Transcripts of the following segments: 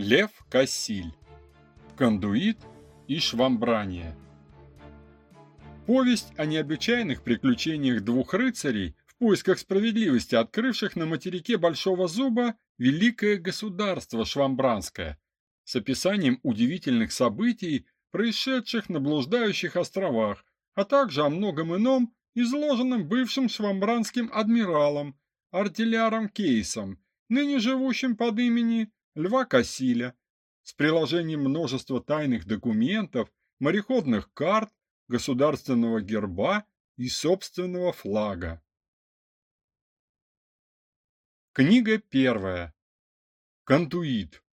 Лев Кассиль. Кондуит и швамбрание. Повесть о необычайных приключениях двух рыцарей в поисках справедливости, открывших на материке Большого Зуба великое государство Швамбранское, с описанием удивительных событий, происшедших на блуждающих островах, а также о многом ином, изложенном бывшим швамбранским адмиралом, артилляром Кейсом, ныне живущим под именем Льва Кассиля, с приложением множества тайных документов, мореходных карт, государственного герба и собственного флага. Книга первая. Кантуит.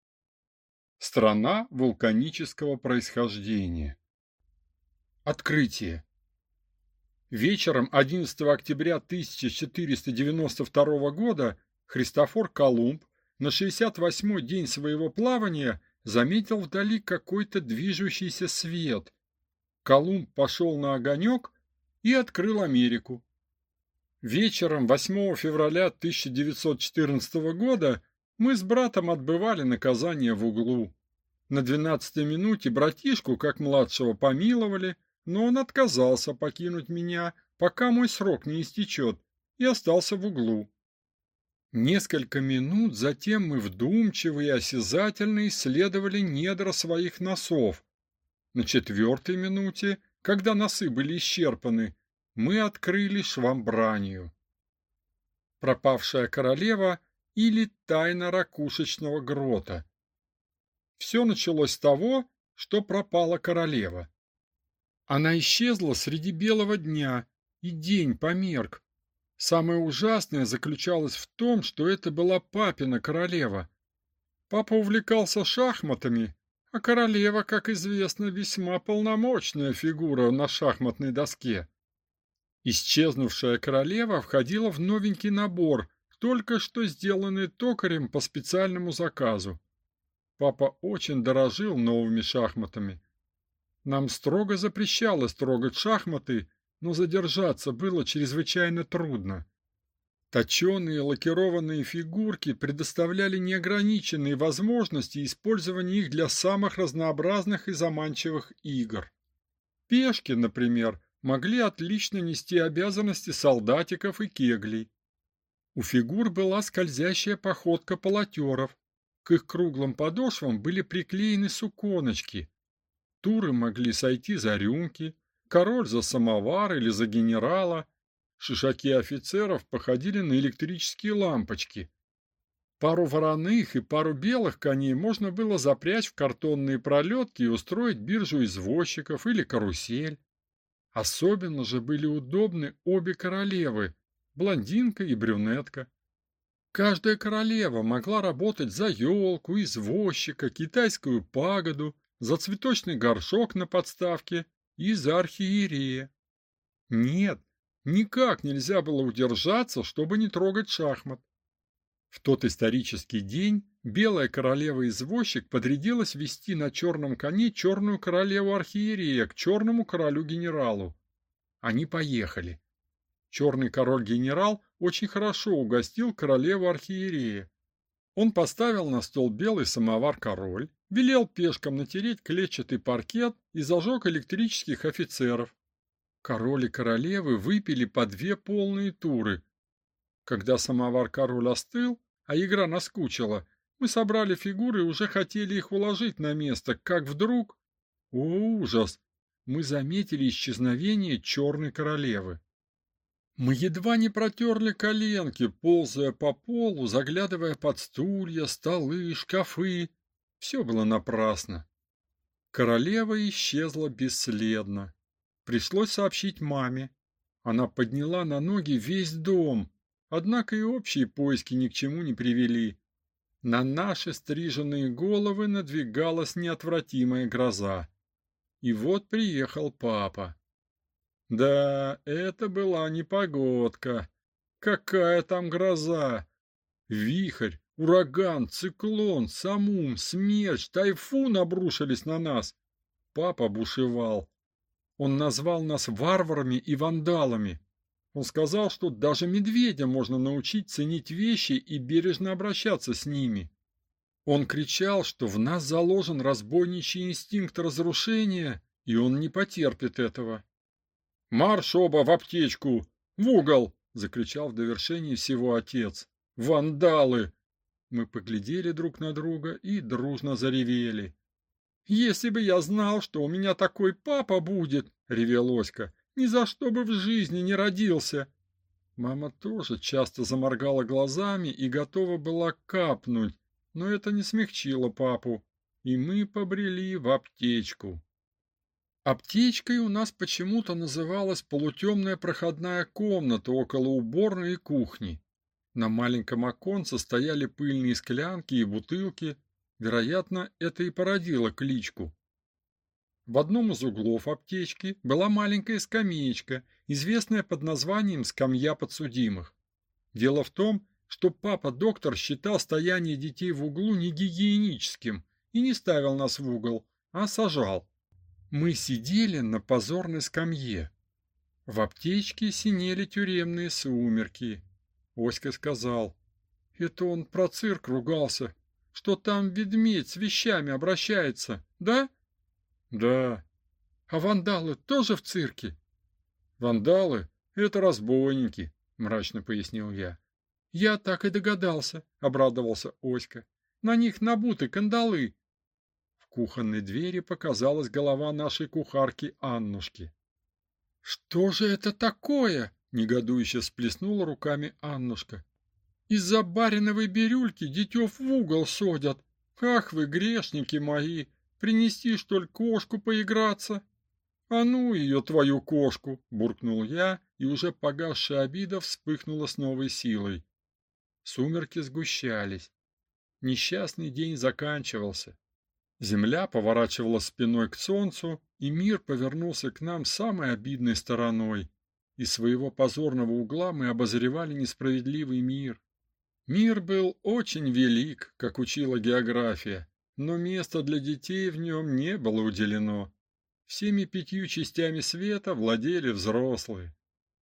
Страна вулканического происхождения. Открытие. Вечером 11 октября 1492 года Христофор Колумб на 68-й день своего плавания заметил вдали какой-то движущийся свет. Колумб пошел на огонек и открыл Америку. Вечером 8 февраля 1914 года мы с братом отбывали наказание в углу. На двенадцатой минуте братишку, как младшего, помиловали, но он отказался покинуть меня, пока мой срок не истечет, и остался в углу. Несколько минут затем мы вдумчиво и осязательно исследовали недра своих носов. На четвертой минуте, когда носы были исчерпаны, мы открыли швамбранию. Пропавшая королева или тайна ракушечного грота. Все началось с того, что пропала королева. Она исчезла среди белого дня, и день померк. Самое ужасное заключалось в том, что это была папина королева. Папа увлекался шахматами, а королева, как известно, весьма полномочная фигура на шахматной доске. Исчезнувшая королева входила в новенький набор, только что сделанный токарем по специальному заказу. Папа очень дорожил новыми шахматами. Нам строго запрещалось трогать шахматы, но задержаться было чрезвычайно трудно. Точеные лакированные фигурки предоставляли неограниченные возможности использования их для самых разнообразных и заманчивых игр. Пешки, например, могли отлично нести обязанности солдатиков и кеглей. У фигур была скользящая походка полотеров. К их круглым подошвам были приклеены суконочки. Туры могли сойти за рюмки, король за самовар или за генерала. Шишаки офицеров походили на электрические лампочки. Пару вороных и пару белых коней можно было запрячь в картонные пролетки и устроить биржу извозчиков или карусель. Особенно же были удобны обе королевы, блондинка и брюнетка. Каждая королева могла работать за елку, извозчика, китайскую пагоду, за цветочный горшок на подставке из архиерея. Нет, никак нельзя было удержаться, чтобы не трогать шахмат. В тот исторический день белая королева-извозчик подрядилась вести на черном коне черную королеву-архиерея к черному королю-генералу. Они поехали. Черный король-генерал очень хорошо угостил королеву-архиерея. Он поставил на стол белый самовар-король, велел пешкам натереть клетчатый паркет и зажег электрических офицеров. Король и королевы выпили по две полные туры. Когда самовар-король остыл, а игра наскучила, мы собрали фигуры и уже хотели их уложить на место, как вдруг... О, ужас! Мы заметили исчезновение черной королевы. Мы едва не протерли коленки, ползая по полу, заглядывая под стулья, столы, шкафы. Все было напрасно. Королева исчезла бесследно. Пришлось сообщить маме. Она подняла на ноги весь дом, однако и общие поиски ни к чему не привели. На наши стриженные головы надвигалась неотвратимая гроза. И вот приехал папа. Да, это была не погодка. Какая там гроза! Вихрь, Ураган, циклон, самум, смерч, тайфун обрушились на нас. Папа бушевал. Он назвал нас варварами и вандалами. Он сказал, что даже медведя можно научить ценить вещи и бережно обращаться с ними. Он кричал, что в нас заложен разбойничий инстинкт разрушения, и он не потерпит этого. «Марш оба в аптечку! В угол!» — закричал в довершении всего отец. «Вандалы!» Мы поглядели друг на друга и дружно заревели. «Если бы я знал, что у меня такой папа будет!» — ревел Оська. «Ни за что бы в жизни не родился!» Мама тоже часто заморгала глазами и готова была капнуть, но это не смягчило папу, и мы побрели в аптечку. Аптечкой у нас почему-то называлась полутемная проходная комната около уборной и кухни. На маленьком оконце стояли пыльные склянки и бутылки, вероятно, это и породило кличку. В одном из углов аптечки была маленькая скамеечка, известная под названием «скамья подсудимых». Дело в том, что папа-доктор считал стояние детей в углу негигиеническим и не ставил нас в угол, а сажал. Мы сидели на позорной скамье. В аптечке синели тюремные сумерки. Оська сказал, это он про цирк ругался, что там ведмедь с вещами обращается, да? Да. А вандалы тоже в цирке? Вандалы — это разбойники, мрачно пояснил я. Я так и догадался, обрадовался Оська. На них набуты кандалы. В кухонной двери показалась голова нашей кухарки Аннушки. Что же это такое? Негодующе сплеснула руками Аннушка. Из-за бариновой бирюльки детев в угол содят. Ах вы, грешники мои, принести, что ли, кошку поиграться? А ну ее, твою кошку, буркнул я, и уже погасшая обида вспыхнула с новой силой. Сумерки сгущались. Несчастный день заканчивался. Земля поворачивала спиной к солнцу, и мир повернулся к нам самой обидной стороной. Из своего позорного угла мы обозревали несправедливый мир. Мир был очень велик, как учила география, но места для детей в нем не было уделено. Всеми пятью частями света владели взрослые.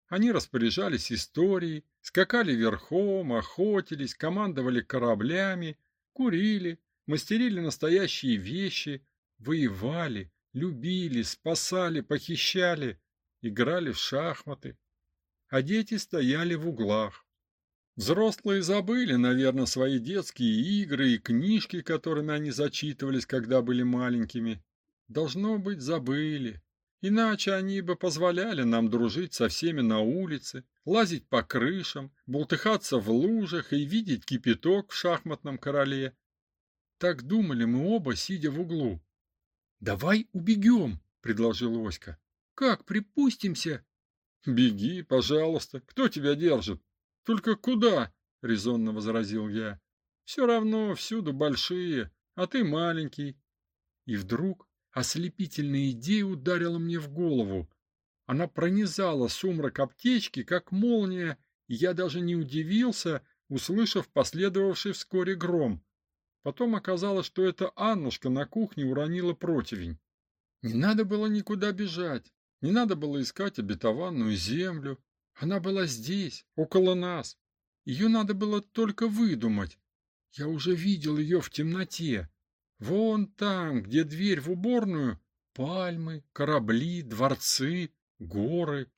Они распоряжались историей, скакали верхом, охотились, командовали кораблями, курили, мастерили настоящие вещи, воевали, любили, спасали, похищали, играли в шахматы, а дети стояли в углах. Взрослые забыли, наверное, свои детские игры и книжки, которыми они зачитывались, когда были маленькими. Должно быть, забыли. Иначе они бы позволяли нам дружить со всеми на улице, лазить по крышам, бултыхаться в лужах и видеть кипяток в шахматном короле. Так думали мы оба, сидя в углу. «Давай убегем», — предложил Оська. Как припустимся? Беги, пожалуйста. Кто тебя держит? Только куда? резонно возразил я. Все равно всюду большие, а ты маленький. И вдруг ослепительная идея ударила мне в голову. Она пронизала сумрак аптечки, как молния, и я даже не удивился, услышав последовавший вскоре гром. Потом оказалось, что это Аннушка на кухне уронила противень. Не надо было никуда бежать. Не надо было искать обетованную землю. Она была здесь, около нас. Ее надо было только выдумать. Я уже видел ее в темноте. Вон там, где дверь в уборную, пальмы, корабли, дворцы, горы.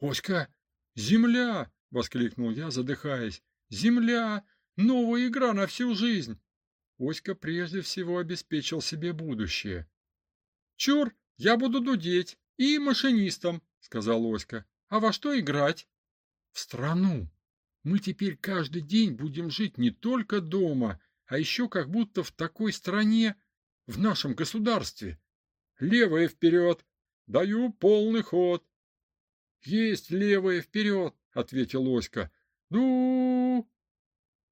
«Оська, земля!» — воскликнул я, задыхаясь. «Земля! Новая игра на всю жизнь!» Оська прежде всего обеспечил себе будущее. «Чур, я буду дудеть!» И машинистом, сказал Оська. А во что играть? В страну. Мы теперь каждый день будем жить не только дома, а еще как будто в такой стране, в нашем государстве. Левое вперед. Даю полный ход. Есть левое вперед, ответил Оська. Ну,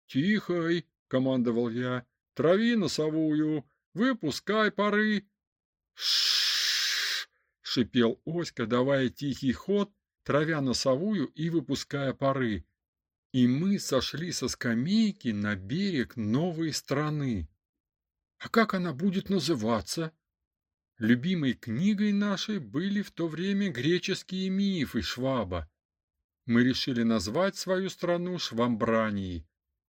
тихой, командовал я. Трави носовую, выпускай пары. Ш шипел Оська, давая тихий ход, травя носовую и выпуская пары. И мы сошли со скамейки на берег новой страны. А как она будет называться? Любимой книгой нашей были в то время греческие мифы Шваба. Мы решили назвать свою страну Швамбранией.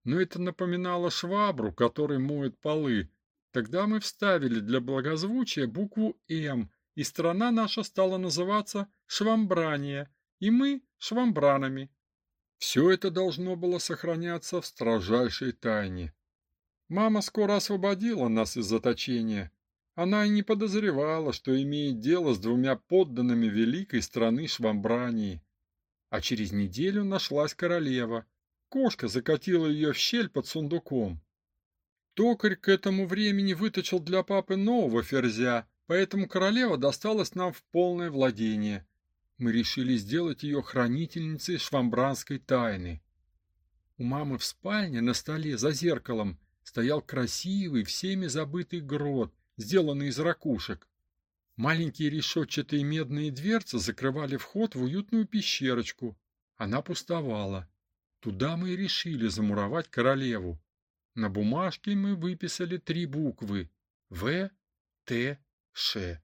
но это напоминало швабру, которой моют полы. Тогда мы вставили для благозвучия букву «М», и страна наша стала называться Швамбрания, и мы швамбранами. Все это должно было сохраняться в строжайшей тайне. Мама скоро освободила нас из заточения. Она и не подозревала, что имеет дело с двумя подданными великой страны Швамбрании. А через неделю нашлась королева. Кошка закатила ее в щель под сундуком. Токарь к этому времени выточил для папы нового ферзя, поэтому королева досталась нам в полное владение. Мы решили сделать ее хранительницей швамбранской тайны. У мамы в спальне на столе за зеркалом стоял красивый, всеми забытый грот, сделанный из ракушек. Маленькие решетчатые медные дверцы закрывали вход в уютную пещерочку. Она пустовала. Туда мы и решили замуровать королеву. На бумажке мы выписали три буквы В, Т, Ш.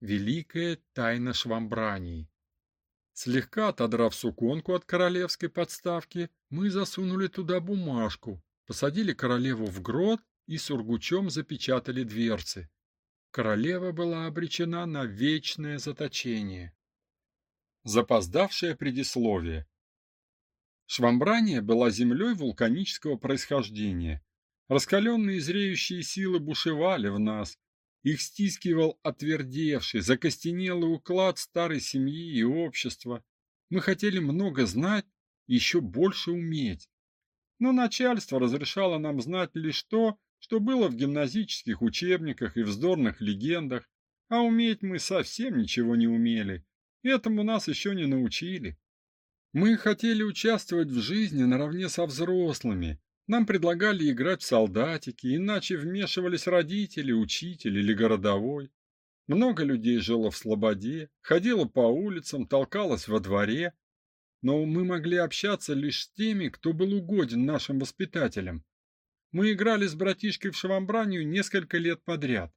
Великая тайна швамбрании. Слегка отодрав суконку от королевской подставки, мы засунули туда бумажку, посадили королеву в грот и сургучом запечатали дверцы. Королева была обречена на вечное заточение. Запоздавшее предисловие. Швамбрания была землей вулканического происхождения. Раскаленные зреющие силы бушевали в нас. Их стискивал отвердевший, закостенелый уклад старой семьи и общества. Мы хотели много знать, еще больше уметь. Но начальство разрешало нам знать лишь то, что было в гимназических учебниках и вздорных легендах, а уметь мы совсем ничего не умели. Этому нас еще не научили. Мы хотели участвовать в жизни наравне со взрослыми. Нам предлагали играть в солдатики, иначе вмешивались родители, учитель или городовой. Много людей жило в слободе, ходило по улицам, толкалось во дворе. Но мы могли общаться лишь с теми, кто был угоден нашим воспитателям. Мы играли с братишкой в швамбранию несколько лет подряд.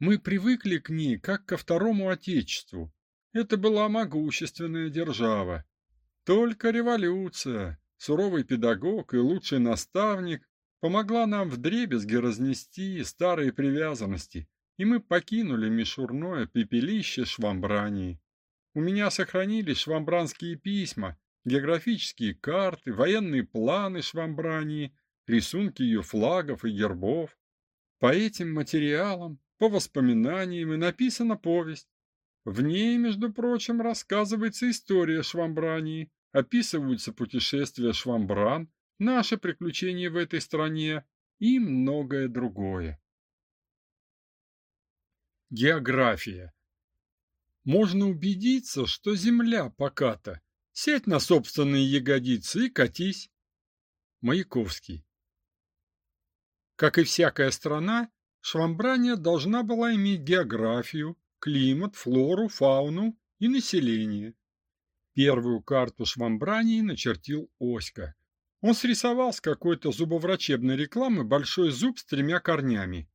Мы привыкли к ней, как ко второму отечеству. Это была могущественная держава. Только революция, суровый педагог и лучший наставник помогла нам вдребезги разнести старые привязанности, и мы покинули мишурное пепелище Швамбрании. У меня сохранились швамбранские письма, географические карты, военные планы Швамбрании, рисунки ее флагов и гербов. По этим материалам, по воспоминаниям и написана повесть, в ней, между прочим, рассказывается история Швамбрании, описываются путешествия Швамбран, наши приключения в этой стране и многое другое. География. Можно убедиться, что земля поката. Сядь на собственные ягодицы и катись. Маяковский. Как и всякая страна, Швамбрания должна была иметь географию, климат, флору, фауну и население. Первую карту Швамбрании начертил Оська. Он срисовал с какой-то зубоврачебной рекламы большой зуб с тремя корнями.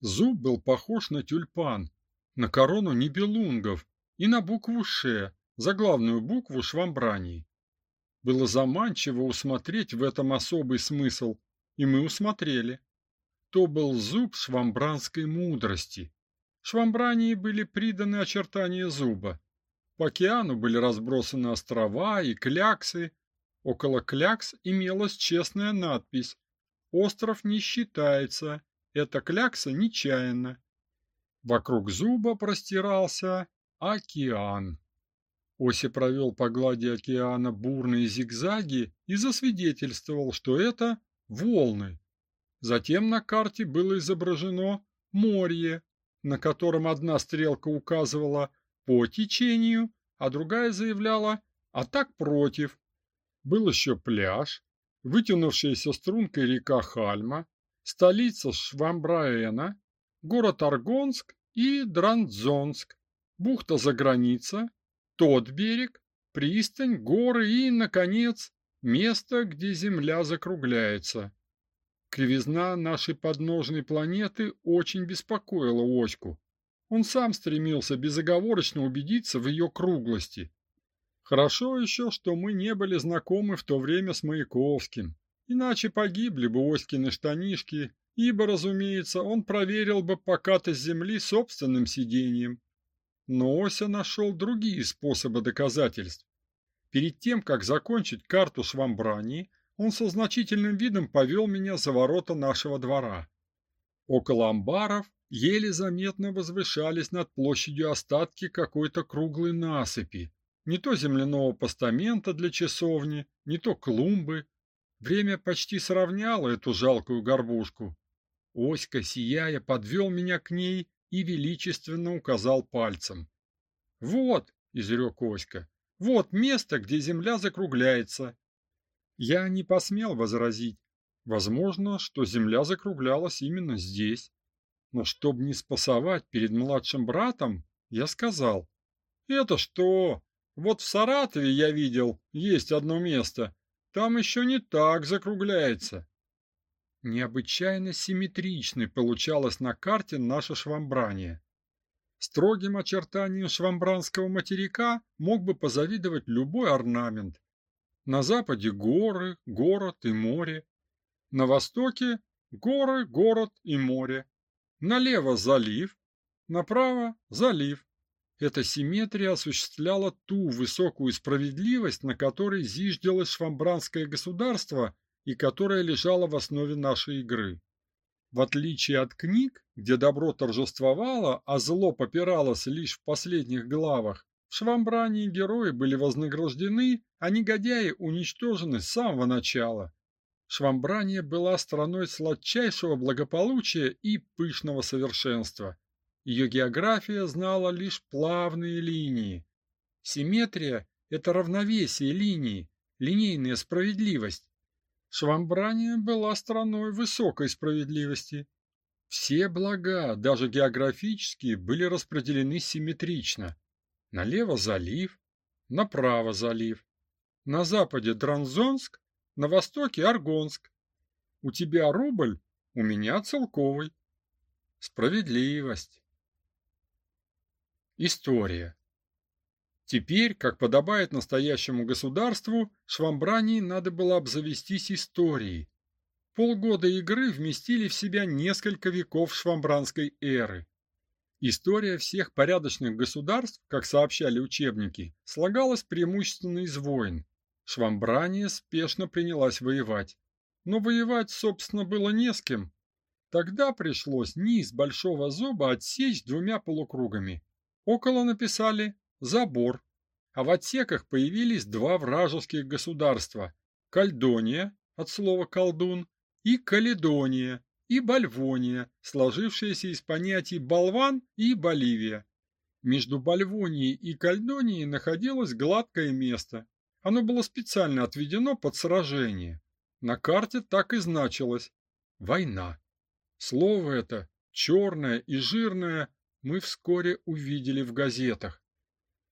Зуб был похож на тюльпан, на корону нибелунгов и на букву «Ш», заглавную букву Швамбрании. Было заманчиво усмотреть в этом особый смысл, и мы усмотрели. То был зуб швамбранской мудрости, Швамбрании были приданы очертания зуба. По океану были разбросаны острова и кляксы. Около клякс имелась честная надпись «Остров не считается, эта клякса нечаянна». Вокруг зуба простирался океан. Оси провел по глади океана бурные зигзаги и засвидетельствовал, что это волны. Затем на карте было изображено море, на котором одна стрелка указывала по течению, а другая заявляла «а так против». Был еще пляж, вытянувшаяся стрункой река Хальма, столица Швамбраэна, город Аргонск и Дранзонск, бухта за граница, тот берег, пристань, горы и, наконец, место, где земля закругляется. Кривизна нашей подножной планеты очень беспокоила Оську. Он сам стремился безоговорочно убедиться в ее круглости. Хорошо еще, что мы не были знакомы в то время с Маяковским. Иначе погибли бы Оськины штанишки, ибо, разумеется, он проверил бы покатость земли собственным сиденьем. Но Ося нашел другие способы доказательств. Перед тем, как закончить карту швамбрании, он со значительным видом повел меня за ворота нашего двора. Около амбаров еле заметно возвышались над площадью остатки какой-то круглой насыпи, не то земляного постамента для часовни, не то клумбы. Время почти сравняло эту жалкую горбушку. Оська, сияя, подвел меня к ней и величественно указал пальцем. «Вот», — изрек Оська, — «вот место, где земля закругляется». Я не посмел возразить. Возможно, что земля закруглялась именно здесь. Но чтобы не спасовать перед младшим братом, я сказал, «Это что? Вот в Саратове я видел, есть одно место. Там еще не так закругляется». Необычайно симметричной получалось на карте наше швамбрание. Строгим очертанием швамбранского материка мог бы позавидовать любой орнамент. На западе горы, город и море. На востоке горы, город и море. Налево залив, направо залив. Эта симметрия осуществляла ту высокую справедливость, на которой зиждилось швамбранское государство и которая лежала в основе нашей игры. В отличие от книг, где добро торжествовало, а зло попиралось лишь в последних главах, в Швамбрании герои были вознаграждены, а негодяи уничтожены с самого начала. Швамбрания была страной сладчайшего благополучия и пышного совершенства. Ее география знала лишь плавные линии. Симметрия – это равновесие линий, линейная справедливость. Швамбрания была страной высокой справедливости. Все блага, даже географические, были распределены симметрично. Налево залив, направо залив. На западе Дранзонск, на востоке Аргонск. У тебя рубль, у меня целковый. Справедливость. История. Теперь, как подобает настоящему государству, Швамбрании надо было обзавестись историей. Полгода игры вместили в себя несколько веков швамбранской эры. История всех порядочных государств, как сообщали учебники, слагалась преимущественно из войн. Швамбрания спешно принялась воевать. Но воевать, собственно, было не с кем. Тогда пришлось низ большого зуба отсечь двумя полукругами. Около написали «забор», а в отсеках появились два вражеских государства – Кальдония, от слова «колдун», и Каледония, и Бальвония, сложившаяся из понятий «болван» и «боливия». Между Бальвонией и Кальдонией находилось гладкое место, оно было специально отведено под сражение. На карте так и значилось «Война». Слово это, черное и жирное, мы вскоре увидели в газетах.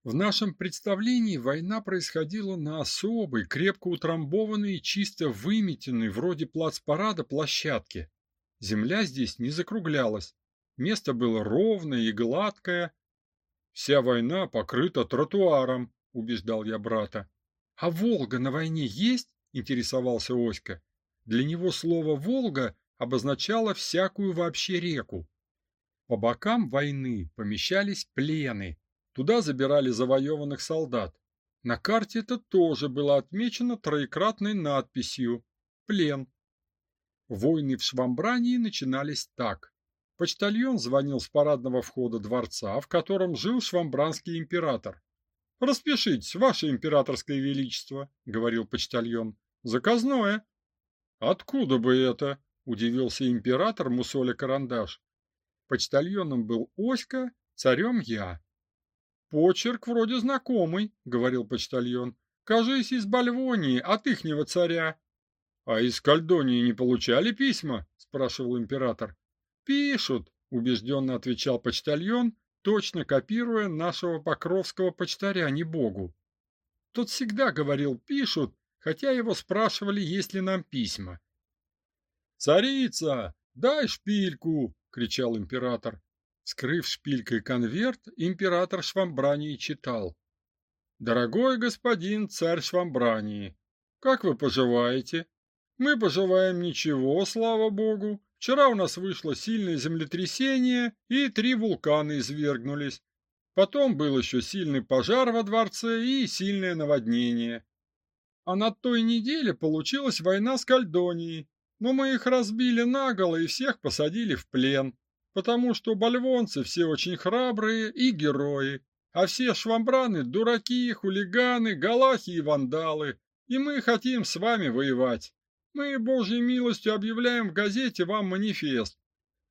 В нашем представлении война происходила на особой, крепко утрамбованной и чисто выметенной, вроде плацпарада, площадке. Земля здесь не закруглялась. Место было ровное и гладкое. Вся война покрыта тротуаром, убеждал я брата. А Волга на войне есть? интересовался Оська. Для него слово Волга обозначало всякую вообще реку. По бокам войны помещались плены. Туда забирали завоеванных солдат. На карте это тоже было отмечено троекратной надписью «Плен». Войны в Швамбрании начинались так. Почтальон звонил с парадного входа дворца, в котором жил швамбранский император. Распишитесь, ваше императорское величество, говорил почтальон. Заказное. Откуда бы это? удивился император, мусоля карандаш. Почтальоном был Оська, царем я. Почерк вроде знакомый, говорил почтальон. Кажись, из Бальвонии, от ихнего царя. А из Кальдонии не получали письма? спрашивал император. Пишут, убежденно отвечал почтальон точно копируя нашего покровского почтаря, не богу. Тот всегда говорил «пишут», хотя его спрашивали, есть ли нам письма. «Царица, дай шпильку!» — кричал император. Скрыв шпилькой конверт, император Швамбрании читал. «Дорогой господин царь Швамбрании, как вы поживаете? Мы поживаем ничего, слава богу. Вчера у нас вышло сильное землетрясение, и три вулкана извергнулись. Потом был еще сильный пожар во дворце и сильное наводнение. А на той неделе получилась война с Кальдонией, но мы их разбили наголо и всех посадили в плен, потому что бальвонцы все очень храбрые и герои, а все швамбраны дураки, хулиганы, галахи и вандалы, и мы хотим с вами воевать. Мы, Божьей милостью, объявляем в газете вам манифест.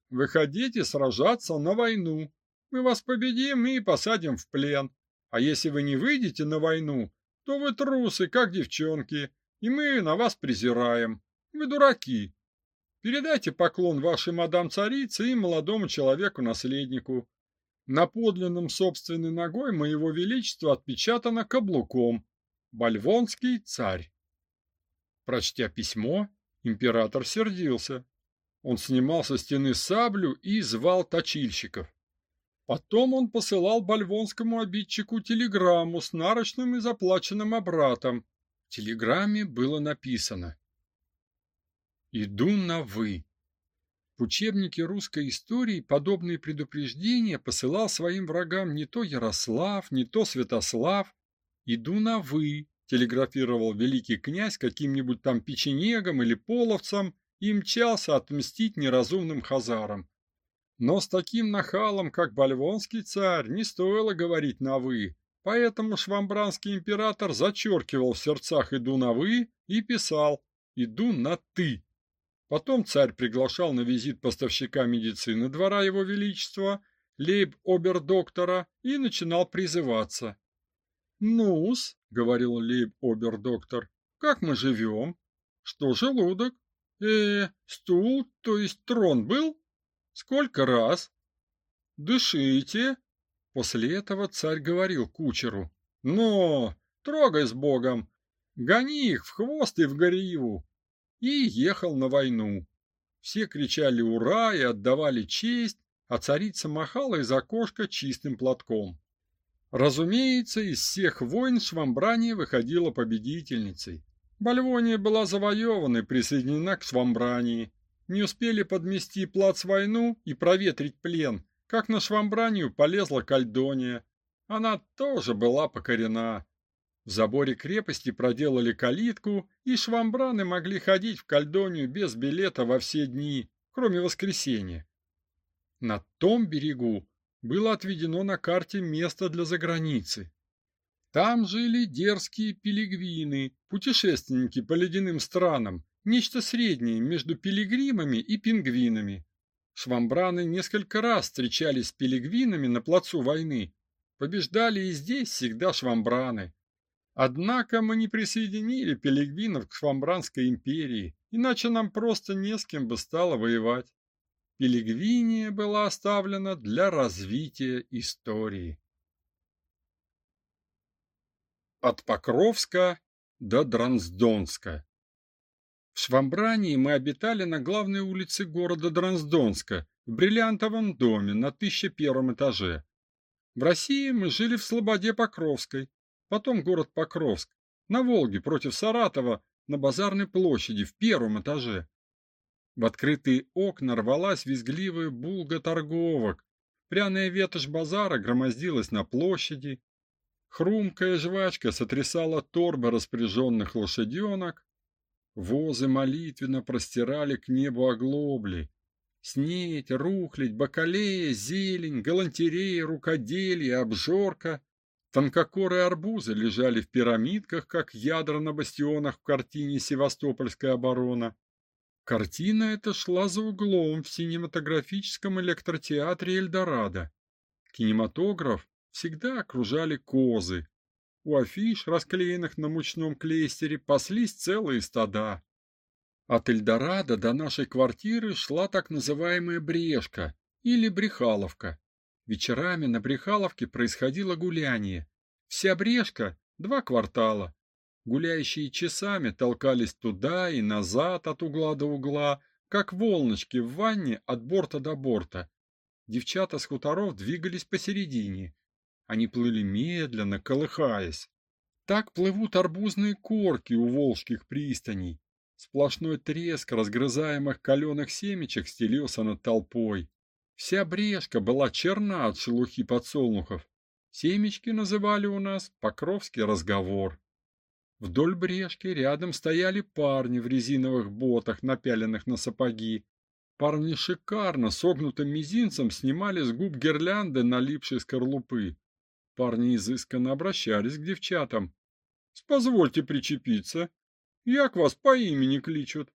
Вы хотите сражаться на войну, мы вас победим и посадим в плен. А если вы не выйдете на войну, то вы трусы, как девчонки, и мы на вас презираем. Вы дураки. Передайте поклон вашей мадам-царице и молодому человеку-наследнику. На подлинном собственной ногой моего величества отпечатано каблуком «Бальвонский царь». Прочтя письмо, император сердился. Он снимал со стены саблю и звал точильщиков. Потом он посылал бальвонскому обидчику телеграмму с нарочным и заплаченным обратом. В телеграмме было написано «Иду на «вы». В учебнике русской истории подобные предупреждения посылал своим врагам не то Ярослав, не то Святослав. «Иду на «вы», — телеграфировал великий князь каким-нибудь там печенегом или половцам и мчался отмстить неразумным хазарам. Но с таким нахалом, как Бальвонский царь, не стоило говорить на «вы», поэтому швамбранский император зачеркивал в сердцах «иду на «вы» и писал «иду на «ты». Потом царь приглашал на визит поставщика медицины двора его величества, лейб-обер-доктора, и начинал призываться. «Ну-с», — говорил лейб-обер-доктор, — «как мы живем? Что желудок? э стул, то есть трон был?» Сколько раз? Дышите. После этого царь говорил кучеру. Но, трогай с Богом. Гони их в хвост и в гриву. И ехал на войну. Все кричали «Ура!» и отдавали честь, а царица махала из окошка чистым платком. Разумеется, из всех войн Швамбрания выходила победительницей. Бальвония была завоевана и присоединена к Швамбрании. Не успели подмести плац войну и проветрить плен, как на Швамбранию полезла Кальдония. Она тоже была покорена. В заборе крепости проделали калитку, и швамбраны могли ходить в Кальдонию без билета во все дни, кроме воскресенья. На том берегу было отведено на карте место для заграницы. Там жили дерзкие пилигвины, путешественники по ледяным странам, Нечто среднее между пилигримами и пингвинами. Швамбраны несколько раз встречались с пилигвинами на плацу войны. Побеждали и здесь всегда швамбраны. Однако мы не присоединили пилигвинов к Швамбранской империи, иначе нам просто не с кем бы стало воевать. Пилигвиния была оставлена для развития истории. От Покровска до Дранздонска в Швамбрании мы обитали на главной улице города Дранздонска, в бриллиантовом доме на 1001 этаже. В России мы жили в Слободе Покровской, потом город Покровск, на Волге против Саратова, на базарной площади в первом этаже. В открытые окна рвалась визгливая булга торговок, пряная ветошь базара громоздилась на площади, хрумкая жвачка сотрясала торбы распоряженных лошаденок, Возы молитвенно простирали к небу оглобли. Снеть, рухлядь, бакалея, зелень, галантерея, рукоделье, обжорка. Тонкокорые арбузы лежали в пирамидках, как ядра на бастионах в картине «Севастопольская оборона». Картина эта шла за углом в синематографическом электротеатре «Эльдорадо». Кинематограф всегда окружали козы, у афиш, расклеенных на мучном клейстере, паслись целые стада. От Эльдорадо до нашей квартиры шла так называемая Брешка или Брехаловка. Вечерами на Брехаловке происходило гуляние. Вся Брешка — два квартала. Гуляющие часами толкались туда и назад от угла до угла, как волночки в ванне от борта до борта. Девчата с хуторов двигались посередине, они плыли медленно, колыхаясь. Так плывут арбузные корки у волжских пристаней. Сплошной треск разгрызаемых каленых семечек стелился над толпой. Вся брешка была черна от шелухи подсолнухов. Семечки называли у нас Покровский разговор. Вдоль брешки рядом стояли парни в резиновых ботах, напяленных на сапоги. Парни шикарно согнутым мизинцем снимали с губ гирлянды налипшей скорлупы. Парни изысканно обращались к девчатам. — Позвольте причепиться. Як вас по имени кличут?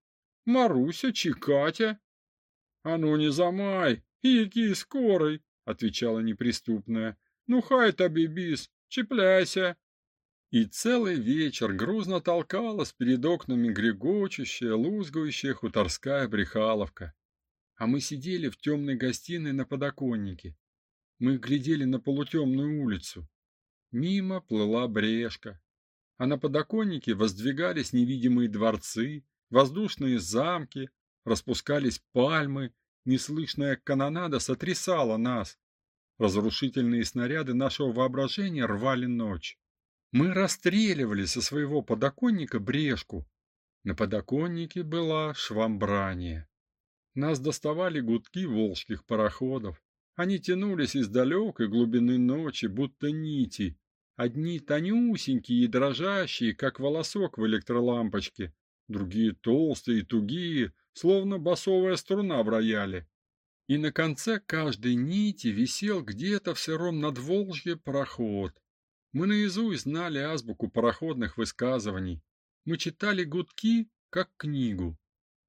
Маруся чи Катя? — А ну не замай, який скорый, — отвечала неприступная. — Ну хай табі біс, чепляйся. И целый вечер грузно толкалась перед окнами грегочущая, лузгающая хуторская брехаловка. А мы сидели в темной гостиной на подоконнике. Мы глядели на полутемную улицу. Мимо плыла брешка. А на подоконнике воздвигались невидимые дворцы, воздушные замки, распускались пальмы, неслышная канонада сотрясала нас. Разрушительные снаряды нашего воображения рвали ночь. Мы расстреливали со своего подоконника брешку. На подоконнике была швамбрания. Нас доставали гудки волжских пароходов. Они тянулись из далекой глубины ночи, будто нити. Одни тонюсенькие и дрожащие, как волосок в электролампочке, другие толстые и тугие, словно басовая струна в рояле. И на конце каждой нити висел где-то в сыром надволжье пароход. Мы наизусть знали азбуку пароходных высказываний. Мы читали гудки, как книгу.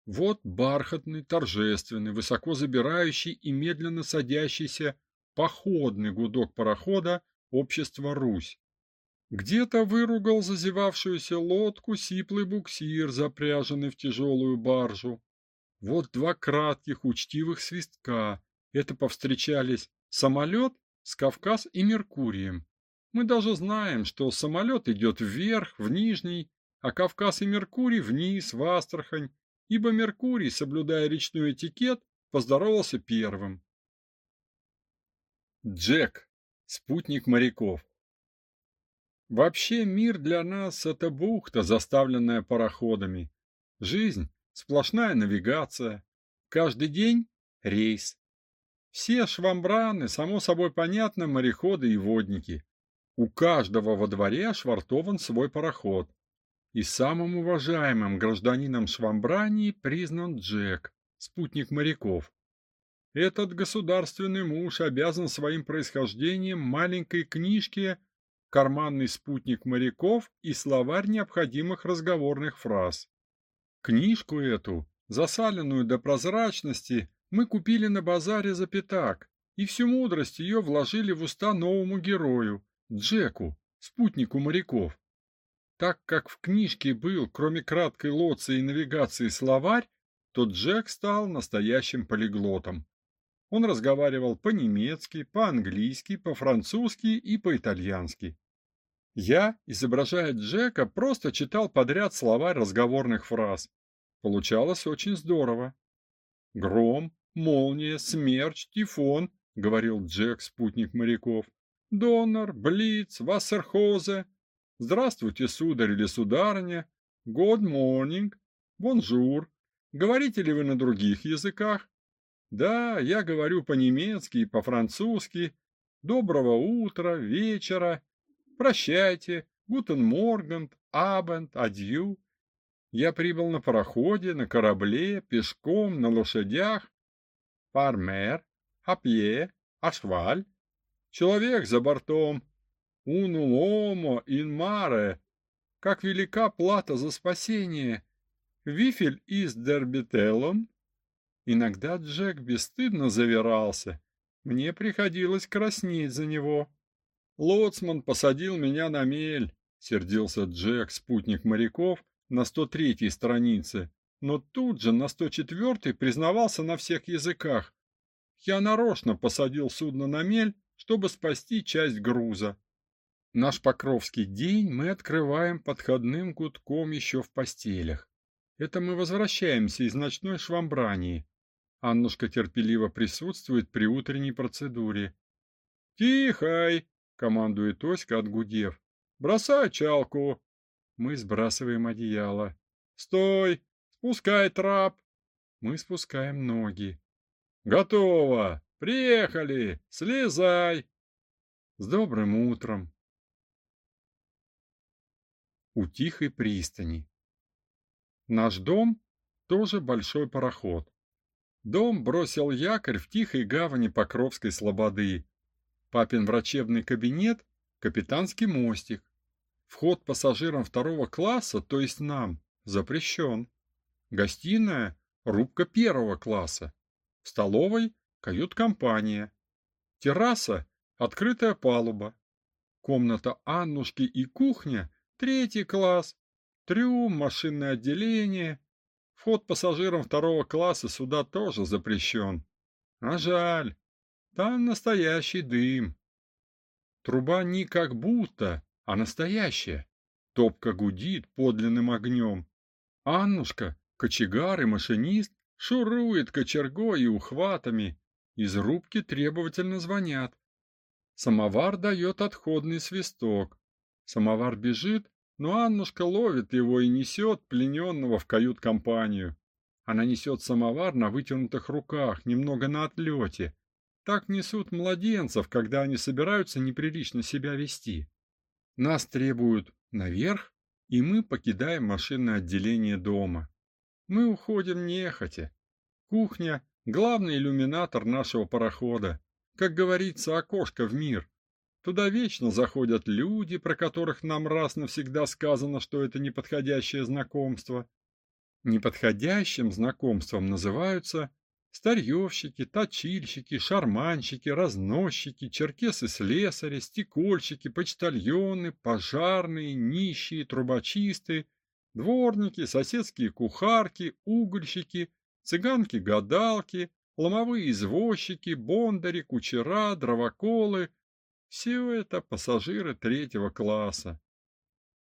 Вот бархатный, торжественный, высоко забирающий и медленно садящийся походный гудок парохода общества Русь. Где-то выругал зазевавшуюся лодку сиплый буксир, запряженный в тяжелую баржу. Вот два кратких учтивых свистка. Это повстречались самолет с Кавказ и Меркурием. Мы даже знаем, что самолет идет вверх, в Нижний, а Кавказ и Меркурий вниз, в Астрахань, ибо Меркурий, соблюдая речной этикет, поздоровался первым. Джек, спутник моряков. Вообще мир для нас – это бухта, заставленная пароходами. Жизнь – сплошная навигация. Каждый день – рейс. Все швамбраны, само собой понятно, мореходы и водники. У каждого во дворе ошвартован свой пароход. И самым уважаемым гражданином Швамбрании признан Джек, спутник моряков. Этот государственный муж обязан своим происхождением маленькой книжке «Карманный спутник моряков» и словарь необходимых разговорных фраз. Книжку эту, засаленную до прозрачности, мы купили на базаре за пятак, и всю мудрость ее вложили в уста новому герою, Джеку, спутнику моряков. Так как в книжке был, кроме краткой лоции и навигации, словарь, то Джек стал настоящим полиглотом. Он разговаривал по-немецки, по-английски, по-французски и по-итальянски. Я, изображая Джека, просто читал подряд словарь разговорных фраз. Получалось очень здорово. «Гром», «молния», «смерч», «тифон», — говорил Джек, спутник моряков. Донор, Блиц, Вассерхозе. Здравствуйте, сударь или сударыня. Good morning. Bonjour. Говорите ли вы на других языках? Да, я говорю по-немецки и по-французски. Доброго утра, вечера. Прощайте. Гутен моргент, абенд, адью. Я прибыл на пароходе, на корабле, пешком, на лошадях. Пармер, апье, ашваль. Человек за бортом. Уну омо ин. Как велика плата за спасение. Вифель из дербителон. Иногда Джек бесстыдно завирался. Мне приходилось краснеть за него. Лоцман посадил меня на мель, сердился Джек, спутник моряков, на 103-й странице, но тут же на 104-й признавался на всех языках. Я нарочно посадил судно на мель, чтобы спасти часть груза. Наш Покровский день мы открываем подходным гудком еще в постелях. Это мы возвращаемся из ночной швамбрании. Аннушка терпеливо присутствует при утренней процедуре. «Тихай!» — командует Оська, отгудев. «Бросай чалку!» Мы сбрасываем одеяло. «Стой! Спускай трап. Мы спускаем ноги. Готово. Приехали. Слезай. С добрым утром. У тихой пристани. Наш дом тоже большой пароход. Дом бросил якорь в тихой гавани Покровской слободы. Папин врачебный кабинет – капитанский мостик. Вход пассажирам второго класса, то есть нам, запрещен. Гостиная – рубка первого класса. В столовой – кают-компания. Терраса – открытая палуба. Комната Аннушки и кухня – третий класс. Трюм, машинное отделение. Вход пассажирам второго класса сюда тоже запрещен. А жаль, там настоящий дым. Труба не как будто, а настоящая. Топка гудит подлинным огнем. Аннушка, кочегар и машинист, шурует кочергой и ухватами. Из рубки требовательно звонят. Самовар дает отходный свисток. Самовар бежит, но Аннушка ловит его и несет плененного в кают-компанию. Она несет самовар на вытянутых руках, немного на отлете. Так несут младенцев, когда они собираются неприлично себя вести. Нас требуют наверх, и мы покидаем машинное отделение дома. Мы уходим нехотя. Кухня – главный иллюминатор нашего парохода. Как говорится, окошко в мир. Туда вечно заходят люди, про которых нам раз навсегда сказано, что это неподходящее знакомство. Неподходящим знакомством называются старьевщики, точильщики, шарманщики, разносчики, черкесы-слесари, стекольщики, почтальоны, пожарные, нищие, трубочисты, дворники, соседские кухарки, угольщики, цыганки-гадалки, ломовые извозчики, бондари, кучера, дровоколы, все это пассажиры третьего класса.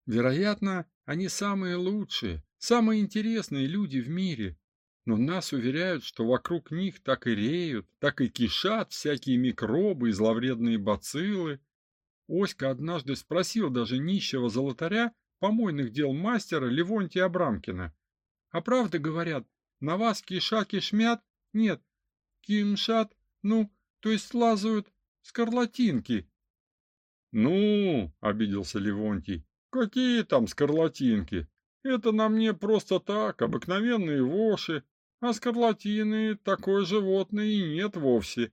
Вероятно, они самые лучшие, самые интересные люди в мире, но нас уверяют, что вокруг них так и реют, так и кишат всякие микробы и зловредные бациллы. Оська однажды спросил даже нищего золотаря помойных дел мастера Левонтия Абрамкина. А правда говорят, на вас киша кишмят? Нет, кимшат, ну, то есть слазают скарлатинки, «Ну, — обиделся Левонтий, — какие там скарлатинки? Это на мне просто так, обыкновенные воши, а скарлатины такое животное и нет вовсе.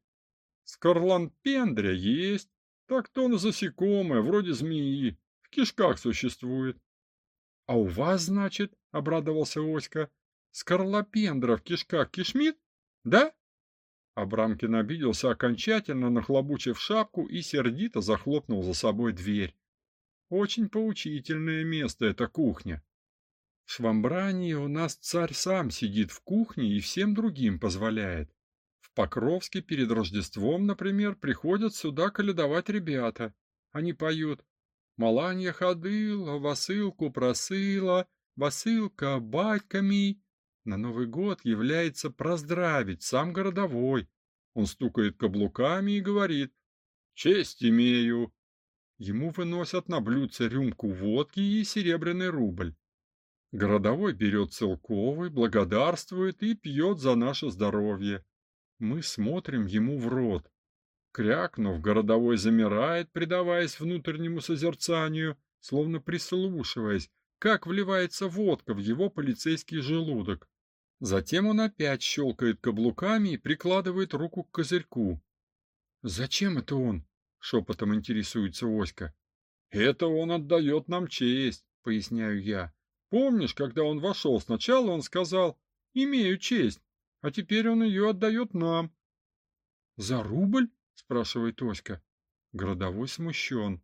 Скарланпендря есть, так то насекомое, вроде змеи, в кишках существует. — А у вас, значит, — обрадовался Оська, — скарлопендра в кишмит? Да? Абрамкин обиделся окончательно, нахлобучив шапку и сердито захлопнул за собой дверь. Очень поучительное место эта кухня. В Швамбрании у нас царь сам сидит в кухне и всем другим позволяет. В Покровске перед Рождеством, например, приходят сюда каледовать ребята. Они поют «Маланья ходила, Васылку просыла, Васылка батьками, на Новый год является проздравить сам городовой. Он стукает каблуками и говорит «Честь имею». Ему выносят на блюдце рюмку водки и серебряный рубль. Городовой берет целковый, благодарствует и пьет за наше здоровье. Мы смотрим ему в рот. Крякнув, городовой замирает, предаваясь внутреннему созерцанию, словно прислушиваясь, как вливается водка в его полицейский желудок. Затем он опять щелкает каблуками и прикладывает руку к козырьку. «Зачем это он?» — шепотом интересуется Оська. «Это он отдает нам честь», — поясняю я. «Помнишь, когда он вошел, сначала он сказал «имею честь», а теперь он ее отдает нам». «За рубль?» — спрашивает Оська. Городовой смущен.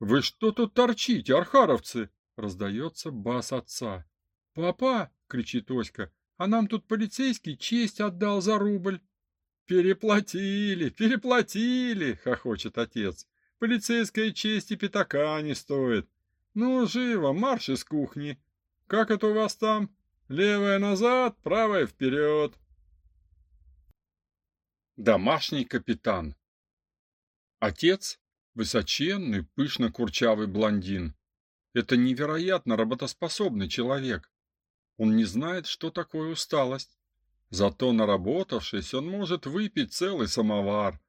«Вы что тут торчите, архаровцы?» — раздается бас отца. «Папа!» — кричит Оська. «А нам тут полицейский честь отдал за рубль». «Переплатили, переплатили!» — хохочет отец. «Полицейская честь и пятака не стоит. Ну, живо, марш из кухни. Как это у вас там? Левая назад, правая вперед!» Домашний капитан Отец — высоченный, пышно-курчавый блондин. Это невероятно работоспособный человек. Он не знает, что такое усталость. Зато наработавшись, он может выпить целый самовар.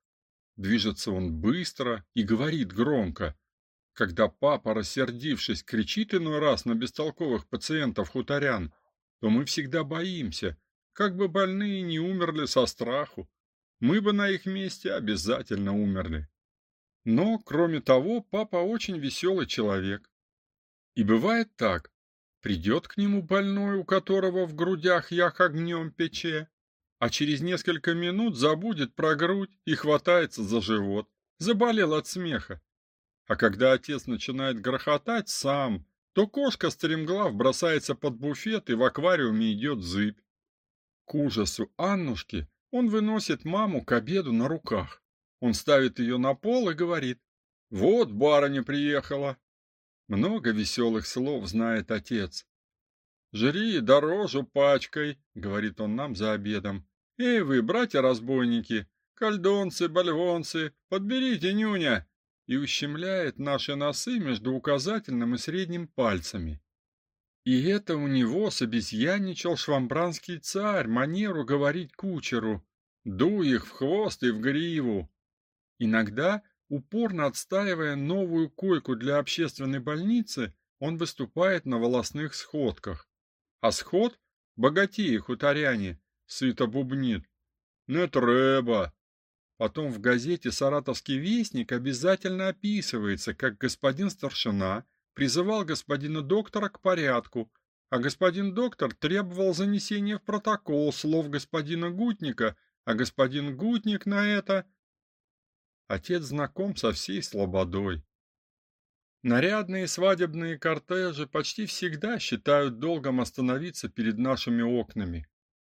Движется он быстро и говорит громко. Когда папа, рассердившись, кричит иной раз на бестолковых пациентов-хуторян, то мы всегда боимся, как бы больные не умерли со страху. Мы бы на их месте обязательно умерли. Но, кроме того, папа очень веселый человек. И бывает так. Придет к нему больной, у которого в грудях ях огнем пече, а через несколько минут забудет про грудь и хватается за живот. Заболел от смеха. А когда отец начинает грохотать сам, то кошка стремглав бросается под буфет и в аквариуме идет зыбь. К ужасу Аннушки он выносит маму к обеду на руках. Он ставит ее на пол и говорит, «Вот барыня приехала». Много веселых слов знает отец. «Жри дорожу пачкой», — говорит он нам за обедом. «Эй вы, братья-разбойники, кальдонцы, бальвонцы, подберите нюня!» и ущемляет наши носы между указательным и средним пальцами. И это у него собезьянничал швамбранский царь манеру говорить кучеру «Дуй их в хвост и в гриву». Иногда, упорно отстаивая новую койку для общественной больницы, он выступает на волосных сходках. А сход, богатеи хуторяне, сыто бубнит. «Не треба!» Потом в газете «Саратовский вестник» обязательно описывается, как господин старшина призывал господина доктора к порядку, а господин доктор требовал занесения в протокол слов господина Гутника, а господин Гутник на это Отец знаком со всей слободой. Нарядные свадебные кортежи почти всегда считают долгом остановиться перед нашими окнами.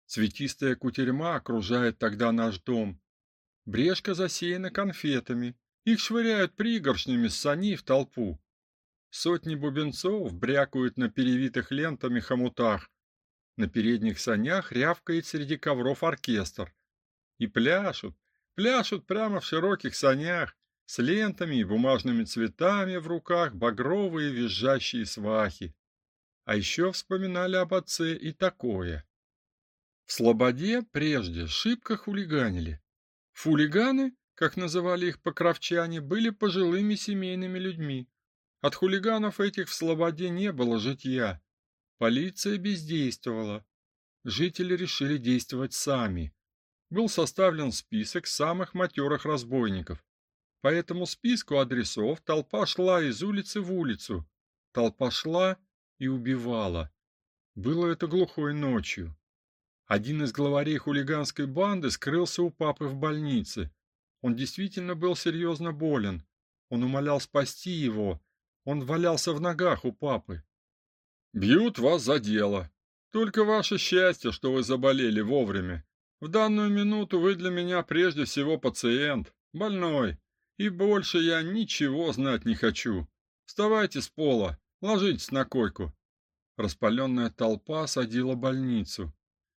Цветистая кутерьма окружает тогда наш дом. Брешка засеяна конфетами. Их швыряют пригоршнями с сани в толпу. Сотни бубенцов брякают на перевитых лентами хомутах. На передних санях рявкает среди ковров оркестр. И пляшут, Пляшут прямо в широких санях, с лентами и бумажными цветами в руках багровые визжащие свахи. А еще вспоминали об отце и такое. В Слободе прежде шибко хулиганили. Фулиганы, как называли их покровчане, были пожилыми семейными людьми. От хулиганов этих в Слободе не было житья. Полиция бездействовала. Жители решили действовать сами был составлен список самых матерых разбойников. По этому списку адресов толпа шла из улицы в улицу. Толпа шла и убивала. Было это глухой ночью. Один из главарей хулиганской банды скрылся у папы в больнице. Он действительно был серьезно болен. Он умолял спасти его. Он валялся в ногах у папы. «Бьют вас за дело. Только ваше счастье, что вы заболели вовремя. В данную минуту вы для меня прежде всего пациент, больной, и больше я ничего знать не хочу. Вставайте с пола, ложитесь на койку. Распаленная толпа садила больницу.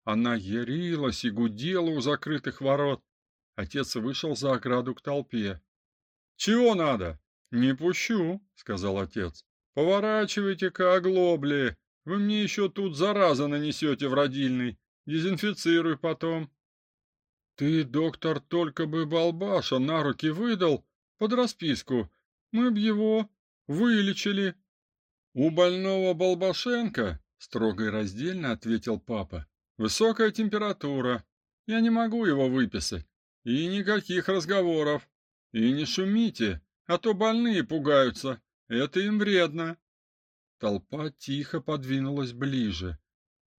Она ярилась и гудела у закрытых ворот. Отец вышел за ограду к толпе. «Чего надо?» «Не пущу», — сказал отец. «Поворачивайте-ка оглобли. Вы мне еще тут зараза нанесете в родильный. Дезинфицируй потом. Ты, доктор, только бы Балбаша на руки выдал под расписку. Мы б его вылечили. У больного Балбашенко, строго и раздельно ответил папа, высокая температура. Я не могу его выписать. И никаких разговоров. И не шумите, а то больные пугаются. Это им вредно. Толпа тихо подвинулась ближе.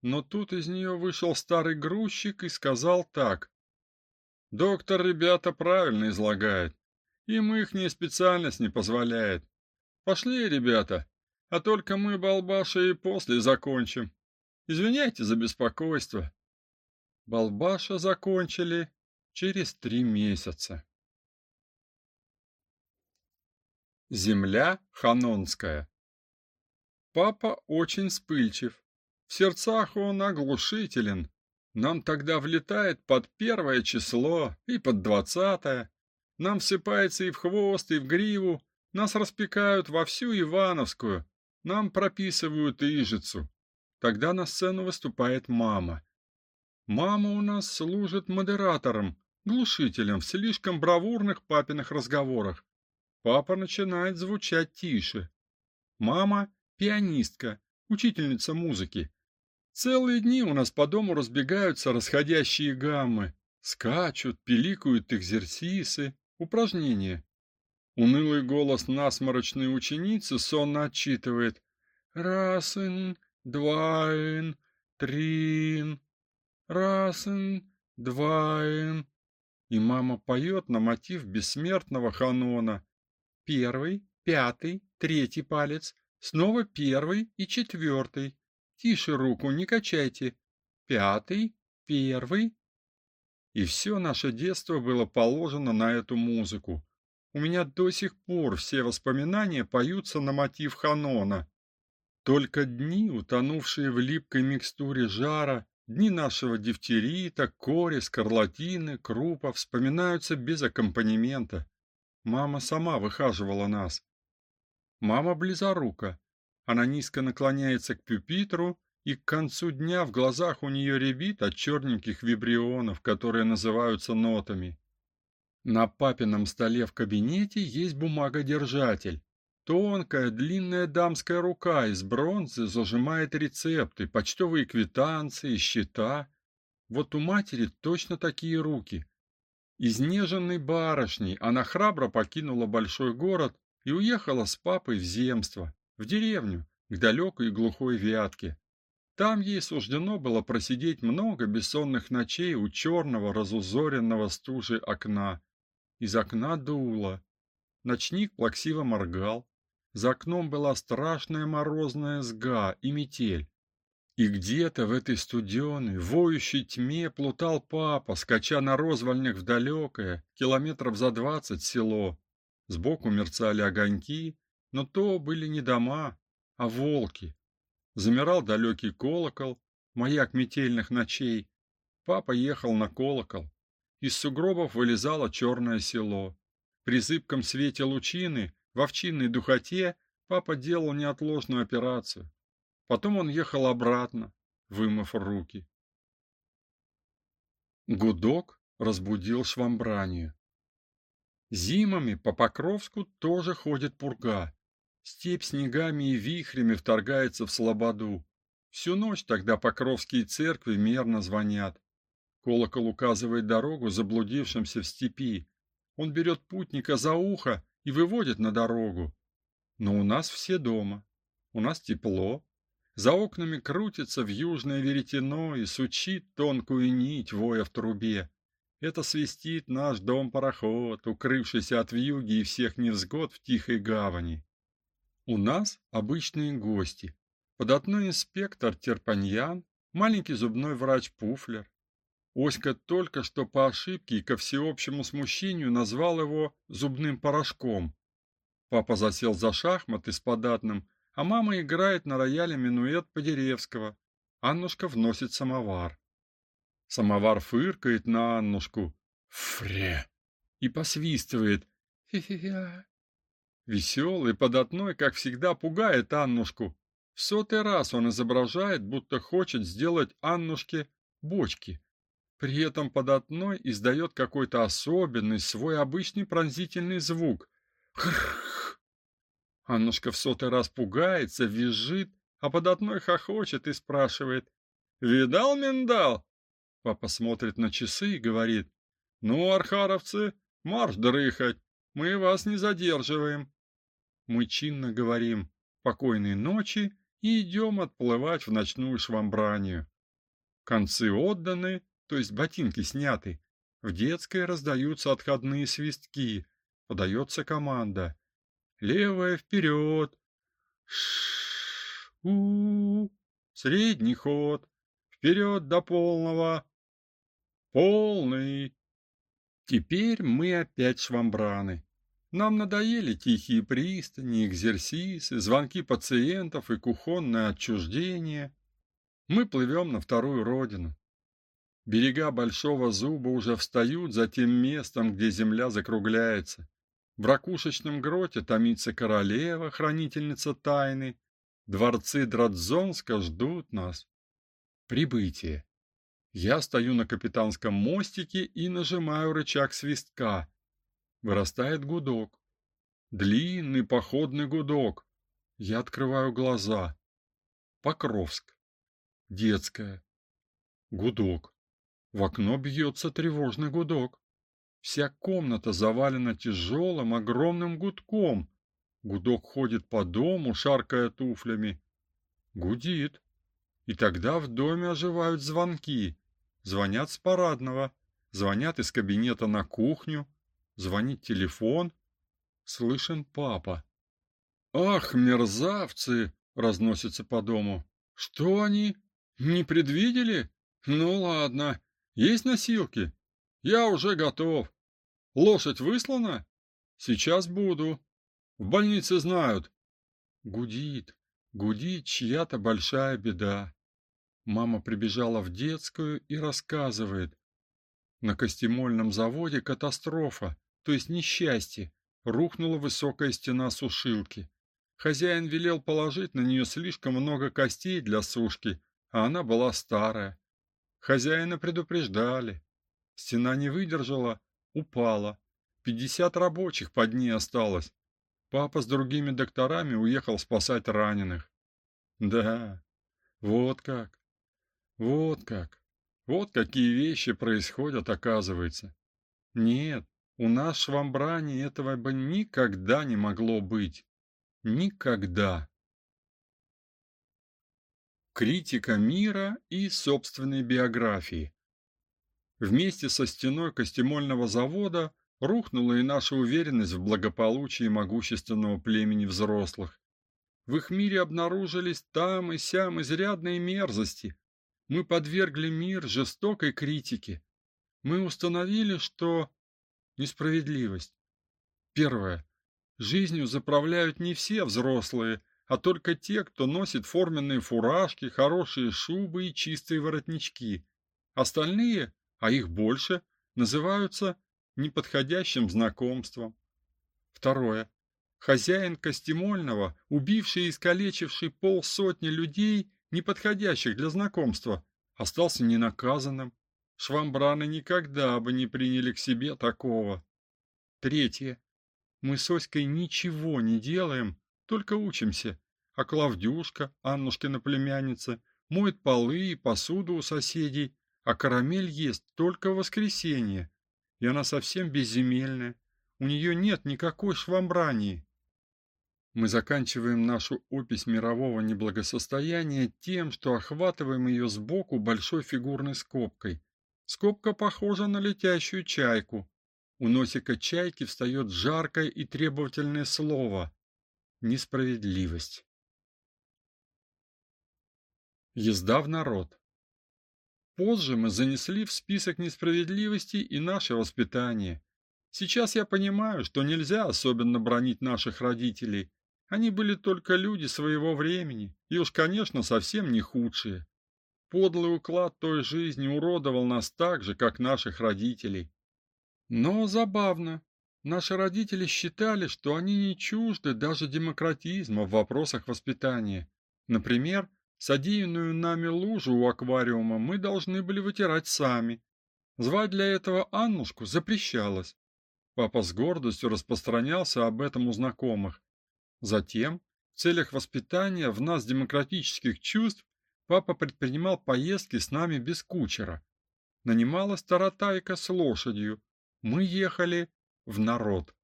Но тут из нее вышел старый грузчик и сказал так. «Доктор ребята правильно излагает. Им не специальность не позволяет. Пошли, ребята, а только мы, Балбаша, и после закончим. Извиняйте за беспокойство». Балбаша закончили через три месяца. Земля Ханонская Папа очень вспыльчив. В сердцах он оглушителен. Нам тогда влетает под первое число и под двадцатое. Нам всыпается и в хвост, и в гриву. Нас распекают во всю Ивановскую. Нам прописывают ижицу. Тогда на сцену выступает мама. Мама у нас служит модератором, глушителем в слишком бравурных папиных разговорах. Папа начинает звучать тише. Мама – пианистка, учительница музыки. Целые дни у нас по дому разбегаются расходящие гаммы. Скачут, пиликают экзерсисы, упражнения. Унылый голос насморочной ученицы сонно отчитывает «Расин, дваин, трин, расин, дваин». И мама поет на мотив бессмертного ханона. Первый, пятый, третий палец, снова первый и четвертый. Тише руку, не качайте. Пятый, первый. И все наше детство было положено на эту музыку. У меня до сих пор все воспоминания поются на мотив Ханона. Только дни, утонувшие в липкой микстуре жара, дни нашего дифтерита, кори, скарлатины, крупа вспоминаются без аккомпанемента. Мама сама выхаживала нас. Мама близорука. Она низко наклоняется к пюпитру, и к концу дня в глазах у нее рябит от черненьких вибрионов, которые называются нотами. На папином столе в кабинете есть бумагодержатель. Тонкая, длинная дамская рука из бронзы зажимает рецепты, почтовые квитанции, счета. Вот у матери точно такие руки. Изнеженной барышней она храбро покинула большой город и уехала с папой в земство, в деревню, к далекой и глухой Вятке. Там ей суждено было просидеть много бессонных ночей у черного разузоренного стужи окна. Из окна дуло. Ночник плаксиво моргал. За окном была страшная морозная сга и метель. И где-то в этой студеной, воющей тьме плутал папа, скача на розвальнях в далекое, километров за двадцать село. Сбоку мерцали огоньки, но то были не дома, а волки. Замирал далекий колокол, маяк метельных ночей. Папа ехал на колокол. Из сугробов вылезало черное село. При зыбком свете лучины, в овчинной духоте, папа делал неотложную операцию. Потом он ехал обратно, вымыв руки. Гудок разбудил швамбранию. Зимами по Покровску тоже ходит пурга. Степь снегами и вихрями вторгается в слободу. Всю ночь тогда покровские церкви мерно звонят. Колокол указывает дорогу заблудившимся в степи. Он берет путника за ухо и выводит на дорогу. Но у нас все дома. У нас тепло. За окнами крутится в южное веретено и сучит тонкую нить, воя в трубе. Это свистит наш дом-пароход, укрывшийся от вьюги и всех невзгод в тихой гавани. У нас обычные гости. Податной инспектор Терпаньян, маленький зубной врач Пуфлер, Оська только что по ошибке и ко всеобщему смущению назвал его зубным порошком. Папа засел за шахматы с податным, а мама играет на рояле минуэт Подеревского. Аннушка вносит самовар. Самовар фыркает на Аннушку. Фре! И посвистывает. Фи-фи-фя. Веселый, податной, как всегда, пугает Аннушку. В сотый раз он изображает, будто хочет сделать Аннушке бочки. При этом податной издает какой-то особенный, свой обычный пронзительный звук. Аннушка в сотый раз пугается, визжит, а податной хохочет и спрашивает. «Видал, миндал?» Папа смотрит на часы и говорит. «Ну, архаровцы, марш дрыхать, мы вас не задерживаем». Мы чинно говорим «покойной ночи» и идем отплывать в ночную швамбранию. Концы отданы, то есть ботинки сняты. В детской раздаются отходные свистки. Подается команда. Левая вперед. Ш у Средний ход. Вперед до полного. Полный. Теперь мы опять швамбраны. Нам надоели тихие пристани, экзерсисы, звонки пациентов и кухонное отчуждение. Мы плывем на вторую родину. Берега Большого Зуба уже встают за тем местом, где земля закругляется. В ракушечном гроте томится королева, хранительница тайны. Дворцы Драдзонска ждут нас. Прибытие. Я стою на капитанском мостике и нажимаю рычаг свистка. Вырастает гудок. Длинный походный гудок. Я открываю глаза. Покровск. Детская. Гудок. В окно бьется тревожный гудок. Вся комната завалена тяжелым огромным гудком. Гудок ходит по дому, шаркая туфлями. Гудит. И тогда в доме оживают звонки. Звонят с парадного, звонят из кабинета на кухню, звонит телефон. Слышен папа. «Ах, мерзавцы!» — разносится по дому. «Что они? Не предвидели? Ну ладно, есть носилки? Я уже готов. Лошадь выслана? Сейчас буду. В больнице знают. Гудит, гудит чья-то большая беда. Мама прибежала в детскую и рассказывает. На костемольном заводе катастрофа, то есть несчастье. Рухнула высокая стена сушилки. Хозяин велел положить на нее слишком много костей для сушки, а она была старая. Хозяина предупреждали. Стена не выдержала, упала. Пятьдесят рабочих под ней осталось. Папа с другими докторами уехал спасать раненых. Да, вот как. Вот как. Вот какие вещи происходят, оказывается. Нет, у нас в Швамбране этого бы никогда не могло быть. Никогда. Критика мира и собственной биографии. Вместе со стеной костемольного завода рухнула и наша уверенность в благополучии могущественного племени взрослых. В их мире обнаружились там и сям изрядные мерзости. Мы подвергли мир жестокой критике. Мы установили, что несправедливость. Первое. Жизнью заправляют не все взрослые, а только те, кто носит форменные фуражки, хорошие шубы и чистые воротнички. Остальные а их больше, называются неподходящим знакомством. Второе. Хозяин Костемольного, убивший и искалечивший полсотни людей, не подходящих для знакомства, остался ненаказанным. Швамбраны никогда бы не приняли к себе такого. Третье. Мы с Оськой ничего не делаем, только учимся. А Клавдюшка, Аннушкина племянница, моет полы и посуду у соседей, а карамель ест только в воскресенье, и она совсем безземельная. У нее нет никакой швамбрании. Мы заканчиваем нашу опись мирового неблагосостояния тем, что охватываем ее сбоку большой фигурной скобкой. Скобка похожа на летящую чайку. У носика чайки встает жаркое и требовательное слово несправедливость. Езда в народ. Позже мы занесли в список несправедливостей и наше воспитание. Сейчас я понимаю, что нельзя особенно бронить наших родителей. Они были только люди своего времени, и уж, конечно, совсем не худшие. Подлый уклад той жизни уродовал нас так же, как наших родителей. Но забавно. Наши родители считали, что они не чужды даже демократизма в вопросах воспитания. Например, Содеянную нами лужу у аквариума мы должны были вытирать сами. Звать для этого Аннушку запрещалось. Папа с гордостью распространялся об этом у знакомых. Затем, в целях воспитания в нас демократических чувств, папа предпринимал поездки с нами без кучера. Нанималась таратайка с лошадью. Мы ехали в народ.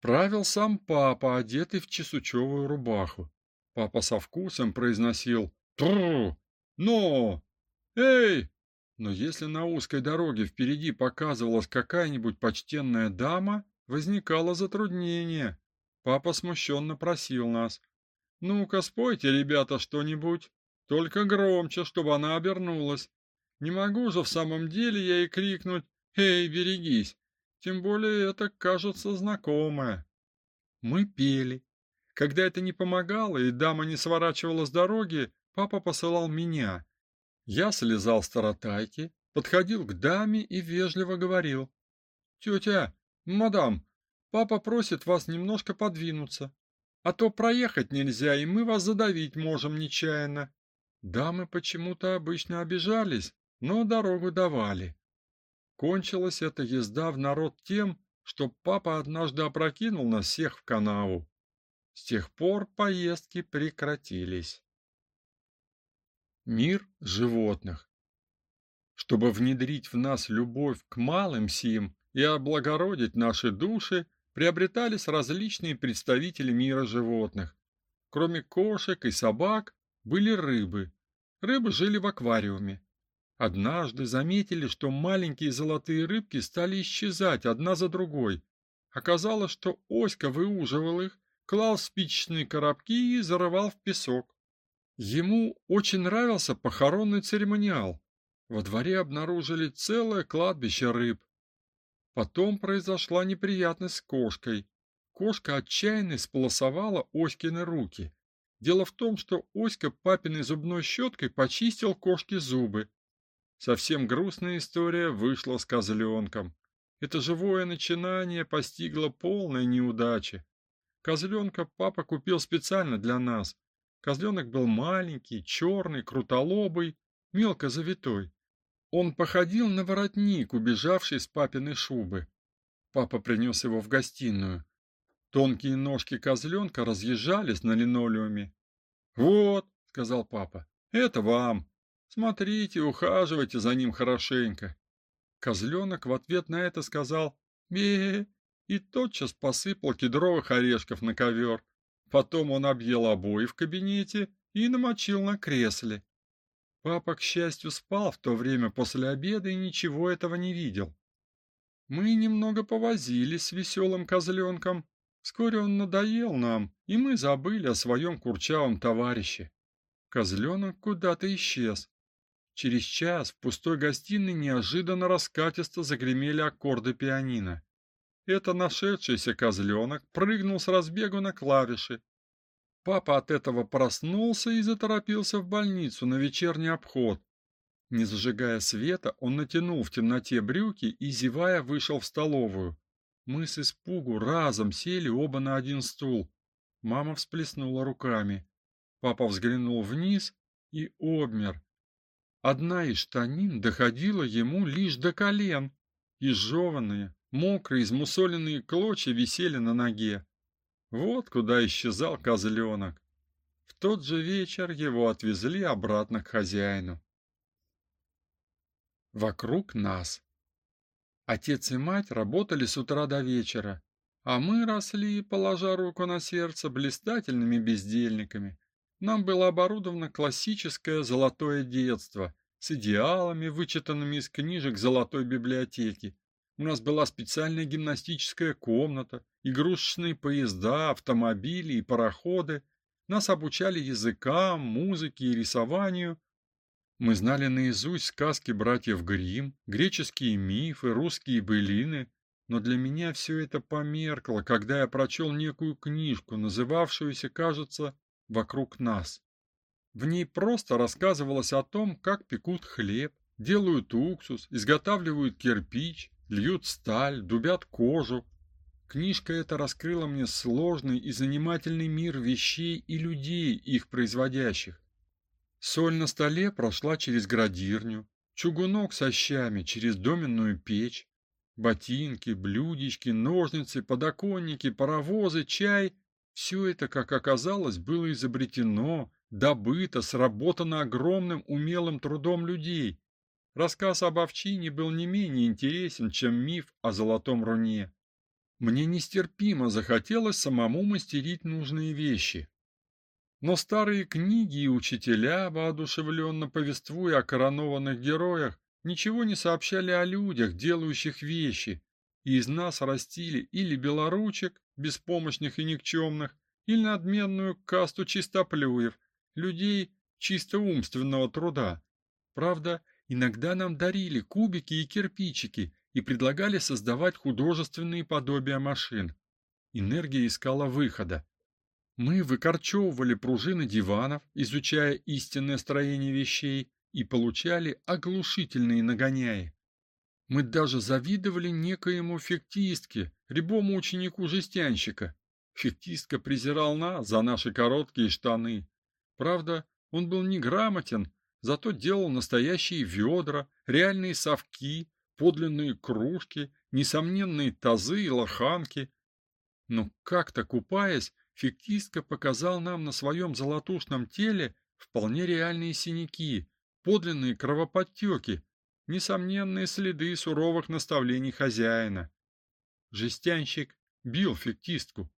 Правил сам папа, одетый в чесучевую рубаху. Папа со вкусом произносил Тру! Но! Эй! Но если на узкой дороге впереди показывалась какая-нибудь почтенная дама, возникало затруднение. Папа смущенно просил нас. «Ну-ка, спойте, ребята, что-нибудь. Только громче, чтобы она обернулась. Не могу же в самом деле я ей крикнуть «Эй, берегись!» Тем более это кажется знакомое. Мы пели. Когда это не помогало и дама не сворачивала с дороги, Папа посылал меня. Я слезал с таратайки, подходил к даме и вежливо говорил. «Тетя, мадам, папа просит вас немножко подвинуться». а то проехать нельзя, и мы вас задавить можем нечаянно. Дамы почему-то обычно обижались, но дорогу давали. Кончилась эта езда в народ тем, что папа однажды опрокинул нас всех в канаву. С тех пор поездки прекратились. Мир животных. Чтобы внедрить в нас любовь к малым сим и облагородить наши души, приобретались различные представители мира животных. Кроме кошек и собак были рыбы. Рыбы жили в аквариуме. Однажды заметили, что маленькие золотые рыбки стали исчезать одна за другой. Оказалось, что Оська выуживал их, клал в спичечные коробки и зарывал в песок. Ему очень нравился похоронный церемониал. Во дворе обнаружили целое кладбище рыб. Потом произошла неприятность с кошкой. Кошка отчаянно сполосовала Оськины руки. Дело в том, что Оська папиной зубной щеткой почистил кошке зубы. Совсем грустная история вышла с козленком. Это живое начинание постигло полной неудачи. Козленка папа купил специально для нас. Козленок был маленький, черный, крутолобый, мелко завитой. Он походил на воротник, убежавший с папиной шубы. Папа принес его в гостиную. Тонкие ножки козленка разъезжались на линолеуме. "Вот", сказал папа. "Это вам. Смотрите, ухаживайте за ним хорошенько. Козленок в ответ на это сказал «Ме!» и тотчас посыпал кедровых орешков на ковер. Потом он объел обои в кабинете и намочил на кресле. Папа, к счастью, спал в то время после обеда и ничего этого не видел. Мы немного повозились с веселым козленком. Вскоре он надоел нам, и мы забыли о своем курчавом товарище. Козленок куда-то исчез. Через час в пустой гостиной неожиданно раскатисто загремели аккорды пианино. Это нашедшийся козленок прыгнул с разбегу на клавиши. Папа от этого проснулся и заторопился в больницу на вечерний обход. Не зажигая света, он натянул в темноте брюки и, зевая, вышел в столовую. Мы с испугу разом сели оба на один стул. Мама всплеснула руками. Папа взглянул вниз и обмер. Одна из штанин доходила ему лишь до колен. Изжеванные, мокрые, измусоленные клочья висели на ноге. Вот куда исчезал козленок. В тот же вечер его отвезли обратно к хозяину. Вокруг нас. Отец и мать работали с утра до вечера, а мы росли, положа руку на сердце, блистательными бездельниками. Нам было оборудовано классическое золотое детство с идеалами, вычитанными из книжек золотой библиотеки. У нас была специальная гимнастическая комната, игрушечные поезда, автомобили и пароходы. Нас обучали языкам, музыке и рисованию. Мы знали наизусть сказки братьев Гримм, греческие мифы, русские былины, но для меня все это померкло, когда я прочел некую книжку, называвшуюся, кажется, вокруг нас. В ней просто рассказывалось о том, как пекут хлеб, делают уксус, изготавливают кирпич, льют сталь, дубят кожу. Книжка эта раскрыла мне сложный и занимательный мир вещей и людей, их производящих. Соль на столе прошла через градирню, чугунок со щами через доменную печь, ботинки, блюдечки, ножницы, подоконники, паровозы, чай все это, как оказалось, было изобретено, добыто, сработано огромным умелым трудом людей. Рассказ об овчине был не менее интересен, чем миф о золотом руне. Мне нестерпимо захотелось самому мастерить нужные вещи. Но старые книги и учителя, воодушевленно повествуя о коронованных героях, ничего не сообщали о людях, делающих вещи, и из нас растили или белоручек, беспомощных и никчемных, или надменную касту чистоплюев, людей чисто умственного труда. Правда, иногда нам дарили кубики и кирпичики и предлагали создавать художественные подобия машин. Энергия искала выхода. Мы выкорчевывали пружины диванов, изучая истинное строение вещей, и получали оглушительные нагоняи. Мы даже завидовали некоему фектистке, рябому ученику жестянщика. Фетистка презирал нас за наши короткие штаны. Правда, он был неграмотен, зато делал настоящие ведра, реальные совки, подлинные кружки, несомненные тазы и лоханки. Но как-то купаясь, фектистка показал нам на своем золотушном теле вполне реальные синяки, подлинные кровоподтеки, несомненные следы суровых наставлений хозяина. Жестянщик бил фектистку.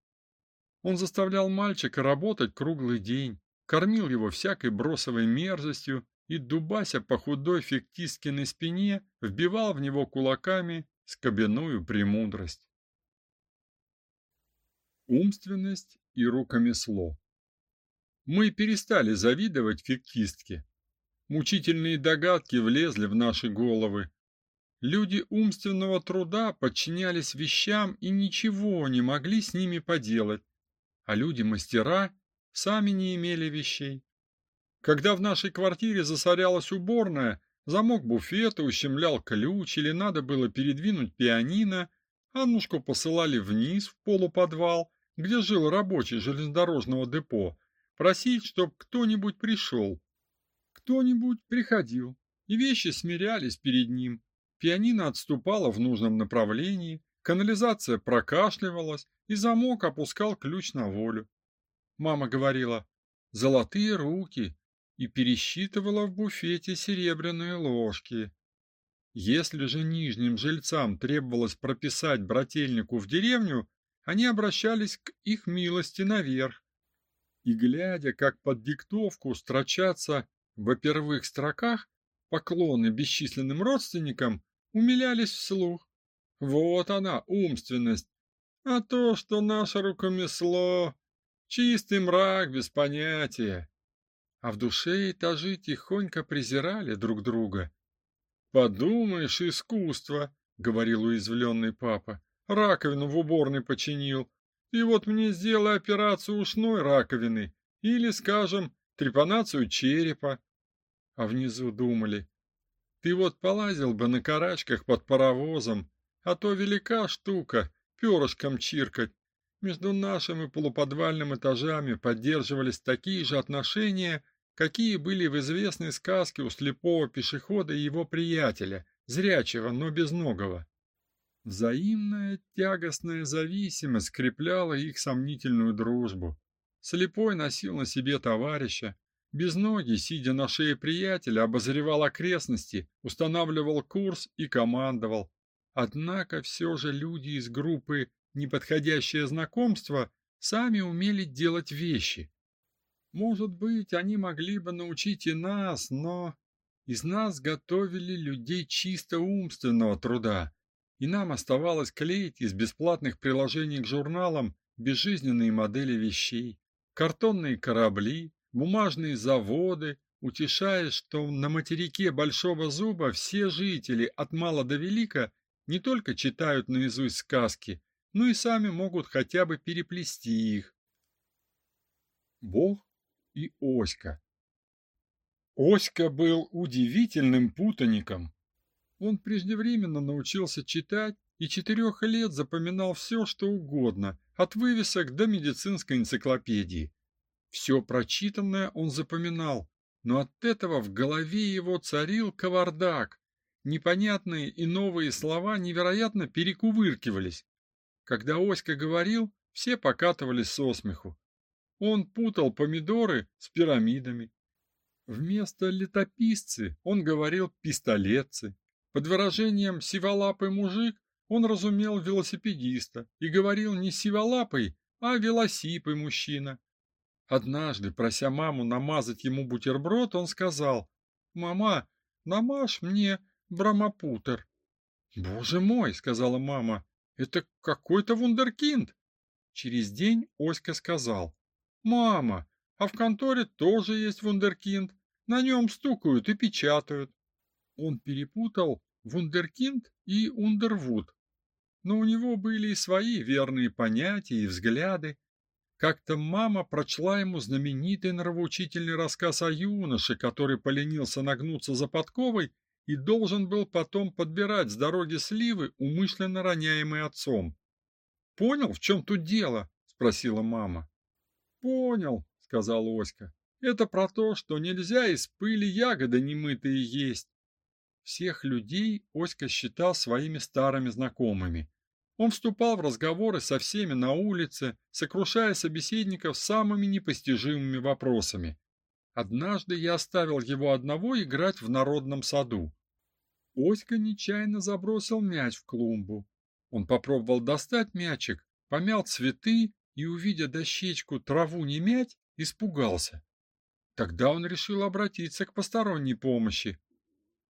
Он заставлял мальчика работать круглый день, кормил его всякой бросовой мерзостью и, дубася по худой фектисткиной спине, вбивал в него кулаками скобяную премудрость. Умственность и рукомесло Мы перестали завидовать фектистке. Мучительные догадки влезли в наши головы. Люди умственного труда подчинялись вещам и ничего не могли с ними поделать, а люди-мастера сами не имели вещей. Когда в нашей квартире засорялась уборная, замок буфета ущемлял ключ или надо было передвинуть пианино, Аннушку посылали вниз в полуподвал, где жил рабочий железнодорожного депо, просить, чтоб кто-нибудь пришел. Кто-нибудь приходил, и вещи смирялись перед ним. Пианино отступало в нужном направлении, канализация прокашливалась, и замок опускал ключ на волю. Мама говорила «Золотые руки, и пересчитывала в буфете серебряные ложки. Если же нижним жильцам требовалось прописать брательнику в деревню, они обращались к их милости наверх. И глядя, как под диктовку строчатся во первых строках поклоны бесчисленным родственникам, умилялись вслух. Вот она, умственность. А то, что наше рукомесло, чистый мрак без понятия а в душе этажи тихонько презирали друг друга. «Подумаешь, искусство!» — говорил уязвленный папа. «Раковину в уборной починил. И вот мне сделай операцию ушной раковины или, скажем, трепанацию черепа». А внизу думали, «Ты вот полазил бы на карачках под паровозом, а то велика штука, перышком чиркать, между нашим и полуподвальным этажами поддерживались такие же отношения, какие были в известной сказке у слепого пешехода и его приятеля, зрячего, но безногого. Взаимная тягостная зависимость скрепляла их сомнительную дружбу. Слепой носил на себе товарища, безногий, сидя на шее приятеля, обозревал окрестности, устанавливал курс и командовал. Однако все же люди из группы неподходящее знакомство, сами умели делать вещи. Может быть, они могли бы научить и нас, но из нас готовили людей чисто умственного труда, и нам оставалось клеить из бесплатных приложений к журналам безжизненные модели вещей, картонные корабли, бумажные заводы, утешаясь, что на материке Большого Зуба все жители от мала до велика не только читают наизусть сказки, ну и сами могут хотя бы переплести их. Бог и Оська. Оська был удивительным путаником. Он преждевременно научился читать и четырех лет запоминал все, что угодно, от вывесок до медицинской энциклопедии. Все прочитанное он запоминал, но от этого в голове его царил кавардак. Непонятные и новые слова невероятно перекувыркивались, когда Оська говорил, все покатывались со смеху. Он путал помидоры с пирамидами. Вместо летописцы он говорил пистолетцы. Под выражением «сиволапый мужик» он разумел велосипедиста и говорил не сиволапый, а велосипый мужчина. Однажды, прося маму намазать ему бутерброд, он сказал, «Мама, намажь мне брамапутер». «Боже мой!» — сказала мама, это какой-то вундеркинд. Через день Оська сказал. Мама, а в конторе тоже есть вундеркинд. На нем стукают и печатают. Он перепутал вундеркинд и ундервуд. Но у него были и свои верные понятия и взгляды. Как-то мама прочла ему знаменитый нравоучительный рассказ о юноше, который поленился нагнуться за подковой и должен был потом подбирать с дороги сливы, умышленно роняемые отцом. «Понял, в чем тут дело?» — спросила мама. Понял, сказал Оська. Это про то, что нельзя из пыли ягоды немытые есть. Всех людей Оська считал своими старыми знакомыми. Он вступал в разговоры со всеми на улице, сокрушая собеседников самыми непостижимыми вопросами. Однажды я оставил его одного играть в народном саду. Оська нечаянно забросил мяч в клумбу. Он попробовал достать мячик, помял цветы и, увидя дощечку «Траву не мять», испугался. Тогда он решил обратиться к посторонней помощи.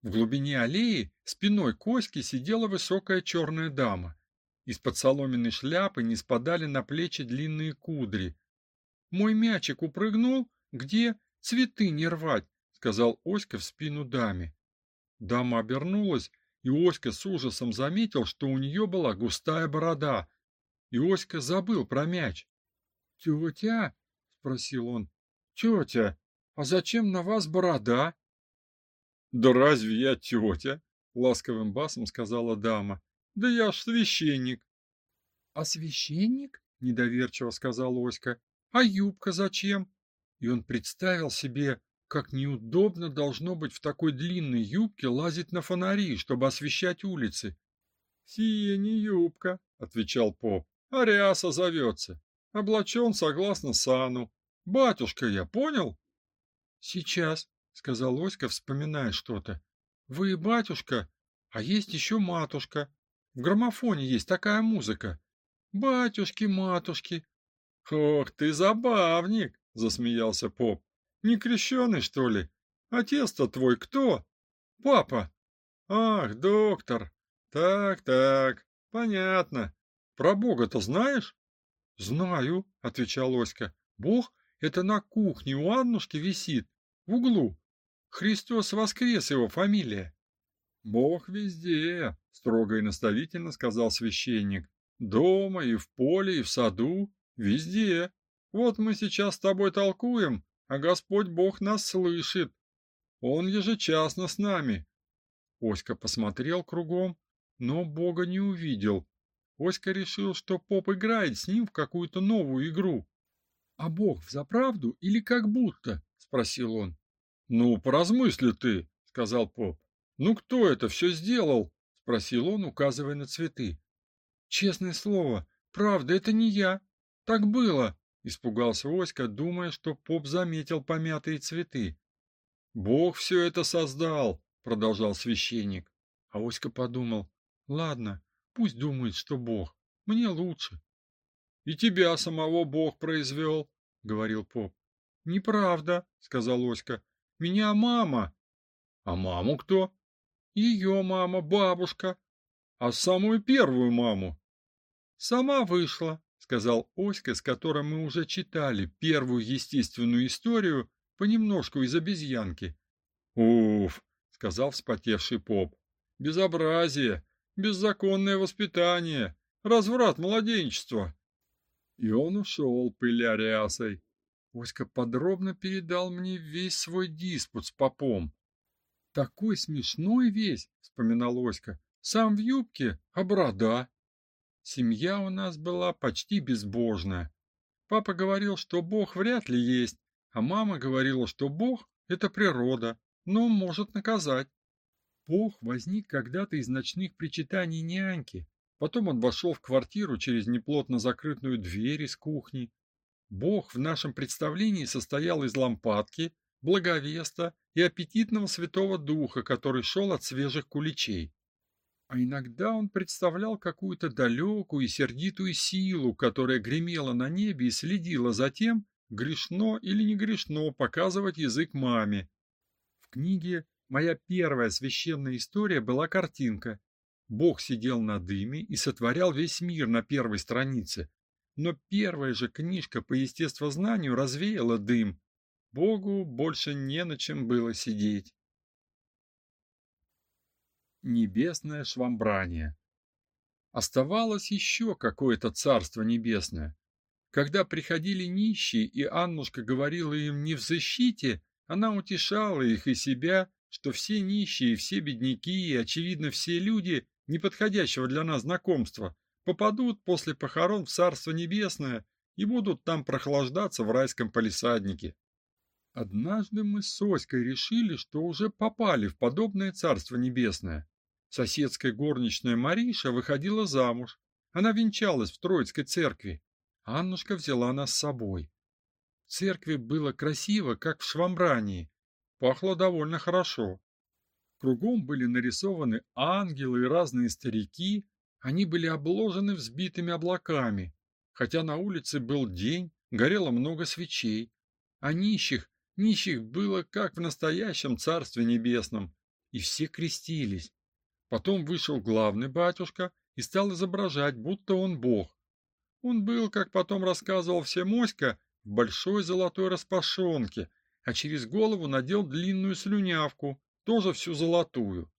В глубине аллеи спиной к Оське сидела высокая черная дама. Из-под соломенной шляпы не спадали на плечи длинные кудри. «Мой мячик упрыгнул? Где? Цветы не рвать!» — сказал Оська в спину даме. Дама обернулась, и Оська с ужасом заметил, что у нее была густая борода. И Оська забыл про мяч. «Тетя?» — спросил он. «Тетя, а зачем на вас борода?» «Да разве я тетя?» — ласковым басом сказала дама. «Да я ж священник». «А священник?» — недоверчиво сказал Оська. «А юбка зачем?» И он представил себе, как неудобно должно быть в такой длинной юбке лазить на фонари, чтобы освещать улицы. «Сия не юбка», — отвечал поп, — «а ряса зовется. Облачен согласно сану. Батюшка я, понял?» «Сейчас», — сказал Оська, вспоминая что-то. «Вы батюшка, а есть еще матушка. В граммофоне есть такая музыка. Батюшки, матушки». «Ох ты забавник!» — засмеялся поп. Не крещеный, что ли? Отец-то твой кто? Папа. Ах, доктор. Так, так. Понятно. Про Бога-то знаешь? Знаю, отвечал Оська. Бог это на кухне у Аннушки висит, в углу. Христос воскрес его фамилия. Бог везде, строго и наставительно сказал священник. Дома и в поле, и в саду, везде. Вот мы сейчас с тобой толкуем, а Господь Бог нас слышит. Он ежечасно с нами. Оська посмотрел кругом, но Бога не увидел. Оська решил, что поп играет с ним в какую-то новую игру. «А Бог взаправду или как будто?» — спросил он. «Ну, поразмысли ты», — сказал поп. «Ну, кто это все сделал?» — спросил он, указывая на цветы. «Честное слово, правда, это не я. Так было. Испугался Оська, думая, что поп заметил помятые цветы. «Бог все это создал», — продолжал священник. А Оська подумал, «Ладно, пусть думает, что Бог. Мне лучше». «И тебя самого Бог произвел», — говорил поп. «Неправда», — сказал Оська. «Меня мама». «А маму кто?» «Ее мама, бабушка». «А самую первую маму?» «Сама вышла», сказал Оська, с которым мы уже читали первую естественную историю, понемножку из обезьянки. Уф, сказал вспотевший поп. Безобразие, беззаконное воспитание, разврат младенчества. И он ушел, пыля рясой. Оська подробно передал мне весь свой диспут с попом. Такой смешной весь, вспоминал Оська. Сам в юбке, а борода. Семья у нас была почти безбожная. Папа говорил, что Бог вряд ли есть, а мама говорила, что Бог – это природа, но может наказать. Бог возник когда-то из ночных причитаний няньки. Потом он вошел в квартиру через неплотно закрытую дверь из кухни. Бог в нашем представлении состоял из лампадки, благовеста и аппетитного святого духа, который шел от свежих куличей а иногда он представлял какую-то далекую и сердитую силу, которая гремела на небе и следила за тем, грешно или не грешно показывать язык маме. В книге «Моя первая священная история» была картинка. Бог сидел на дыме и сотворял весь мир на первой странице. Но первая же книжка по естествознанию развеяла дым. Богу больше не на чем было сидеть небесное швамбрание. Оставалось еще какое-то царство небесное. Когда приходили нищие, и Аннушка говорила им не в защите, она утешала их и себя, что все нищие, все бедняки и, очевидно, все люди, неподходящего для нас знакомства, попадут после похорон в Царство Небесное и будут там прохлаждаться в райском палисаднике. Однажды мы с Соськой решили, что уже попали в подобное царство небесное. Соседская горничная Мариша выходила замуж. Она венчалась в Троицкой церкви. Аннушка взяла нас с собой. В церкви было красиво, как в Швамбрании. Пахло довольно хорошо. Кругом были нарисованы ангелы и разные старики. Они были обложены взбитыми облаками. Хотя на улице был день, горело много свечей. А нищих, нищих было, как в настоящем Царстве Небесном. И все крестились. Потом вышел главный батюшка и стал изображать, будто он бог. Он был, как потом рассказывал всем Моська, в большой золотой распашонке, а через голову надел длинную слюнявку, тоже всю золотую.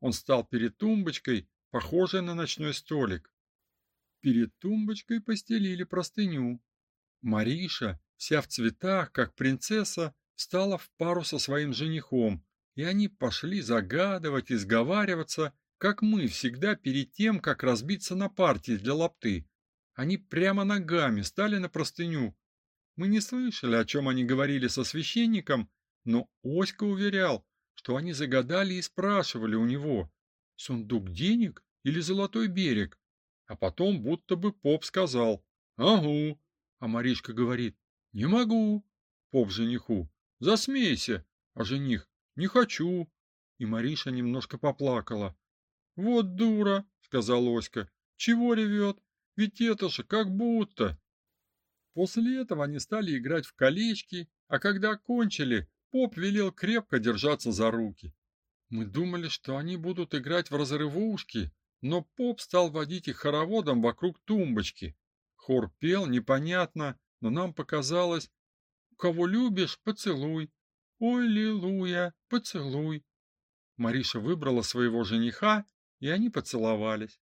Он стал перед тумбочкой, похожей на ночной столик. Перед тумбочкой постелили простыню. Мариша, вся в цветах, как принцесса, встала в пару со своим женихом, и они пошли загадывать и сговариваться, как мы всегда перед тем, как разбиться на партии для лапты. Они прямо ногами стали на простыню. Мы не слышали, о чем они говорили со священником, но Оська уверял, что они загадали и спрашивали у него, сундук денег или золотой берег. А потом будто бы поп сказал «Агу», а Маришка говорит «Не могу». Поп жениху «Засмейся», а жених «Не хочу». И Мариша немножко поплакала. «Вот дура», — сказал Оська, — «чего ревет? Ведь это же как будто». После этого они стали играть в колечки, а когда кончили, Поп велел крепко держаться за руки. Мы думали, что они будут играть в разрывушки, но поп стал водить их хороводом вокруг тумбочки. Хор пел непонятно, но нам показалось «Кого любишь, поцелуй, ой, лилуя, поцелуй». Мариша выбрала своего жениха, и они поцеловались.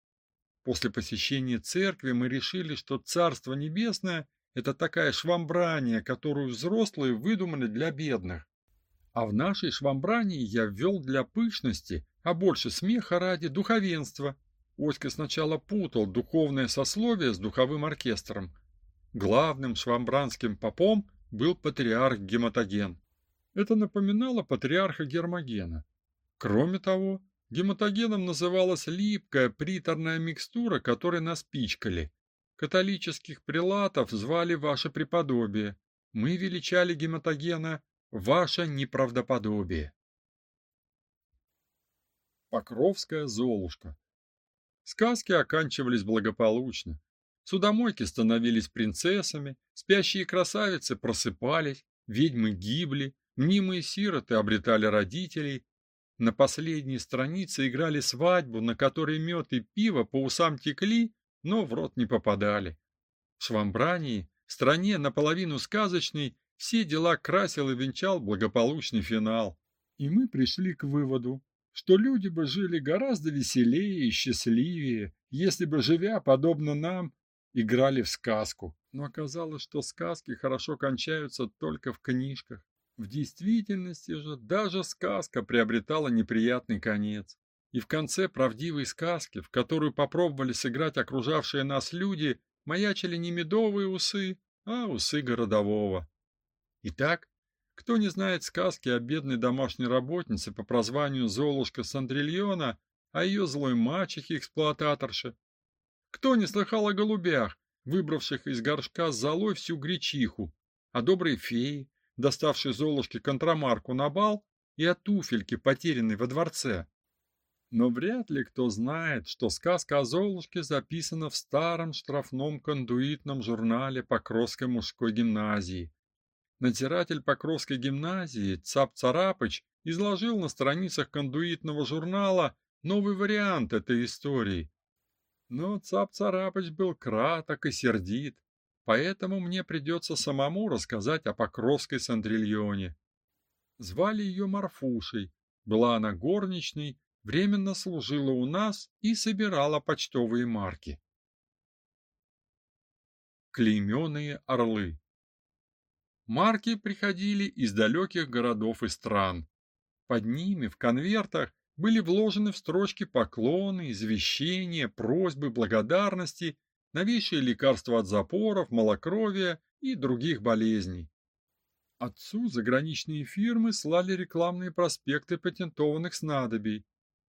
После посещения церкви мы решили, что Царство Небесное – это такая швамбрания, которую взрослые выдумали для бедных. А в нашей швамбрании я ввел для пышности, а больше смеха ради духовенства. Оська сначала путал духовное сословие с духовым оркестром. Главным швамбранским попом был патриарх Гематоген. Это напоминало патриарха Гермогена. Кроме того, гематогеном называлась липкая приторная микстура, которой нас пичкали. Католических прилатов звали ваше преподобие. Мы величали гематогена Ваше неправдоподобие. Покровская Золушка. Сказки оканчивались благополучно. Судомойки становились принцессами, спящие красавицы просыпались, ведьмы гибли, мнимые сироты обретали родителей. На последней странице играли свадьбу, на которой мед и пиво по усам текли, но в рот не попадали. В Швамбрании, стране наполовину сказочной, все дела красил и венчал благополучный финал. И мы пришли к выводу, что люди бы жили гораздо веселее и счастливее, если бы, живя подобно нам, играли в сказку. Но оказалось, что сказки хорошо кончаются только в книжках. В действительности же даже сказка приобретала неприятный конец. И в конце правдивой сказки, в которую попробовали сыграть окружавшие нас люди, маячили не медовые усы, а усы городового. Итак, кто не знает сказки о бедной домашней работнице по прозванию Золушка Сандрильона, о ее злой мачехе-эксплуататорше? Кто не слыхал о голубях, выбравших из горшка с золой всю гречиху, о доброй фее, доставшей Золушке контрамарку на бал, и о туфельке, потерянной во дворце? Но вряд ли кто знает, что сказка о Золушке записана в старом штрафном кондуитном журнале Покровской мужской гимназии, Надзиратель Покровской гимназии Цап Царапыч изложил на страницах кондуитного журнала новый вариант этой истории. Но Цап Царапыч был краток и сердит, поэтому мне придется самому рассказать о Покровской Сандрильоне. Звали ее Марфушей, была она горничной, временно служила у нас и собирала почтовые марки. Клейменные орлы Марки приходили из далеких городов и стран. Под ними в конвертах были вложены в строчки поклоны, извещения, просьбы, благодарности новейшие лекарства от запоров, малокровия и других болезней. Отцу заграничные фирмы слали рекламные проспекты патентованных снадобий,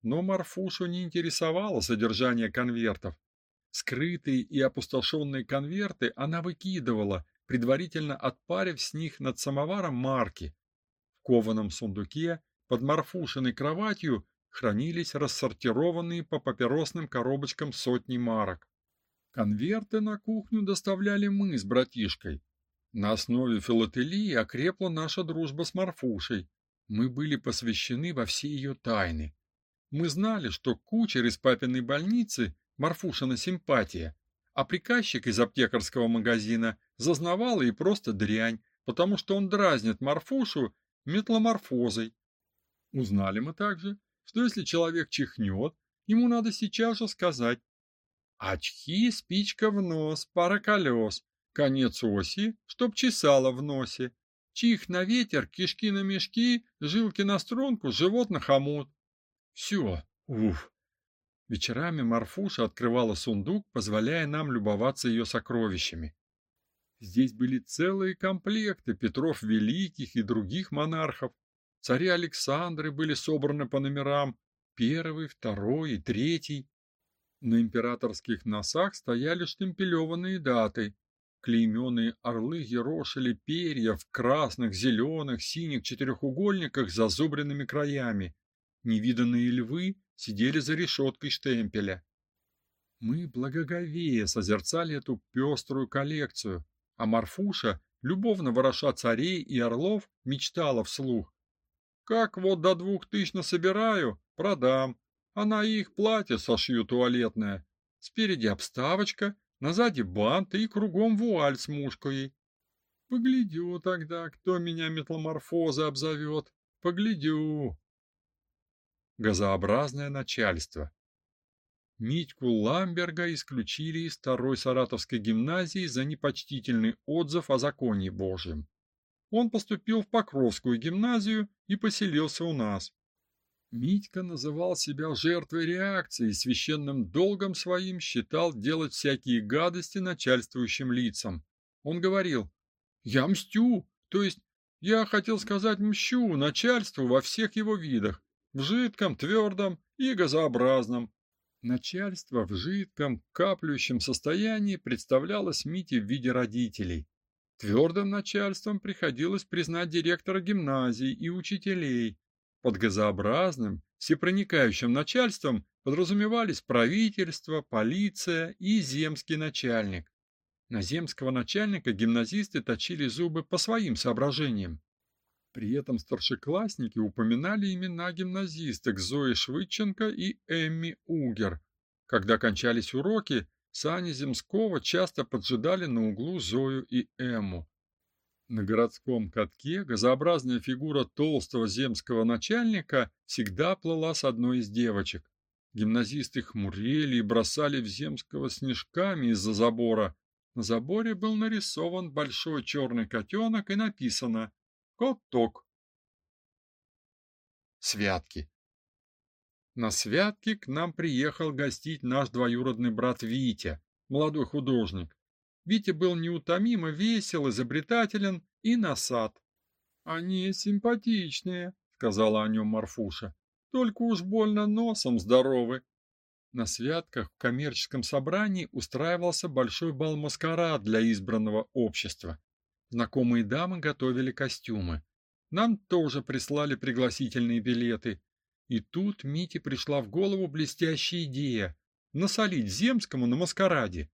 но Марфушу не интересовало содержание конвертов. Скрытые и опустошенные конверты она выкидывала, предварительно отпарив с них над самоваром марки. В кованом сундуке под Марфушиной кроватью хранились рассортированные по папиросным коробочкам сотни марок. Конверты на кухню доставляли мы с братишкой. На основе филателии окрепла наша дружба с Марфушей. Мы были посвящены во все ее тайны. Мы знали, что кучер из папиной больницы Марфушина симпатия, а приказчик из аптекарского магазина зазнавала и просто дрянь, потому что он дразнит Марфушу метломорфозой. Узнали мы также, что если человек чихнет, ему надо сейчас же сказать «Очки, спичка в нос, пара колес, конец оси, чтоб чесало в носе, чих на ветер, кишки на мешки, жилки на струнку, живот на хомут». Все, уф. Вечерами Марфуша открывала сундук, позволяя нам любоваться ее сокровищами. Здесь были целые комплекты Петров Великих и других монархов. Цари Александры были собраны по номерам первый, второй и третий. На императорских носах стояли штемпелеванные даты. Клейменные орлы ерошили перья в красных, зеленых, синих четырехугольниках с зазубренными краями. Невиданные львы сидели за решеткой штемпеля. Мы благоговея созерцали эту пеструю коллекцию, а Марфуша, любовно вороша царей и орлов, мечтала вслух. Как вот до двух тысяч насобираю, продам, а на их платье сошью туалетное. Спереди обставочка, назади бант и кругом вуаль с мушкой. Поглядю тогда, кто меня метаморфозы обзовет. Поглядю газообразное начальство. Митьку Ламберга исключили из второй Саратовской гимназии за непочтительный отзыв о законе Божьем. Он поступил в Покровскую гимназию и поселился у нас. Митька называл себя жертвой реакции и священным долгом своим считал делать всякие гадости начальствующим лицам. Он говорил: "Я мстю", то есть я хотел сказать мщу начальству во всех его видах, в жидком, твердом и газообразном. Начальство в жидком, каплющем состоянии представлялось Мите в виде родителей. Твердым начальством приходилось признать директора гимназии и учителей. Под газообразным, всепроникающим начальством подразумевались правительство, полиция и земский начальник. На земского начальника гимназисты точили зубы по своим соображениям. При этом старшеклассники упоминали имена гимназисток Зои Швыдченко и Эмми Угер. Когда кончались уроки, сани Земского часто поджидали на углу Зою и Эмму. На городском катке газообразная фигура толстого земского начальника всегда плыла с одной из девочек. Гимназисты хмурели и бросали в земского снежками из-за забора. На заборе был нарисован большой черный котенок и написано Коток. Святки. На святки к нам приехал гостить наш двоюродный брат Витя, молодой художник. Витя был неутомимо весел, изобретателен и насад. Они симпатичные, сказала о нем Марфуша. Только уж больно носом здоровы. На святках в коммерческом собрании устраивался большой бал-маскарад для избранного общества. Знакомые дамы готовили костюмы. Нам тоже прислали пригласительные билеты. И тут Мите пришла в голову блестящая идея насолить Земскому на маскараде.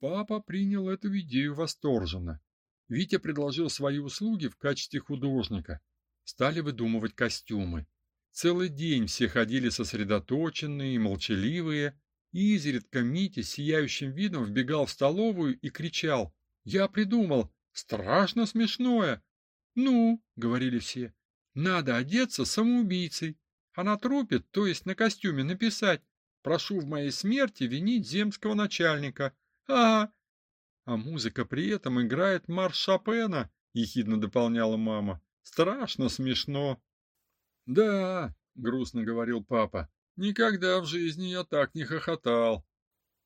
Папа принял эту идею восторженно. Витя предложил свои услуги в качестве художника. Стали выдумывать костюмы. Целый день все ходили сосредоточенные молчаливые, и изредка Митя с сияющим видом вбегал в столовую и кричал «Я придумал! Страшно смешное. Ну, говорили все, надо одеться самоубийцей, а на трупе, то есть на костюме написать: "Прошу в моей смерти винить земского начальника". Ага. А музыка при этом играет марш Шопена, ехидно дополняла мама. Страшно смешно. Да, грустно говорил папа. Никогда в жизни я так не хохотал.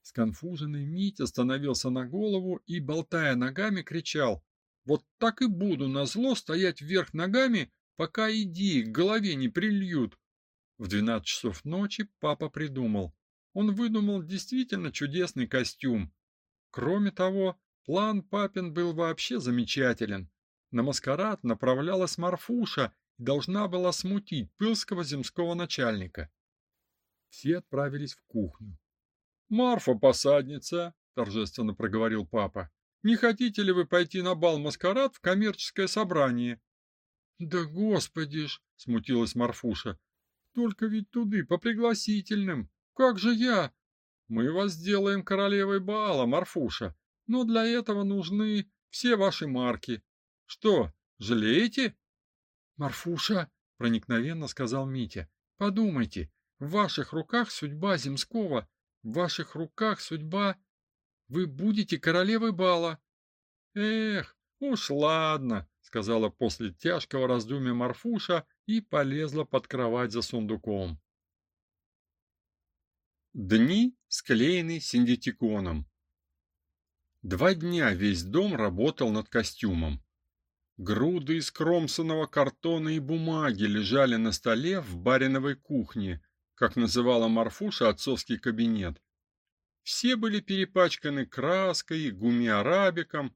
Сконфуженный Митя становился на голову и, болтая ногами, кричал. «Вот так и буду на зло стоять вверх ногами, пока идеи к голове не прильют». В двенадцать часов ночи папа придумал. Он выдумал действительно чудесный костюм. Кроме того, план папин был вообще замечателен. На маскарад направлялась Марфуша и должна была смутить пылского земского начальника. Все отправились в кухню. Марфа посадница, торжественно проговорил папа. Не хотите ли вы пойти на бал маскарад в коммерческое собрание? Да господи ж, смутилась Марфуша. Только ведь туды по пригласительным. Как же я? Мы вас сделаем королевой бала, Марфуша. Но для этого нужны все ваши марки. Что, жалеете? Марфуша, проникновенно сказал Митя. Подумайте, в ваших руках судьба Земского в ваших руках судьба. Вы будете королевой бала. Эх, уж ладно, сказала после тяжкого раздумья Марфуша и полезла под кровать за сундуком. Дни склеены синдетиконом. Два дня весь дом работал над костюмом. Груды из кромсаного картона и бумаги лежали на столе в бариновой кухне, как называла Марфуша отцовский кабинет. Все были перепачканы краской, гумиарабиком.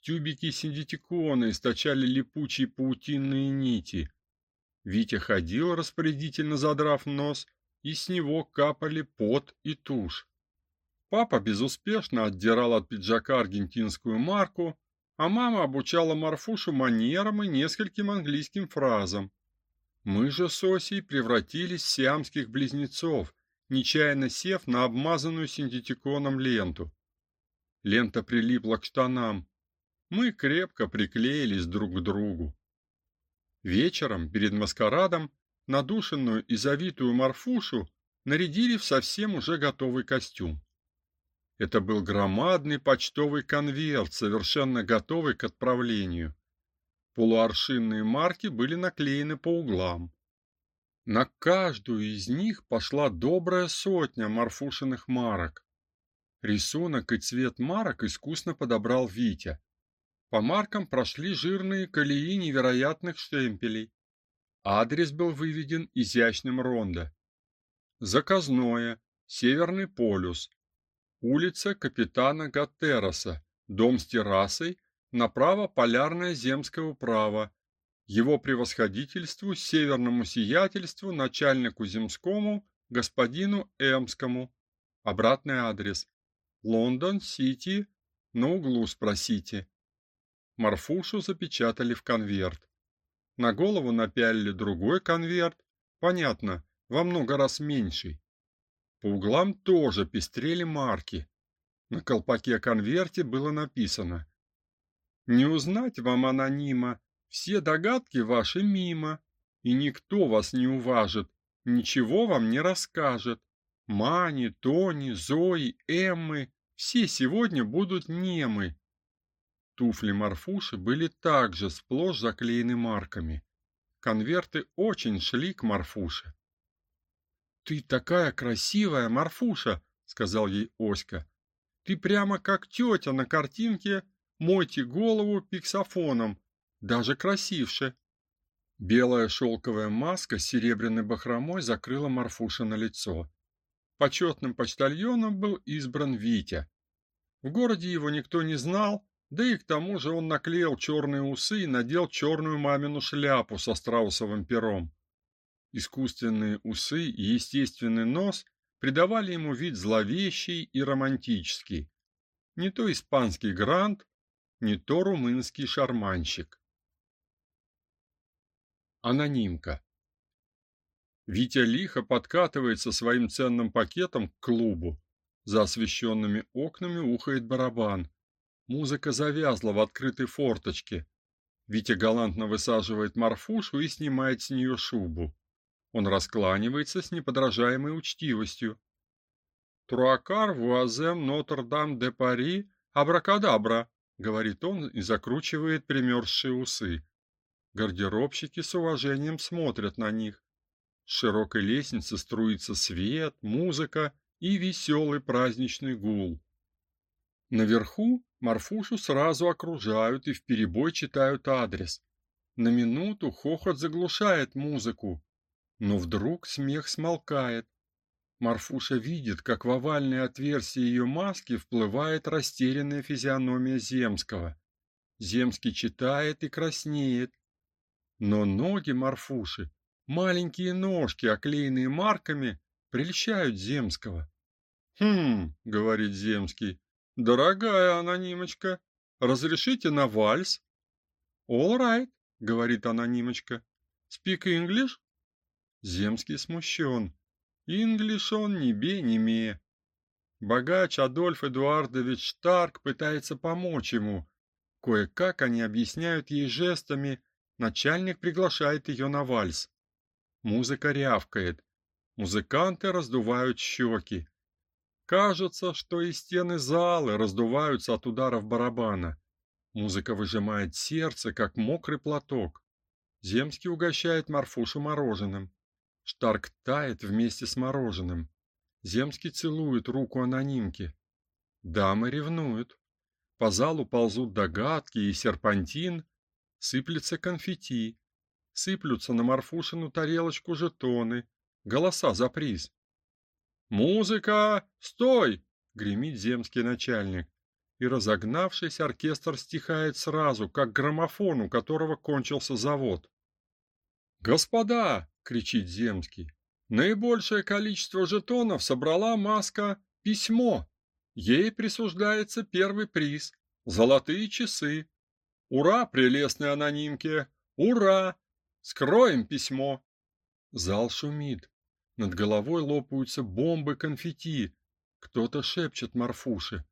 Тюбики синдетикона источали липучие паутинные нити. Витя ходил, распорядительно задрав нос, и с него капали пот и тушь. Папа безуспешно отдирал от пиджака аргентинскую марку, а мама обучала Марфушу манерам и нескольким английским фразам. Мы же с Осей превратились в сиамских близнецов, нечаянно сев на обмазанную синтетиконом ленту. Лента прилипла к штанам. Мы крепко приклеились друг к другу. Вечером, перед маскарадом, надушенную и завитую Марфушу нарядили в совсем уже готовый костюм. Это был громадный почтовый конверт, совершенно готовый к отправлению. Полуаршинные марки были наклеены по углам. На каждую из них пошла добрая сотня Марфушиных марок. Рисунок и цвет марок искусно подобрал Витя. По маркам прошли жирные колеи невероятных штемпелей. Адрес был выведен изящным рондо. Заказное, Северный полюс, улица капитана Гаттероса, дом с террасой, направо полярное земское управа, его превосходительству северному сиятельству начальнику земскому господину Эмскому. Обратный адрес. Лондон-Сити, на углу спросите. Марфушу запечатали в конверт. На голову напялили другой конверт, понятно, во много раз меньший. По углам тоже пестрели марки. На колпаке конверте было написано: Не узнать вам анонима, все догадки ваши мимо, и никто вас не уважит, ничего вам не расскажет. Мани, Тони, Зои, Эммы все сегодня будут немы. Туфли Марфуши были также сплошь заклеены марками. Конверты очень шли к Марфуше. Ты такая красивая, Марфуша, сказал ей Оська. Ты прямо как тетя на картинке "Мойте голову пиксофоном" даже красивше. Белая шелковая маска с серебряной бахромой закрыла Марфуша на лицо. Почетным почтальоном был избран Витя. В городе его никто не знал, да и к тому же он наклеил черные усы и надел черную мамину шляпу со страусовым пером. Искусственные усы и естественный нос придавали ему вид зловещий и романтический. Не то испанский грант, не то румынский шарманщик. Анонимка. Витя лихо подкатывает со своим ценным пакетом к клубу. За освещенными окнами ухает барабан. Музыка завязла в открытой форточке. Витя галантно высаживает Марфушу и снимает с нее шубу. Он раскланивается с неподражаемой учтивостью. «Труакар вуазем Нотр-Дам-де-Пари, абракадабра», — говорит он и закручивает примерзшие усы. Гардеробщики с уважением смотрят на них. С широкой лестницы струится свет, музыка, и веселый праздничный гул. Наверху Марфушу сразу окружают и вперебой читают адрес. На минуту хохот заглушает музыку, но вдруг смех смолкает. Марфуша видит, как в овальное отверстие ее маски вплывает растерянная физиономия Земского. Земский читает и краснеет. Но ноги Марфуши, маленькие ножки, оклеенные марками, прельщают Земского. «Хм», — говорит Земский, — «дорогая анонимочка, разрешите на вальс?» «All right», — говорит анонимочка. «Speak English?» Земский смущен. Инглиш он ни бе, ни ме. Богач Адольф Эдуардович Штарк пытается помочь ему. Кое-как они объясняют ей жестами. Начальник приглашает ее на вальс. Музыка рявкает. Музыканты раздувают щеки. Кажется, что и стены залы раздуваются от ударов барабана. Музыка выжимает сердце, как мокрый платок. Земский угощает Марфушу мороженым. Штарк тает вместе с мороженым. Земский целует руку анонимки. Дамы ревнуют. По залу ползут догадки и серпантин, сыплется конфетти, сыплются на Марфушину тарелочку жетоны, голоса за приз. «Музыка! Стой!» — гремит земский начальник. И разогнавшись, оркестр стихает сразу, как граммофон, у которого кончился завод. «Господа!» кричит Земский. Наибольшее количество жетонов собрала маска «Письмо». Ей присуждается первый приз – золотые часы. Ура, прелестной анонимке! Ура! Скроем письмо! Зал шумит. Над головой лопаются бомбы конфетти. Кто-то шепчет Марфуше.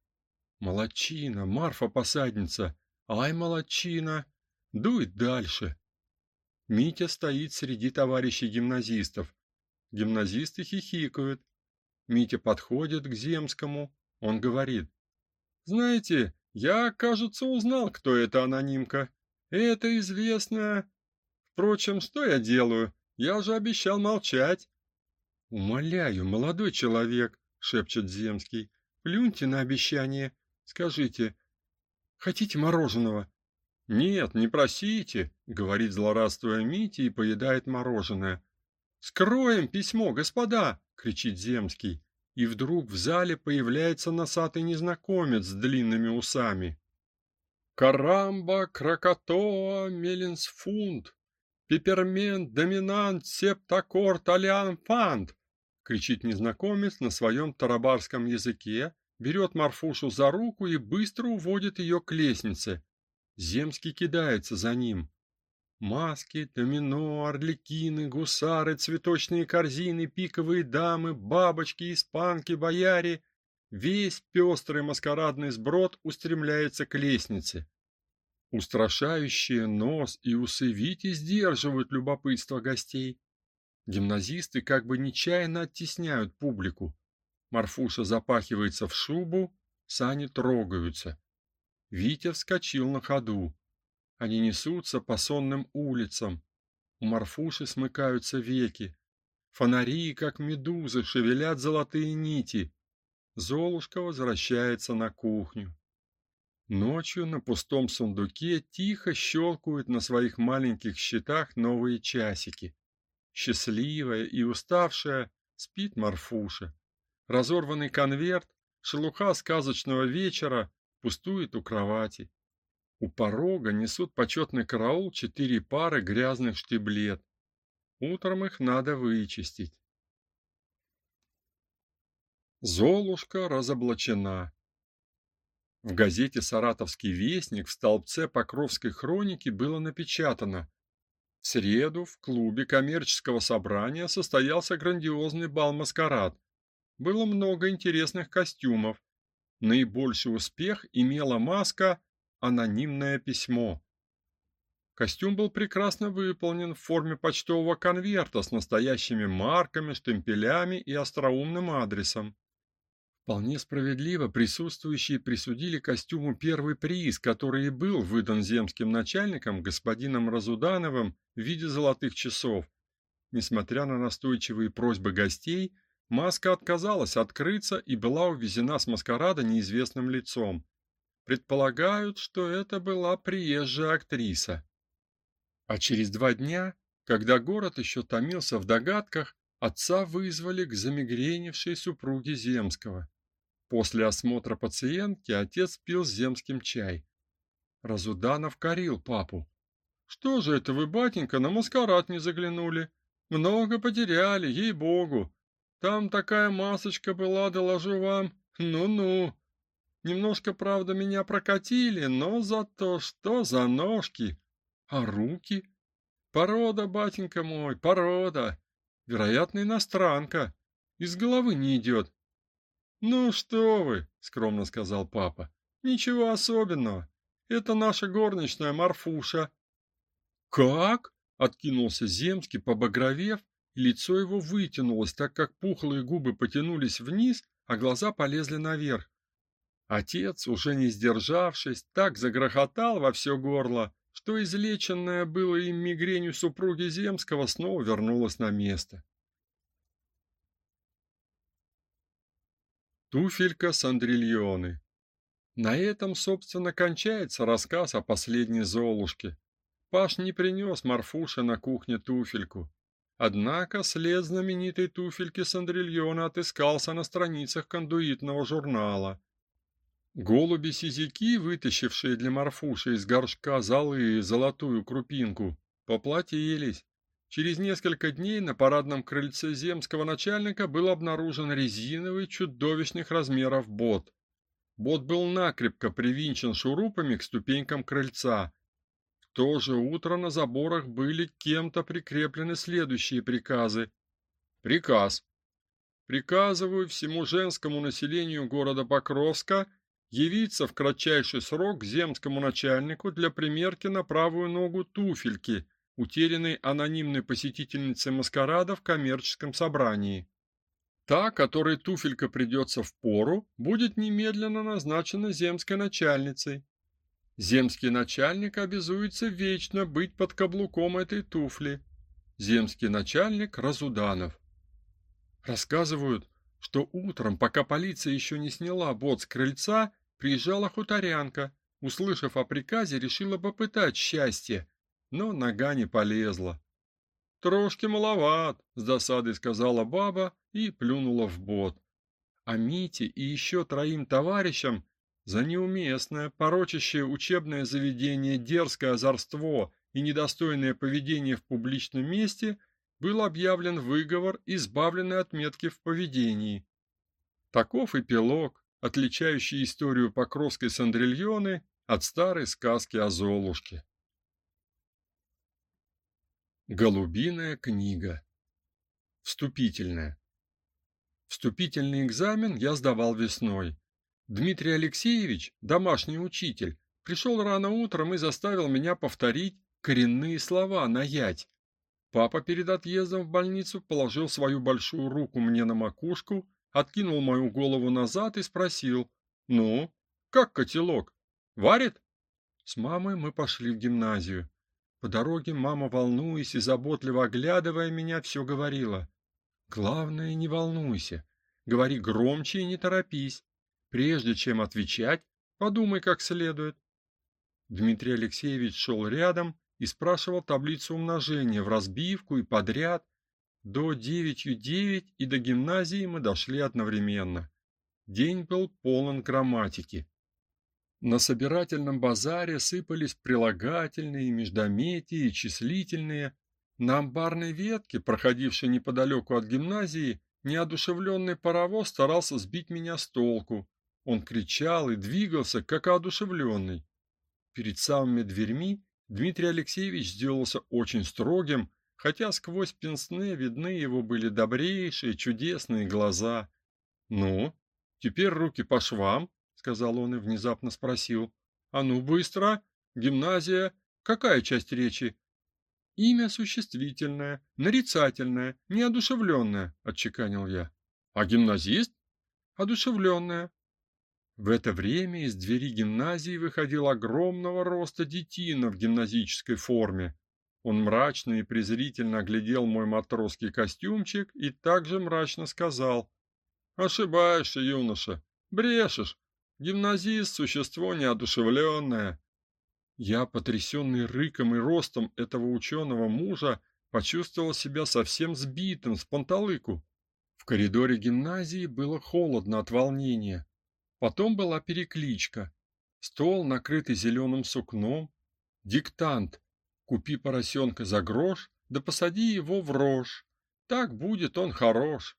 Молодчина, Марфа-посадница. Ай, молодчина. Дует дальше. Митя стоит среди товарищей гимназистов. Гимназисты хихикают. Митя подходит к Земскому. Он говорит: "Знаете, я, кажется, узнал, кто эта анонимка. Это известно. Впрочем, что я делаю? Я же обещал молчать". "Умоляю, молодой человек", шепчет Земский. "Плюньте на обещание. Скажите, хотите мороженого?" «Нет, не просите», — говорит злорадствуя Митя и поедает мороженое. «Скроем письмо, господа!» — кричит Земский. И вдруг в зале появляется носатый незнакомец с длинными усами. «Карамба, кракатоа, меленсфунд, пепермент, доминант, септаккорд, алианфант!» — кричит незнакомец на своем тарабарском языке, берет Марфушу за руку и быстро уводит ее к лестнице. Земский кидается за ним. Маски, домино, орликины, гусары, цветочные корзины, пиковые дамы, бабочки, испанки, бояре. Весь пестрый маскарадный сброд устремляется к лестнице. Устрашающие нос и усы Вити сдерживают любопытство гостей. Гимназисты как бы нечаянно оттесняют публику. Марфуша запахивается в шубу, сани трогаются. Витя вскочил на ходу. Они несутся по сонным улицам. У Марфуши смыкаются веки. Фонари, как медузы, шевелят золотые нити. Золушка возвращается на кухню. Ночью на пустом сундуке тихо щелкают на своих маленьких счетах новые часики. Счастливая и уставшая спит Марфуша. Разорванный конверт, шелуха сказочного вечера пустует у кровати. У порога несут почетный караул четыре пары грязных штиблет. Утром их надо вычистить. Золушка разоблачена. В газете Саратовский вестник в столбце Покровской хроники было напечатано: в среду в клубе коммерческого собрания состоялся грандиозный бал-маскарад. Было много интересных костюмов, Наибольший успех имела маска «Анонимное письмо». Костюм был прекрасно выполнен в форме почтового конверта с настоящими марками, штемпелями и остроумным адресом. Вполне справедливо присутствующие присудили костюму первый приз, который и был выдан земским начальником господином Разудановым в виде золотых часов. Несмотря на настойчивые просьбы гостей, Маска отказалась открыться и была увезена с маскарада неизвестным лицом. Предполагают, что это была приезжая актриса. А через два дня, когда город еще томился в догадках, отца вызвали к замигренившей супруге Земского. После осмотра пациентки отец пил с Земским чай. Разуданов корил папу. Что же это вы, батенька, на маскарад не заглянули? Много потеряли, ей-богу. Там такая масочка была, доложу вам. Ну-ну. Немножко, правда, меня прокатили, но зато что за ножки? А руки? Порода, батенька мой, порода. Вероятно, иностранка. Из головы не идет. Ну что вы, скромно сказал папа. Ничего особенного. Это наша горничная Марфуша. Как? Откинулся Земский, побагровев, лицо его вытянулось, так как пухлые губы потянулись вниз, а глаза полезли наверх. Отец, уже не сдержавшись, так загрохотал во все горло, что излеченная было им мигрень у супруги Земского снова вернулась на место. Туфелька Сандрильоны На этом, собственно, кончается рассказ о последней Золушке. Паш не принес Марфуше на кухне туфельку. Однако след знаменитой туфельки Сандрильона отыскался на страницах кондуитного журнала. Голуби-сизяки, вытащившие для Марфуши из горшка золы золотую крупинку, поплатились. Через несколько дней на парадном крыльце земского начальника был обнаружен резиновый чудовищных размеров бот. Бот был накрепко привинчен шурупами к ступенькам крыльца. В то же утро на заборах были кем-то прикреплены следующие приказы. Приказ. Приказываю всему женскому населению города Покровска явиться в кратчайший срок к земскому начальнику для примерки на правую ногу туфельки, утерянной анонимной посетительницей маскарада в коммерческом собрании. Та, которой туфелька придется в пору, будет немедленно назначена земской начальницей. Земский начальник обязуется вечно быть под каблуком этой туфли. Земский начальник Разуданов. Рассказывают, что утром, пока полиция еще не сняла бот с крыльца, Приезжала хуторянка, услышав о приказе, решила попытать счастье, но нога не полезла. Трошки маловат, с досадой сказала баба и плюнула в бот. А Мите и еще троим товарищам за неуместное, порочащее учебное заведение дерзкое озорство и недостойное поведение в публичном месте был объявлен выговор, избавленный от метки в поведении. Таков эпилог отличающий историю Покровской Сандрильоны от старой сказки о Золушке. Голубиная книга. Вступительная. Вступительный экзамен я сдавал весной. Дмитрий Алексеевич, домашний учитель, пришел рано утром и заставил меня повторить коренные слова на ять. Папа перед отъездом в больницу положил свою большую руку мне на макушку откинул мою голову назад и спросил: "Ну, как котелок? Варит?" С мамой мы пошли в гимназию. По дороге мама, волнуясь и заботливо оглядывая меня, все говорила: "Главное, не волнуйся. Говори громче и не торопись. Прежде чем отвечать, подумай как следует". Дмитрий Алексеевич шел рядом и спрашивал таблицу умножения в разбивку и подряд, до девятью девять и до гимназии мы дошли одновременно. День был полон грамматики. На собирательном базаре сыпались прилагательные, междометия и числительные. На амбарной ветке, проходившей неподалеку от гимназии, неодушевленный паровоз старался сбить меня с толку. Он кричал и двигался, как одушевленный. Перед самыми дверьми Дмитрий Алексеевич сделался очень строгим хотя сквозь пенсне видны его были добрейшие, чудесные глаза. «Ну, теперь руки по швам», — сказал он и внезапно спросил. «А ну, быстро! Гимназия! Какая часть речи?» «Имя существительное, нарицательное, неодушевленное», — отчеканил я. «А гимназист?» «Одушевленное». В это время из двери гимназии выходил огромного роста детина в гимназической форме. Он мрачно и презрительно оглядел мой матросский костюмчик и также мрачно сказал: "Ошибаешься, юноша, брешешь. Гимназист существо неодушевленное». Я, потрясенный рыком и ростом этого ученого мужа, почувствовал себя совсем сбитым с панталыку. В коридоре гимназии было холодно от волнения. Потом была перекличка. Стол, накрытый зеленым сукном, диктант: Купи поросенка за грош, да посади его в рожь. Так будет он хорош.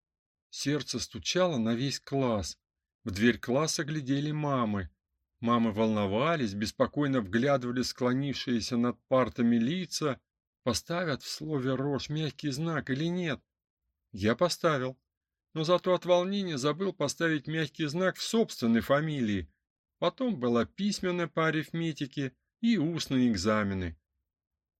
Сердце стучало на весь класс. В дверь класса глядели мамы. Мамы волновались, беспокойно вглядывали склонившиеся над партами лица, поставят в слове рожь мягкий знак или нет. Я поставил. Но зато от волнения забыл поставить мягкий знак в собственной фамилии. Потом была письменная по арифметике и устные экзамены.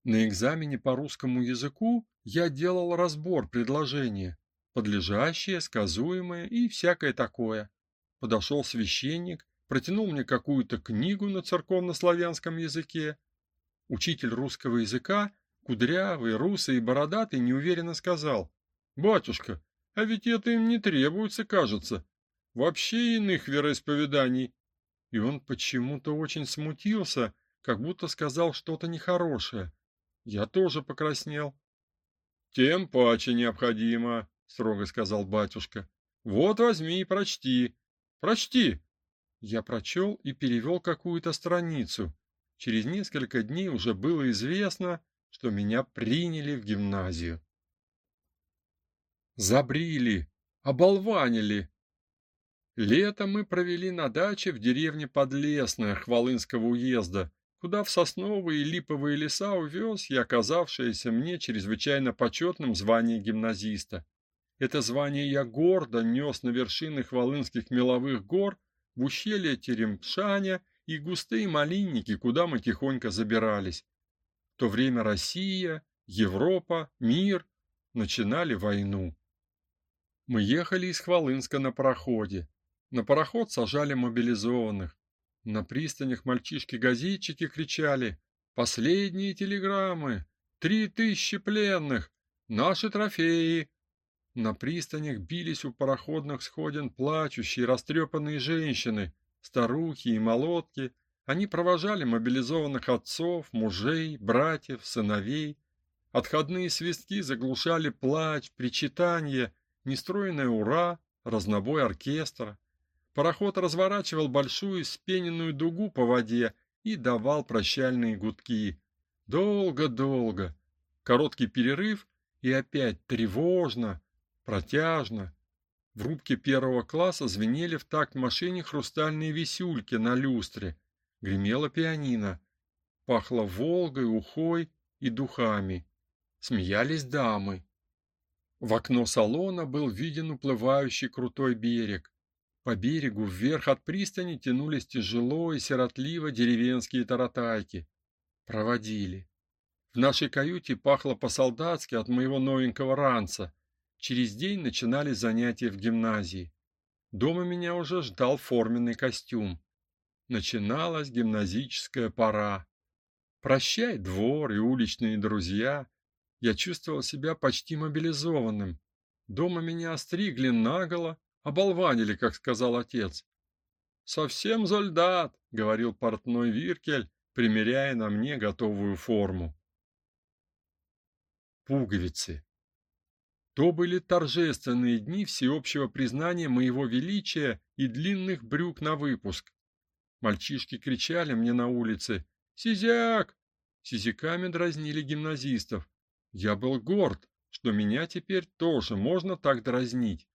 На экзамене по русскому языку я делал разбор предложения, подлежащее, сказуемое и всякое такое. Подошел священник, протянул мне какую-то книгу на церковнославянском языке. Учитель русского языка, кудрявый, русый и бородатый, неуверенно сказал: "Батюшка, а ведь это им не требуется, кажется. Вообще иных вероисповеданий". И он почему-то очень смутился, как будто сказал что-то нехорошее. Я тоже покраснел. Тем паче необходимо, строго сказал батюшка. Вот возьми и прочти. Прочти. Я прочел и перевел какую-то страницу. Через несколько дней уже было известно, что меня приняли в гимназию. Забрили, оболванили. Лето мы провели на даче в деревне Подлесная Хвалынского уезда, куда в сосновые и липовые леса увез я оказавшееся мне чрезвычайно почетным звание гимназиста. Это звание я гордо нес на вершины Хвалынских меловых гор, в ущелье Теремшаня и густые малинники, куда мы тихонько забирались. В то время Россия, Европа, мир начинали войну. Мы ехали из Хвалынска на пароходе. На пароход сажали мобилизованных. На пристанях мальчишки-газетчики кричали: "Последние телеграммы! Три тысячи пленных! Наши трофеи!" На пристанях бились у пароходных сходин плачущие, растрепанные женщины, старухи и молодки. Они провожали мобилизованных отцов, мужей, братьев, сыновей. Отходные свистки заглушали плач, причитание, нестроенное ура, разнобой оркестра. Пароход разворачивал большую спененную дугу по воде и давал прощальные гудки. Долго-долго. Короткий перерыв и опять тревожно, протяжно. В рубке первого класса звенели в такт машине хрустальные висюльки на люстре. Гремела пианино. Пахло Волгой, ухой и духами. Смеялись дамы. В окно салона был виден уплывающий крутой берег. По берегу вверх от пристани тянулись тяжело и сиротливо деревенские таратайки. Проводили. В нашей каюте пахло по-солдатски от моего новенького ранца. Через день начинались занятия в гимназии. Дома меня уже ждал форменный костюм. Начиналась гимназическая пора. Прощай, двор и уличные друзья. Я чувствовал себя почти мобилизованным. Дома меня остригли наголо, Оболванили, как сказал отец. Совсем солдат, говорил портной Виркель, примеряя на мне готовую форму. Пуговицы. То были торжественные дни всеобщего признания моего величия и длинных брюк на выпуск. Мальчишки кричали мне на улице: "Сизяк!" Сизяками дразнили гимназистов. Я был горд, что меня теперь тоже можно так дразнить.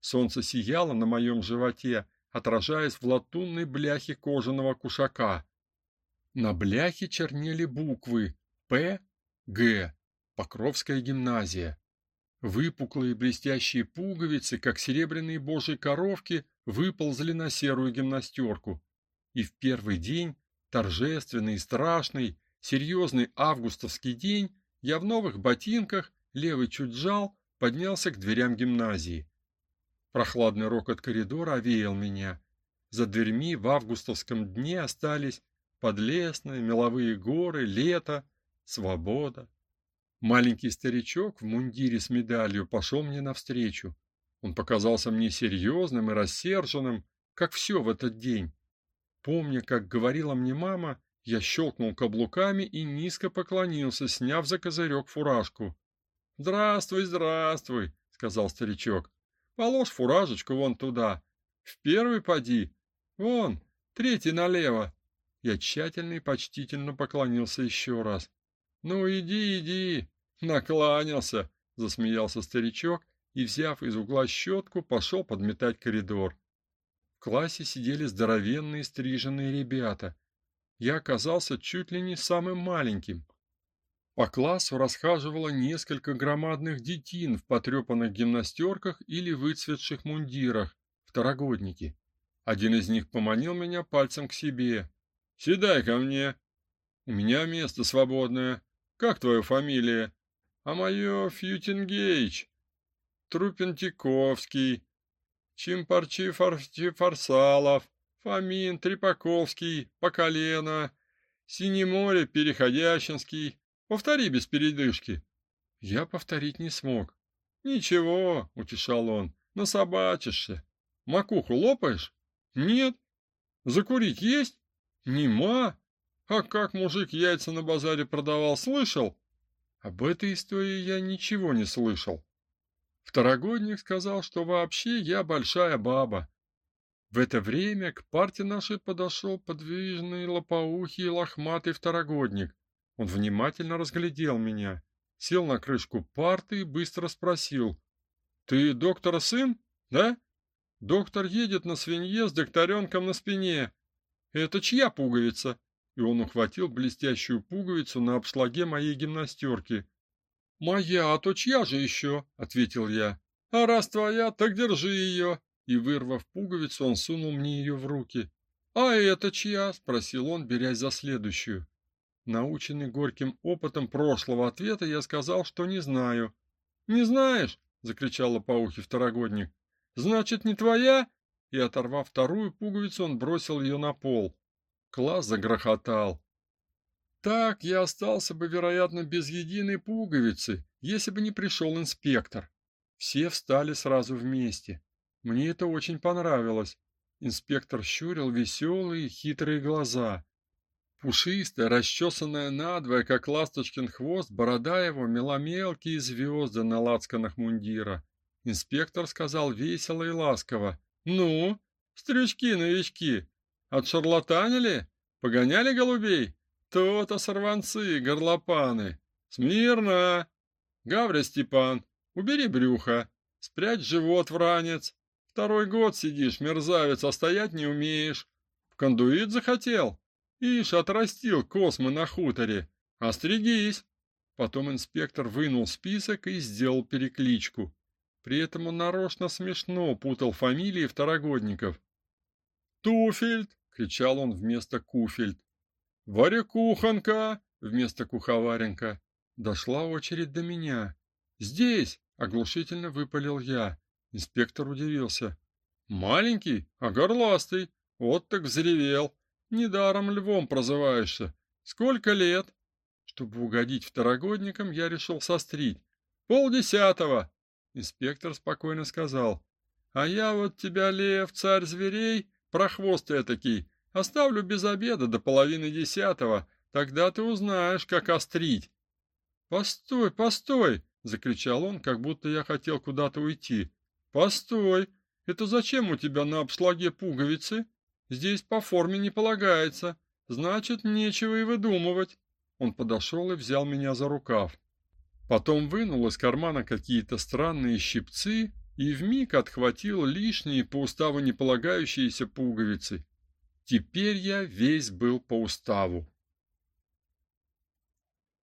Солнце сияло на моем животе, отражаясь в латунной бляхе кожаного кушака. На бляхе чернели буквы П, Г, Покровская гимназия. Выпуклые блестящие пуговицы, как серебряные божьи коровки, выползли на серую гимнастерку. И в первый день, торжественный и страшный, серьезный августовский день, я в новых ботинках, левый чуть сжал, поднялся к дверям гимназии. Прохладный рокот коридора овеял меня. За дверьми в августовском дне остались подлесные меловые горы, лето, свобода, Маленький старичок в мундире с медалью пошел мне навстречу. Он показался мне серьезным и рассерженным, как все в этот день. Помня, как говорила мне мама, я щелкнул каблуками и низко поклонился, сняв за козырек фуражку. "Здравствуй, здравствуй", сказал старичок. "Положь фуражечку вон туда. В первый поди. Вон, третий налево". Я тщательно и почтительно поклонился еще раз. Ну иди, иди, накланялся, засмеялся старичок и, взяв из угла щетку, пошел подметать коридор. В классе сидели здоровенные стриженные ребята. Я оказался чуть ли не самым маленьким. По классу расхаживало несколько громадных детин в потрепанных гимнастерках или выцветших мундирах, второгодники. Один из них поманил меня пальцем к себе. «Седай ко мне. У меня место свободное. Как твоя фамилия? А мое Фьютингейч. Трупентиковский. Чимпарчи Фарсалов. Фомин, Трепаковский, Поколено. Синеморе, Переходящинский. Повтори без передышки. Я повторить не смог. Ничего, утешал он. Насобачишься. Макуху лопаешь? Нет. Закурить есть? Нема. А как мужик яйца на базаре продавал, слышал? Об этой истории я ничего не слышал. Второгодник сказал, что вообще я большая баба. В это время к парте нашей подошел подвижный лопоухий лохматый второгодник. Он внимательно разглядел меня, сел на крышку парты и быстро спросил: "Ты доктора сын, да? Доктор едет на свинье с докторенком на спине. Это чья пуговица?" И он ухватил блестящую пуговицу на обшлаге моей гимнастерки. «Моя, а то чья же еще?» — ответил я. «А раз твоя, так держи ее!» И, вырвав пуговицу, он сунул мне ее в руки. «А это чья?» — спросил он, берясь за следующую. Наученный горьким опытом прошлого ответа, я сказал, что не знаю. «Не знаешь?» — закричал по ухе второгодник. «Значит, не твоя?» И, оторвав вторую пуговицу, он бросил ее на пол. Класс загрохотал. Так я остался бы, вероятно, без единой пуговицы, если бы не пришел инспектор. Все встали сразу вместе. Мне это очень понравилось. Инспектор щурил веселые, хитрые глаза. Пушистая, расчесанная надвое, как ласточкин хвост, борода его мела мелкие звезды на лацканах мундира. Инспектор сказал весело и ласково: "Ну, стрючки-новички, Отшарлатанили? Погоняли голубей? То-то сорванцы, горлопаны. Смирно! Гавря Степан, убери брюхо. Спрячь живот, вранец. Второй год сидишь, мерзавец, а стоять не умеешь. В кондуит захотел? Ишь, отрастил космы на хуторе. Остригись. Потом инспектор вынул список и сделал перекличку. При этом он нарочно смешно путал фамилии второгодников. Туфельд, кричал он вместо Куфельд. Варя-кухонка вместо Куховаренко. Дошла очередь до меня. Здесь, оглушительно выпалил я. Инспектор удивился. Маленький, а горластый. Вот так взревел. Недаром львом прозываешься. Сколько лет? Чтобы угодить второгодникам, я решил сострить. Полдесятого. Инспектор спокойно сказал: "А я вот тебя, лев, царь зверей, Прохвост этакий. Оставлю без обеда до половины десятого, тогда ты узнаешь, как острить. Постой, постой, закричал он, как будто я хотел куда-то уйти. Постой. Это зачем у тебя на обшлаге пуговицы? Здесь по форме не полагается. Значит, нечего и выдумывать. Он подошел и взял меня за рукав. Потом вынул из кармана какие-то странные щипцы и вмиг отхватил лишние по уставу не полагающиеся пуговицы. Теперь я весь был по уставу.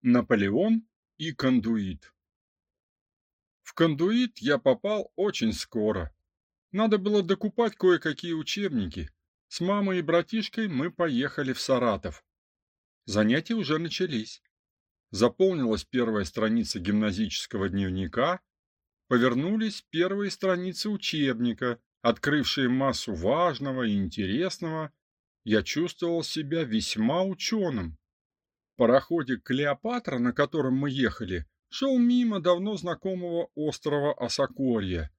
Наполеон и кондуит. В кондуит я попал очень скоро. Надо было докупать кое-какие учебники. С мамой и братишкой мы поехали в Саратов. Занятия уже начались. Заполнилась первая страница гимназического дневника, повернулись первые страницы учебника, открывшие массу важного и интересного. Я чувствовал себя весьма ученым. В пароходе Клеопатра, на котором мы ехали, шел мимо давно знакомого острова Осокорье.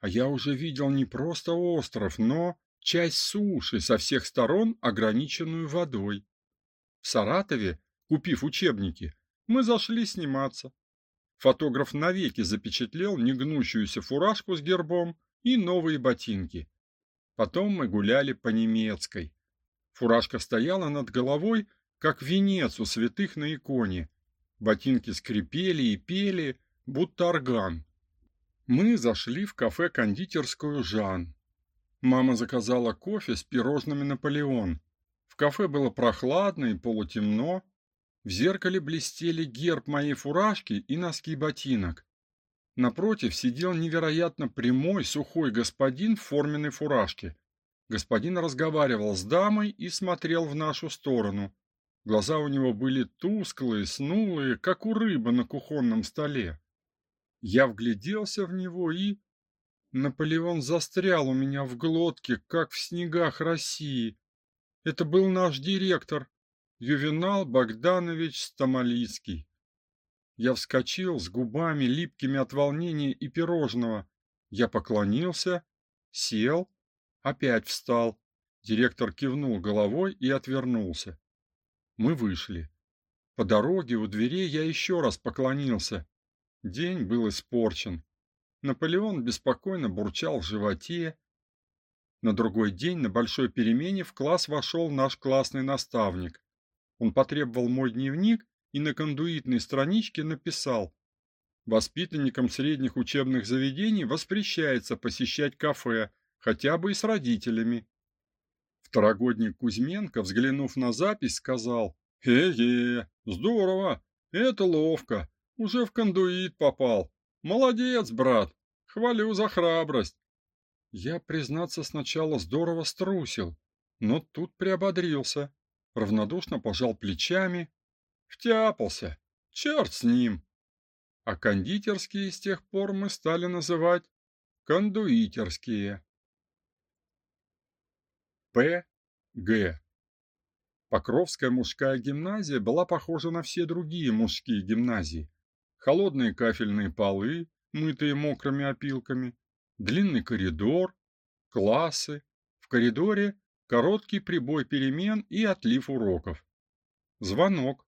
А я уже видел не просто остров, но часть суши со всех сторон, ограниченную водой. В Саратове, купив учебники, мы зашли сниматься. Фотограф навеки запечатлел негнущуюся фуражку с гербом и новые ботинки. Потом мы гуляли по немецкой. Фуражка стояла над головой, как венец у святых на иконе. Ботинки скрипели и пели, будто орган. Мы зашли в кафе-кондитерскую «Жан». Мама заказала кофе с пирожными «Наполеон». В кафе было прохладно и полутемно. В зеркале блестели герб моей фуражки и носки ботинок. Напротив сидел невероятно прямой, сухой господин в форменной фуражке. Господин разговаривал с дамой и смотрел в нашу сторону. Глаза у него были тусклые, снулые, как у рыбы на кухонном столе. Я вгляделся в него и... Наполеон застрял у меня в глотке, как в снегах России. Это был наш директор, Ювенал Богданович Стамалицкий. Я вскочил с губами, липкими от волнения и пирожного. Я поклонился, сел, опять встал. Директор кивнул головой и отвернулся. Мы вышли. По дороге у дверей я еще раз поклонился. День был испорчен. Наполеон беспокойно бурчал в животе. На другой день на большой перемене в класс вошел наш классный наставник. Он потребовал мой дневник и на кондуитной страничке написал: Воспитанникам средних учебных заведений воспрещается посещать кафе, хотя бы и с родителями. Второгодник Кузьменко, взглянув на запись, сказал: "Э-е, здорово. Это ловко. Уже в кондуит попал. Молодец, брат. Хвалю за храбрость". Я, признаться, сначала здорово струсил, но тут приободрился, равнодушно пожал плечами, втяпался. Черт с ним. А кондитерские с тех пор мы стали называть кондуитерские. П. Г. Покровская мужская гимназия была похожа на все другие мужские гимназии. Холодные кафельные полы, мытые мокрыми опилками, длинный коридор, классы. В коридоре короткий прибой перемен и отлив уроков. Звонок.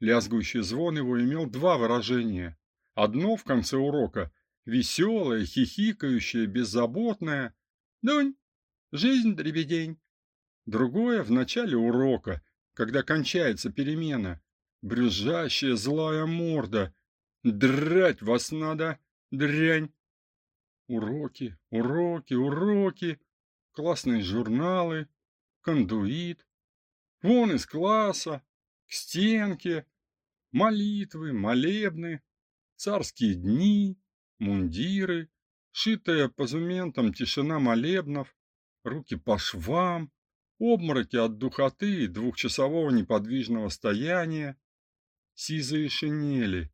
Лязгующий звон его имел два выражения. Одно в конце урока – веселое, хихикающее, беззаботное. «Дунь, Жизнь дребедень. Другое в начале урока, когда кончается перемена. Брюзжащая злая морда. Драть вас надо, дрянь. Уроки, уроки, уроки, классные журналы, кондуит. Вон из класса, к стенке, молитвы, молебны, царские дни, мундиры, шитая позументом тишина молебнов, руки по швам, обмороки от духоты и двухчасового неподвижного стояния, сизые шинели,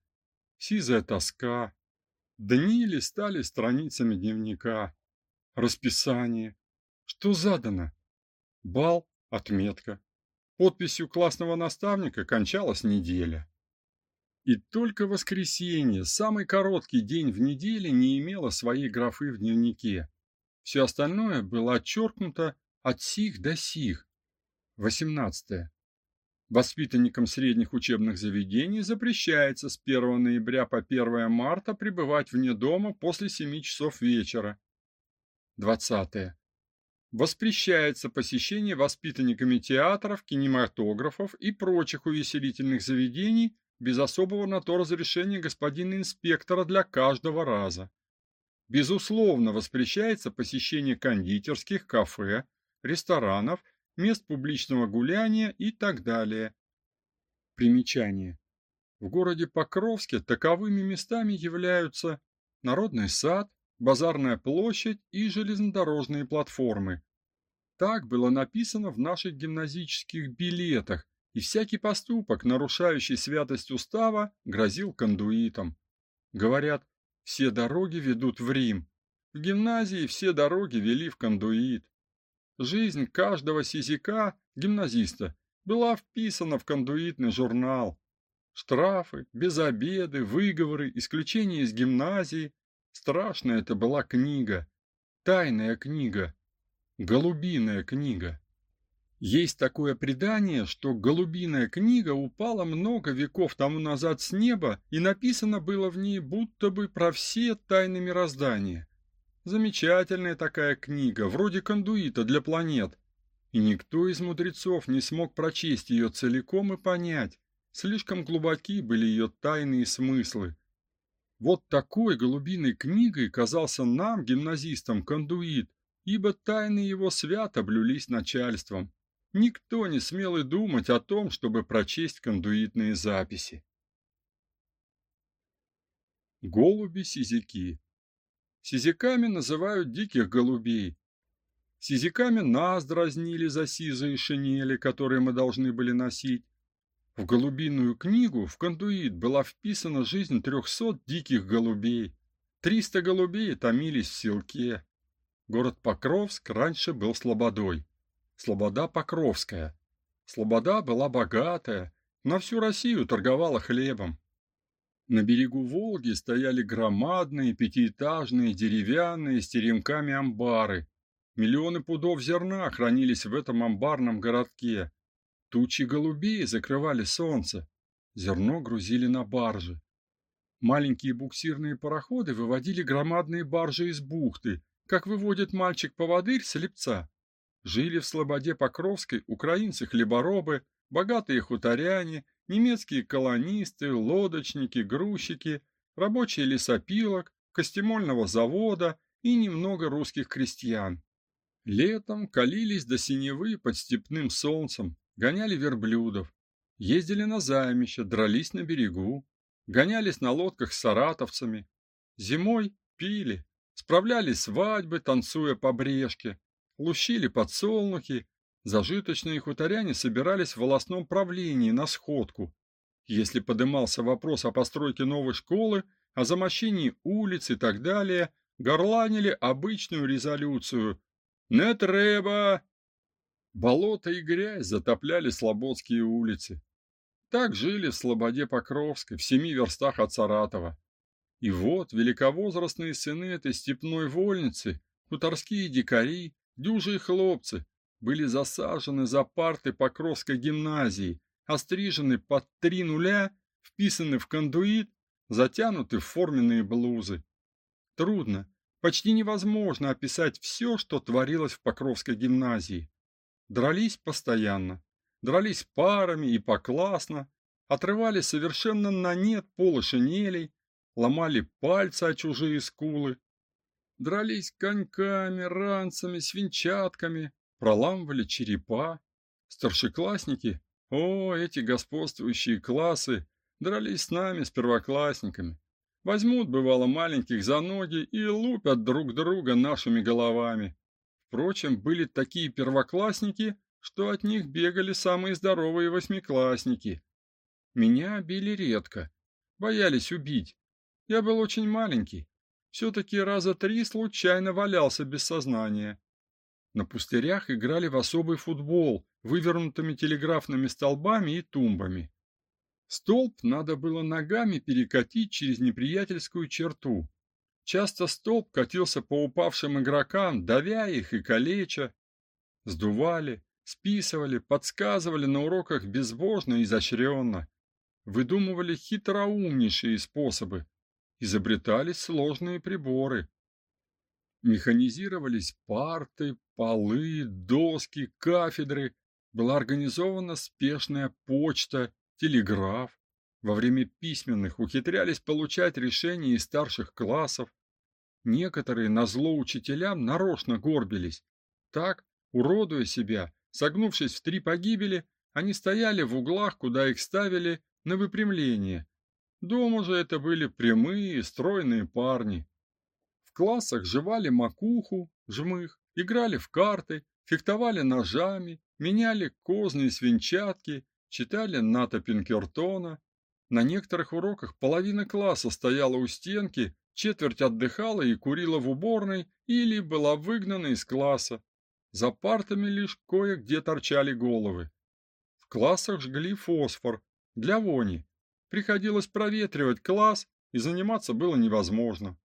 сизая тоска. Дни листали страницами дневника, расписание. Что задано? Бал, отметка. Подписью классного наставника кончалась неделя. И только воскресенье, самый короткий день в неделе, не имело своей графы в дневнике. Все остальное было отчеркнуто от сих до сих. 18. Воспитанникам средних учебных заведений запрещается с 1 ноября по 1 марта пребывать вне дома после 7 часов вечера. 20. Воспрещается посещение воспитанниками театров, кинематографов и прочих увеселительных заведений без особого на то разрешения господина инспектора для каждого раза. Безусловно, воспрещается посещение кондитерских, кафе, ресторанов, мест публичного гуляния и так далее. Примечание. В городе Покровске таковыми местами являются Народный сад, Базарная площадь и железнодорожные платформы. Так было написано в наших гимназических билетах, и всякий поступок, нарушающий святость устава, грозил кондуитом. Говорят, все дороги ведут в Рим. В гимназии все дороги вели в кондуит. Жизнь каждого сизика, гимназиста, была вписана в кондуитный журнал. Штрафы, безобеды, выговоры, исключения из гимназии. Страшная это была книга. Тайная книга. Голубиная книга. Есть такое предание, что голубиная книга упала много веков тому назад с неба, и написано было в ней будто бы про все тайны мироздания. Замечательная такая книга, вроде кондуита для планет. И никто из мудрецов не смог прочесть ее целиком и понять. Слишком глубоки были ее тайные смыслы. Вот такой голубиной книгой казался нам, гимназистам, кондуит, ибо тайны его свято блюлись начальством. Никто не смел и думать о том, чтобы прочесть кондуитные записи. Голуби-сизяки Сизяками называют диких голубей. Сизяками нас дразнили за сизые шинели, которые мы должны были носить. В голубиную книгу в кондуит была вписана жизнь трехсот диких голубей. Триста голубей томились в селке. Город Покровск раньше был слободой. Слобода Покровская. Слобода была богатая, на всю Россию торговала хлебом. На берегу Волги стояли громадные пятиэтажные деревянные с теремками амбары. Миллионы пудов зерна хранились в этом амбарном городке. Тучи голубей закрывали солнце. Зерно грузили на баржи. Маленькие буксирные пароходы выводили громадные баржи из бухты, как выводит мальчик-поводырь слепца. Жили в Слободе Покровской украинцы-хлеборобы, богатые хуторяне, немецкие колонисты, лодочники, грузчики, рабочие лесопилок, костемольного завода и немного русских крестьян. Летом калились до синевы под степным солнцем, гоняли верблюдов, ездили на займище, дрались на берегу, гонялись на лодках с саратовцами. Зимой пили, справляли свадьбы, танцуя по брешке, лущили подсолнухи, зажиточные хуторяне собирались в волосном правлении на сходку. Если подымался вопрос о постройке новой школы, о замощении улиц и так далее, горланили обычную резолюцию «Не треба!». Болото и грязь затопляли слободские улицы. Так жили в Слободе Покровской, в семи верстах от Саратова. И вот великовозрастные сыны этой степной вольницы, хуторские дикари, Дюжие хлопцы были засажены за парты Покровской гимназии, острижены под три нуля, вписаны в кондуит, затянуты в форменные блузы. Трудно, почти невозможно описать все, что творилось в Покровской гимназии. Дрались постоянно, дрались парами и поклассно, отрывали совершенно на нет полы шинелей, ломали пальцы о чужие скулы, дрались коньками, ранцами, свинчатками, проламывали черепа. Старшеклассники, о, эти господствующие классы, дрались с нами, с первоклассниками. Возьмут, бывало, маленьких за ноги и лупят друг друга нашими головами. Впрочем, были такие первоклассники, что от них бегали самые здоровые восьмиклассники. Меня били редко, боялись убить. Я был очень маленький, все-таки раза три случайно валялся без сознания. На пустырях играли в особый футбол, вывернутыми телеграфными столбами и тумбами. Столб надо было ногами перекатить через неприятельскую черту. Часто столб катился по упавшим игрокам, давя их и калеча. Сдували, списывали, подсказывали на уроках безбожно и изощренно. Выдумывали хитроумнейшие способы, изобретались сложные приборы. Механизировались парты, полы, доски, кафедры, была организована спешная почта, телеграф. Во время письменных ухитрялись получать решения из старших классов. Некоторые на зло учителям нарочно горбились. Так, уродуя себя, согнувшись в три погибели, они стояли в углах, куда их ставили, на выпрямление, Дома же это были прямые, стройные парни. В классах жевали макуху, жмых, играли в карты, фехтовали ножами, меняли козные свинчатки, читали Ната Пинкертона. На некоторых уроках половина класса стояла у стенки, четверть отдыхала и курила в уборной или была выгнана из класса. За партами лишь кое-где торчали головы. В классах жгли фосфор для вони, Приходилось проветривать класс, и заниматься было невозможно.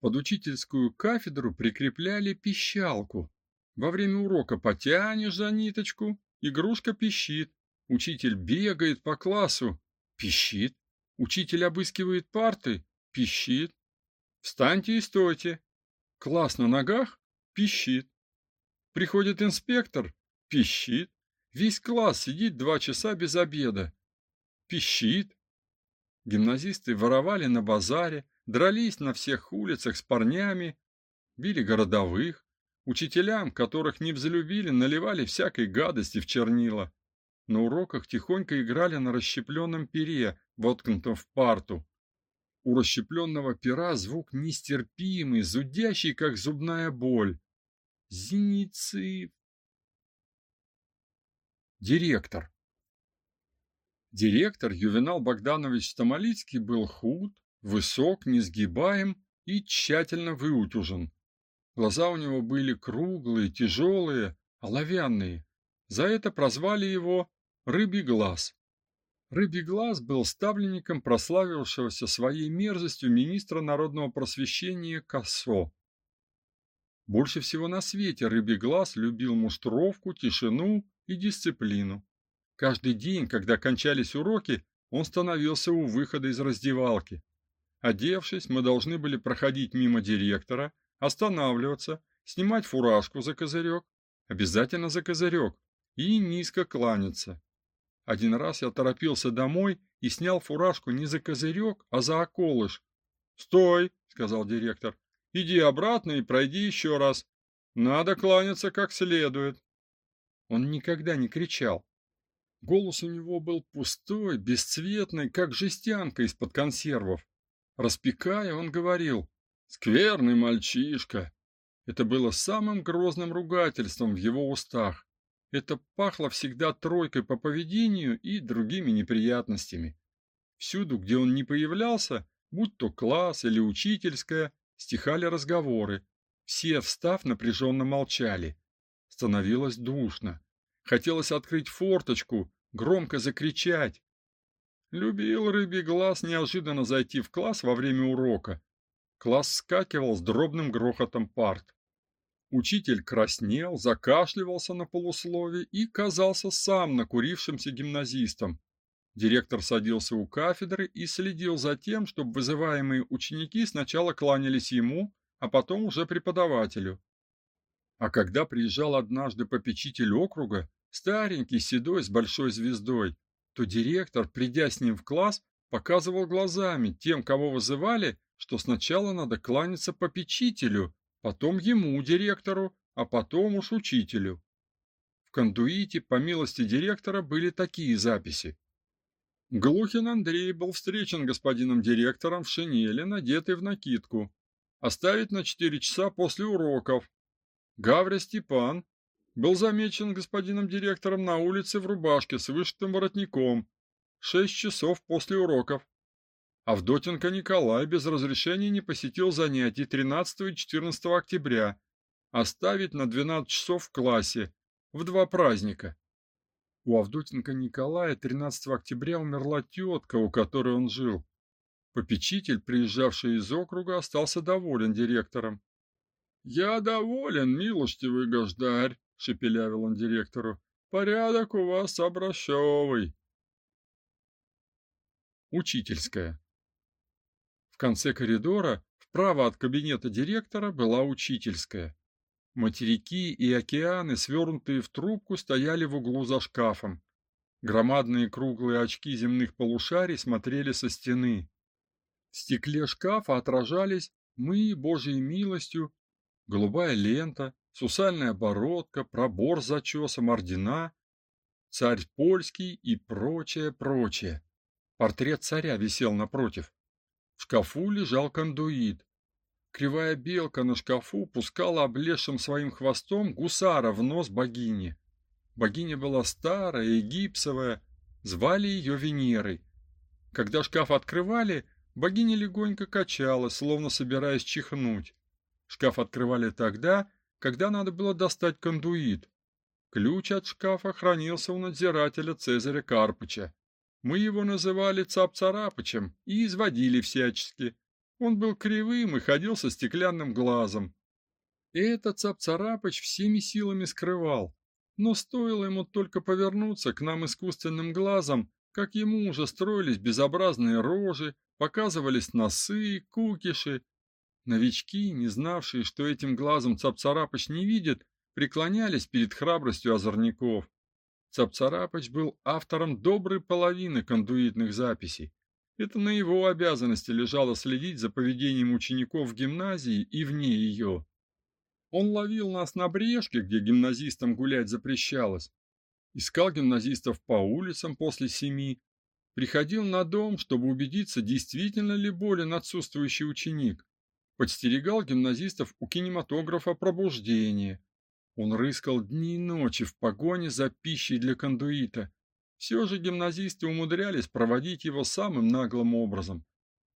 Под учительскую кафедру прикрепляли пищалку. Во время урока потянешь за ниточку, игрушка пищит. Учитель бегает по классу, пищит. Учитель обыскивает парты, пищит. Встаньте и стойте. Класс на ногах, пищит. Приходит инспектор, пищит. Весь класс сидит два часа без обеда. Пищит. Гимназисты воровали на базаре, дрались на всех улицах с парнями, били городовых, учителям, которых не взлюбили, наливали всякой гадости в чернила. На уроках тихонько играли на расщепленном пере, воткнутом в парту. У расщепленного пера звук нестерпимый, зудящий, как зубная боль. Зеницы. Директор. Директор Ювенал Богданович Стамолицкий был худ, высок, несгибаем и тщательно выутюжен. Глаза у него были круглые, тяжелые, оловянные. За это прозвали его «рыбий глаз». Рыбий глаз был ставленником прославившегося своей мерзостью министра народного просвещения Кассо. Больше всего на свете рыбий глаз любил муштровку, тишину и дисциплину. Каждый день, когда кончались уроки, он становился у выхода из раздевалки. Одевшись, мы должны были проходить мимо директора, останавливаться, снимать фуражку за козырек, обязательно за козырек, и низко кланяться. Один раз я торопился домой и снял фуражку не за козырек, а за околыш. "Стой", сказал директор. "Иди обратно и пройди еще раз. Надо кланяться как следует". Он никогда не кричал. Голос у него был пустой, бесцветный, как жестянка из-под консервов. Распекая, он говорил: "Скверный мальчишка". Это было самым грозным ругательством в его устах. Это пахло всегда тройкой по поведению и другими неприятностями. Всюду, где он не появлялся, будь то класс или учительская, стихали разговоры. Все, встав, напряженно молчали. Становилось душно. Хотелось открыть форточку, громко закричать. Любил рыбий глаз неожиданно зайти в класс во время урока. Класс скакивал с дробным грохотом парт. Учитель краснел, закашливался на полуслове и казался сам накурившимся гимназистом. Директор садился у кафедры и следил за тем, чтобы вызываемые ученики сначала кланялись ему, а потом уже преподавателю. А когда приезжал однажды попечитель округа, старенький, седой, с большой звездой, то директор, придя с ним в класс, показывал глазами тем, кого вызывали, что сначала надо кланяться попечителю, потом ему, директору, а потом уж учителю. В кондуите, по милости директора, были такие записи. Глухин Андрей был встречен господином директором в шинели, надетой в накидку. Оставить на четыре часа после уроков. Гавря Степан был замечен господином директором на улице в рубашке с вышитым воротником. Шесть часов после уроков. Авдотенко Николай без разрешения не посетил занятий 13 и 14 октября, оставить на 12 часов в классе, в два праздника. У Авдотенко Николая 13 октября умерла тетка, у которой он жил. Попечитель, приезжавший из округа, остался доволен директором. Я доволен, милостивый государь, шепелявил он директору. Порядок у вас образцовый. Учительская конце коридора, вправо от кабинета директора, была учительская. Материки и океаны, свернутые в трубку, стояли в углу за шкафом. Громадные круглые очки земных полушарий смотрели со стены. В стекле шкафа отражались мы, Божьей милостью, голубая лента, сусальная бородка, пробор с зачесом, ордена, царь польский и прочее, прочее. Портрет царя висел напротив. В шкафу лежал кондуит. Кривая белка на шкафу пускала облезшим своим хвостом гусара в нос богини. Богиня была старая и гипсовая, звали ее Венерой. Когда шкаф открывали, богиня легонько качалась, словно собираясь чихнуть. Шкаф открывали тогда, когда надо было достать кондуит. Ключ от шкафа хранился у надзирателя Цезаря Карпыча. Мы его называли Цап-Царапычем и изводили всячески. Он был кривым и ходил со стеклянным глазом. И этот Цап-Царапыч всеми силами скрывал. Но стоило ему только повернуться к нам искусственным глазом, как ему уже строились безобразные рожи, показывались носы, кукиши. Новички, не знавшие, что этим глазом Цап-Царапыч не видит, преклонялись перед храбростью озорников. Цапцарапыч был автором доброй половины кондуитных записей. Это на его обязанности лежало следить за поведением учеников в гимназии и вне ее. Он ловил нас на брешке, где гимназистам гулять запрещалось, искал гимназистов по улицам после семи, приходил на дом, чтобы убедиться, действительно ли болен отсутствующий ученик, подстерегал гимназистов у кинематографа «Пробуждение», он рыскал дни и ночи в погоне за пищей для кондуита. Все же гимназисты умудрялись проводить его самым наглым образом.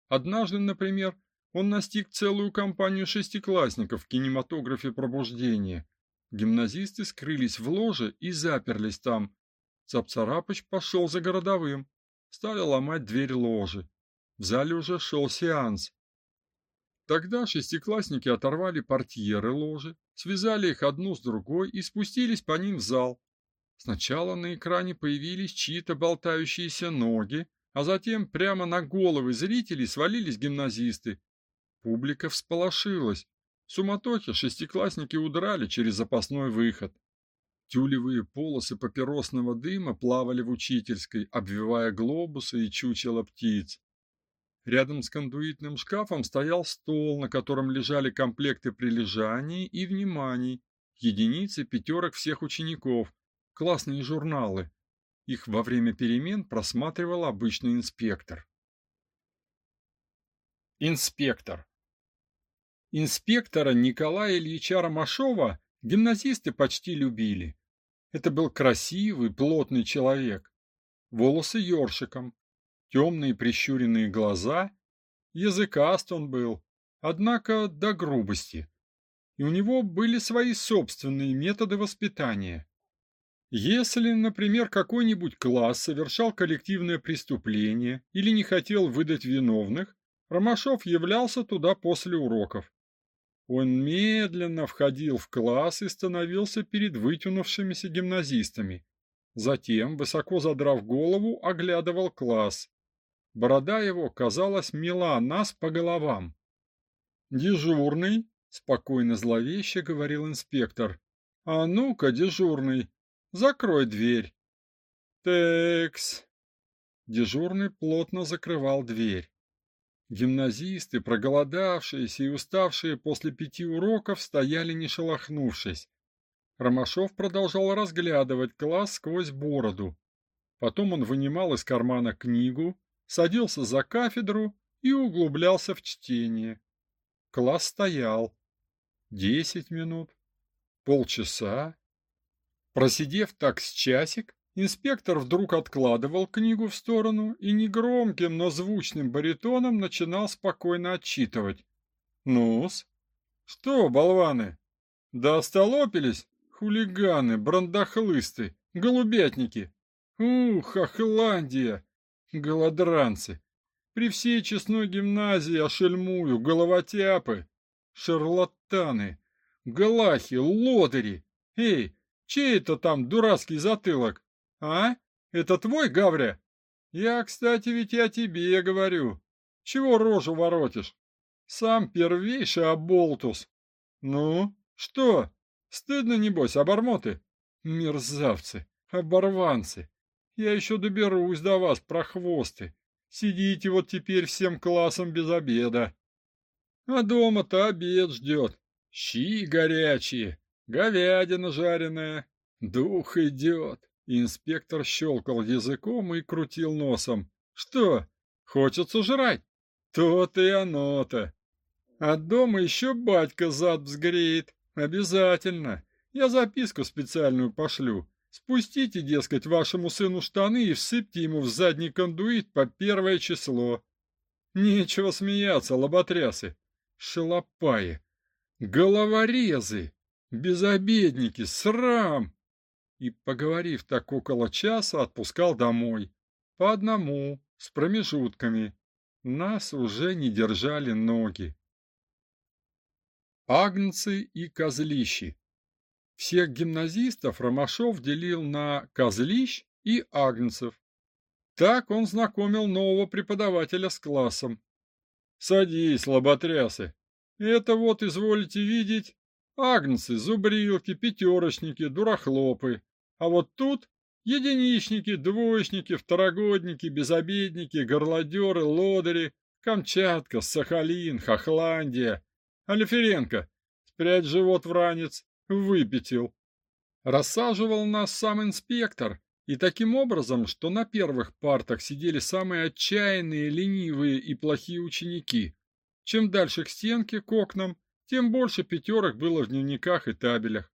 Однажды, например, он настиг целую компанию шестиклассников в кинематографе «Пробуждение». Гимназисты скрылись в ложе и заперлись там. Цапцарапыч пошел за городовым. Стали ломать дверь ложи. В зале уже шел сеанс. Тогда шестиклассники оторвали портьеры ложи, связали их одну с другой и спустились по ним в зал. Сначала на экране появились чьи-то болтающиеся ноги, а затем прямо на головы зрителей свалились гимназисты. Публика всполошилась. В суматохе шестиклассники удрали через запасной выход. Тюлевые полосы папиросного дыма плавали в учительской, обвивая глобусы и чучело птиц. Рядом с кондуитным шкафом стоял стол, на котором лежали комплекты прилежаний и вниманий, единицы пятерок всех учеников, классные журналы. Их во время перемен просматривал обычный инспектор. Инспектор. Инспектора Николая Ильича Ромашова гимназисты почти любили. Это был красивый, плотный человек. Волосы ёршиком, темные прищуренные глаза, языкаст он был, однако до грубости. И у него были свои собственные методы воспитания. Если, например, какой-нибудь класс совершал коллективное преступление или не хотел выдать виновных, Ромашов являлся туда после уроков. Он медленно входил в класс и становился перед вытянувшимися гимназистами. Затем, высоко задрав голову, оглядывал класс. Борода его, казалось, мела нас по головам. «Дежурный», — спокойно зловеще говорил инспектор. «А ну-ка, дежурный, закрой дверь». «Текс». Дежурный плотно закрывал дверь. Гимназисты, проголодавшиеся и уставшие после пяти уроков, стояли не шелохнувшись. Ромашов продолжал разглядывать класс сквозь бороду. Потом он вынимал из кармана книгу, садился за кафедру и углублялся в чтение. Класс стоял. Десять минут, полчаса. Просидев так с часик, инспектор вдруг откладывал книгу в сторону и негромким, но звучным баритоном начинал спокойно отчитывать. «Ну-с? Что, болваны? Да остолопились? Хулиганы, брандахлысты, голубятники! Ух, Охландия! Голодранцы. При всей честной гимназии ошельмую, головотяпы, шарлатаны, галахи, лодыри. Эй, чей это там дурацкий затылок? А? Это твой, Гавря? Я, кстати, ведь я тебе говорю. Чего рожу воротишь? Сам первейший оболтус. Ну, что? Стыдно, небось, обормоты? Мерзавцы, оборванцы. Я еще доберусь до вас, прохвосты. Сидите вот теперь всем классом без обеда. А дома-то обед ждет. Щи горячие, говядина жареная. Дух идет. Инспектор щелкал языком и крутил носом. Что, хочется жрать? То-то и оно-то. А дома еще батька зад взгреет. Обязательно. Я записку специальную пошлю. Спустите, дескать, вашему сыну штаны и всыпьте ему в задний кондуит по первое число. Нечего смеяться, лоботрясы, шалопаи, головорезы, безобедники, срам. И, поговорив так около часа, отпускал домой. по одному, с промежутками. Нас уже не держали ноги. Агнцы и козлищи. Всех гимназистов Ромашов делил на козлищ и агнцев. Так он знакомил нового преподавателя с классом. «Садись, лоботрясы. Это вот, изволите видеть, агнцы, зубрилки, пятерочники, дурахлопы. А вот тут единичники, двоечники, второгодники, безобедники, горлодеры, лодыри, Камчатка, Сахалин, Хохландия. Алиференко, спрячь живот в ранец, выпятил. Рассаживал нас сам инспектор, и таким образом, что на первых партах сидели самые отчаянные, ленивые и плохие ученики. Чем дальше к стенке, к окнам, тем больше пятерок было в дневниках и табелях.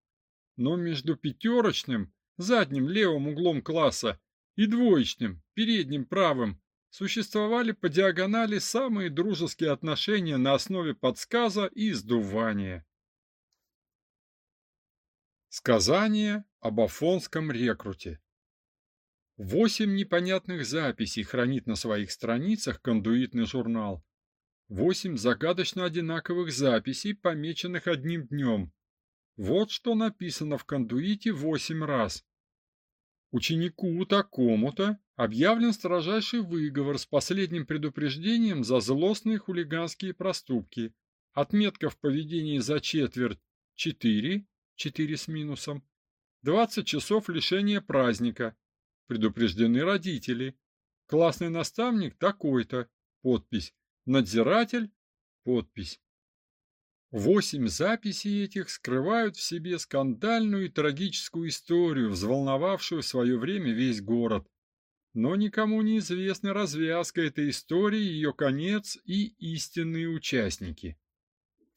Но между пятерочным, задним левым углом класса, и двоечным, передним правым, существовали по диагонали самые дружеские отношения на основе подсказа и сдувания. Сказание об афонском рекруте Восемь непонятных записей хранит на своих страницах кондуитный журнал. Восемь загадочно одинаковых записей, помеченных одним днем. Вот что написано в кондуите восемь раз. Ученику такому-то объявлен строжайший выговор с последним предупреждением за злостные хулиганские проступки. Отметка в поведении за четверть 4, 4 с минусом. 20 часов лишения праздника, Предупреждены родители. Классный наставник такой-то. Подпись. Надзиратель. Подпись. Восемь записей этих скрывают в себе скандальную и трагическую историю, взволновавшую в свое время весь город. Но никому не известна развязка этой истории, ее конец и истинные участники.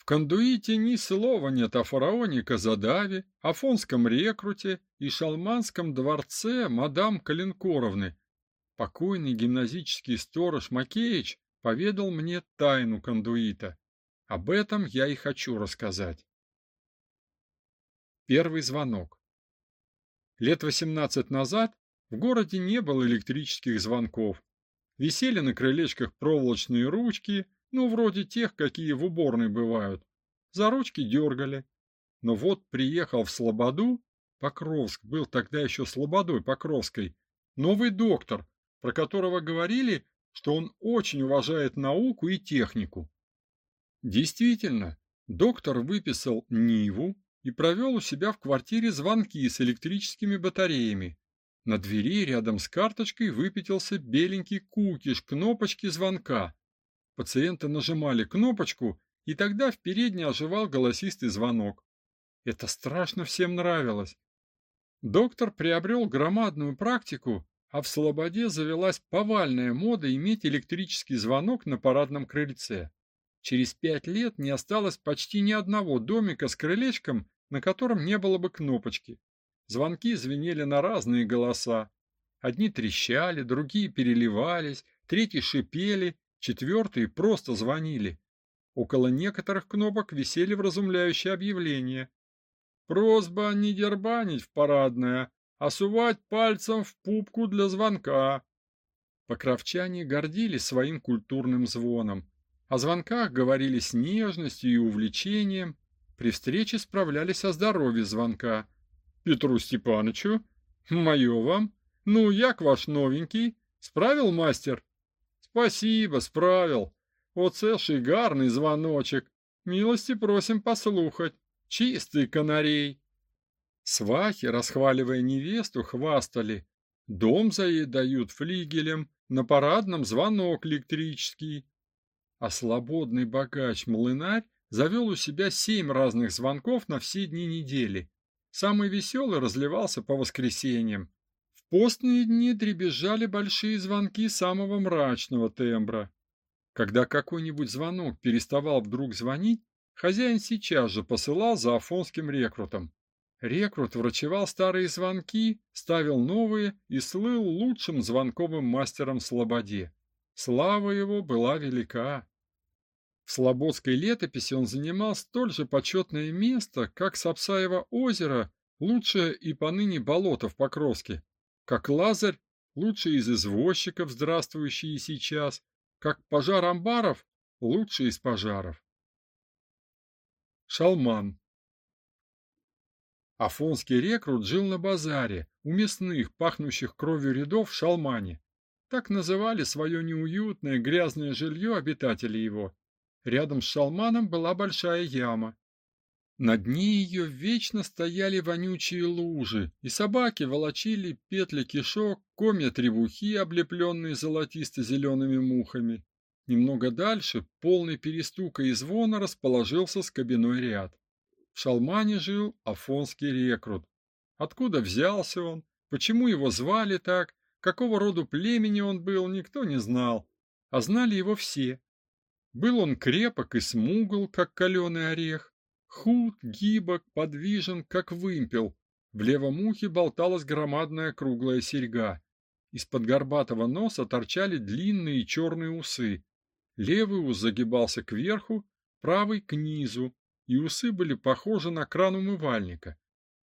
В кондуите ни слова нет о фараоне Казадаве, афонском рекруте и шалманском дворце мадам Калинкоровны. Покойный гимназический сторож Макеич поведал мне тайну кондуита. Об этом я и хочу рассказать. Первый звонок. Лет восемнадцать назад в городе не было электрических звонков. Висели на крылечках проволочные ручки, ну, вроде тех, какие в уборной бывают. За ручки дергали. Но вот приехал в Слободу, Покровск был тогда еще Слободой Покровской, новый доктор, про которого говорили, что он очень уважает науку и технику. Действительно, доктор выписал Ниву и провел у себя в квартире звонки с электрическими батареями. На двери рядом с карточкой выпятился беленький кукиш кнопочки звонка. Пациенты нажимали кнопочку, и тогда в передней оживал голосистый звонок. Это страшно всем нравилось. Доктор приобрел громадную практику, а в Слободе завелась повальная мода иметь электрический звонок на парадном крыльце. Через пять лет не осталось почти ни одного домика с крылечком, на котором не было бы кнопочки. Звонки звенели на разные голоса. Одни трещали, другие переливались, третьи шипели, четвертые просто звонили. Около некоторых кнопок висели вразумляющие объявления. Просьба не дербанить в парадное, а сувать пальцем в пупку для звонка. Покровчане гордились своим культурным звоном. О звонках говорили с нежностью и увлечением. При встрече справлялись о здоровье звонка. Петру Степановичу, мое вам. Ну, як ваш новенький? Справил мастер? Спасибо, справил. Оце шигарний звоночек. Милости просим послухать. Чистый канарей. Свахи, расхваливая невесту, хвастали. Дом за ей дают флигелем, на парадном звонок электрический. А свободный богач-млынарь завел у себя семь разных звонков на все дни недели. Самый веселый разливался по воскресеньям постные дни дребезжали большие звонки самого мрачного тембра. Когда какой-нибудь звонок переставал вдруг звонить, хозяин сейчас же посылал за афонским рекрутом. Рекрут врачевал старые звонки, ставил новые и слыл лучшим звонковым мастером Слободе. Слава его была велика. В Слободской летописи он занимал столь же почетное место, как Сапсаево озеро, лучшее и поныне болото в Покровске, как Лазарь лучшие из извозчиков, здравствующие сейчас, как пожар амбаров, лучшие из пожаров. Шалман Афонский рекрут жил на базаре, у мясных, пахнущих кровью рядов в Шалмане. Так называли свое неуютное грязное жилье обитатели его. Рядом с Шалманом была большая яма. На дне ее вечно стояли вонючие лужи, и собаки волочили петли кишок, комья требухи, облепленные золотисто-зелеными мухами. Немного дальше, полный перестука и звона, расположился скобяной ряд. В Шалмане жил афонский рекрут. Откуда взялся он, почему его звали так, какого роду племени он был, никто не знал, а знали его все. Был он крепок и смугл, как каленый орех, худ, гибок, подвижен, как вымпел. В левом ухе болталась громадная круглая серьга. Из-под горбатого носа торчали длинные черные усы. Левый ус загибался кверху, правый к низу, и усы были похожи на кран умывальника.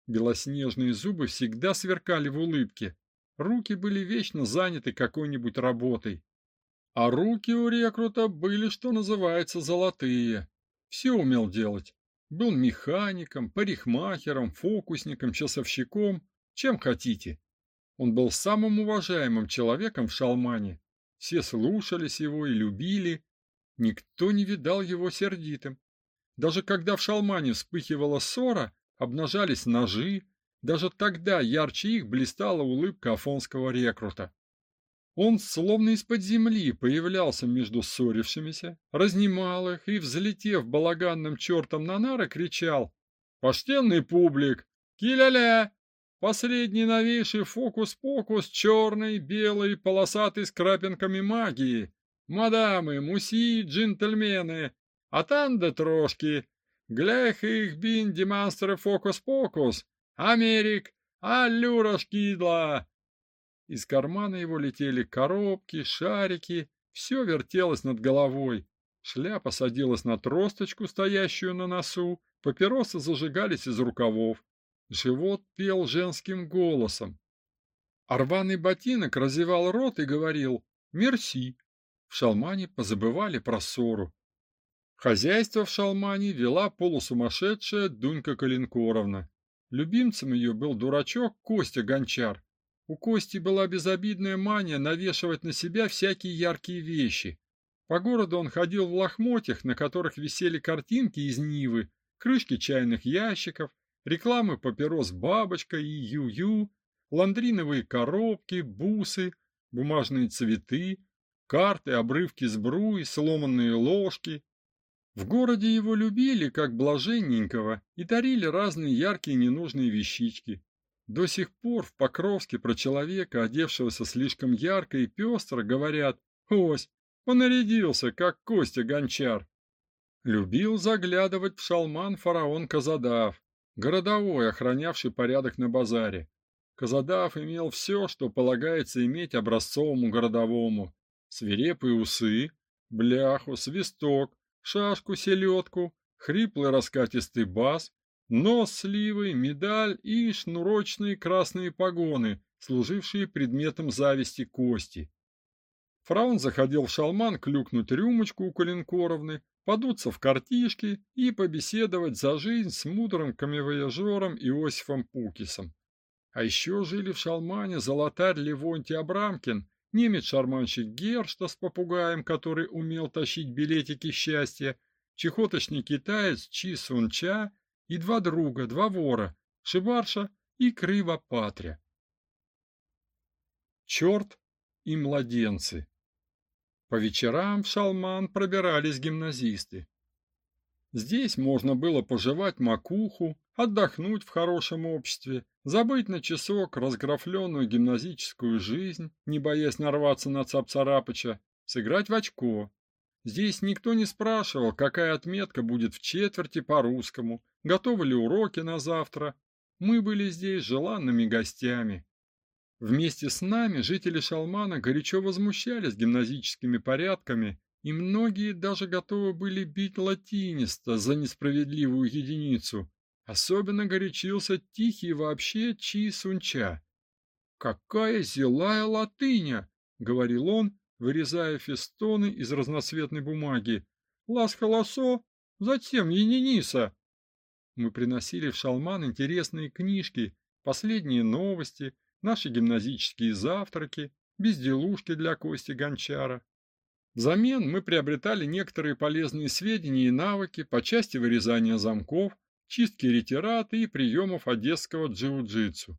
Белоснежные зубы всегда сверкали в улыбке. Руки были вечно заняты какой-нибудь работой. А руки у рекрута были, что называется, золотые. Все умел делать. Был механиком, парикмахером, фокусником, часовщиком, чем хотите. Он был самым уважаемым человеком в Шалмане. Все слушались его и любили. Никто не видал его сердитым. Даже когда в шалмане вспыхивала ссора, обнажались ножи, даже тогда ярче их блистала улыбка афонского рекрута. Он словно из-под земли появлялся между ссорившимися, разнимал их и, взлетев балаганным чертом на нары, кричал «Почтенный публик! Киля-ля! Последний новейший фокус-покус черный, белый, полосатый с крапинками магии! Мадамы, муси, джентльмены, а там да трошки. Глях их бин демонстре фокус-покус. Америк, аллюра шкидла. Из кармана его летели коробки, шарики, все вертелось над головой. Шляпа садилась на тросточку, стоящую на носу, папиросы зажигались из рукавов. Живот пел женским голосом. Арваный ботинок разевал рот и говорил «Мерси». В шалмане позабывали про ссору. Хозяйство в Шалмане вела полусумасшедшая Дунька Калинкоровна. Любимцем ее был дурачок Костя Гончар. У Кости была безобидная мания навешивать на себя всякие яркие вещи. По городу он ходил в лохмотьях, на которых висели картинки из Нивы, крышки чайных ящиков, рекламы папирос «Бабочка» и «Ю-Ю», ландриновые коробки, бусы, бумажные цветы, карты, обрывки сбруи, сломанные ложки, в городе его любили как блаженненького и дарили разные яркие ненужные вещички. До сих пор в Покровске про человека, одевшегося слишком ярко и пестро, говорят «Ось, понарядился, как Костя Гончар». Любил заглядывать в шалман фараон Казадав, городовой, охранявший порядок на базаре. Казадав имел все, что полагается иметь образцовому городовому. Свирепые усы, бляху, свисток, шашку, селедку, хриплый раскатистый бас, нос сливы, медаль и шнурочные красные погоны, служившие предметом зависти Кости. Фраун заходил в шалман клюкнуть рюмочку у Калинкоровны, подуться в картишки и побеседовать за жизнь с мудрым камевояжером Иосифом Пукисом. А еще жили в шалмане золотарь Левонтий Абрамкин немец-шарманщик Гершта с попугаем, который умел тащить билетики счастья, чехоточный китаец Чи Сунча и два друга, два вора, Шибарша и Крыва Патря. Черт и младенцы. По вечерам в Шалман пробирались гимназисты. Здесь можно было пожевать макуху, отдохнуть в хорошем обществе, забыть на часок разграфленную гимназическую жизнь, не боясь нарваться на Цап-Царапыча, сыграть в очко. Здесь никто не спрашивал, какая отметка будет в четверти по-русскому, готовы ли уроки на завтра. Мы были здесь желанными гостями. Вместе с нами жители Шалмана горячо возмущались гимназическими порядками и многие даже готовы были бить латиниста за несправедливую единицу. Особенно горячился тихий вообще Чи Сунча. Какая зелая латыня, говорил он, вырезая фестоны из разноцветной бумаги. Лас-холосо, затем Ениниса. Мы приносили в Шалман интересные книжки, последние новости, наши гимназические завтраки, безделушки для Кости Гончара. Взамен мы приобретали некоторые полезные сведения и навыки по части вырезания замков, чистки ретирата и приемов одесского джиу-джитсу.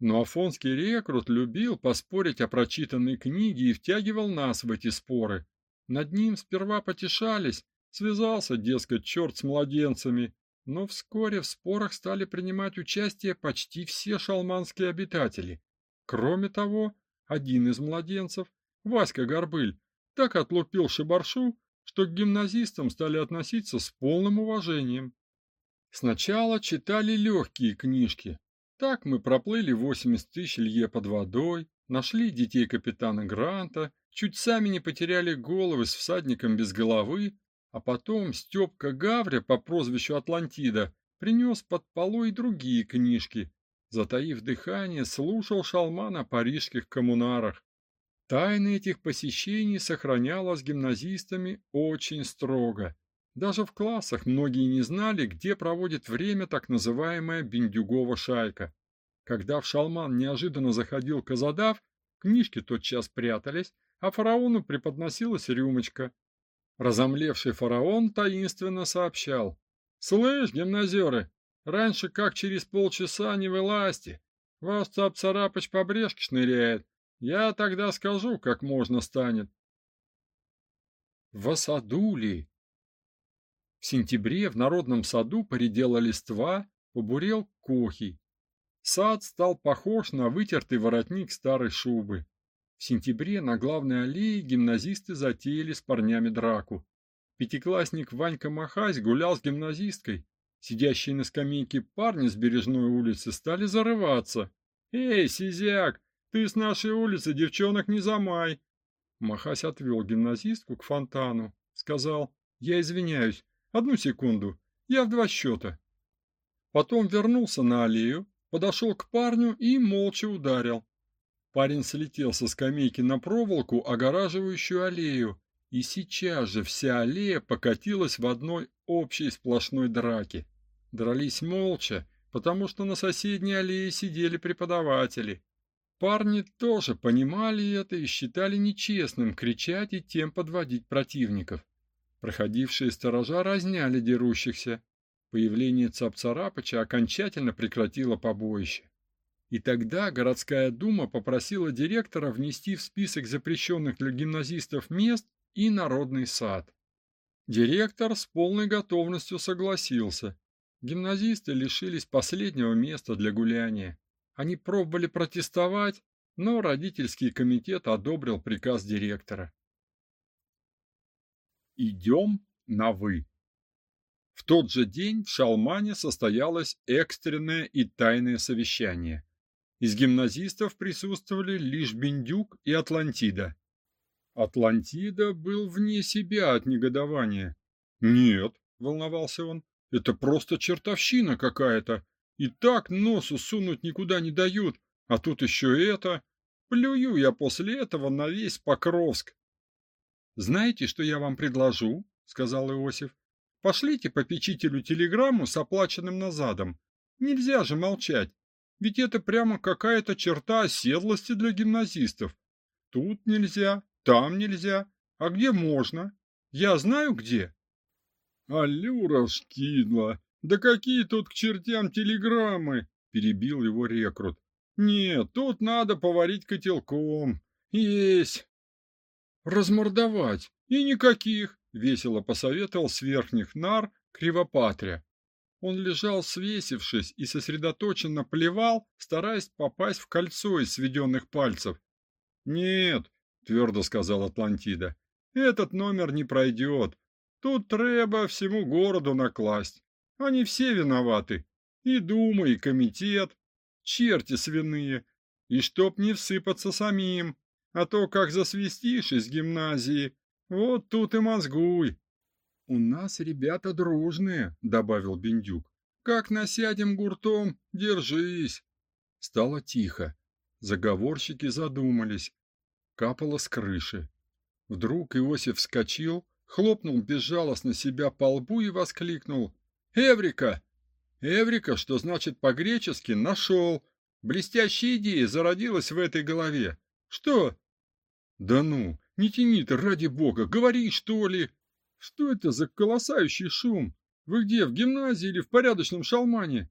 Но афонский рекрут любил поспорить о прочитанной книге и втягивал нас в эти споры. Над ним сперва потешались, связался, дескать, черт с младенцами, но вскоре в спорах стали принимать участие почти все шалманские обитатели. Кроме того, один из младенцев, Васька Горбыль, так отлупил шибаршу, что к гимназистам стали относиться с полным уважением. Сначала читали легкие книжки. Так мы проплыли 80 тысяч лье под водой, нашли детей капитана Гранта, чуть сами не потеряли головы с всадником без головы, а потом Степка Гавря по прозвищу Атлантида принес под полой другие книжки. Затаив дыхание, слушал шалман о парижских коммунарах. Тайна этих посещений сохранялась гимназистами очень строго. Даже в классах многие не знали, где проводит время так называемая Бендюгова шайка. Когда в шалман неожиданно заходил Казадав, книжки тотчас прятались, а фараону преподносилась рюмочка. Разомлевший фараон таинственно сообщал. «Слышь, гимназеры, раньше как через полчаса не вылазьте. Вас Цап-Царапыч по брешке шныряет. Я тогда скажу, как можно станет». В осадули в сентябре в народном саду поредела листва, побурел кохий. Сад стал похож на вытертый воротник старой шубы. В сентябре на главной аллее гимназисты затеяли с парнями драку. Пятиклассник Ванька Махась гулял с гимназисткой. Сидящие на скамейке парни с Бережной улицы стали зарываться. «Эй, сизяк, ты с нашей улицы девчонок не замай!» Махась отвел гимназистку к фонтану. Сказал, «Я извиняюсь, Одну секунду. Я в два счета. Потом вернулся на аллею, подошел к парню и молча ударил. Парень слетел со скамейки на проволоку, огораживающую аллею, и сейчас же вся аллея покатилась в одной общей сплошной драке. Дрались молча, потому что на соседней аллее сидели преподаватели. Парни тоже понимали это и считали нечестным кричать и тем подводить противников. Проходившие сторожа разняли дерущихся. Появление Цапцарапыча окончательно прекратило побоище. И тогда городская дума попросила директора внести в список запрещенных для гимназистов мест и народный сад. Директор с полной готовностью согласился. Гимназисты лишились последнего места для гуляния. Они пробовали протестовать, но родительский комитет одобрил приказ директора. Идем на «вы». В тот же день в Шалмане состоялось экстренное и тайное совещание. Из гимназистов присутствовали лишь Биндюг и Атлантида. Атлантида был вне себя от негодования. «Нет», — волновался он, — «это просто чертовщина какая-то. И так носу сунуть никуда не дают, а тут еще это. Плюю я после этого на весь Покровск. Знаете, что я вам предложу? сказал Иосиф. Пошлите попечителю телеграмму с оплаченным назадом. Нельзя же молчать. Ведь это прямо какая-то черта оседлости для гимназистов. Тут нельзя, там нельзя, а где можно? Я знаю где. Алюра вскинула. Да какие тут к чертям телеграммы, перебил его рекрут. Нет, тут надо поварить котелком. Есть. Размордовать. И никаких, весело посоветовал с верхних нар Кривопатря. Он лежал свесившись и сосредоточенно плевал, стараясь попасть в кольцо из сведенных пальцев. «Нет», — твердо сказал Атлантида, — «этот номер не пройдет. Тут треба всему городу накласть. Они все виноваты. И дума, и комитет. Черти свиные. И чтоб не всыпаться самим. А то как засвистишь из гимназии, вот тут и мозгуй. У нас ребята дружные, добавил Бендюк. Как насядем гуртом, держись. Стало тихо. Заговорщики задумались. Капало с крыши. Вдруг Иосиф вскочил, хлопнул безжалостно себя по лбу и воскликнул. «Эврика! Эврика, что значит по-гречески «нашел». Блестящая идея зародилась в этой голове. Что? Да ну, не тяни ты, ради бога, говори, что ли. Что это за колоссающий шум? Вы где, в гимназии или в порядочном шалмане?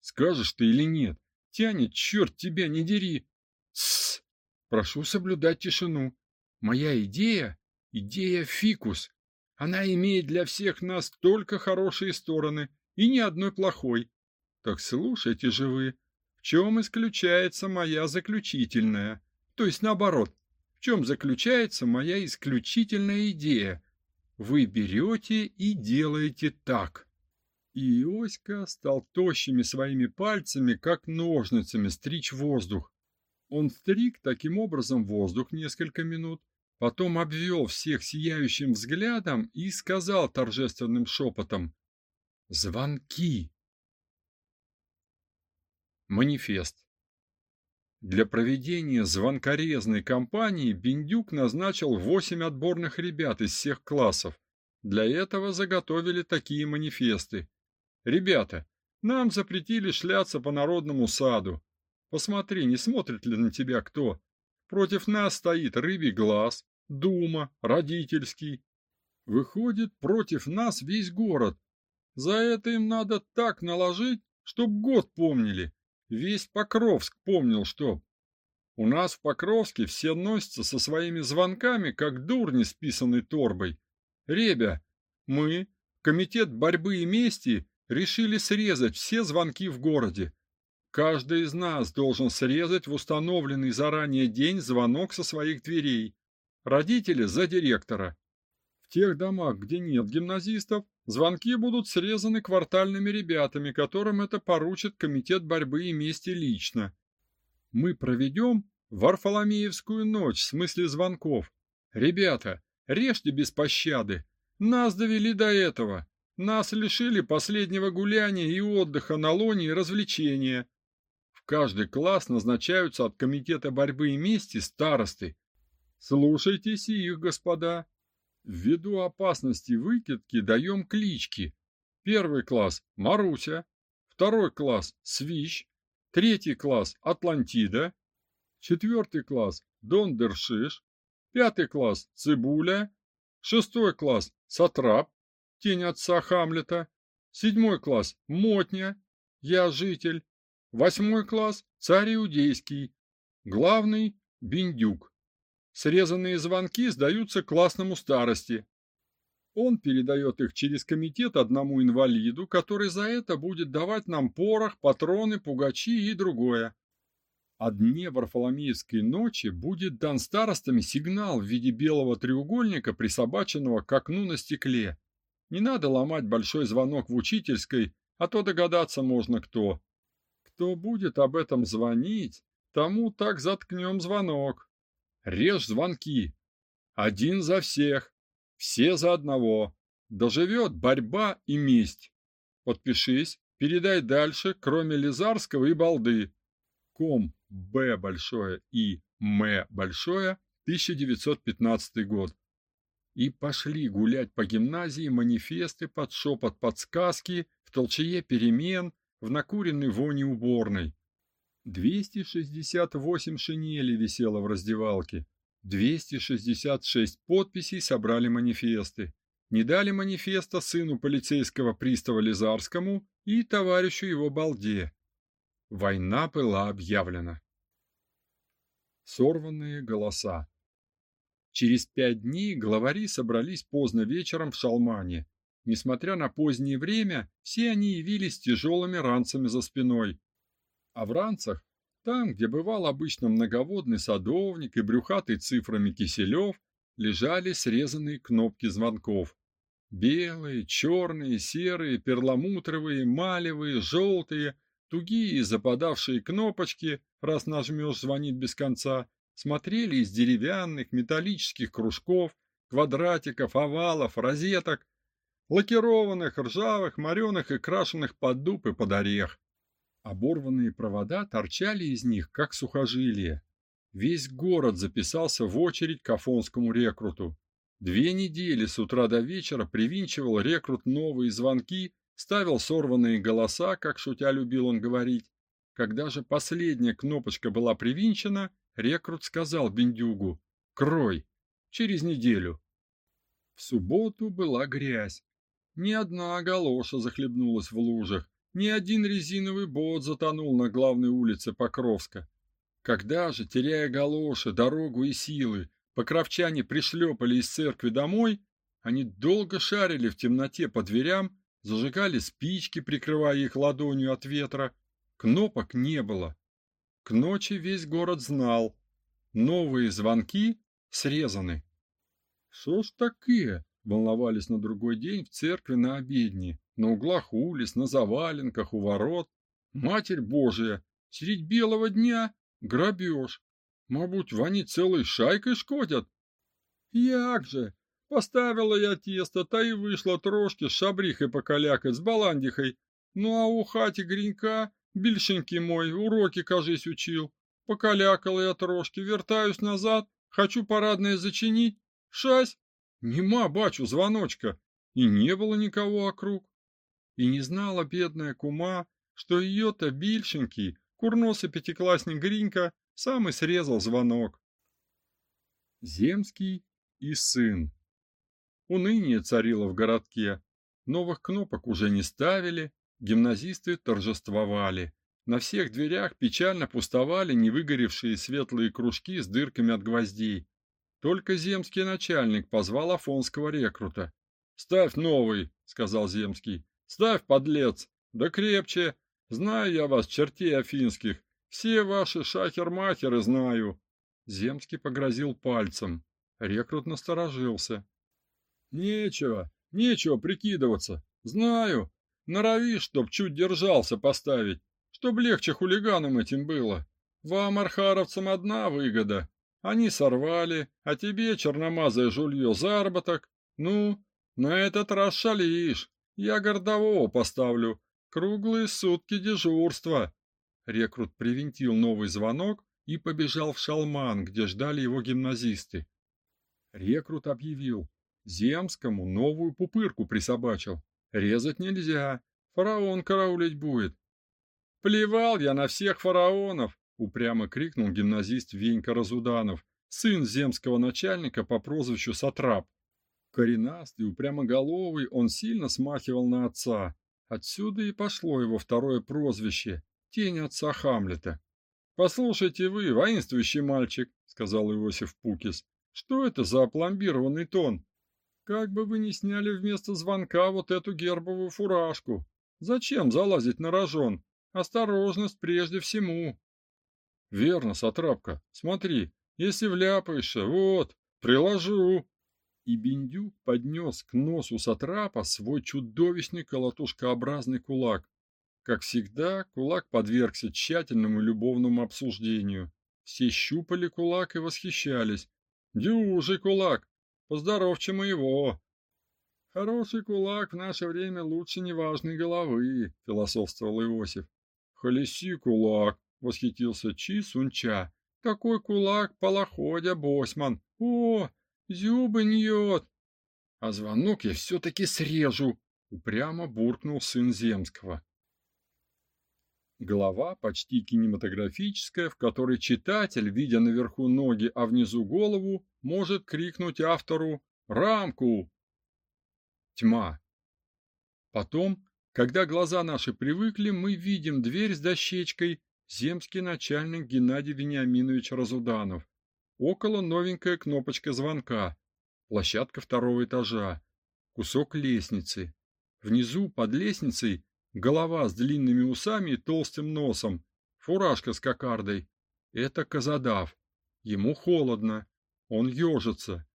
Скажешь ты или нет? Тянет, черт тебя, не дери. Тссс, прошу соблюдать тишину. Моя идея — идея фикус. Она имеет для всех нас только хорошие стороны и ни одной плохой. Так слушайте же вы, в чем исключается моя заключительная, то есть наоборот, чем заключается моя исключительная идея. Вы берете и делаете так. И Иоська стал тощими своими пальцами, как ножницами, стричь воздух. Он стриг таким образом воздух несколько минут, потом обвел всех сияющим взглядом и сказал торжественным шепотом «Звонки!» Манифест. Для проведения звонкорезной кампании Биндюк назначил восемь отборных ребят из всех классов. Для этого заготовили такие манифесты. Ребята, нам запретили шляться по народному саду. Посмотри, не смотрит ли на тебя кто. Против нас стоит рыбий глаз, дума, родительский. Выходит, против нас весь город. За это им надо так наложить, чтоб год помнили. Весь Покровск помнил, что у нас в Покровске все носятся со своими звонками, как дурни с писаной торбой. Ребя, мы, комитет борьбы и мести, решили срезать все звонки в городе. Каждый из нас должен срезать в установленный заранее день звонок со своих дверей. Родители за директора. В тех домах, где нет гимназистов, Звонки будут срезаны квартальными ребятами, которым это поручит Комитет борьбы и мести лично. Мы проведем Варфоломеевскую ночь в смысле звонков. Ребята, режьте без пощады. Нас довели до этого. Нас лишили последнего гуляния и отдыха на лоне и развлечения. В каждый класс назначаются от Комитета борьбы и мести старосты. Слушайтесь их, господа. Ввиду опасности выкидки даем клички. Первый класс – Маруся, второй класс – Свищ, третий класс – Атлантида, четвертый класс – Дондершиш, пятый класс – Цибуля, шестой класс – Сатрап, тень отца Хамлета, седьмой класс – Мотня, я житель, восьмой класс – Царь Иудейский, главный – Биндюк. Срезанные звонки сдаются классному старости. Он передает их через комитет одному инвалиду, который за это будет давать нам порох, патроны, пугачи и другое. О дне Варфоломеевской ночи будет дан старостами сигнал в виде белого треугольника, присобаченного к окну на стекле. Не надо ломать большой звонок в учительской, а то догадаться можно кто. Кто будет об этом звонить, тому так заткнем звонок. Режь звонки. Один за всех, все за одного. Доживет борьба и месть. Подпишись, передай дальше, кроме Лизарского и Балды. Ком Б большое и М большое, 1915 год. И пошли гулять по гимназии манифесты под шепот подсказки, в толчее перемен, в накуренной воне уборной. 268 шинелей висело в раздевалке. 266 подписей собрали манифесты. Не дали манифеста сыну полицейского пристава Лизарскому и товарищу его Балде. Война была объявлена. Сорванные голоса. Через пять дней главари собрались поздно вечером в Шалмане. Несмотря на позднее время, все они явились с тяжелыми ранцами за спиной, а в ранцах, там, где бывал обычно многоводный садовник и брюхатый цифрами Киселев, лежали срезанные кнопки звонков. Белые, черные, серые, перламутровые, малевые, желтые, тугие и западавшие кнопочки, раз нажмешь, звонит без конца, смотрели из деревянных, металлических кружков, квадратиков, овалов, розеток, лакированных, ржавых, мореных и крашенных под дуб и под орех. Оборванные провода торчали из них, как сухожилия. Весь город записался в очередь к афонскому рекруту. Две недели с утра до вечера привинчивал рекрут новые звонки, ставил сорванные голоса, как шутя любил он говорить. Когда же последняя кнопочка была привинчена, рекрут сказал Бендюгу «Крой! Через неделю!» В субботу была грязь. Ни одна галоша захлебнулась в лужах, ни один резиновый бот затонул на главной улице Покровска. Когда же, теряя галоши, дорогу и силы, покровчане пришлепали из церкви домой, они долго шарили в темноте по дверям, зажигали спички, прикрывая их ладонью от ветра. Кнопок не было. К ночи весь город знал. Новые звонки срезаны. Что ж такие? волновались на другой день в церкви на обедне, на углах улиц, на заваленках, у ворот. Матерь Божия, средь белого дня грабеж. Мабуть, вони целой шайкой шкодят. Як же? Поставила я тесто, та и вышла трошки с шабрихой покалякать, с баландихой. Ну а у хати Гринька, більшенький мой, уроки, кажись, учил. Покалякала я трошки, вертаюсь назад, хочу парадное зачинить. Шась, Нема, бачу, звоночка, и не было никого округ. И не знала бедная кума, что ее-то бильшенький, курносый пятиклассник Гринька, сам и срезал звонок. Земский и сын. Уныние царило в городке. Новых кнопок уже не ставили, гимназисты торжествовали. На всех дверях печально пустовали невыгоревшие светлые кружки с дырками от гвоздей. Только земский начальник позвал афонского рекрута. "Ставь новый", сказал земский. "Ставь, подлец, да крепче. Знаю я вас, чертей афинских. Все ваши шахер-махеры знаю". Земский погрозил пальцем. Рекрут насторожился. "Нечего, нечего прикидываться. Знаю. Норовишь, чтоб чуть держался поставить, чтоб легче хулиганам этим было. Вам, архаровцам, одна выгода они сорвали, а тебе, черномазое жулье, заработок. Ну, на этот раз шалишь. Я городового поставлю. Круглые сутки дежурства. Рекрут привинтил новый звонок и побежал в Шалман, где ждали его гимназисты. Рекрут объявил. Земскому новую пупырку присобачил. Резать нельзя. Фараон караулить будет. Плевал я на всех фараонов упрямо крикнул гимназист Венька Разуданов, сын земского начальника по прозвищу Сатрап. Коренастый, упрямоголовый, он сильно смахивал на отца. Отсюда и пошло его второе прозвище тень отца Хамлета. Послушайте вы, воинствующий мальчик, сказал Иосиф Пукис. Что это за опломбированный тон? Как бы вы ни сняли вместо звонка вот эту гербовую фуражку. Зачем залазить на рожон? Осторожность прежде всему. Верно, Сатрапка. Смотри, если вляпаешься, вот, приложу. И Биндюк поднес к носу Сатрапа свой чудовищный колотушкообразный кулак. Как всегда, кулак подвергся тщательному любовному обсуждению. Все щупали кулак и восхищались. Дюжий кулак, поздоровче моего. Хороший кулак в наше время лучше неважной головы, философствовал Иосиф. Холеси кулак, восхитился Чи Сунча. Такой кулак полоходя, босман. О, зубы ньет. А звонок я все таки срежу, упрямо буркнул сын Земского. Глава почти кинематографическая, в которой читатель, видя наверху ноги, а внизу голову, может крикнуть автору: "Рамку!" Тьма. Потом, когда глаза наши привыкли, мы видим дверь с дощечкой, земский начальник Геннадий Вениаминович Разуданов. Около новенькая кнопочка звонка. Площадка второго этажа. Кусок лестницы. Внизу под лестницей голова с длинными усами и толстым носом. Фуражка с кокардой. Это Казадав. Ему холодно. Он ежится.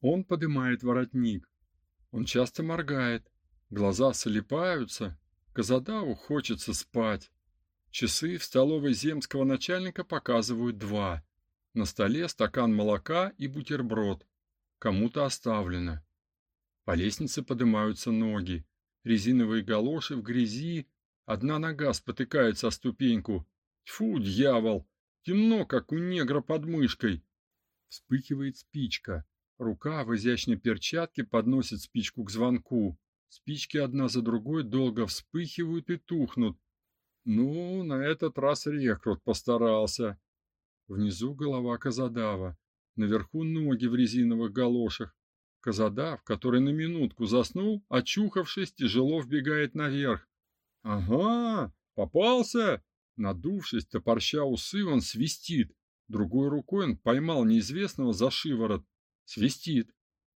Он поднимает воротник. Он часто моргает. Глаза слепаются. Казадаву хочется спать. Часы в столовой земского начальника показывают два. На столе стакан молока и бутерброд. Кому-то оставлено. По лестнице поднимаются ноги. Резиновые галоши в грязи, Одна нога спотыкается о ступеньку. Тьфу, дьявол! Темно, как у негра под мышкой. Вспыхивает спичка. Рука в изящной перчатке подносит спичку к звонку. Спички одна за другой долго вспыхивают и тухнут. Ну, на этот раз рекрут постарался. Внизу голова Казадава, наверху ноги в резиновых галошах. Казадав, который на минутку заснул, очухавшись, тяжело вбегает наверх. Ага, попался. Надувшись, топорща усы, он свистит. Другой рукой он поймал неизвестного за шиворот. Свистит.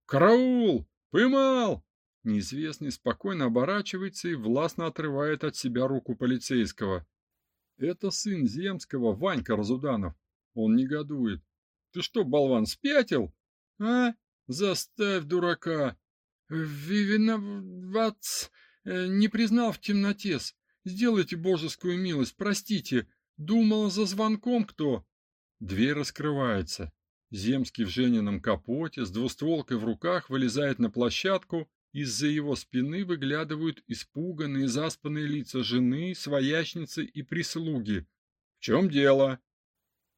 Караул! Поймал! Неизвестный спокойно оборачивается и властно отрывает от себя руку полицейского. Это сын Земского, Ванька Разуданов. Он негодует. Ты что, болван, спятил? А? Заставь дурака. Виноват, э, не признал в темноте. Сделайте божескую милость, простите. Думал за звонком кто. Дверь раскрывается. Земский в Женином капоте с двустволкой в руках вылезает на площадку из-за его спины выглядывают испуганные, заспанные лица жены, своячницы и прислуги. В чем дело?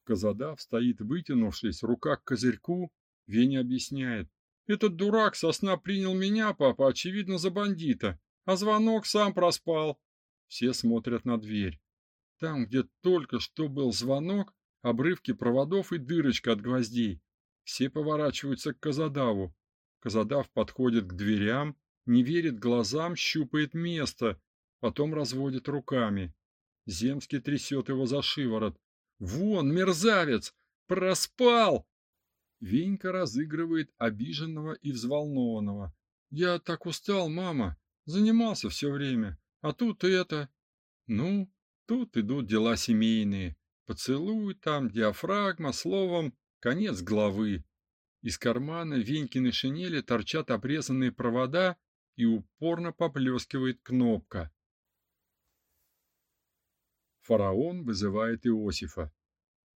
Казадав стоит вытянувшись, рука к козырьку. Веня объясняет. Этот дурак со сна принял меня, папа, очевидно, за бандита. А звонок сам проспал. Все смотрят на дверь. Там, где только что был звонок, обрывки проводов и дырочка от гвоздей. Все поворачиваются к Казадаву. Казадав подходит к дверям, не верит глазам, щупает место, потом разводит руками. Земский трясет его за шиворот. «Вон, мерзавец! Проспал!» Венька разыгрывает обиженного и взволнованного. «Я так устал, мама. Занимался все время. А тут это...» «Ну, тут идут дела семейные. Поцелуй там, диафрагма, словом, конец главы. Из кармана Венькиной шинели торчат обрезанные провода и упорно поблескивает кнопка. Фараон вызывает Иосифа.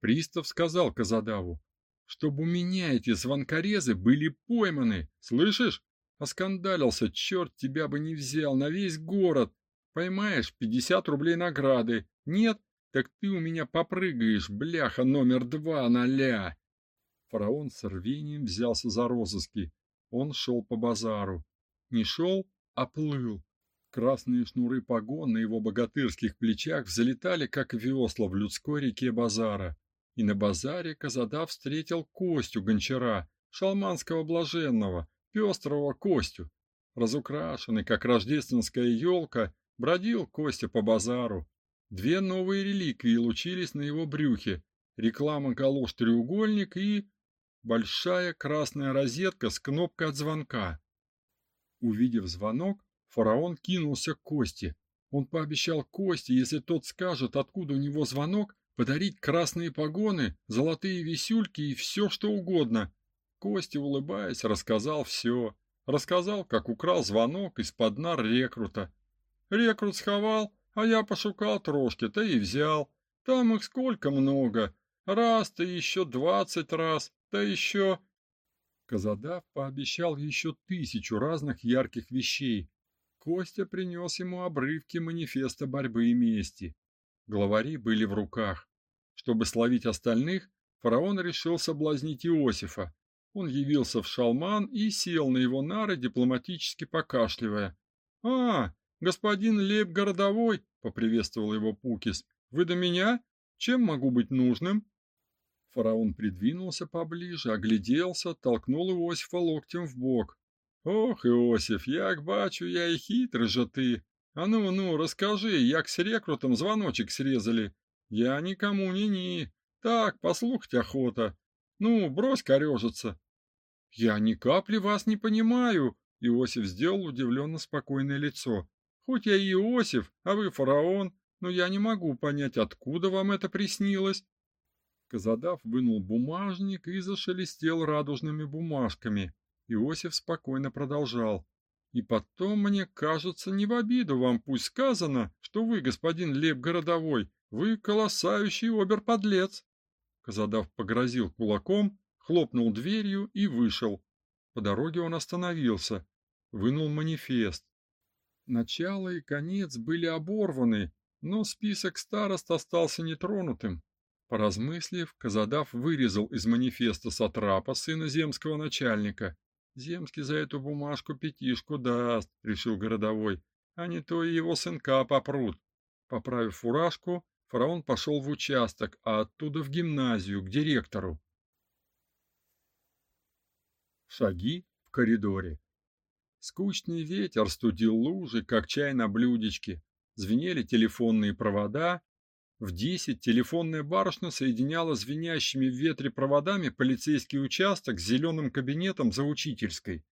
Пристав сказал Казадаву, чтобы у меня эти звонкорезы были пойманы, слышишь? Оскандалился, черт тебя бы не взял, на весь город. Поймаешь, пятьдесят рублей награды. Нет, так ты у меня попрыгаешь, бляха номер два ноля. Фараон с рвением взялся за розыски. Он шел по базару. Не шел, а плыл. Красные шнуры погон на его богатырских плечах взлетали, как весла в людской реке базара. И на базаре Казадав встретил Костю Гончара, шалманского блаженного, пестрого Костю. Разукрашенный, как рождественская елка, бродил Костя по базару. Две новые реликвии лучились на его брюхе. Реклама галош треугольник и большая красная розетка с кнопкой от звонка. Увидев звонок, фараон кинулся к Косте. Он пообещал Косте, если тот скажет, откуда у него звонок, подарить красные погоны, золотые висюльки и все, что угодно. Костя, улыбаясь, рассказал все. Рассказал, как украл звонок из-под нар рекрута. Рекрут сховал, а я пошукал трошки-то и взял. Там их сколько много. Раз-то еще двадцать раз. Да еще... Казадав пообещал еще тысячу разных ярких вещей. Костя принес ему обрывки манифеста борьбы и мести. Главари были в руках. Чтобы словить остальных, фараон решил соблазнить Иосифа. Он явился в шалман и сел на его нары, дипломатически покашливая. «А, господин Леб Городовой!» — поприветствовал его Пукис. «Вы до меня? Чем могу быть нужным?» Фараон придвинулся поближе, огляделся, толкнул Иосифа локтем в бок. Ох, Иосиф, як бачу, я и хитрый же ты. А ну, ну, расскажи, як с рекрутом звоночек срезали. Я никому не ни. Так, послухать охота. Ну, брось корежиться. Я ни капли вас не понимаю. Иосиф сделал удивленно спокойное лицо. Хоть я и Иосиф, а вы фараон, но я не могу понять, откуда вам это приснилось. Казадав вынул бумажник и зашелестел радужными бумажками. Иосиф спокойно продолжал. И потом, мне кажется, не в обиду вам пусть сказано, что вы, господин Лев Городовой, вы колоссающий обер-подлец. Казадав погрозил кулаком, хлопнул дверью и вышел. По дороге он остановился, вынул манифест. Начало и конец были оборваны, но список старост остался нетронутым. Поразмыслив, Казадав вырезал из манифеста Сатрапа, сына земского начальника. «Земский за эту бумажку пятишку даст», — решил городовой, «а не то и его сынка попрут». Поправив фуражку, фараон пошел в участок, а оттуда в гимназию, к директору. Шаги в коридоре. Скучный ветер студил лужи, как чай на блюдечке. Звенели телефонные провода. В десять телефонная барышня соединяла звенящими в ветре проводами полицейский участок с зеленым кабинетом за учительской.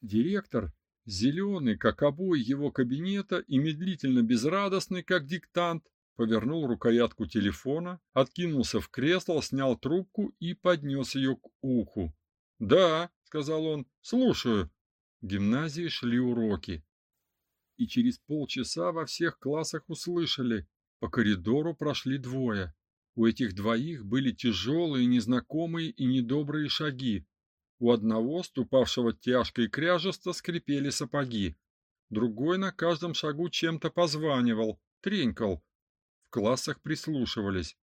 Директор, зеленый, как обои его кабинета, и медлительно безрадостный, как диктант, повернул рукоятку телефона, откинулся в кресло, снял трубку и поднес ее к уху. "Да", сказал он. "Слушаю". В гимназии шли уроки. И через полчаса во всех классах услышали: по коридору прошли двое. У этих двоих были тяжелые, незнакомые и недобрые шаги. У одного, ступавшего тяжко и кряжесто, скрипели сапоги. Другой на каждом шагу чем-то позванивал, тренькал. В классах прислушивались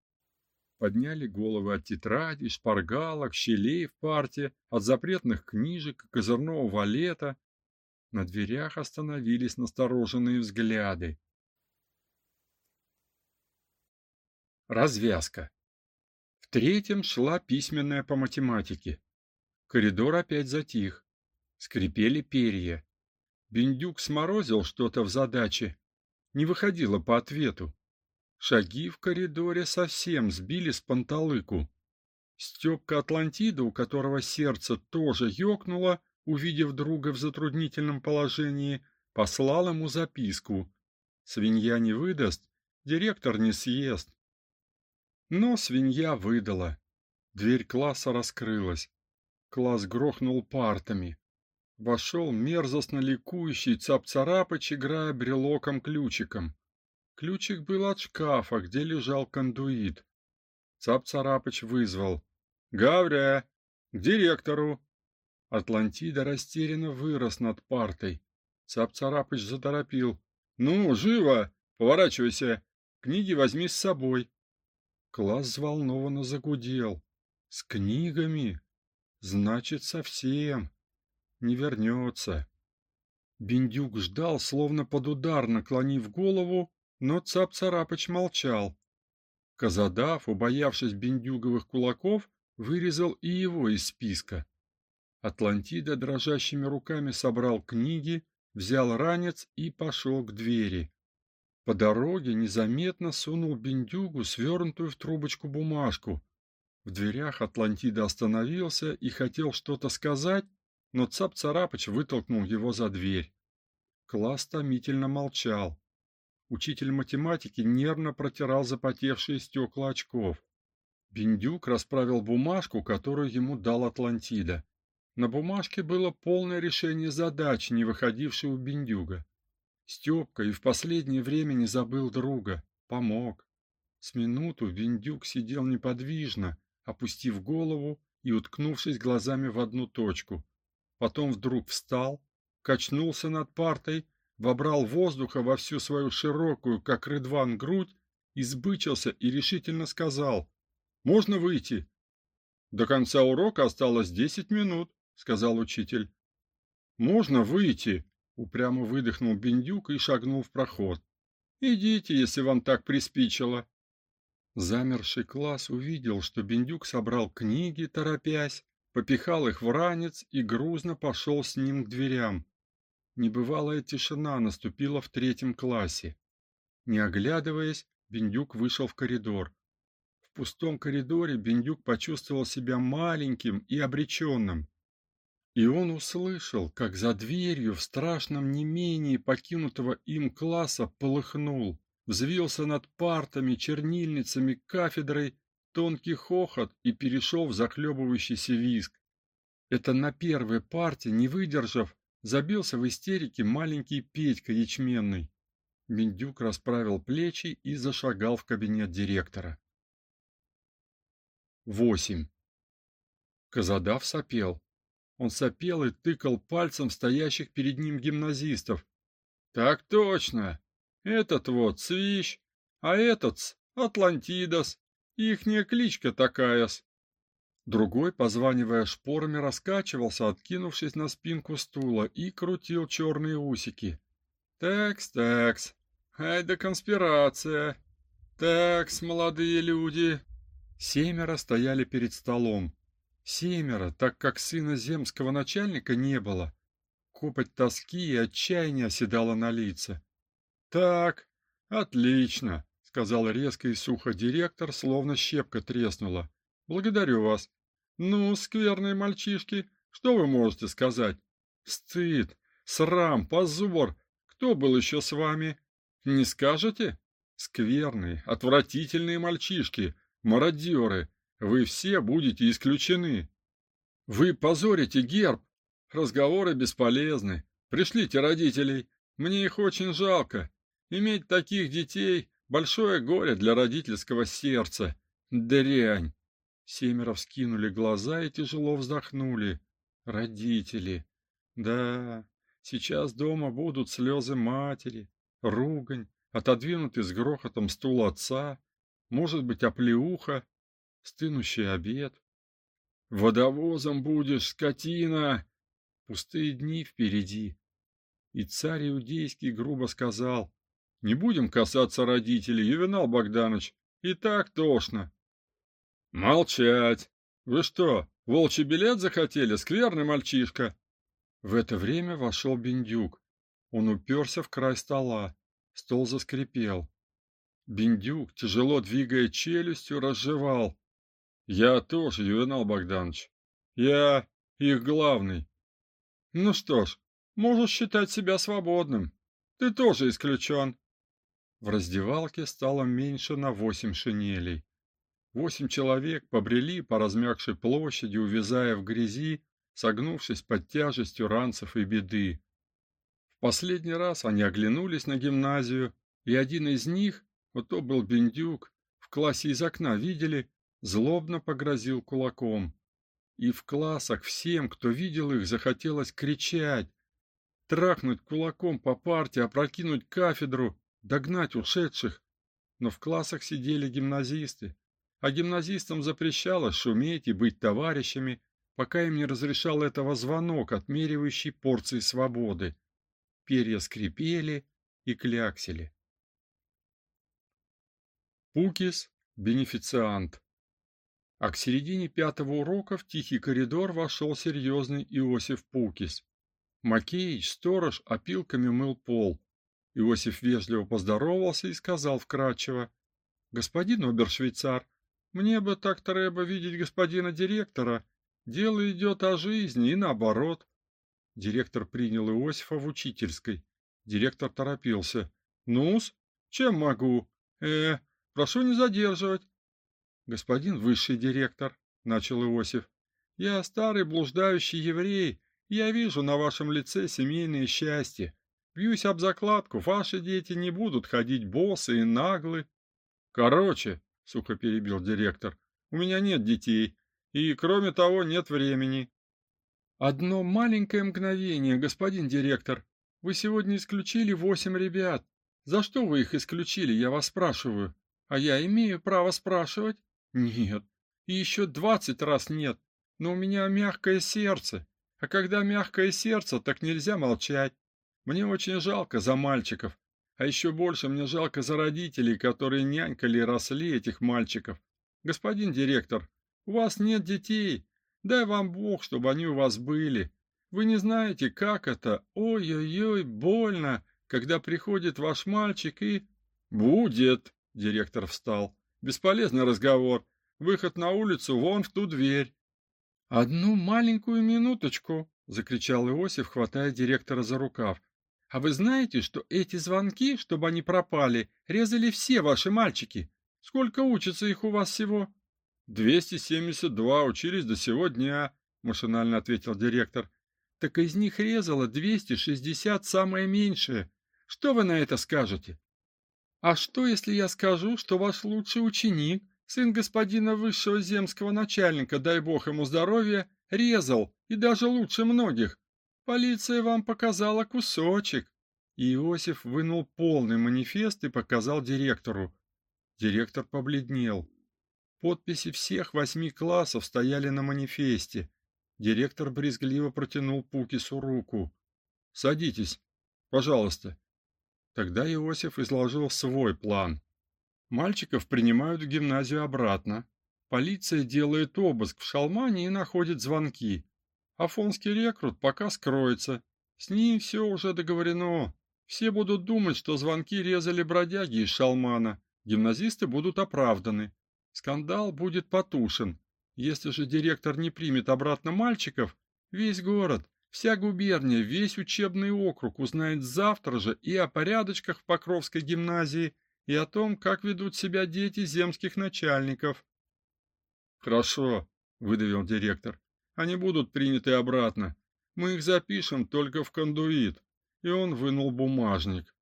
подняли головы от тетрадей, шпаргалок, щелей в парте, от запретных книжек и козырного валета. На дверях остановились настороженные взгляды. Развязка. В третьем шла письменная по математике. Коридор опять затих. Скрипели перья. Бендюк сморозил что-то в задаче. Не выходило по ответу. Шаги в коридоре совсем сбили с панталыку. Степка Атлантида, у которого сердце тоже ёкнуло, увидев друга в затруднительном положении, послал ему записку. Свинья не выдаст, директор не съест. Но свинья выдала. Дверь класса раскрылась. Класс грохнул партами. Вошел мерзостно ликующий Цап-Царапыч, играя брелоком-ключиком. Ключик был от шкафа, где лежал кондуит. Цап-Царапыч вызвал. «Гавря! К директору!» Атлантида растерянно вырос над партой. Цап-Царапыч заторопил. «Ну, живо! Поворачивайся! Книги возьми с собой!» Класс взволнованно загудел. «С книгами? Значит, совсем. Не вернется». Биндюк ждал, словно под удар, наклонив голову, но Цап-Царапыч молчал. Казадав, убоявшись бендюговых кулаков, вырезал и его из списка. Атлантида дрожащими руками собрал книги, взял ранец и пошел к двери. По дороге незаметно сунул Биндюгу свернутую в трубочку бумажку. В дверях Атлантида остановился и хотел что-то сказать, но Цап-Царапыч вытолкнул его за дверь. Класс томительно молчал. Учитель математики нервно протирал запотевшие стекла очков. Биндюк расправил бумажку, которую ему дал Атлантида. На бумажке было полное решение задач, не выходившей у Биндюга. Степка и в последнее время не забыл друга, помог. С минуту Биндюк сидел неподвижно, опустив голову и уткнувшись глазами в одну точку. Потом вдруг встал, качнулся над партой вобрал воздуха во всю свою широкую, как рыдван, грудь, избычился и решительно сказал: "Можно выйти?" "До конца урока осталось десять минут", сказал учитель. "Можно выйти?" Упрямо выдохнул Бендюк и шагнул в проход. "Идите, если вам так приспичило". Замерший класс увидел, что Бендюк собрал книги, торопясь, попихал их в ранец и грузно пошел с ним к дверям. Небывалая тишина наступила в третьем классе. Не оглядываясь, Бендюк вышел в коридор. В пустом коридоре Бендюк почувствовал себя маленьким и обреченным. И он услышал, как за дверью в страшном немении покинутого им класса полыхнул, взвился над партами, чернильницами, кафедрой тонкий хохот и перешел в захлебывающийся визг. Это на первой парте, не выдержав, Забился в истерике маленький Петька ячменный. Миндюк расправил плечи и зашагал в кабинет директора. 8. Казадав сопел. Он сопел и тыкал пальцем стоящих перед ним гимназистов. Так точно. Этот вот Свищ, а этот Атлантидас. Ихняя кличка такая-с. Другой, позванивая шпорами, раскачивался, откинувшись на спинку стула, и крутил черные усики. «Такс, такс, ай да конспирация! Такс, молодые люди!» Семеро стояли перед столом. Семеро, так как сына земского начальника не было. Копоть тоски и отчаяния оседала на лица. «Так, отлично!» — сказал резко и сухо директор, словно щепка треснула. Благодарю вас. Ну, скверные мальчишки, что вы можете сказать? Стыд, срам, позор. Кто был еще с вами? Не скажете? Скверные, отвратительные мальчишки, мародеры. Вы все будете исключены. Вы позорите герб. Разговоры бесполезны. Пришлите родителей. Мне их очень жалко. Иметь таких детей — большое горе для родительского сердца. Дрянь. Семеро вскинули глаза и тяжело вздохнули. Родители. Да, сейчас дома будут слезы матери, ругань, отодвинутый с грохотом стул отца, может быть, оплеуха, стынущий обед. Водовозом будешь, скотина! Пустые дни впереди. И царь иудейский грубо сказал, не будем касаться родителей, Ювенал Богданович, и так тошно. Молчать! Вы что, волчий билет захотели, скверный мальчишка? В это время вошел Бендюк. Он уперся в край стола. Стол заскрипел. Бендюк, тяжело двигая челюстью, разжевал. Я тоже, Ювенал Богданович. Я их главный. Ну что ж, можешь считать себя свободным. Ты тоже исключен. В раздевалке стало меньше на восемь шинелей. Восемь человек побрели по размягшей площади, увязая в грязи, согнувшись под тяжестью ранцев и беды. В последний раз они оглянулись на гимназию, и один из них, вот то был Бендюк, в классе из окна видели, злобно погрозил кулаком. И в классах всем, кто видел их, захотелось кричать, трахнуть кулаком по парте, опрокинуть кафедру, догнать ушедших. Но в классах сидели гимназисты, а гимназистам запрещалось шуметь и быть товарищами, пока им не разрешал этого звонок, отмеривающий порции свободы. Перья скрипели и кляксили. Пукис – бенефициант. А к середине пятого урока в тихий коридор вошел серьезный Иосиф Пукис. Макеич, сторож, опилками мыл пол. Иосиф вежливо поздоровался и сказал вкратчиво. «Господин обершвейцар, мне бы так треба видеть господина директора. Дело идет о жизни и наоборот. Директор принял Иосифа в учительской. Директор торопился. Ну-с, чем могу? Э, прошу не задерживать. Господин высший директор, начал Иосиф. Я старый блуждающий еврей. Я вижу на вашем лице семейное счастье. Бьюсь об закладку, ваши дети не будут ходить босы и наглы. Короче, сухо перебил директор. У меня нет детей, и кроме того, нет времени. Одно маленькое мгновение, господин директор. Вы сегодня исключили восемь ребят. За что вы их исключили, я вас спрашиваю? А я имею право спрашивать? Нет. И еще двадцать раз нет. Но у меня мягкое сердце. А когда мягкое сердце, так нельзя молчать. Мне очень жалко за мальчиков. А еще больше мне жалко за родителей, которые нянькали и росли этих мальчиков. Господин директор, у вас нет детей. Дай вам Бог, чтобы они у вас были. Вы не знаете, как это. Ой-ой-ой, больно, когда приходит ваш мальчик и будет, директор встал. Бесполезный разговор. Выход на улицу вон в ту дверь. Одну маленькую минуточку, закричал Иосиф, хватая директора за рукав. А вы знаете, что эти звонки, чтобы они пропали, резали все ваши мальчики? Сколько учатся их у вас всего? 272 учились до сего дня, машинально ответил директор. Так из них резало 260 самое меньшее. Что вы на это скажете? А что, если я скажу, что ваш лучший ученик, сын господина высшего земского начальника, дай бог ему здоровья, резал, и даже лучше многих, Полиция вам показала кусочек. Иосиф вынул полный манифест и показал директору. Директор побледнел. Подписи всех восьми классов стояли на манифесте. Директор брезгливо протянул Пукису руку. Садитесь, пожалуйста. Тогда Иосиф изложил свой план. Мальчиков принимают в гимназию обратно. Полиция делает обыск в Шалмане и находит звонки. Афонский рекрут пока скроется. С ним все уже договорено. Все будут думать, что звонки резали бродяги из Шалмана. Гимназисты будут оправданы. Скандал будет потушен. Если же директор не примет обратно мальчиков, весь город, вся губерния, весь учебный округ узнает завтра же и о порядочках в Покровской гимназии, и о том, как ведут себя дети земских начальников. Хорошо, выдавил директор. Они будут приняты обратно. Мы их запишем только в кондуит. И он вынул бумажник.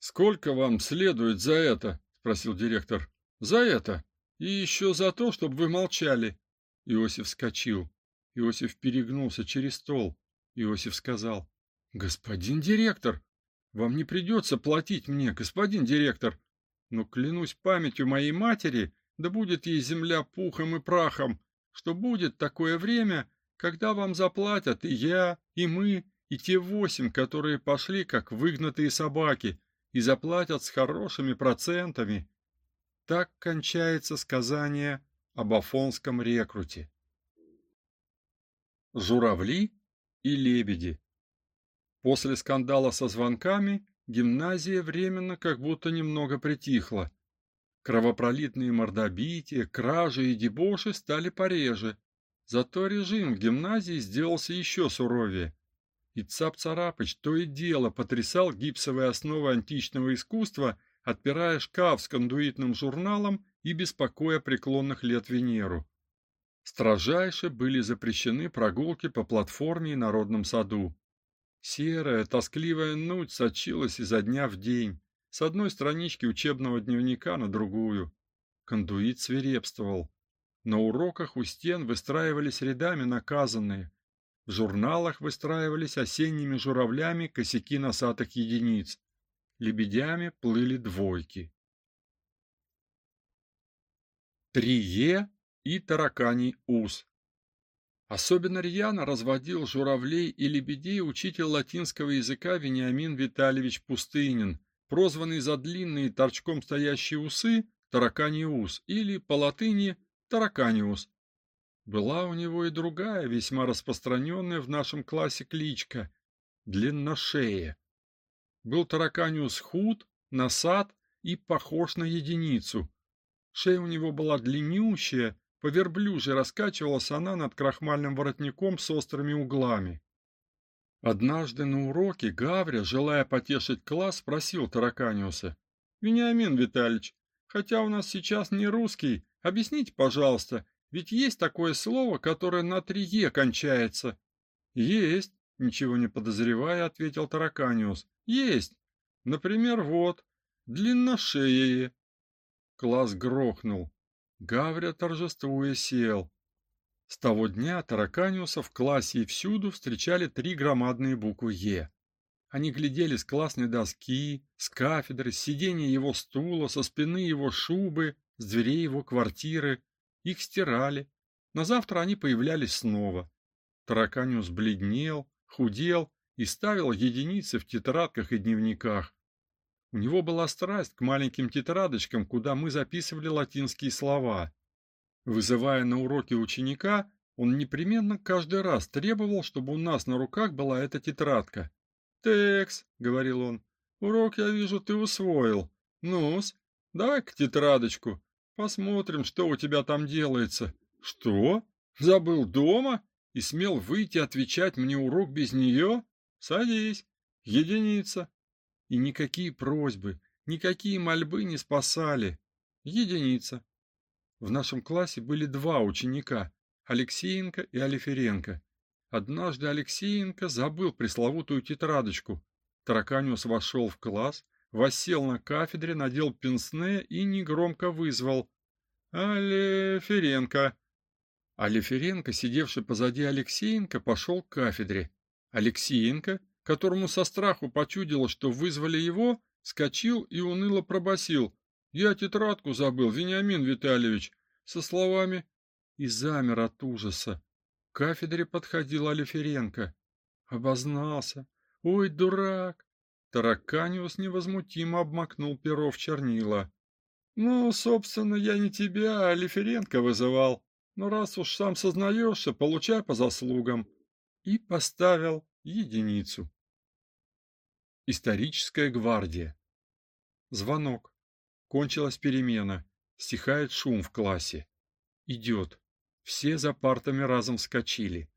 Сколько вам следует за это? спросил директор. За это и еще за то, чтобы вы молчали. Иосиф вскочил. Иосиф перегнулся через стол. Иосиф сказал: "Господин директор, вам не придется платить мне, господин директор. Но клянусь памятью моей матери, да будет ей земля пухом и прахом, что будет такое время, когда вам заплатят и я, и мы, и те восемь, которые пошли как выгнатые собаки, и заплатят с хорошими процентами. Так кончается сказание об афонском рекруте. Журавли и лебеди. После скандала со звонками гимназия временно как будто немного притихла. Кровопролитные мордобития, кражи и дебоши стали пореже. Зато режим в гимназии сделался еще суровее. И Цап-Царапыч то и дело потрясал гипсовые основы античного искусства, отпирая шкаф с кондуитным журналом и беспокоя преклонных лет Венеру. Строжайше были запрещены прогулки по платформе и народном саду. Серая, тоскливая ночь сочилась изо дня в день, с одной странички учебного дневника на другую. Кондуит свирепствовал. На уроках у стен выстраивались рядами наказанные. В журналах выстраивались осенними журавлями косяки носатых единиц. Лебедями плыли двойки. Трие и тараканий ус. Особенно рьяно разводил журавлей и лебедей учитель латинского языка Вениамин Витальевич Пустынин, прозванный за длинные торчком стоящие усы тараканиус или по латыни тараканиус. Была у него и другая, весьма распространенная в нашем классе кличка длинношея. Был тараканиус худ, насад и похож на единицу. Шея у него была длиннющая, по верблюжьи раскачивалась она над крахмальным воротником с острыми углами. Однажды на уроке Гавря, желая потешить класс, спросил Тараканиуса: "Вениамин Витальевич, хотя у нас сейчас не русский, объясните, пожалуйста, ведь есть такое слово, которое на трие кончается". "Есть", ничего не подозревая, ответил Тараканиус. "Есть. Например, вот: длинношеее". Класс грохнул. Гавря торжествуя сел. С того дня Тараканиуса в классе и всюду встречали три громадные буквы «Е». Они глядели с классной доски, с кафедры, с сиденья его стула, со спины его шубы, с дверей его квартиры. Их стирали. На завтра они появлялись снова. Тараканиус бледнел, худел и ставил единицы в тетрадках и дневниках. У него была страсть к маленьким тетрадочкам, куда мы записывали латинские слова. Вызывая на уроки ученика, он непременно каждый раз требовал, чтобы у нас на руках была эта тетрадка. «Текс», — говорил он, — «урок, я вижу, ты усвоил. Ну-с, давай-ка тетрадочку, посмотрим, что у тебя там делается». «Что? Забыл дома? И смел выйти отвечать мне урок без нее? Садись. Единица. И никакие просьбы, никакие мольбы не спасали. Единица. В нашем классе были два ученика Алексеенко и Алиференко. Однажды Алексеенко забыл пресловутую тетрадочку. Тараканиус вошел в класс, воссел на кафедре, надел пенсне и негромко вызвал «Алиференко». Алиференко, сидевший позади Алексеенко, пошел к кафедре. Алексеенко которому со страху почудилось, что вызвали его, скочил и уныло пробасил: "Я тетрадку забыл, Вениамин Витальевич", со словами и замер от ужаса. К кафедре подходил Алиференко. Обознался. Ой, дурак. Тараканиус невозмутимо обмакнул перо в чернила. Ну, собственно, я не тебя, а Алиференко вызывал. Но раз уж сам сознаешься, получай по заслугам. И поставил единицу. Историческая гвардия. Звонок. Кончилась перемена. Стихает шум в классе. Идет. Все за партами разом вскочили.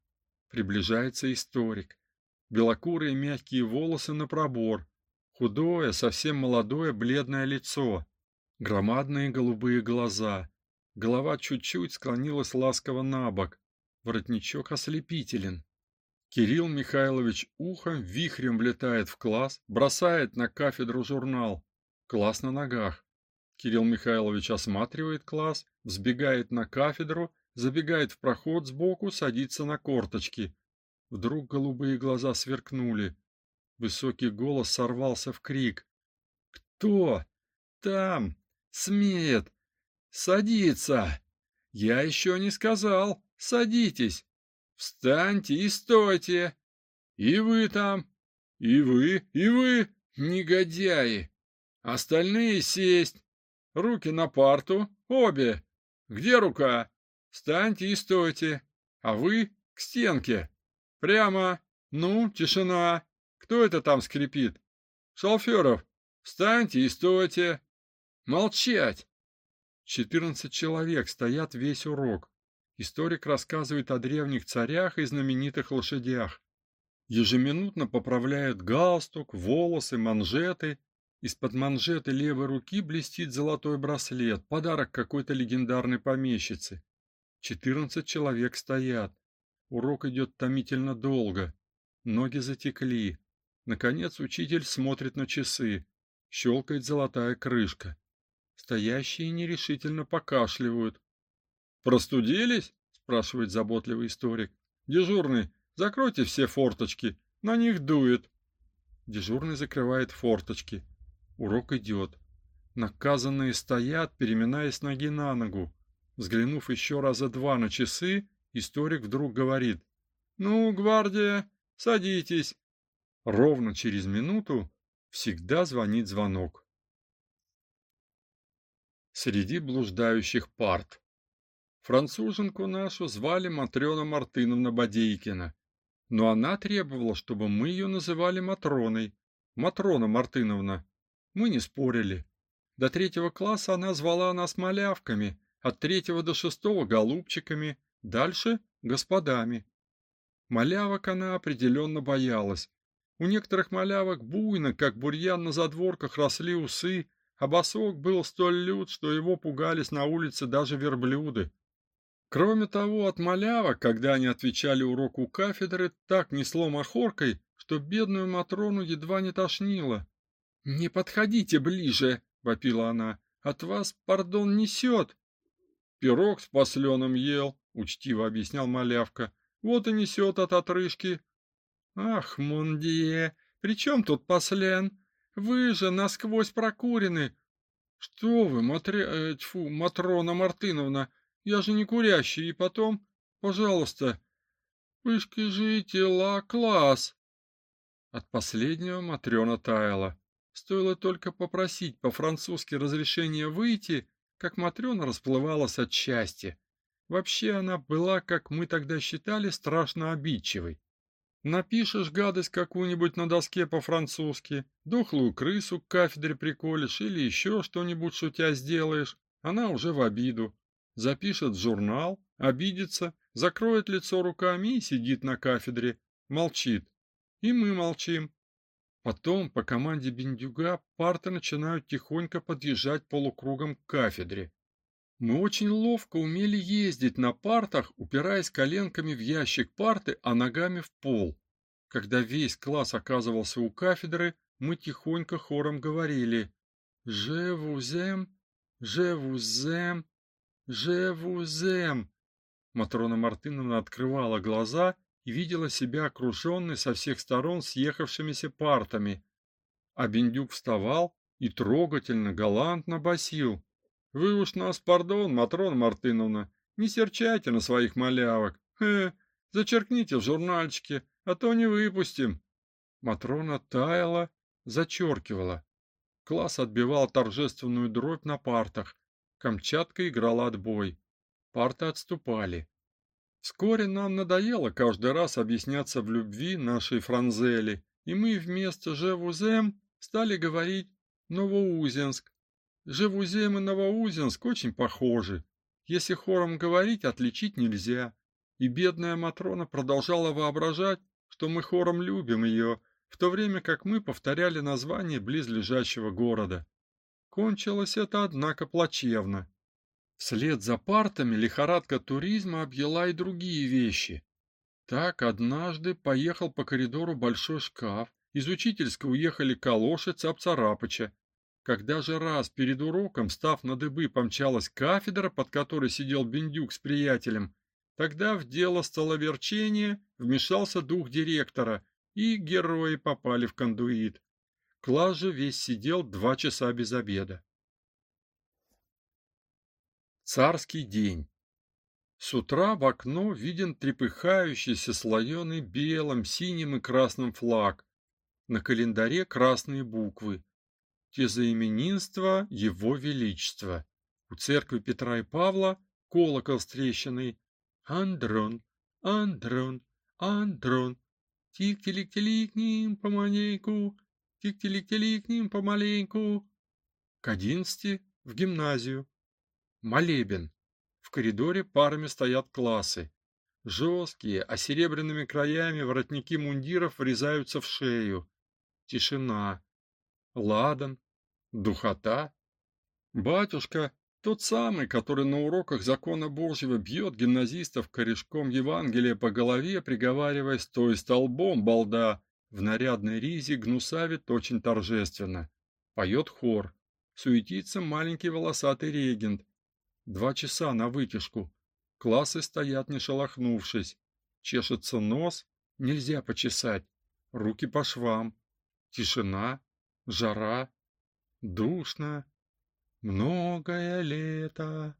Приближается историк. Белокурые мягкие волосы на пробор. Худое, совсем молодое бледное лицо. Громадные голубые глаза. Голова чуть-чуть склонилась ласково на бок. Воротничок ослепителен. Кирилл Михайлович ухом вихрем влетает в класс, бросает на кафедру журнал. Класс на ногах. Кирилл Михайлович осматривает класс, взбегает на кафедру, забегает в проход сбоку, садится на корточки. Вдруг голубые глаза сверкнули. Высокий голос сорвался в крик. Кто там смеет садиться? Я еще не сказал. Садитесь. Встаньте и стойте. И вы там, и вы, и вы, негодяи. Остальные сесть. Руки на парту, обе. Где рука? Встаньте и стойте. А вы к стенке. Прямо. Ну, тишина. Кто это там скрипит? Шалферов, встаньте и стойте. Молчать. Четырнадцать человек стоят весь урок. Историк рассказывает о древних царях и знаменитых лошадях. Ежеминутно поправляет галстук, волосы, манжеты. Из-под манжеты левой руки блестит золотой браслет, подарок какой-то легендарной помещице. Четырнадцать человек стоят. Урок идет томительно долго. Ноги затекли. Наконец учитель смотрит на часы. Щелкает золотая крышка. Стоящие нерешительно покашливают. Простудились? спрашивает заботливый историк. Дежурный, закройте все форточки, на них дует. Дежурный закрывает форточки. Урок идет. Наказанные стоят, переминаясь ноги на ногу. Взглянув еще раза два на часы, историк вдруг говорит: "Ну, гвардия, садитесь". Ровно через минуту всегда звонит звонок. Среди блуждающих парт Француженку нашу звали Матрёна Мартыновна Бодейкина, но она требовала, чтобы мы ее называли Матроной. Матрона Мартыновна. Мы не спорили. До третьего класса она звала нас малявками, от третьего до шестого голубчиками, дальше господами. Малявок она определенно боялась. У некоторых малявок буйно, как бурьян на задворках, росли усы, а босок был столь лют, что его пугались на улице даже верблюды. Кроме того, от малявок, когда они отвечали уроку кафедры, так несло махоркой, что бедную Матрону едва не тошнило. «Не подходите ближе!» — вопила она. «От вас, пардон, несет!» «Пирог с посленым ел», — учтиво объяснял малявка. «Вот и несет от отрыжки». «Ах, Мондие, при чем тут послен? Вы же насквозь прокурены!» «Что вы, Матре... Э, тьфу, Матрона Мартыновна!» Я же не курящий, и потом, пожалуйста, пышки же тела класс. От последнего Матрёна таяла. Стоило только попросить по-французски разрешения выйти, как Матрёна расплывалась от счастья. Вообще она была, как мы тогда считали, страшно обидчивой. Напишешь гадость какую-нибудь на доске по-французски, дохлую крысу к кафедре приколешь или еще что-нибудь шутя сделаешь, она уже в обиду запишет в журнал, обидится, закроет лицо руками и сидит на кафедре, молчит. И мы молчим. Потом по команде Бендюга парты начинают тихонько подъезжать полукругом к кафедре. Мы очень ловко умели ездить на партах, упираясь коленками в ящик парты, а ногами в пол. Когда весь класс оказывался у кафедры, мы тихонько хором говорили: "Je vous «Жевузем!» Матрона Мартыновна открывала глаза и видела себя окруженной со всех сторон съехавшимися партами. А Бендюк вставал и трогательно, галантно басил. «Вы уж нас, пардон, Матрона Мартыновна, не серчайте на своих малявок. Хе, зачеркните в журнальчике, а то не выпустим». Матрона таяла, зачеркивала. Класс отбивал торжественную дробь на партах. Камчатка играла отбой. Парты отступали. Вскоре нам надоело каждый раз объясняться в любви нашей Франзели, и мы вместо «Жевузем» стали говорить «Новоузенск». Живузем и Новоузенск очень похожи. Если хором говорить, отличить нельзя. И бедная Матрона продолжала воображать, что мы хором любим ее, в то время как мы повторяли название близлежащего города. Кончилось это, однако, плачевно. Вслед за партами лихорадка туризма объяла и другие вещи. Так однажды поехал по коридору большой шкаф, из учительской уехали калоши Цап-Царапыча. Когда же раз перед уроком, став на дыбы, помчалась кафедра, под которой сидел Бендюк с приятелем, тогда в дело столоверчения вмешался дух директора, и герои попали в кондуит. Класс же весь сидел два часа без обеда. Царский день. С утра в окно виден трепыхающийся слоеный белым, синим и красным флаг. На календаре красные буквы. Тезаименинство Его Величества. У церкви Петра и Павла колокол с трещиной. Андрон, Андрон, Андрон. Тик-телик-теликнем помаленьку, тик-телик-теликнем помаленьку. К одиннадцати в гимназию. Молебен. В коридоре парами стоят классы. Жесткие, осеребряными краями воротники мундиров врезаются в шею. Тишина. Ладан. Духота. Батюшка, тот самый, который на уроках закона Божьего бьет гимназистов корешком Евангелия по голове, приговаривая «Стой столбом, балда!» В нарядной ризе гнусавит очень торжественно. Поет хор. Суетится маленький волосатый регент. Два часа на вытяжку. Классы стоят не шелохнувшись. Чешется нос, нельзя почесать. Руки по швам. Тишина, жара, душно. Многое лето,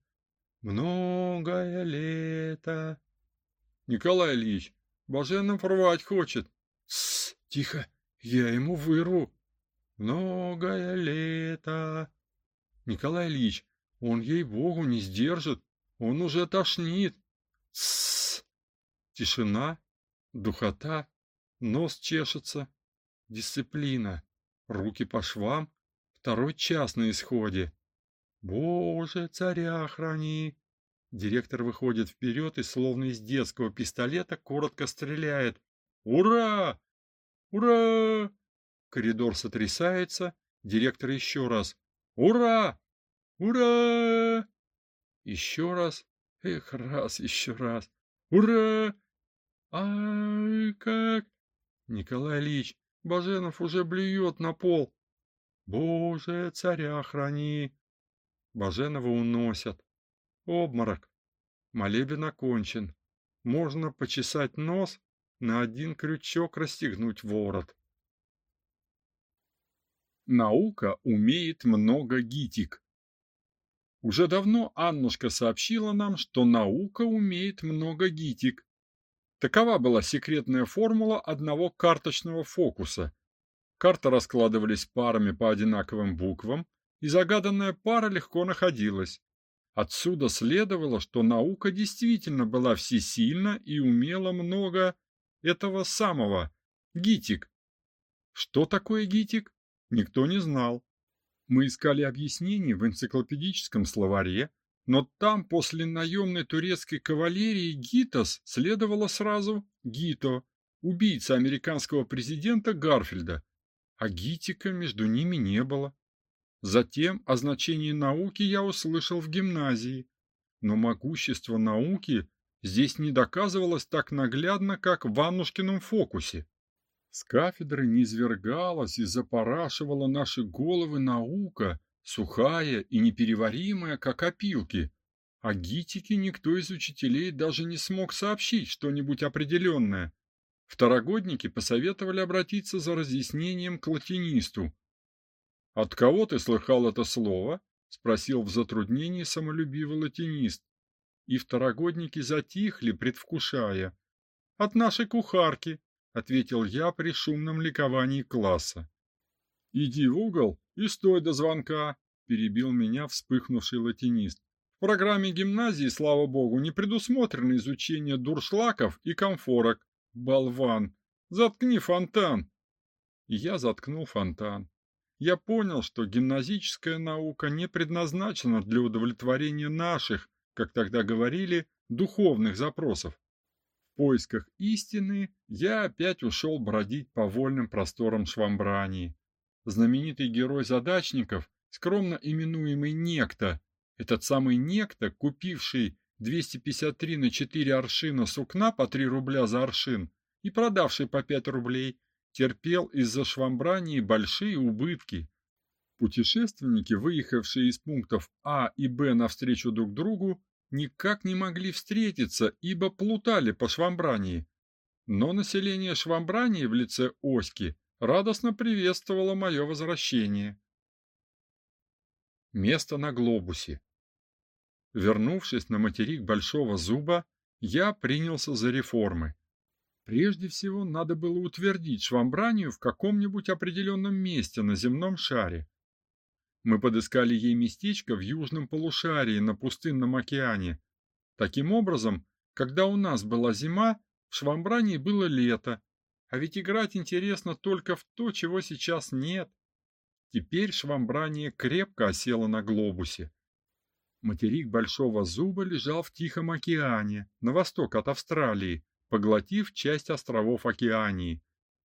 многое лето. Николай Ильич, Баженов рвать хочет. Тссс, тихо, я ему вырву. Многое лето. Николай Ильич, он, ей-богу, не сдержит. Он уже тошнит. Тссс. Тишина, духота, нос чешется. Дисциплина. Руки по швам. Второй час на исходе. Боже, царя храни. Директор выходит вперед и словно из детского пистолета коротко стреляет. Ура! Ура! Коридор сотрясается. Директор еще раз. Ура! Ура! Еще раз. Эх, раз, еще раз. Ура! Ай, как! Николай Ильич, Баженов уже блюет на пол. Боже, царя храни! Баженова уносят. Обморок. Молебен окончен. Можно почесать нос, на один крючок расстегнуть ворот. Наука умеет много гитик. Уже давно Аннушка сообщила нам, что наука умеет много гитик. Такова была секретная формула одного карточного фокуса. Карты раскладывались парами по одинаковым буквам, и загаданная пара легко находилась. Отсюда следовало, что наука действительно была всесильна и умела много этого самого гитик. Что такое гитик, никто не знал. Мы искали объяснений в энциклопедическом словаре, но там после наемной турецкой кавалерии Гитос следовало сразу Гито, убийца американского президента Гарфилда, а Гитика между ними не было. Затем о значении науки я услышал в гимназии, но могущество науки здесь не доказывалось так наглядно, как в Аннушкином фокусе. С кафедры низвергалась и запорашивала наши головы наука, сухая и непереваримая, как опилки. О гитике никто из учителей даже не смог сообщить что-нибудь определенное. Второгодники посоветовали обратиться за разъяснением к латинисту. «От кого ты слыхал это слово?» — спросил в затруднении самолюбивый латинист. И второгодники затихли, предвкушая. «От нашей кухарки», — ответил я при шумном ликовании класса. «Иди в угол и стой до звонка», — перебил меня вспыхнувший латинист. «В программе гимназии, слава богу, не предусмотрено изучение дуршлаков и комфорок. Болван! Заткни фонтан!» И я заткнул фонтан. Я понял, что гимназическая наука не предназначена для удовлетворения наших, как тогда говорили, духовных запросов. В поисках истины я опять ушел бродить по вольным просторам Швамбрании. Знаменитый герой задачников, скромно именуемый Некто, этот самый Некто, купивший 253 на 4 аршина сукна по 3 рубля за аршин и продавший по 5 рублей, терпел из-за швамбрании большие убытки. Путешественники, выехавшие из пунктов А и Б навстречу друг другу, никак не могли встретиться, ибо плутали по швамбрании. Но население швамбрании в лице Оськи радостно приветствовало мое возвращение. Место на глобусе. Вернувшись на материк Большого Зуба, я принялся за реформы. Прежде всего, надо было утвердить швамбранию в каком-нибудь определенном месте на земном шаре. Мы подыскали ей местечко в южном полушарии на пустынном океане. Таким образом, когда у нас была зима, в швамбрании было лето, а ведь играть интересно только в то, чего сейчас нет. Теперь швамбрание крепко осело на глобусе. Материк Большого Зуба лежал в Тихом океане, на восток от Австралии, поглотив часть островов Океании.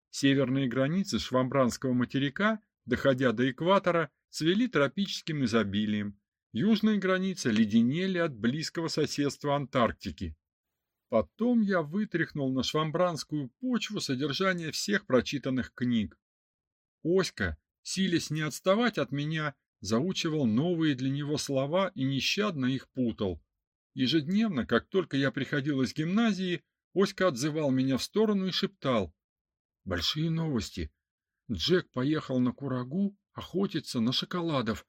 Северные границы Швамбранского материка, доходя до экватора, цвели тропическим изобилием. Южные границы леденели от близкого соседства Антарктики. Потом я вытряхнул на швамбранскую почву содержание всех прочитанных книг. Оська, силясь не отставать от меня, заучивал новые для него слова и нещадно их путал. Ежедневно, как только я приходил из гимназии, Оська отзывал меня в сторону и шептал. «Большие новости. Джек поехал на Курагу охотиться на шоколадов,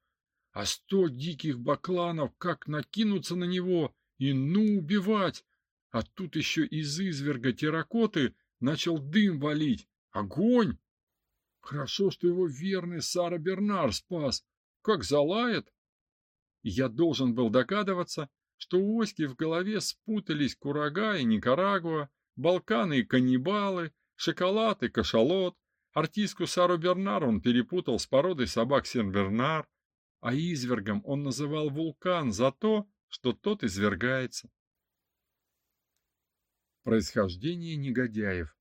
а сто диких бакланов как накинутся на него и ну убивать. А тут еще из изверга терракоты начал дым валить. Огонь! Хорошо, что его верный Сара Бернар спас как залает. Я должен был догадываться, что у Оськи в голове спутались Курага и Никарагуа, Балканы и каннибалы, шоколад и кашалот, артистку Сару Бернар он перепутал с породой собак Сен-Бернар, а извергом он называл вулкан за то, что тот извергается. Происхождение негодяев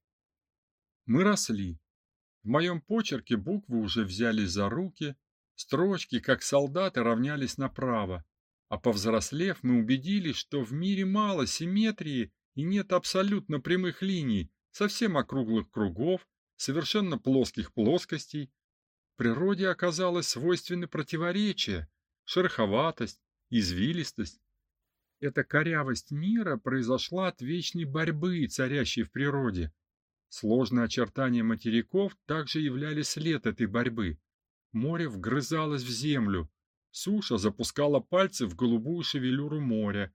Мы росли. В моем почерке буквы уже взялись за руки, Строчки, как солдаты, равнялись направо, а повзрослев, мы убедились, что в мире мало симметрии и нет абсолютно прямых линий, совсем округлых кругов, совершенно плоских плоскостей. Природе оказалось свойственны противоречия, шероховатость, извилистость. Эта корявость мира произошла от вечной борьбы, царящей в природе. Сложные очертания материков также являли след этой борьбы. Море вгрызалось в землю, суша запускала пальцы в голубую шевелюру моря.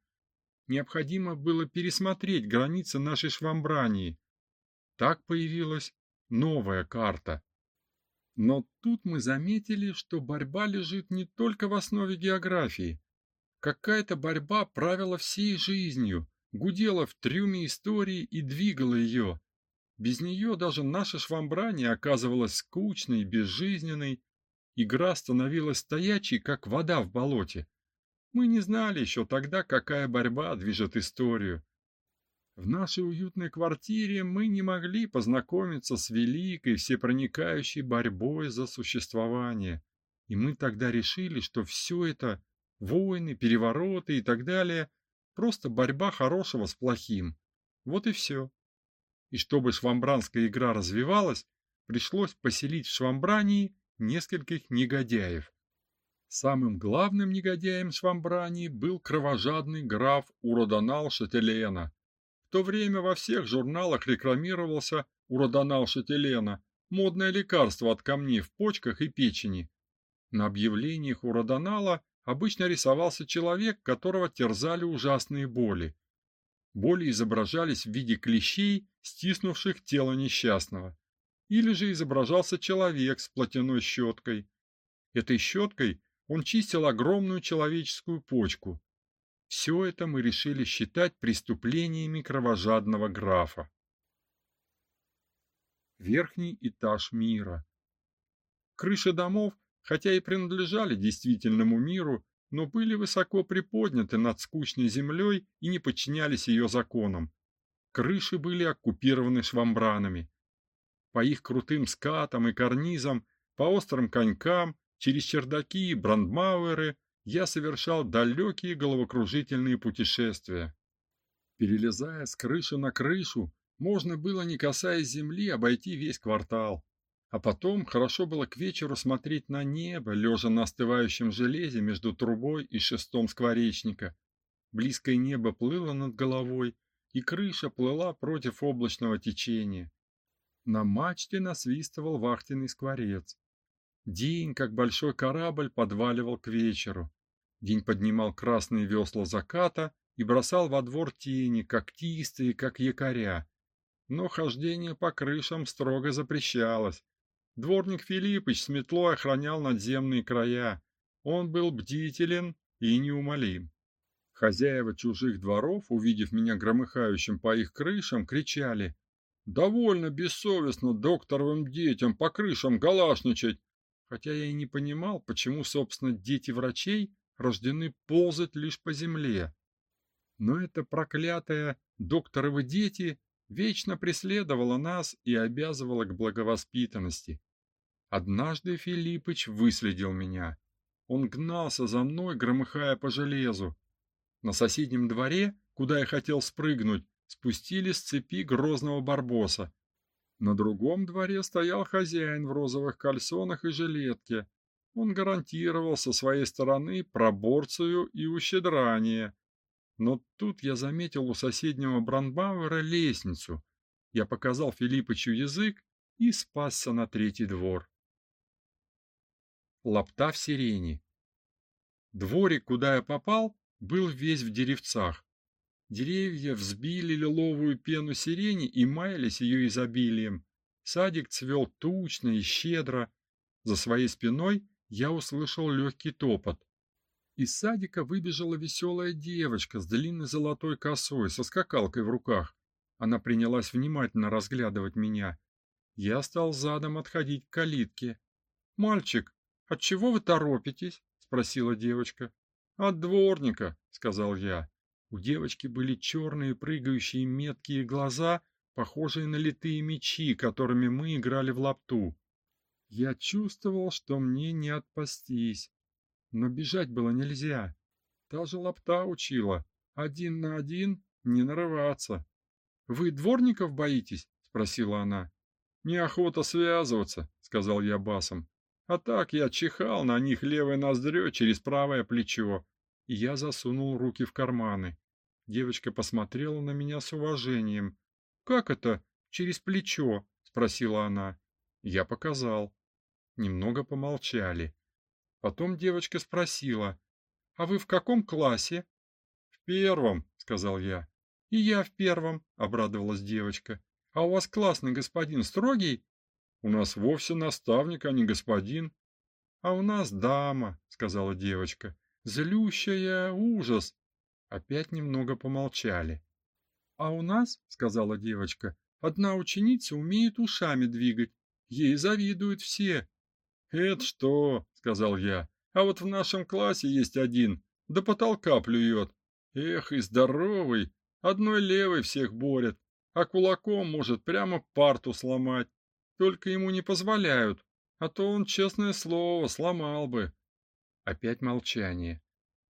Необходимо было пересмотреть границы нашей швамбрании. Так появилась новая карта. Но тут мы заметили, что борьба лежит не только в основе географии. Какая-то борьба правила всей жизнью, гудела в трюме истории и двигала ее. Без нее даже наша швамбрания оказывалась скучной, безжизненной, Игра становилась стоячей, как вода в болоте. Мы не знали еще тогда, какая борьба движет историю. В нашей уютной квартире мы не могли познакомиться с великой, всепроникающей борьбой за существование. И мы тогда решили, что все это войны, перевороты и так далее просто борьба хорошего с плохим. Вот и все. И чтобы швамбранская игра развивалась, пришлось поселить в Швамбрании нескольких негодяев. Самым главным негодяем Швамбрани был кровожадный граф Уродонал Шателена. То время во всех журналах рекламировался Уродонал Шателена, модное лекарство от камней в почках и печени. На объявлениях Уродонала обычно рисовался человек, которого терзали ужасные боли. Боли изображались в виде клещей, стиснувших тело несчастного. Или же изображался человек с платяной щеткой. Этой щеткой он чистил огромную человеческую почку. Все это мы решили считать преступлениями кровожадного графа. Верхний этаж мира. Крыши домов, хотя и принадлежали действительному миру, но были высоко приподняты над скучной землей и не подчинялись ее законам. Крыши были оккупированы швамбранами. По их крутым скатам и карнизам, по острым конькам Через чердаки и брандмауэры я совершал далекие головокружительные путешествия. Перелезая с крыши на крышу, можно было, не касаясь земли, обойти весь квартал. А потом хорошо было к вечеру смотреть на небо, лежа на остывающем железе между трубой и шестом скворечника. Близкое небо плыло над головой, и крыша плыла против облачного течения. На мачте насвистывал вахтенный скворец. День, как большой корабль, подваливал к вечеру. День поднимал красные весла заката и бросал во двор тени, когтистые, как якоря. Но хождение по крышам строго запрещалось. Дворник Филиппыч с метлой охранял надземные края. Он был бдителен и неумолим. Хозяева чужих дворов, увидев меня громыхающим по их крышам, кричали «Довольно бессовестно докторовым детям по крышам галашничать! Хотя я и не понимал, почему, собственно, дети врачей рождены ползать лишь по земле. Но это проклятое докторовы дети вечно преследовало нас и обязывало к благовоспитанности. Однажды Филиппыч выследил меня. Он гнался за мной, громыхая по железу. На соседнем дворе, куда я хотел спрыгнуть, спустили с цепи грозного барбоса. На другом дворе стоял хозяин в розовых кальсонах и жилетке. Он гарантировал со своей стороны проборцию и ущедрание. Но тут я заметил у соседнего Бранбауэра лестницу. Я показал Филиппычу язык и спасся на третий двор. Лапта в сирени. Дворик, куда я попал, был весь в деревцах. Деревья взбили лиловую пену сирени и маялись ее изобилием. Садик цвел тучно и щедро. За своей спиной я услышал легкий топот. Из садика выбежала веселая девочка с длинной золотой косой, со скакалкой в руках. Она принялась внимательно разглядывать меня. Я стал задом отходить к калитке. «Мальчик, от чего вы торопитесь?» — спросила девочка. «От дворника», — сказал я. У девочки были черные прыгающие меткие глаза, похожие на литые мечи, которыми мы играли в лапту. Я чувствовал, что мне не отпастись, но бежать было нельзя. Та же лапта учила, один на один не нарываться. «Вы дворников боитесь?» — спросила она. «Неохота связываться», — сказал я басом. «А так я чихал на них левой ноздрёй через правое плечо, и я засунул руки в карманы. Девочка посмотрела на меня с уважением. «Как это? Через плечо?» — спросила она. Я показал. Немного помолчали. Потом девочка спросила. «А вы в каком классе?» «В первом», — сказал я. «И я в первом», — обрадовалась девочка. «А у вас классный господин строгий?» «У нас вовсе наставник, а не господин». «А у нас дама», — сказала девочка. «Злющая, ужас. Опять немного помолчали. «А у нас, — сказала девочка, — одна ученица умеет ушами двигать. Ей завидуют все». «Это что?» — сказал я. «А вот в нашем классе есть один, до потолка плюет. Эх, и здоровый, одной левой всех борет, а кулаком может прямо парту сломать. Только ему не позволяют, а то он, честное слово, сломал бы». Опять молчание.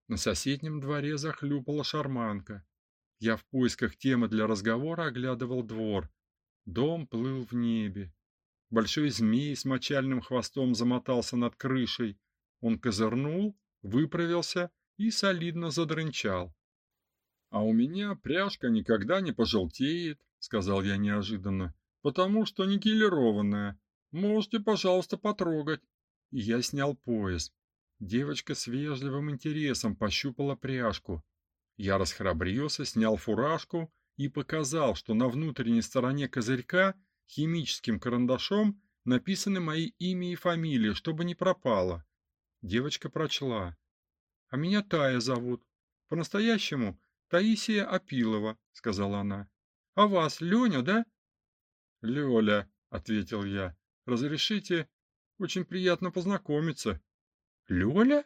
На соседнем дворе захлюпала шарманка. Я в поисках темы для разговора оглядывал двор. Дом плыл в небе. Большой змей с мочальным хвостом замотался над крышей. Он козырнул, выправился и солидно задрынчал. А у меня пряжка никогда не пожелтеет, сказал я неожиданно, потому что никелированная. Можете, пожалуйста, потрогать. И я снял пояс. Девочка с вежливым интересом пощупала пряжку. Я расхрабрился, снял фуражку и показал, что на внутренней стороне козырька химическим карандашом написаны мои имя и фамилия, чтобы не пропало. Девочка прочла. А меня Тая зовут. По-настоящему Таисия Апилова, сказала она. А вас Леня, да? Лёля, ответил я. Разрешите? Очень приятно познакомиться. Лёля?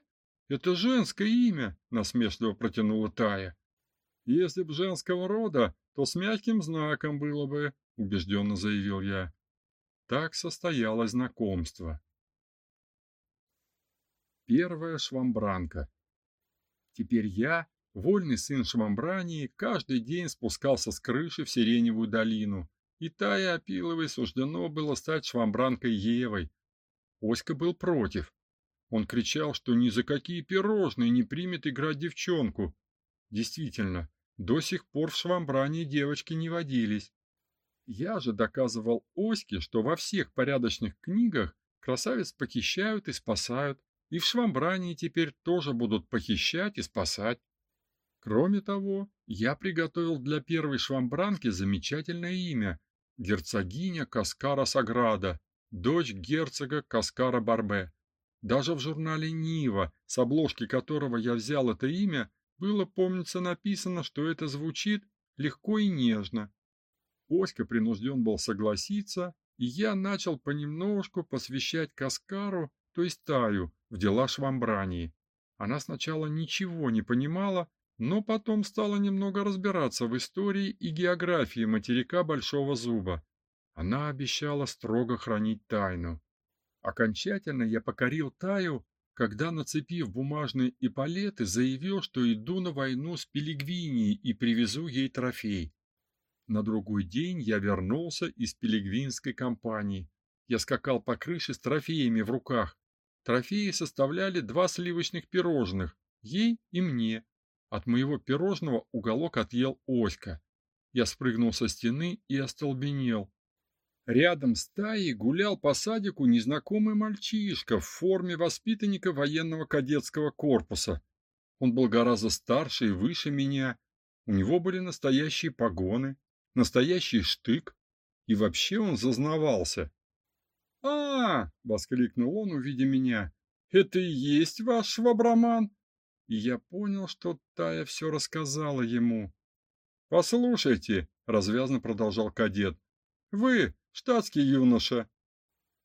Это женское имя, насмешливо протянула Тая. Если б женского рода, то с мягким знаком было бы, убежденно заявил я. Так состоялось знакомство. Первая швамбранка. Теперь я, вольный сын Швамбрании, каждый день спускался с крыши в Сиреневую долину, и Тае Апиловой суждено было стать швамбранкой Евой. Оська был против. Он кричал, что ни за какие пирожные не примет играть девчонку. Действительно, до сих пор в Швамбрании девочки не водились. Я же доказывал Оське, что во всех порядочных книгах красавиц похищают и спасают, и в Швамбрании теперь тоже будут похищать и спасать. Кроме того, я приготовил для первой швамбранки замечательное имя – герцогиня Каскара Саграда, дочь герцога Каскара Барбе. Даже в журнале «Нива», с обложки которого я взял это имя, было, помнится, написано, что это звучит легко и нежно. Оська принужден был согласиться, и я начал понемножку посвящать Каскару, то есть Таю, в дела швамбрании. Она сначала ничего не понимала, но потом стала немного разбираться в истории и географии материка Большого Зуба. Она обещала строго хранить тайну. Окончательно я покорил Таю, когда, нацепив бумажные эполеты, заявил, что иду на войну с Пелигвинией и привезу ей трофей. На другой день я вернулся из пелигвинской компании. Я скакал по крыше с трофеями в руках. Трофеи составляли два сливочных пирожных, ей и мне. От моего пирожного уголок отъел Оська. Я спрыгнул со стены и остолбенел. Рядом с Таей гулял по садику незнакомый мальчишка в форме воспитанника военного кадетского корпуса. Он был гораздо старше и выше меня. У него были настоящие погоны, настоящий штык, и вообще он зазнавался. «А!» — воскликнул он, увидя меня. «Это и есть ваш шваброман?» И я понял, что Тая все рассказала ему. «Послушайте», — развязно продолжал кадет, — «вы, штатский юноша,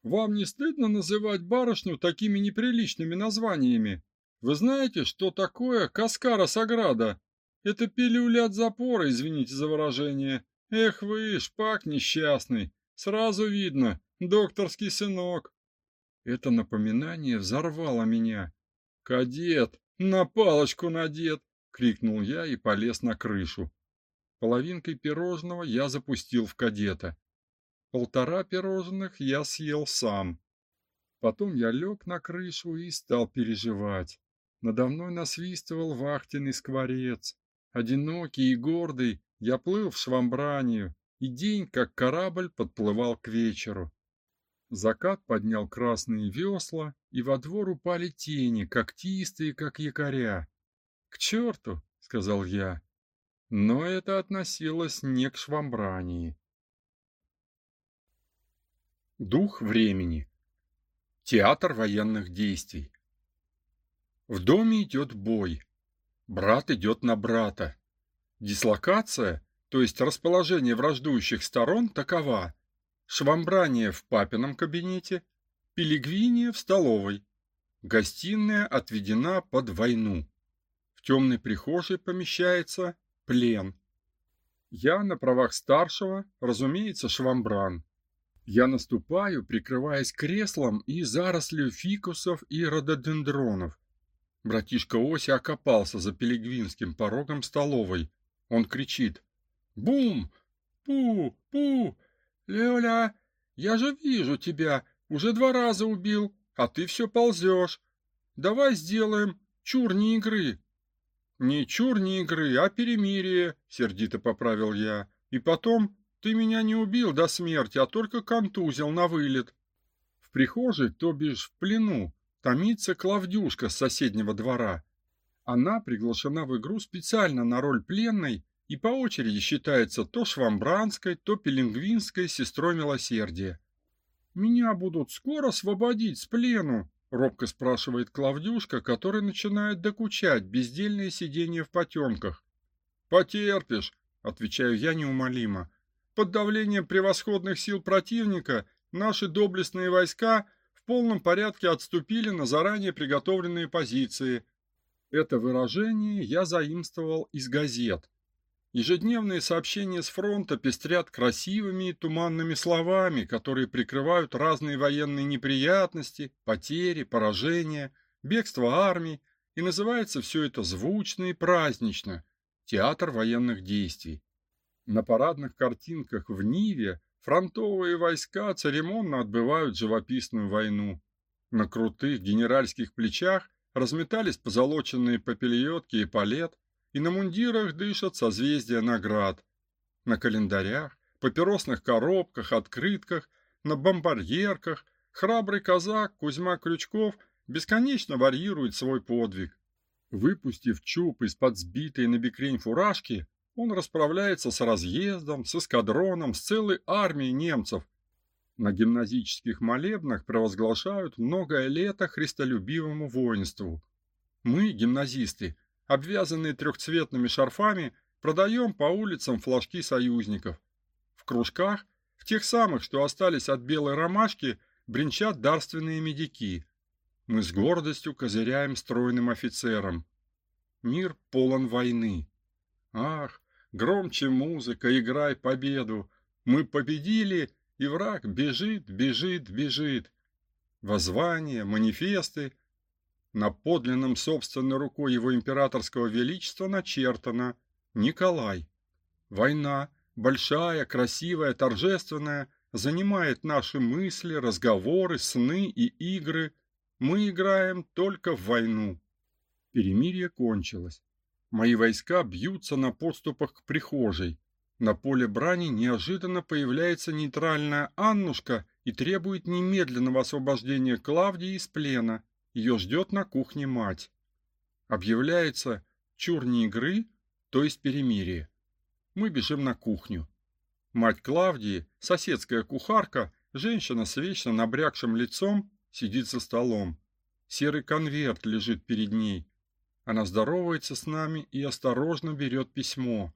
вам не стыдно называть барышню такими неприличными названиями? Вы знаете, что такое каскара саграда? Это пилюля от запора, извините за выражение. Эх вы, шпак несчастный, сразу видно, докторский сынок. Это напоминание взорвало меня. Кадет, на палочку надет, крикнул я и полез на крышу. Половинкой пирожного я запустил в кадета. Полтора пирожных я съел сам. Потом я лег на крышу и стал переживать. Надо мной насвистывал вахтенный скворец. Одинокий и гордый, я плыл в Швамбранию, и день, как корабль, подплывал к вечеру. Закат поднял красные весла, и во двор упали тени, когтистые, как якоря. «К черту!» — сказал я. Но это относилось не к Швамбрании. Дух времени. Театр военных действий. В доме идет бой. Брат идет на брата. Дислокация, то есть расположение враждующих сторон, такова. Швамбрание в папином кабинете, пилигвиния в столовой. Гостиная отведена под войну. В темной прихожей помещается плен. Я на правах старшего, разумеется, швамбран. Я наступаю, прикрываясь креслом и зарослью фикусов и рододендронов. Братишка Ося окопался за пилигвинским порогом столовой, он кричит. «Бум! Пу! Пу! Лёля, я же вижу тебя, уже два раза убил, а ты все ползешь. давай сделаем чур не игры. Не чур не игры, а перемирие, сердито поправил я. И потом, ты меня не убил до смерти, а только контузил на вылет. В прихожей, то бишь в плену, томится Клавдюшка с соседнего двора. Она приглашена в игру специально на роль пленной и по очереди считается то швамбранской, то пеленгвинской сестрой милосердия. Меня будут скоро освободить с плену, робко спрашивает Клавдюшка, который начинает докучать бездельное сидение в потемках. Потерпишь, отвечаю я неумолимо. Под давлением превосходных сил противника наши доблестные войска в полном порядке отступили на заранее приготовленные позиции. Это выражение я заимствовал из газет. Ежедневные сообщения с фронта пестрят красивыми и туманными словами, которые прикрывают разные военные неприятности, потери, поражения, бегство армий, и называется все это звучно и празднично театр военных действий. На парадных картинках в Ниве фронтовые войска церемонно отбывают живописную войну. На крутых генеральских плечах разметались позолоченные попельотки и палет, и на мундирах дышат созвездия наград. На календарях, папиросных коробках, открытках, на бомбардьерках храбрый казак Кузьма Крючков бесконечно варьирует свой подвиг. Выпустив чуб из-под сбитой на бекрень фуражки, он расправляется с разъездом, с эскадроном, с целой армией немцев. На гимназических молебнах провозглашают многое лето христолюбивому воинству. Мы, гимназисты, обвязанные трехцветными шарфами, продаем по улицам флажки союзников. В кружках, в тех самых, что остались от белой ромашки, бренчат дарственные медики. Мы с гордостью козыряем стройным офицерам. Мир полон войны. Ах, громче музыка, играй победу. Мы победили, и враг бежит, бежит, бежит. Воззвания, манифесты, на подлинном собственной рукой его императорского величества начертано «Николай». Война, большая, красивая, торжественная, занимает наши мысли, разговоры, сны и игры. Мы играем только в войну. Перемирие кончилось. Мои войска бьются на подступах к прихожей. На поле брани неожиданно появляется нейтральная Аннушка и требует немедленного освобождения Клавдии из плена. Ее ждет на кухне мать. Объявляется чур не игры, то есть перемирие. Мы бежим на кухню. Мать Клавдии, соседская кухарка, женщина с вечно набрякшим лицом, сидит за столом. Серый конверт лежит перед ней. Она здоровается с нами и осторожно берет письмо.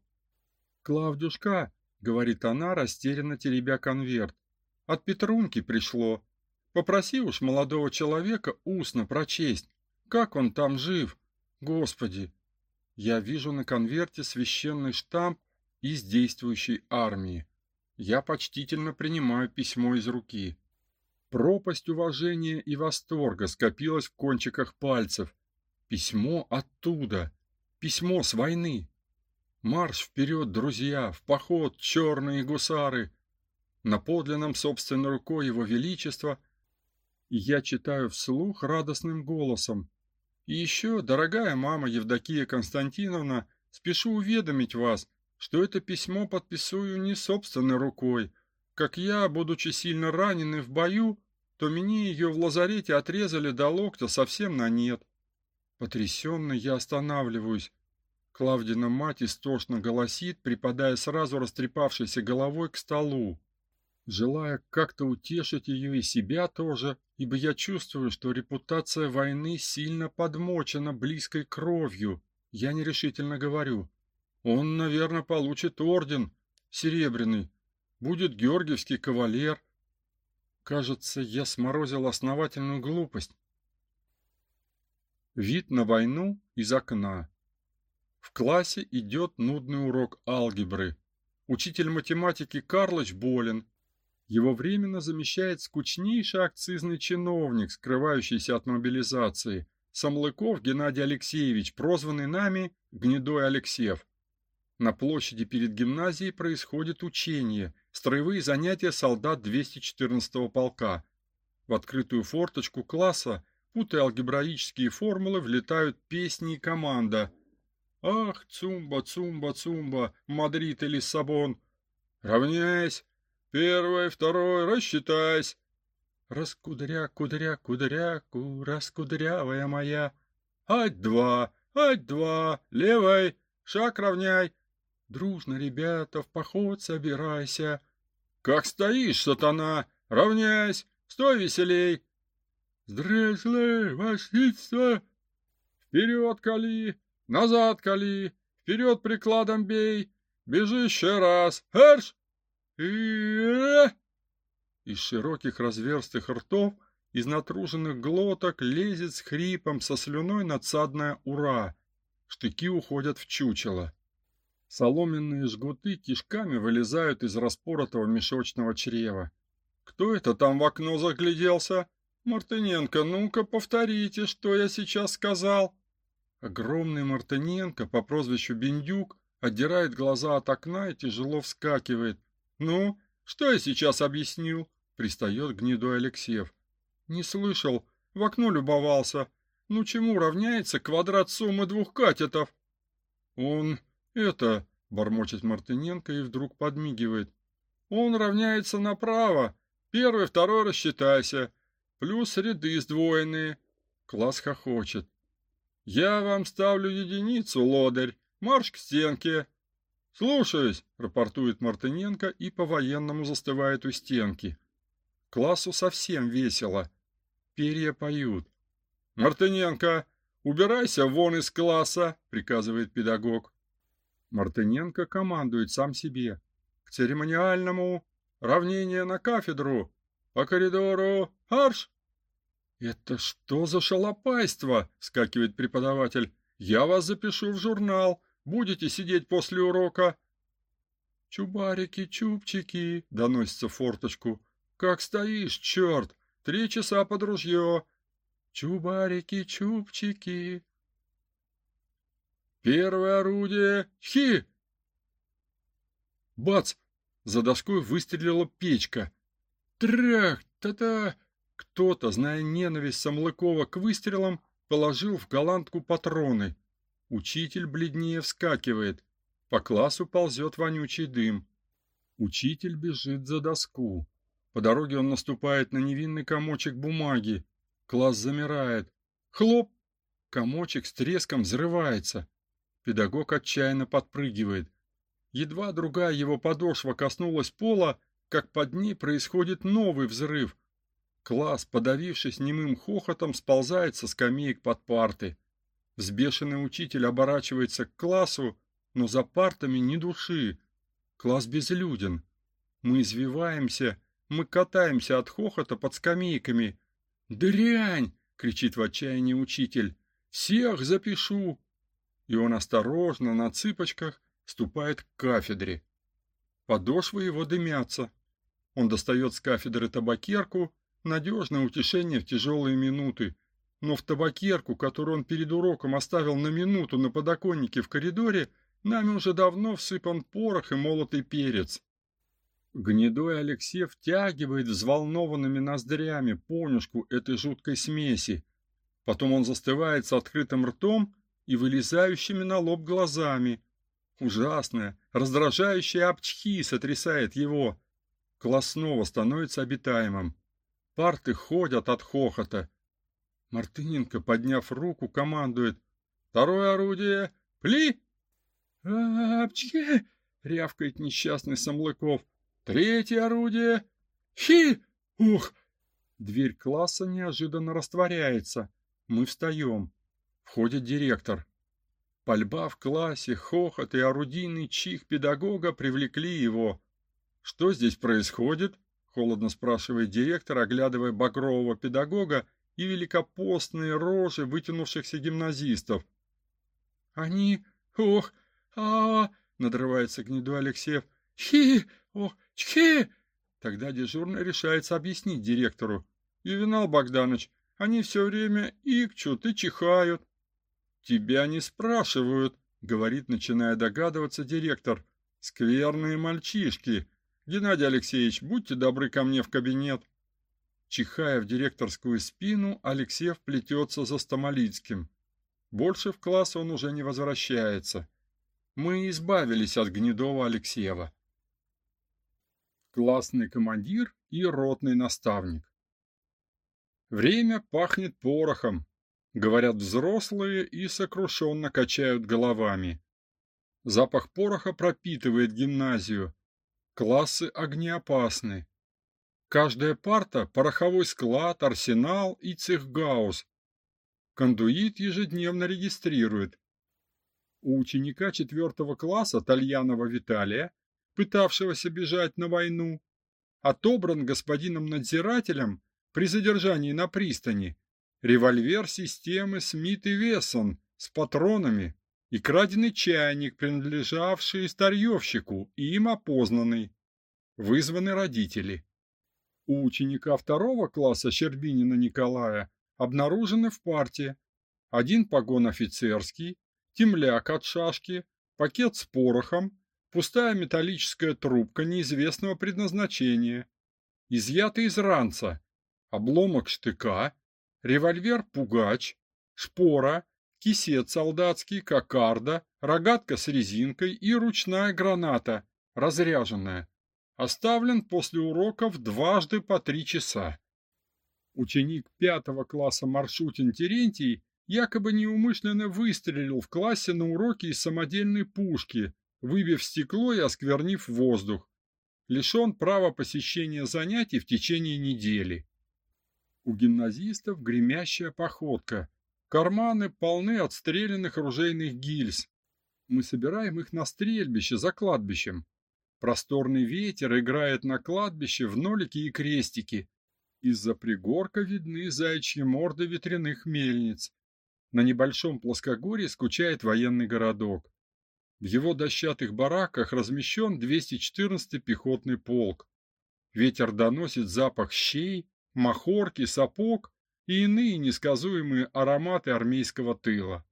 «Клавдюшка», — говорит она, растерянно теребя конверт, — «от Петрунки пришло. Попроси уж молодого человека устно прочесть, как он там жив. Господи, я вижу на конверте священный штамп из действующей армии. Я почтительно принимаю письмо из руки. Пропасть уважения и восторга скопилась в кончиках пальцев. Письмо оттуда. Письмо с войны. Марш вперед, друзья, в поход, черные гусары. На подлинном собственной рукой его величества – я читаю вслух радостным голосом. И еще, дорогая мама Евдокия Константиновна, спешу уведомить вас, что это письмо подписываю не собственной рукой. Как я, будучи сильно раненый в бою, то мне ее в лазарете отрезали до локтя совсем на нет. Потрясенно я останавливаюсь. Клавдина мать истошно голосит, припадая сразу растрепавшейся головой к столу желая как-то утешить ее и себя тоже, ибо я чувствую, что репутация войны сильно подмочена близкой кровью. Я нерешительно говорю: "Он, наверное, получит орден серебряный, будет георгиевский кавалер". Кажется, я сморозил основательную глупость. Вид на войну из окна. В классе идет нудный урок алгебры. Учитель математики Карлыч болен, его временно замещает скучнейший акцизный чиновник, скрывающийся от мобилизации, Самлыков Геннадий Алексеевич, прозванный нами Гнедой Алексеев. На площади перед гимназией происходит учение, строевые занятия солдат 214-го полка. В открытую форточку класса путая алгебраические формулы, влетают песни и команда. Ах, цумба, цумба, цумба, Мадрид и Лиссабон. Равняйсь. Первый, второй, рассчитайся. Раскудря, кудря, кудряку, раскудрявая моя. Ать два, ать два, левой, шаг равняй. Дружно, ребята, в поход собирайся. Как стоишь, сатана, равняйсь, стой веселей. Здравствуй, ваше Вперед, кали, назад, кали, вперед прикладом бей. Бежи еще раз, эрш! И... Из широких разверстых ртов, из натруженных глоток лезет с хрипом со слюной надсадное «Ура!». Штыки уходят в чучело. Соломенные жгуты кишками вылезают из распоротого мешочного чрева. Кто это там в окно загляделся? Мартыненко, ну-ка повторите, что я сейчас сказал. Огромный Мартыненко по прозвищу Бендюк отдирает глаза от окна и тяжело вскакивает. Ну, что я сейчас объяснил? Пристает гнедой Алексеев. Не слышал, в окно любовался. Ну чему равняется квадрат суммы двух катетов? Он это, бормочет Мартыненко и вдруг подмигивает. Он равняется направо. Первый, второй рассчитайся. Плюс ряды сдвоенные. Класс хохочет. Я вам ставлю единицу, лодырь. Марш к стенке. «Слушаюсь!» — рапортует Мартыненко и по-военному застывает у стенки. Классу совсем весело. Перья поют. «Мартыненко, убирайся вон из класса!» — приказывает педагог. Мартыненко командует сам себе. «К церемониальному! Равнение на кафедру! По коридору! Арш!» «Это что за шалопайство?» — скакивает преподаватель. «Я вас запишу в журнал. Будете сидеть после урока?» «Чубарики, чубчики!» — доносится форточку. «Как стоишь, черт! Три часа под ружье!» «Чубарики, чубчики!» «Первое орудие! Хи!» Бац! За доской выстрелила печка. Трах! Та-та! Кто-то, зная ненависть Самлыкова к выстрелам, положил в голландку патроны. Учитель бледнее вскакивает. По классу ползет вонючий дым. Учитель бежит за доску. По дороге он наступает на невинный комочек бумаги. Класс замирает. Хлоп! Комочек с треском взрывается. Педагог отчаянно подпрыгивает. Едва другая его подошва коснулась пола, как под ней происходит новый взрыв. Класс, подавившись немым хохотом, сползает со скамеек под парты. Взбешенный учитель оборачивается к классу, но за партами ни души. Класс безлюден. Мы извиваемся, мы катаемся от хохота под скамейками. «Дрянь!» — кричит в отчаянии учитель. «Всех запишу!» И он осторожно, на цыпочках, ступает к кафедре. Подошвы его дымятся. Он достает с кафедры табакерку, надежное утешение в тяжелые минуты, но в табакерку, которую он перед уроком оставил на минуту на подоконнике в коридоре, нами уже давно всыпан порох и молотый перец. Гнедой Алексей втягивает взволнованными ноздрями понюшку этой жуткой смеси. Потом он застывает с открытым ртом и вылезающими на лоб глазами. Ужасная, раздражающая обчхи сотрясает его. Класс снова становится обитаемым. Парты ходят от хохота. Мартыненко, подняв руку, командует. «Второе орудие! Пли!» «Апчхи!» — рявкает несчастный Самлыков. «Третье орудие! Хи! Ух!» Дверь класса неожиданно растворяется. Мы встаем. Входит директор. Пальба в классе, хохот и орудийный чих педагога привлекли его. «Что здесь происходит?» — холодно спрашивает директор, оглядывая багрового педагога и великопостные рожи вытянувшихся гимназистов. Они, ох, а, -а, -а надрывается гнедой Алексеев. Хи, ох, чхи. Тогда дежурный решается объяснить директору. Ювенал Богданович, они все время икчут и чихают. Тебя не спрашивают, говорит, начиная догадываться директор. Скверные мальчишки. Геннадий Алексеевич, будьте добры ко мне в кабинет. Чихая в директорскую спину, Алексеев плетется за Стамолицким. Больше в класс он уже не возвращается. Мы избавились от гнедого Алексеева. Классный командир и ротный наставник. Время пахнет порохом, говорят взрослые и сокрушенно качают головами. Запах пороха пропитывает гимназию. Классы огнеопасны. Каждая парта – пороховой склад, арсенал и цехгаус. Кондуит ежедневно регистрирует. У ученика четвертого класса Тальянова Виталия, пытавшегося бежать на войну, отобран господином надзирателем при задержании на пристани револьвер системы Смит и Вессон с патронами и краденый чайник, принадлежавший старьевщику и им опознанный. Вызваны родители. У ученика второго класса Щербинина Николая обнаружены в парте один погон офицерский, темляк от шашки, пакет с порохом, пустая металлическая трубка неизвестного предназначения, изъятый из ранца, обломок штыка, револьвер-пугач, шпора, кисет солдатский, кокарда, рогатка с резинкой и ручная граната, разряженная оставлен после уроков дважды по три часа. Ученик пятого класса Маршутин Терентий якобы неумышленно выстрелил в классе на уроке из самодельной пушки, выбив стекло и осквернив воздух. Лишен права посещения занятий в течение недели. У гимназистов гремящая походка. Карманы полны отстрелянных ружейных гильз. Мы собираем их на стрельбище за кладбищем. Просторный ветер играет на кладбище в нолики и крестики. Из-за пригорка видны заячьи морды ветряных мельниц. На небольшом плоскогорье скучает военный городок. В его дощатых бараках размещен 214-й пехотный полк. Ветер доносит запах щей, махорки, сапог и иные несказуемые ароматы армейского тыла.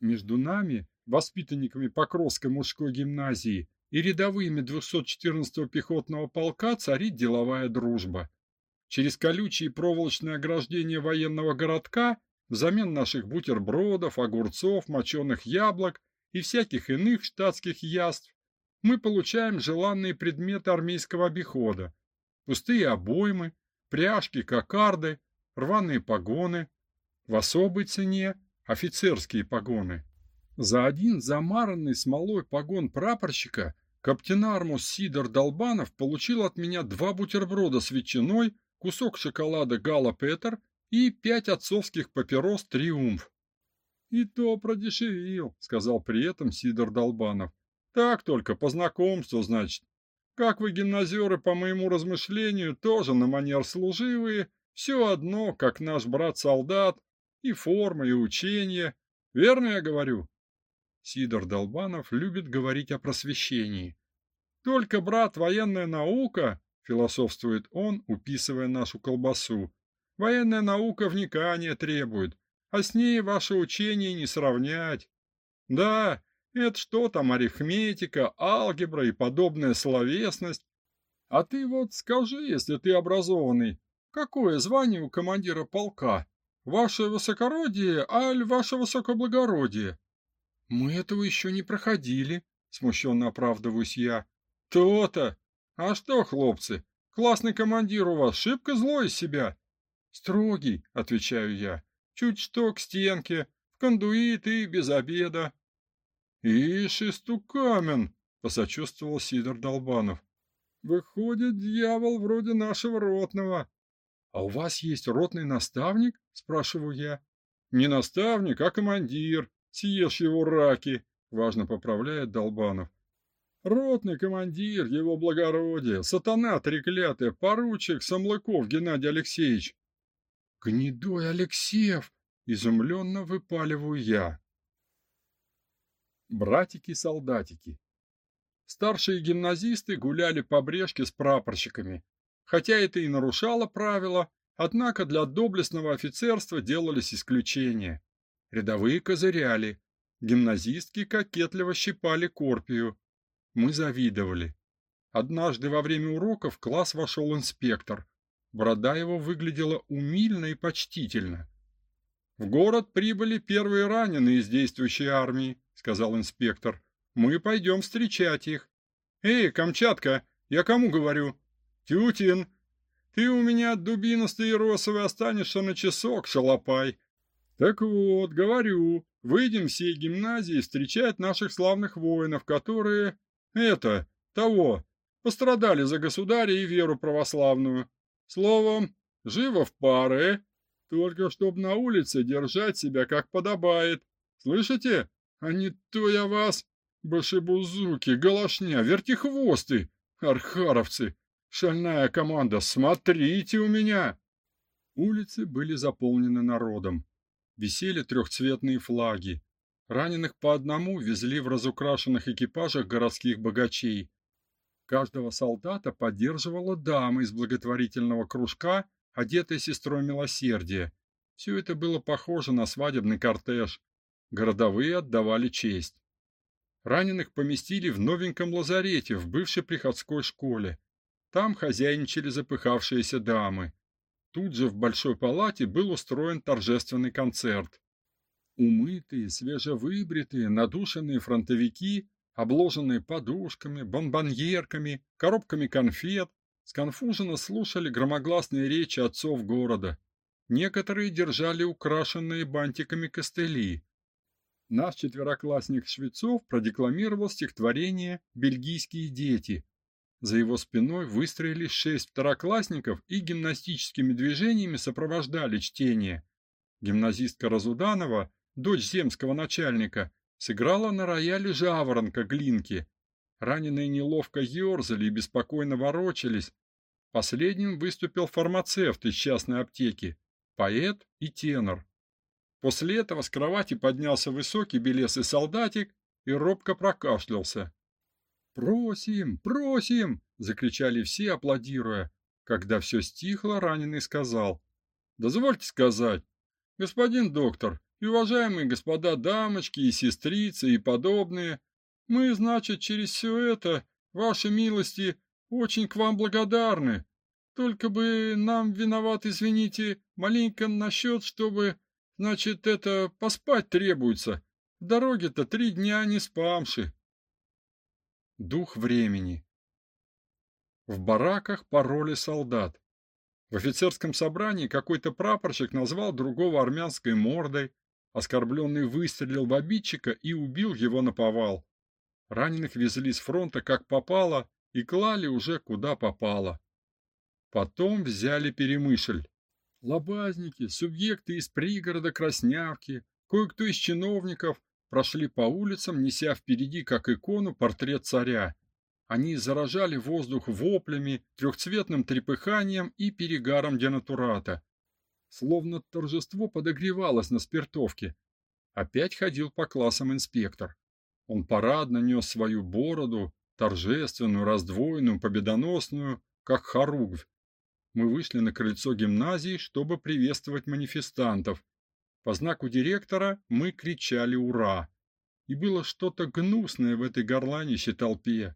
Между нами, воспитанниками Покровской мужской гимназии, и рядовыми 214-го пехотного полка царит деловая дружба. Через колючие проволочные ограждения военного городка взамен наших бутербродов, огурцов, моченых яблок и всяких иных штатских яств мы получаем желанные предметы армейского обихода. Пустые обоймы, пряжки, кокарды, рваные погоны. В особой цене офицерские погоны. За один замаранный смолой погон прапорщика Каптенармус Сидор Долбанов получил от меня два бутерброда с ветчиной, кусок шоколада Гала Петер и пять отцовских папирос Триумф. «И то продешевил», — сказал при этом Сидор Долбанов. «Так только, по знакомству, значит. Как вы, гимназеры, по моему размышлению, тоже на манер служивые, все одно, как наш брат-солдат, и форма, и учение. Верно я говорю?» Сидор Долбанов любит говорить о просвещении. Только, брат, военная наука, философствует он, уписывая нашу колбасу. Военная наука вникания требует, а с ней ваше учение не сравнять. Да, это что там арифметика, алгебра и подобная словесность. А ты вот скажи, если ты образованный, какое звание у командира полка? Ваше высокородие, аль ваше высокоблагородие? Мы этого еще не проходили, смущенно оправдываюсь я. То-то. А что, хлопцы, классный командир у вас шибко злой из себя. Строгий, отвечаю я. Чуть что к стенке, в кондуит и без обеда. Ишь, истукамен, посочувствовал Сидор Долбанов. Выходит, дьявол вроде нашего ротного. А у вас есть ротный наставник? спрашиваю я. Не наставник, а командир. Съешь его раки, важно поправляет Долбанов. Ротный командир, его благородие, сатана треклятый, поручик Самлыков Геннадий Алексеевич. Гнедой Алексеев, изумленно выпаливаю я. Братики-солдатики. Старшие гимназисты гуляли по брешке с прапорщиками. Хотя это и нарушало правила, однако для доблестного офицерства делались исключения. Рядовые козыряли, гимназистки кокетливо щипали корпию. Мы завидовали. Однажды во время урока в класс вошел инспектор. Борода его выглядела умильно и почтительно. В город прибыли первые раненые из действующей армии, сказал инспектор. Мы пойдем встречать их. Эй, Камчатка, я кому говорю? Тютин, ты у меня дубинастый и росовый останешься на часок, шалопай. Так вот, говорю, выйдем всей гимназии встречать наших славных воинов, которые, это, того, пострадали за государя и веру православную. Словом, живо в пары, только чтоб на улице держать себя как подобает. Слышите? А не то я вас, башебузуки, галошня, вертихвосты, архаровцы, шальная команда, смотрите у меня!» Улицы были заполнены народом. Висели трехцветные флаги. Раненых по одному везли в разукрашенных экипажах городских богачей. Каждого солдата поддерживала дама из благотворительного кружка, одетая сестрой милосердия. Все это было похоже на свадебный кортеж. Городовые отдавали честь. Раненых поместили в новеньком лазарете в бывшей приходской школе. Там хозяйничали запыхавшиеся дамы. Тут же в большой палате был устроен торжественный концерт. Умытые, свежевыбритые, надушенные фронтовики, обложенные подушками, бомбоньерками, коробками конфет, сконфуженно слушали громогласные речи отцов города. Некоторые держали украшенные бантиками костыли. Наш четвероклассник Швецов продекламировал стихотворение «Бельгийские дети». За его спиной выстроились шесть второклассников и гимнастическими движениями сопровождали чтение. Гимназистка Разуданова, дочь земского начальника, сыграла на рояле жаворонка Глинки. Раненые неловко ерзали и беспокойно ворочались. Последним выступил фармацевт из частной аптеки, поэт и тенор. После этого с кровати поднялся высокий белесый солдатик и робко прокашлялся. «Просим, просим!» — закричали все, аплодируя. Когда все стихло, раненый сказал. «Дозвольте сказать, господин доктор и уважаемые господа дамочки и сестрицы и подобные, мы, значит, через все это, ваши милости, очень к вам благодарны. Только бы нам виноват, извините, маленько насчет, чтобы Значит, это поспать требуется. В дороге-то три дня не спамши. Дух времени. В бараках пароли солдат. В офицерском собрании какой-то прапорщик назвал другого армянской мордой, оскорбленный выстрелил в обидчика и убил его на повал. Раненых везли с фронта как попало и клали уже куда попало. Потом взяли Перемышль. Лобазники, субъекты из пригорода Краснявки, кое-кто из чиновников прошли по улицам, неся впереди, как икону, портрет царя. Они заражали воздух воплями, трехцветным трепыханием и перегаром денатурата. Словно торжество подогревалось на спиртовке. Опять ходил по классам инспектор. Он парадно нес свою бороду, торжественную, раздвоенную, победоносную, как хоругвь, мы вышли на крыльцо гимназии, чтобы приветствовать манифестантов. По знаку директора мы кричали «Ура!». И было что-то гнусное в этой горланище толпе.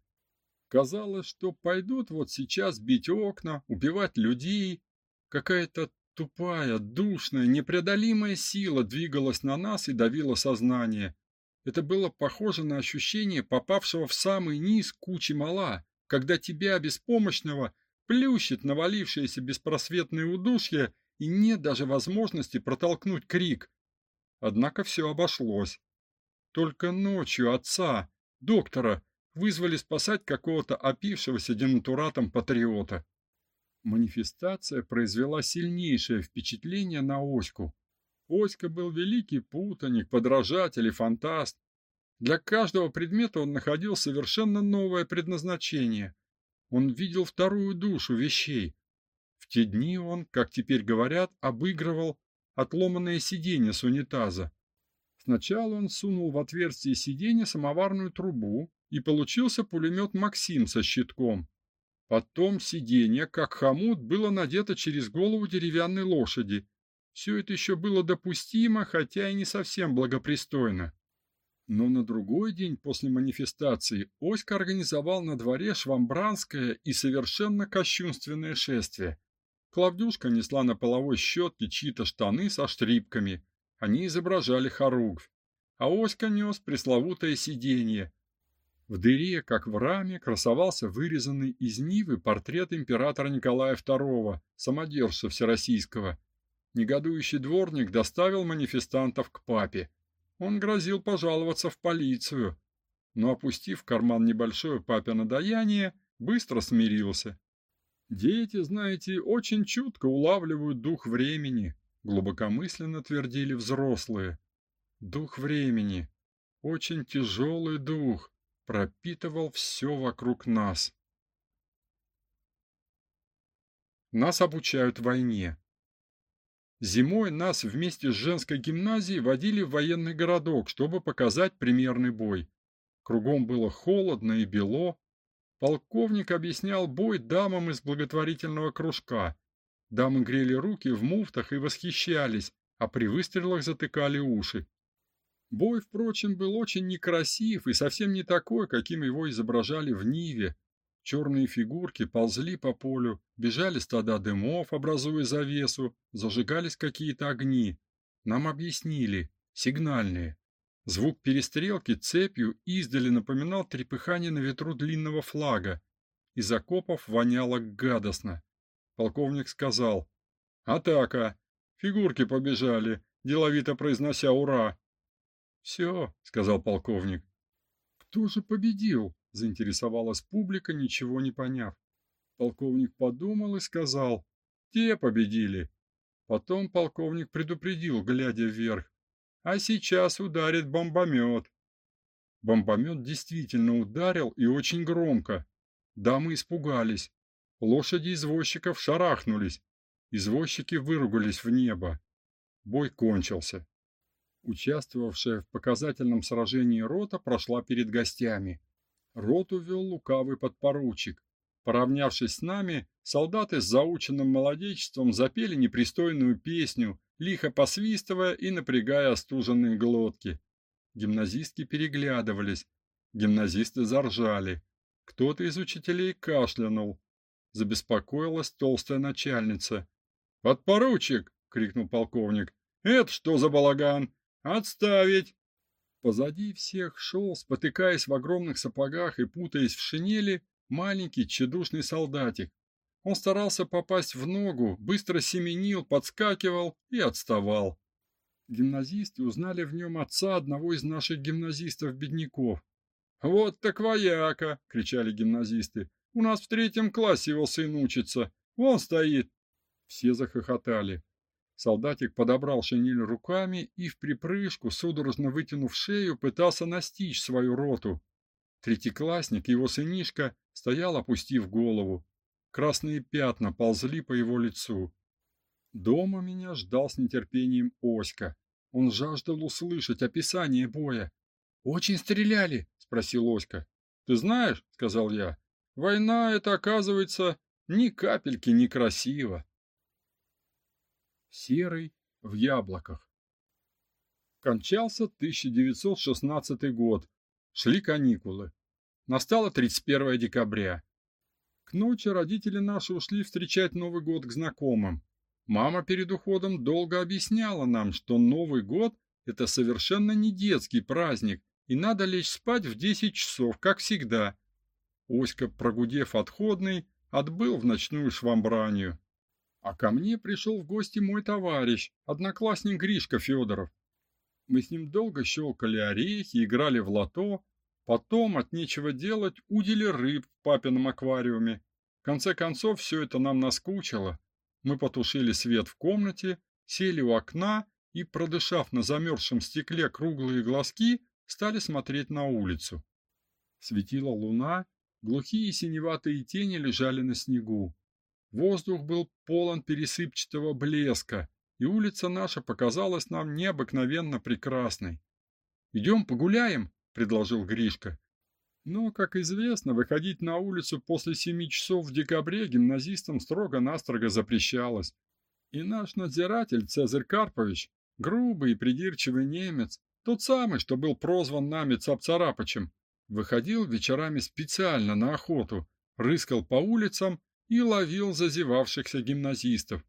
Казалось, что пойдут вот сейчас бить окна, убивать людей. Какая-то тупая, душная, непреодолимая сила двигалась на нас и давила сознание. Это было похоже на ощущение попавшего в самый низ кучи мала, когда тебя, беспомощного, Плющит навалившееся беспросветное удушье, и нет даже возможности протолкнуть крик. Однако все обошлось. Только ночью отца, доктора, вызвали спасать какого-то опившегося денатуратом патриота. Манифестация произвела сильнейшее впечатление на Оську. Оська был великий путаник, подражатель и фантаст. Для каждого предмета он находил совершенно новое предназначение. Он видел вторую душу вещей. Те дни он, как теперь говорят, обыгрывал отломанное сиденье с унитаза. Сначала он сунул в отверстие сиденья самоварную трубу, и получился пулемет «Максим» со щитком. Потом сиденье, как хомут, было надето через голову деревянной лошади. Все это еще было допустимо, хотя и не совсем благопристойно. Но на другой день после манифестации Оська организовал на дворе швамбранское и совершенно кощунственное шествие. Клавдюшка несла на половой щетке чьи-то штаны со штрипками. Они изображали хоругвь. А Оська нес пресловутое сиденье. В дыре, как в раме, красовался вырезанный из Нивы портрет императора Николая II, самодержца всероссийского. Негодующий дворник доставил манифестантов к папе. Он грозил пожаловаться в полицию, но, опустив в карман небольшое папино даяние, быстро смирился. Дети, знаете, очень чутко улавливают дух времени, глубокомысленно твердили взрослые. Дух времени, очень тяжелый дух, пропитывал все вокруг нас. Нас обучают войне. Зимой нас вместе с женской гимназией водили в военный городок, чтобы показать примерный бой. Кругом было холодно и бело. Полковник объяснял бой дамам из благотворительного кружка. Дамы грели руки в муфтах и восхищались, а при выстрелах затыкали уши. Бой, впрочем, был очень некрасив и совсем не такой, каким его изображали в Ниве, Черные фигурки ползли по полю, бежали стада дымов, образуя завесу, зажигались какие-то огни. Нам объяснили, сигнальные. Звук перестрелки цепью издали напоминал трепыхание на ветру длинного флага. Из окопов воняло гадостно. Полковник сказал: "Атака! Фигурки побежали", деловито произнося "Ура!" «Все», — сказал полковник. Кто же победил? заинтересовалась публика, ничего не поняв. Полковник подумал и сказал: "Те победили". Потом полковник предупредил, глядя вверх: "А сейчас ударит бомбомет». Бомбомет действительно ударил и очень громко. Дамы испугались. Лошади извозчиков шарахнулись. Извозчики выругались в небо. Бой кончился. Участвовавшая в показательном сражении рота прошла перед гостями. Роту вел лукавый подпоручик. Поравнявшись с нами, солдаты с заученным молодечеством запели непристойную песню, лихо посвистывая и напрягая остуженные глотки. Гимназистки переглядывались, гимназисты заржали. Кто-то из учителей кашлянул. Забеспокоилась толстая начальница. "Подпоручик!" крикнул полковник. "Это что за балаган? Отставить!" Позади всех шел, спотыкаясь в огромных сапогах и путаясь в шинели, маленький тщедушный солдатик. Он старался попасть в ногу, быстро семенил, подскакивал и отставал. Гимназисты узнали в нем отца одного из наших гимназистов-бедняков. «Вот так вояка!» — кричали гимназисты. «У нас в третьем классе его сын учится. Вон стоит!» Все захохотали. Солдатик подобрал шинель руками и в припрыжку, судорожно вытянув шею, пытался настичь свою роту. Третьеклассник, его сынишка, стоял, опустив голову. Красные пятна ползли по его лицу. Дома меня ждал с нетерпением Оська. Он жаждал услышать описание боя. «Очень стреляли?» — спросил Оська. «Ты знаешь, — сказал я, — война это, оказывается, ни капельки не красиво» серый в яблоках. Кончался 1916 год. Шли каникулы. Настало 31 декабря. К ночи родители наши ушли встречать Новый год к знакомым. Мама перед уходом долго объясняла нам, что Новый год это совершенно не детский праздник, и надо лечь спать в 10 часов, как всегда. Оська, прогудев отходный, отбыл в ночную швамбранию. А ко мне пришел в гости мой товарищ, одноклассник Гришка Федоров. Мы с ним долго щелкали орехи, играли в лото, потом от нечего делать удили рыб в папином аквариуме. В конце концов все это нам наскучило. Мы потушили свет в комнате, сели у окна и, продышав на замерзшем стекле круглые глазки, стали смотреть на улицу. Светила луна, глухие синеватые тени лежали на снегу. Воздух был полон пересыпчатого блеска, и улица наша показалась нам необыкновенно прекрасной. «Идем погуляем», — предложил Гришка. Но, как известно, выходить на улицу после семи часов в декабре гимназистам строго-настрого запрещалось. И наш надзиратель Цезарь Карпович, грубый и придирчивый немец, тот самый, что был прозван нами Цапцарапычем, выходил вечерами специально на охоту, рыскал по улицам и ловил зазевавшихся гимназистов.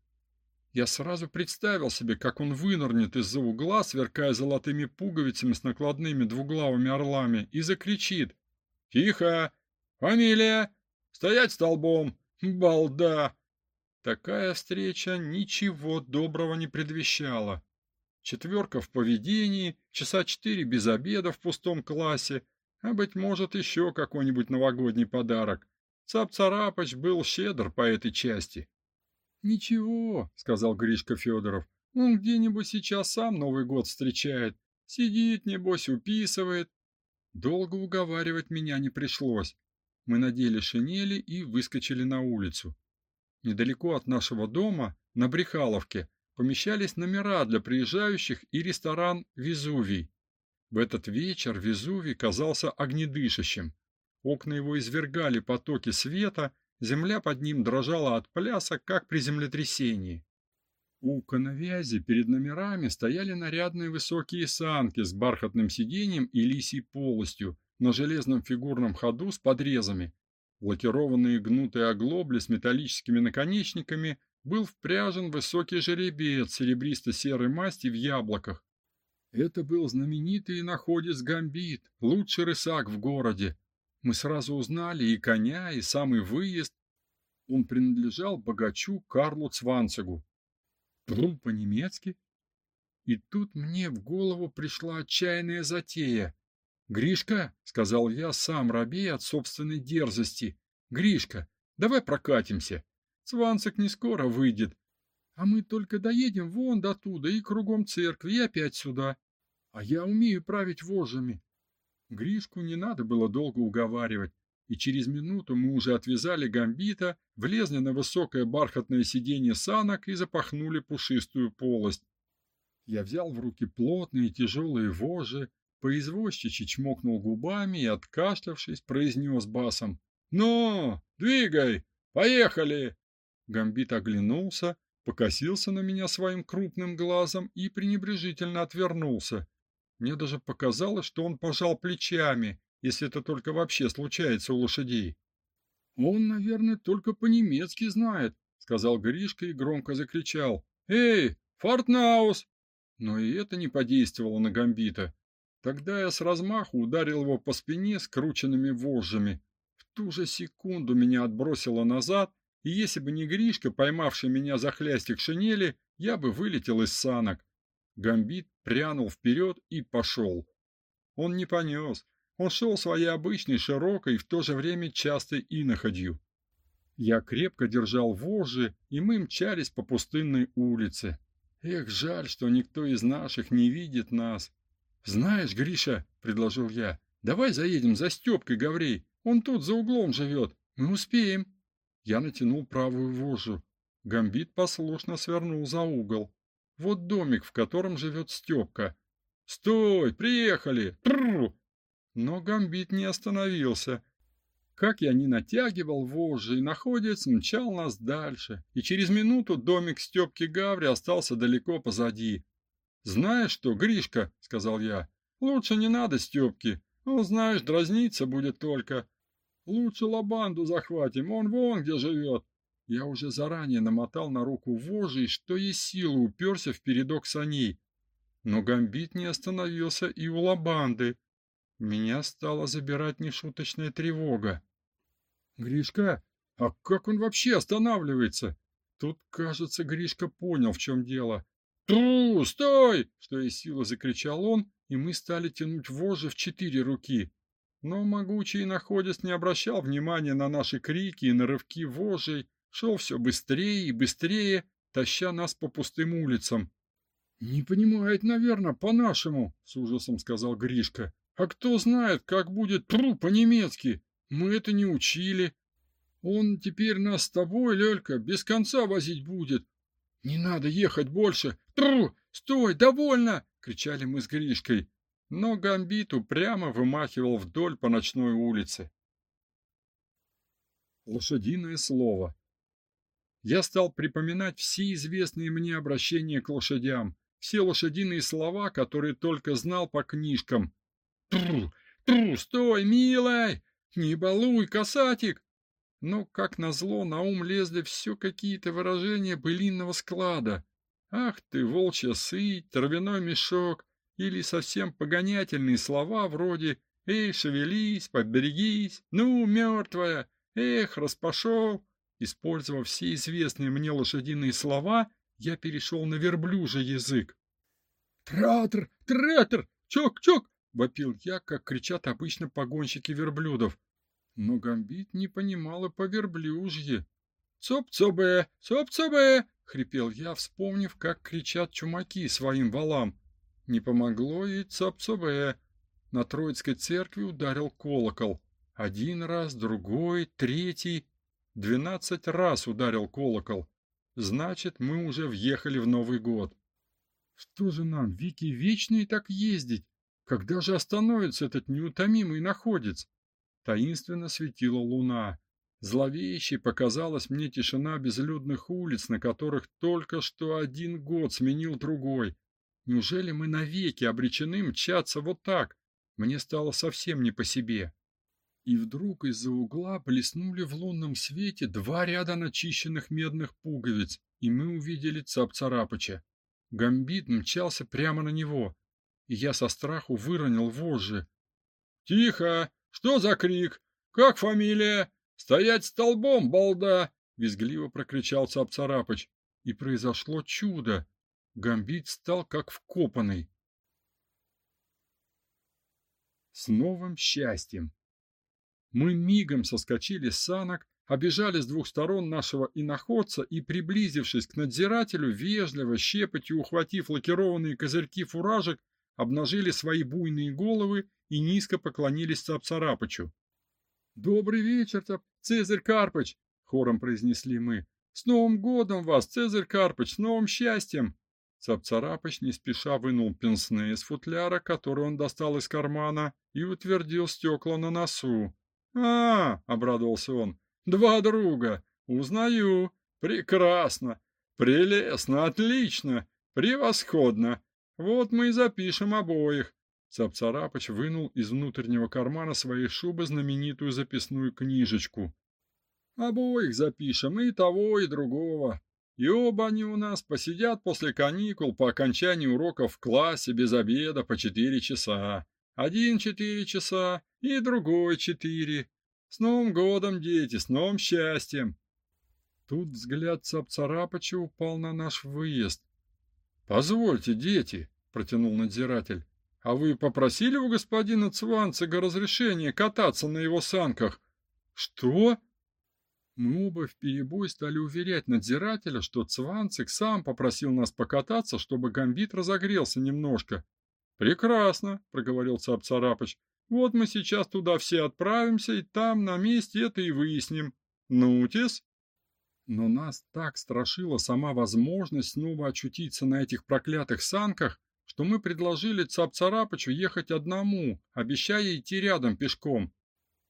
Я сразу представил себе, как он вынырнет из-за угла, сверкая золотыми пуговицами с накладными двуглавыми орлами, и закричит «Тихо! Фамилия! Стоять столбом! Балда!» Такая встреча ничего доброго не предвещала. Четверка в поведении, часа четыре без обеда в пустом классе, а, быть может, еще какой-нибудь новогодний подарок. Цап-царапыч был щедр по этой части. «Ничего», — сказал Гришка Федоров, — «он где-нибудь сейчас сам Новый год встречает. Сидит, небось, уписывает». Долго уговаривать меня не пришлось. Мы надели шинели и выскочили на улицу. Недалеко от нашего дома, на Брехаловке, помещались номера для приезжающих и ресторан «Везувий». В этот вечер Везувий казался огнедышащим. Окна его извергали потоки света, Земля под ним дрожала от пляса, как при землетрясении. У коновязи перед номерами стояли нарядные высокие санки с бархатным сиденьем и лисьей полостью на железном фигурном ходу с подрезами. Лакированные гнутые оглобли с металлическими наконечниками был впряжен высокий жеребец серебристо-серой масти в яблоках. Это был знаменитый находец Гамбит, лучший рысак в городе, мы сразу узнали и коня, и самый выезд. Он принадлежал богачу Карлу Цванцегу. Трум по-немецки. И тут мне в голову пришла отчаянная затея. «Гришка», — сказал я, сам робея от собственной дерзости, — «Гришка, давай прокатимся. Цванцек не скоро выйдет, а мы только доедем вон до туда и кругом церкви, и опять сюда. А я умею править вожжами. Гришку не надо было долго уговаривать, и через минуту мы уже отвязали гамбита, влезли на высокое бархатное сиденье санок и запахнули пушистую полость. Я взял в руки плотные тяжелые вожжи, поизвозчичий чмокнул губами и, откашлявшись, произнес басом «Ну, двигай! Поехали!» Гамбит оглянулся, покосился на меня своим крупным глазом и пренебрежительно отвернулся. Мне даже показалось, что он пожал плечами, если это только вообще случается у лошадей. Он, наверное, только по-немецки знает, сказал Гришка и громко закричал: "Эй, Фортнаус!" Но и это не подействовало на Гамбита. Тогда я с размаху ударил его по спине скрученными вожжами. В ту же секунду меня отбросило назад, и если бы не Гришка, поймавший меня за хлястик шинели, я бы вылетел из санок. Гамбит прянул вперед и пошел. Он не понес. Он шел своей обычной широкой и в то же время частой иноходью. Я крепко держал вожжи, и мы мчались по пустынной улице. Эх, жаль, что никто из наших не видит нас. Знаешь, Гриша, предложил я. Давай заедем за Степкой Гаврей. Он тут за углом живет. Мы успеем. Я натянул правую вожжу. Гамбит послушно свернул за угол. Вот домик, в котором живет Степка. Стой, приехали. Тррр! Но Гамбит не остановился. Как я ни натягивал вожжи, находец мчал нас дальше, и через минуту домик Степки Гаври остался далеко позади. Знаешь что, Гришка, сказал я. Лучше не надо Степки. Он, знаешь, дразниться будет только. Лучше лабанду захватим, он вон где живет. Я уже заранее намотал на руку вожжи, что есть силы уперся в передок саней. Но гамбит не остановился и у лабанды. Меня стала забирать нешуточная тревога. Гришка, а как он вообще останавливается? Тут, кажется, Гришка понял, в чем дело. «Тру, стой!» — что из силы закричал он, и мы стали тянуть вожжи в четыре руки. Но могучий находец не обращал внимания на наши крики и на рывки вожжей, шел все быстрее и быстрее, таща нас по пустым улицам. «Не понимает, наверное, по-нашему», — с ужасом сказал Гришка. «А кто знает, как будет тру по-немецки? Мы это не учили. Он теперь нас с тобой, Лёлька, без конца возить будет. Не надо ехать больше. Тру! Стой, довольно!» — кричали мы с Гришкой. Но Гамбит упрямо вымахивал вдоль по ночной улице. Лошадиное слово я стал припоминать все известные мне обращения к лошадям, все лошадиные слова, которые только знал по книжкам. Тру, тру, стой, милый! Не балуй, касатик! но, как назло, на ум лезли все какие-то выражения былинного склада. «Ах ты, волчья сыть, травяной мешок!» или совсем погонятельные слова вроде «Эй, шевелись, поберегись! Ну, мертвая! Эх, распошел!» Использовав все известные мне лошадиные слова, я перешел на верблюжий язык. «Тратор! Тратор! Чок-чок!» — вопил я, как кричат обычно погонщики верблюдов. Но Гамбит не понимала по-верблюжье. «Цоп-цобе! Цоп-цобе!» — хрипел я, вспомнив, как кричат чумаки своим валам. Не помогло и цоп-цобе. На Троицкой церкви ударил колокол. Один раз, другой, третий. Двенадцать раз ударил колокол. Значит, мы уже въехали в Новый год. Что же нам, Вики, вечно и так ездить? Когда же остановится этот неутомимый находец? Таинственно светила луна. Зловещей показалась мне тишина безлюдных улиц, на которых только что один год сменил другой. Неужели мы навеки обречены мчаться вот так? Мне стало совсем не по себе. И вдруг из-за угла блеснули в лунном свете два ряда начищенных медных пуговиц, и мы увидели Цап-Царапыча. Гамбит мчался прямо на него, и я со страху выронил вожжи. «Тихо! Что за крик? Как фамилия? Стоять столбом, балда!» — визгливо прокричал Цап-Царапыч. И произошло чудо. Гамбит стал как вкопанный. С новым счастьем! Мы мигом соскочили с санок, обежали с двух сторон нашего иноходца и, приблизившись к надзирателю, вежливо, щепотью ухватив лакированные козырьки фуражек, обнажили свои буйные головы и низко поклонились Цапцарапычу. «Добрый вечер, Цезарь Карпыч!» — хором произнесли мы. «С Новым годом вас, Цезарь Карпыч, с новым счастьем!» Цапцарапыч не спеша вынул пенсне из футляра, который он достал из кармана, и утвердил стекла на носу. «А, — обрадовался он, — два друга. Узнаю. Прекрасно. Прелестно, отлично, превосходно. Вот мы и запишем обоих». Цапцарапыч вынул из внутреннего кармана своей шубы знаменитую записную книжечку. «Обоих запишем, и того, и другого. И оба они у нас посидят после каникул по окончании уроков в классе без обеда по четыре часа. Один четыре часа и другой четыре. С Новым годом, дети, с новым счастьем!» Тут взгляд Цапцарапыча упал на наш выезд. «Позвольте, дети», — протянул надзиратель, — «а вы попросили у господина Цванцига разрешения кататься на его санках?» «Что?» Мы оба вперебой стали уверять надзирателя, что Цванцик сам попросил нас покататься, чтобы гамбит разогрелся немножко. «Прекрасно», — проговорил Цап Царапыч. «Вот мы сейчас туда все отправимся, и там на месте это и выясним. Нутис?» Но нас так страшила сама возможность снова очутиться на этих проклятых санках, что мы предложили Цап Царапычу ехать одному, обещая идти рядом пешком.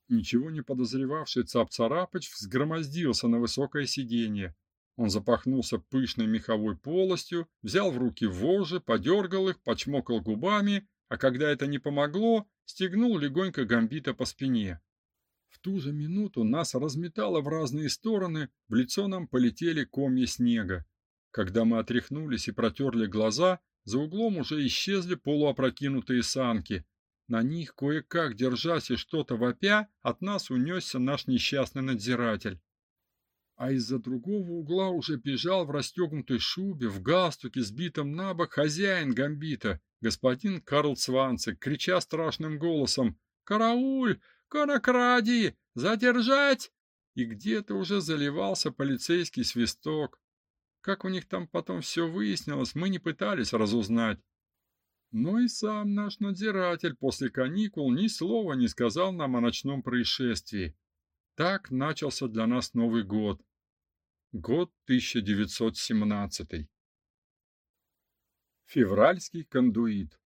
Ничего не подозревавший Цап-Царапыч взгромоздился на высокое сиденье. Он запахнулся пышной меховой полостью, взял в руки вожжи, подергал их, почмокал губами, а когда это не помогло, стегнул легонько гамбита по спине. В ту же минуту нас разметало в разные стороны, в лицо нам полетели комья снега. Когда мы отряхнулись и протерли глаза, за углом уже исчезли полуопрокинутые санки, на них, кое-как держась и что-то вопя, от нас унесся наш несчастный надзиратель. А из-за другого угла уже бежал в расстегнутой шубе, в галстуке, сбитом на бок, хозяин гамбита, господин Карл Цванцик, крича страшным голосом «Карауль! Конокради! Задержать!» И где-то уже заливался полицейский свисток. Как у них там потом все выяснилось, мы не пытались разузнать. Но и сам наш надзиратель после каникул ни слова не сказал нам о ночном происшествии. Так начался для нас Новый год. Год 1917. Февральский кондуит.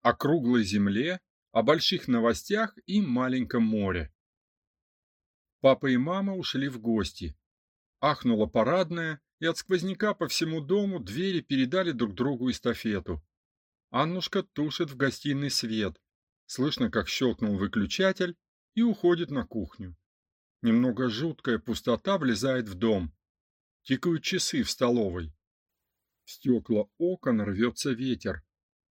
О круглой земле, о больших новостях и маленьком море. Папа и мама ушли в гости. Ахнула парадная, и от сквозняка по всему дому двери передали друг другу эстафету. Аннушка тушит в гостиной свет. Слышно, как щелкнул выключатель и уходит на кухню. Немного жуткая пустота влезает в дом. Тикают часы в столовой. В стекла окон рвется ветер.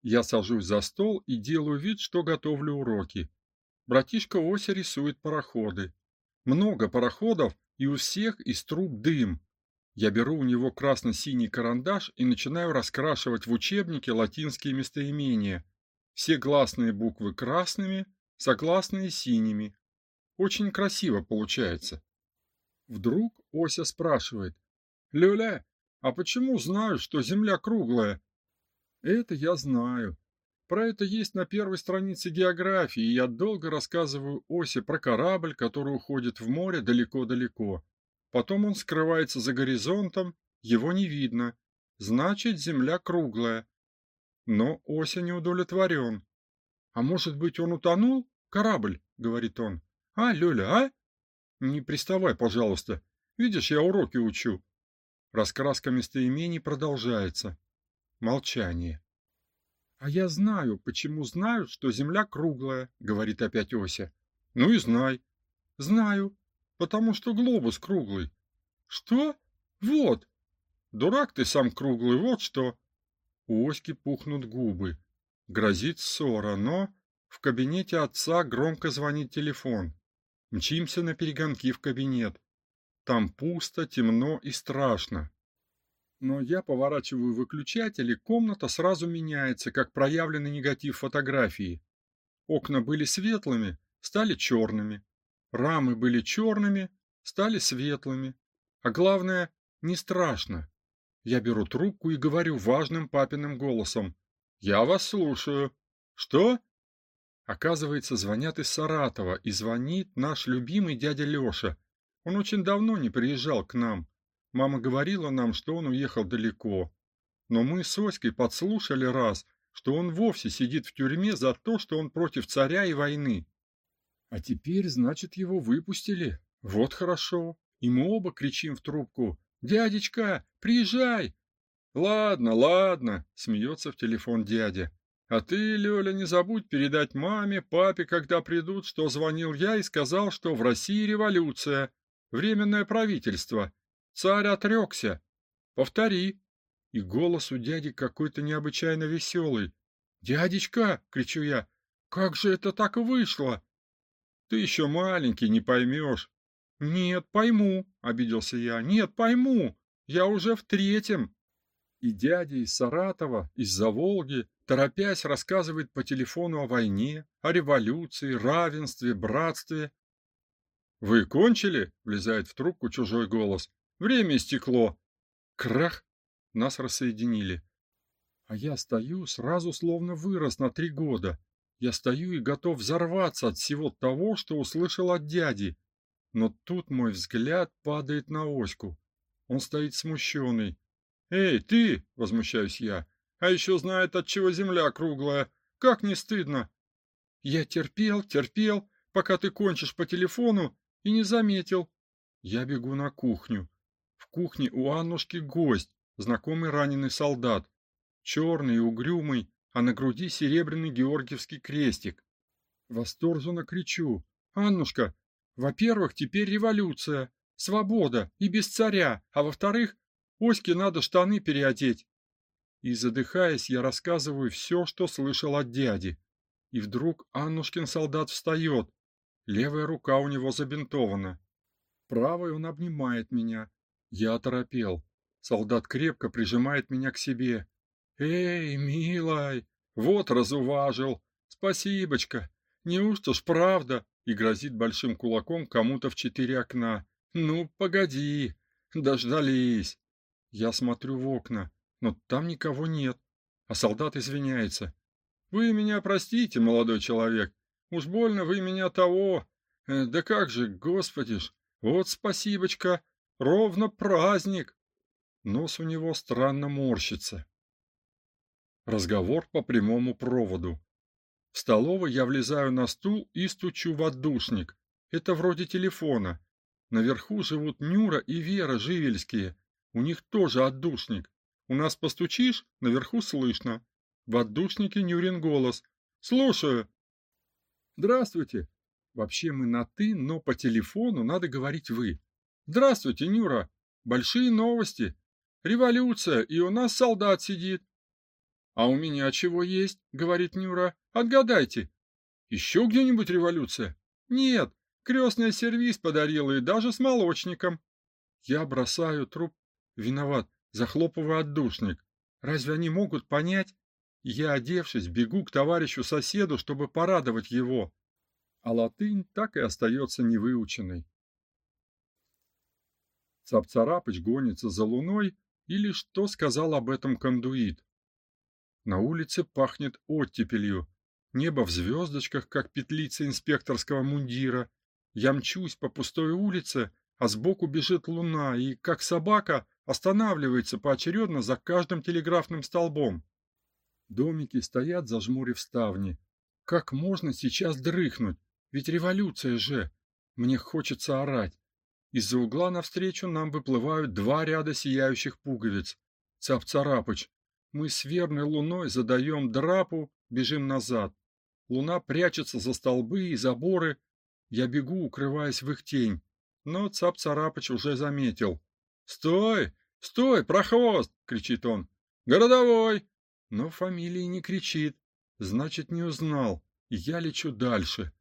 Я сажусь за стол и делаю вид, что готовлю уроки. Братишка Ося рисует пароходы. Много пароходов, и у всех из труб дым. Я беру у него красно-синий карандаш и начинаю раскрашивать в учебнике латинские местоимения. Все гласные буквы красными, согласные синими. Очень красиво получается. Вдруг Ося спрашивает. «Люля, а почему знаю, что Земля круглая?» «Это я знаю. Про это есть на первой странице географии, и я долго рассказываю Осе про корабль, который уходит в море далеко-далеко. Потом он скрывается за горизонтом, его не видно. Значит, земля круглая. Но Ося не удовлетворен. А может быть, он утонул? Корабль, говорит он. А, Лёля, а? Не приставай, пожалуйста. Видишь, я уроки учу. Раскраска местоимений продолжается. Молчание. А я знаю, почему знаю, что земля круглая, говорит опять Ося. Ну и знай. Знаю потому что глобус круглый. Что? Вот. Дурак ты сам круглый, вот что. У Оськи пухнут губы. Грозит ссора, но в кабинете отца громко звонит телефон. Мчимся на перегонки в кабинет. Там пусто, темно и страшно. Но я поворачиваю выключатель, и комната сразу меняется, как проявленный негатив фотографии. Окна были светлыми, стали черными. Рамы были черными, стали светлыми. А главное, не страшно. Я беру трубку и говорю важным папиным голосом. «Я вас слушаю». «Что?» Оказывается, звонят из Саратова, и звонит наш любимый дядя Леша. Он очень давно не приезжал к нам. Мама говорила нам, что он уехал далеко. Но мы с Оськой подслушали раз, что он вовсе сидит в тюрьме за то, что он против царя и войны. А теперь, значит, его выпустили. Вот хорошо. И мы оба кричим в трубку. «Дядечка, приезжай!» «Ладно, ладно», — смеется в телефон дядя. «А ты, Лёля, не забудь передать маме, папе, когда придут, что звонил я и сказал, что в России революция, временное правительство. Царь отрекся. Повтори». И голос у дяди какой-то необычайно веселый. «Дядечка!» — кричу я. «Как же это так вышло?» Ты еще маленький, не поймешь. Нет, пойму, обиделся я. Нет, пойму. Я уже в третьем. И дядя из Саратова, из-за Волги, торопясь, рассказывает по телефону о войне, о революции, равенстве, братстве. Вы кончили? влезает в трубку чужой голос. Время истекло. Крах. Нас рассоединили. А я стою, сразу словно вырос на три года. Я стою и готов взорваться от всего того, что услышал от дяди. Но тут мой взгляд падает на Оську. Он стоит смущенный. «Эй, ты!» — возмущаюсь я. «А еще знает, от чего земля круглая. Как не стыдно!» «Я терпел, терпел, пока ты кончишь по телефону, и не заметил». Я бегу на кухню. В кухне у Аннушки гость, знакомый раненый солдат. Черный и угрюмый, а на груди серебряный георгиевский крестик. Восторженно кричу. «Аннушка, во-первых, теперь революция, свобода и без царя, а во-вторых, Оське надо штаны переодеть». И, задыхаясь, я рассказываю все, что слышал от дяди. И вдруг Аннушкин солдат встает. Левая рука у него забинтована. Правой он обнимает меня. Я оторопел. Солдат крепко прижимает меня к себе. Эй, милай, вот разуважил. Спасибочка. Неужто ж правда? И грозит большим кулаком кому-то в четыре окна. Ну, погоди. Дождались. Я смотрю в окна, но там никого нет. А солдат извиняется. Вы меня простите, молодой человек. Уж больно вы меня того. Э, да как же, господи ж. Вот спасибочка. Ровно праздник. Нос у него странно морщится. Разговор по прямому проводу. В столовой я влезаю на стул и стучу в отдушник. Это вроде телефона. Наверху живут Нюра и Вера Живельские. У них тоже отдушник. У нас постучишь, наверху слышно. В отдушнике Нюрин голос. Слушаю. Здравствуйте. Вообще мы на «ты», но по телефону надо говорить «вы». Здравствуйте, Нюра. Большие новости. Революция, и у нас солдат сидит. А у меня чего есть, говорит Нюра. Отгадайте. Еще где-нибудь революция? Нет, крестный сервиз подарила и даже с молочником. Я бросаю труп. Виноват, захлопываю отдушник. Разве они могут понять? Я, одевшись, бегу к товарищу-соседу, чтобы порадовать его. А латынь так и остается невыученной. Цапцарапыч гонится за луной, или что сказал об этом кондуит? На улице пахнет оттепелью. Небо в звездочках, как петлица инспекторского мундира. Я мчусь по пустой улице, а сбоку бежит луна и, как собака, останавливается поочередно за каждым телеграфным столбом. Домики стоят, зажмурив ставни. Как можно сейчас дрыхнуть? Ведь революция же. Мне хочется орать. Из-за угла навстречу нам выплывают два ряда сияющих пуговиц. Цап-царапыч. Мы с верной луной задаем драпу, бежим назад. Луна прячется за столбы и заборы. Я бегу, укрываясь в их тень. Но Цап-царапыч уже заметил. «Стой! Стой, прохвост!» — кричит он. «Городовой!» Но фамилии не кричит. Значит, не узнал. Я лечу дальше.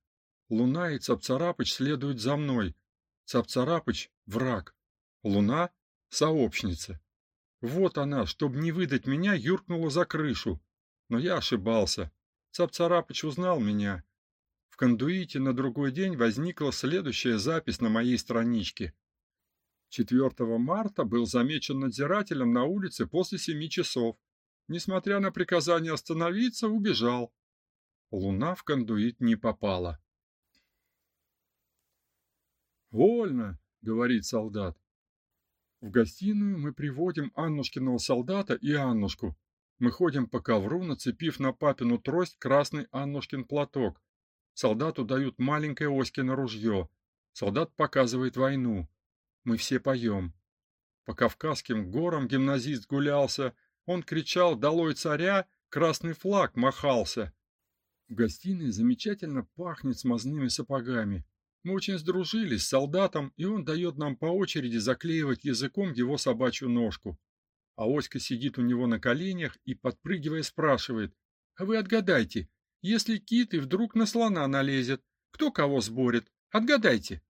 Луна и Цапцарапыч следуют за мной. Цапцарапыч — враг. Луна — сообщница. Вот она, чтобы не выдать меня, юркнула за крышу. Но я ошибался. Цапцарапыч узнал меня. В кондуите на другой день возникла следующая запись на моей страничке. 4 марта был замечен надзирателем на улице после семи часов несмотря на приказание остановиться, убежал. Луна в кондуит не попала. «Вольно», — говорит солдат. В гостиную мы приводим Аннушкиного солдата и Аннушку. Мы ходим по ковру, нацепив на папину трость красный Аннушкин платок. Солдату дают маленькое Оськино ружье. Солдат показывает войну. Мы все поем. По Кавказским горам гимназист гулялся, он кричал «Долой царя!», красный флаг махался. В гостиной замечательно пахнет смазными сапогами. Мы очень сдружились с солдатом, и он дает нам по очереди заклеивать языком его собачью ножку. А Оська сидит у него на коленях и, подпрыгивая, спрашивает, «А вы отгадайте, если кит и вдруг на слона налезет, кто кого сборит? Отгадайте!»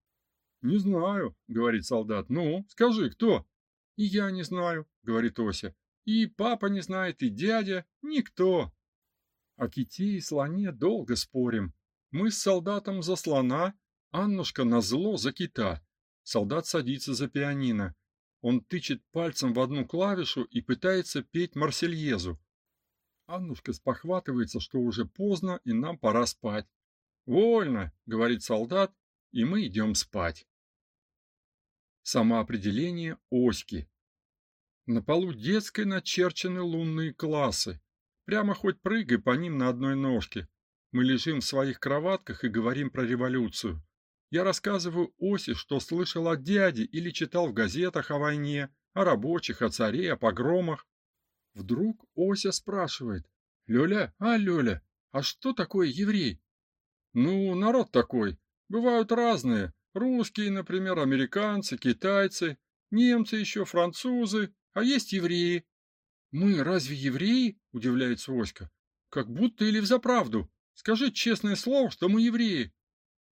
«Не знаю», — говорит солдат. «Ну, скажи, кто?» «И я не знаю», — говорит Ося. И папа не знает, и дядя, никто. О ките и слоне долго спорим. Мы с солдатом за слона, Аннушка на зло за кита. Солдат садится за пианино. Он тычет пальцем в одну клавишу и пытается петь Марсельезу. Аннушка спохватывается, что уже поздно и нам пора спать. «Вольно», — говорит солдат, и мы идем спать. Самоопределение Оськи. На полу детской начерчены лунные классы. Прямо хоть прыгай по ним на одной ножке. Мы лежим в своих кроватках и говорим про революцию. Я рассказываю Осе, что слышал от дяди или читал в газетах о войне, о рабочих, о царе, о погромах. Вдруг Ося спрашивает: "Лёля, а Лёля, а что такое еврей?" "Ну, народ такой. Бывают разные. Русские, например, американцы, китайцы, немцы еще, французы, а есть евреи. Мы разве евреи? Удивляется Оська. Как будто или взаправду. Скажи честное слово, что мы евреи.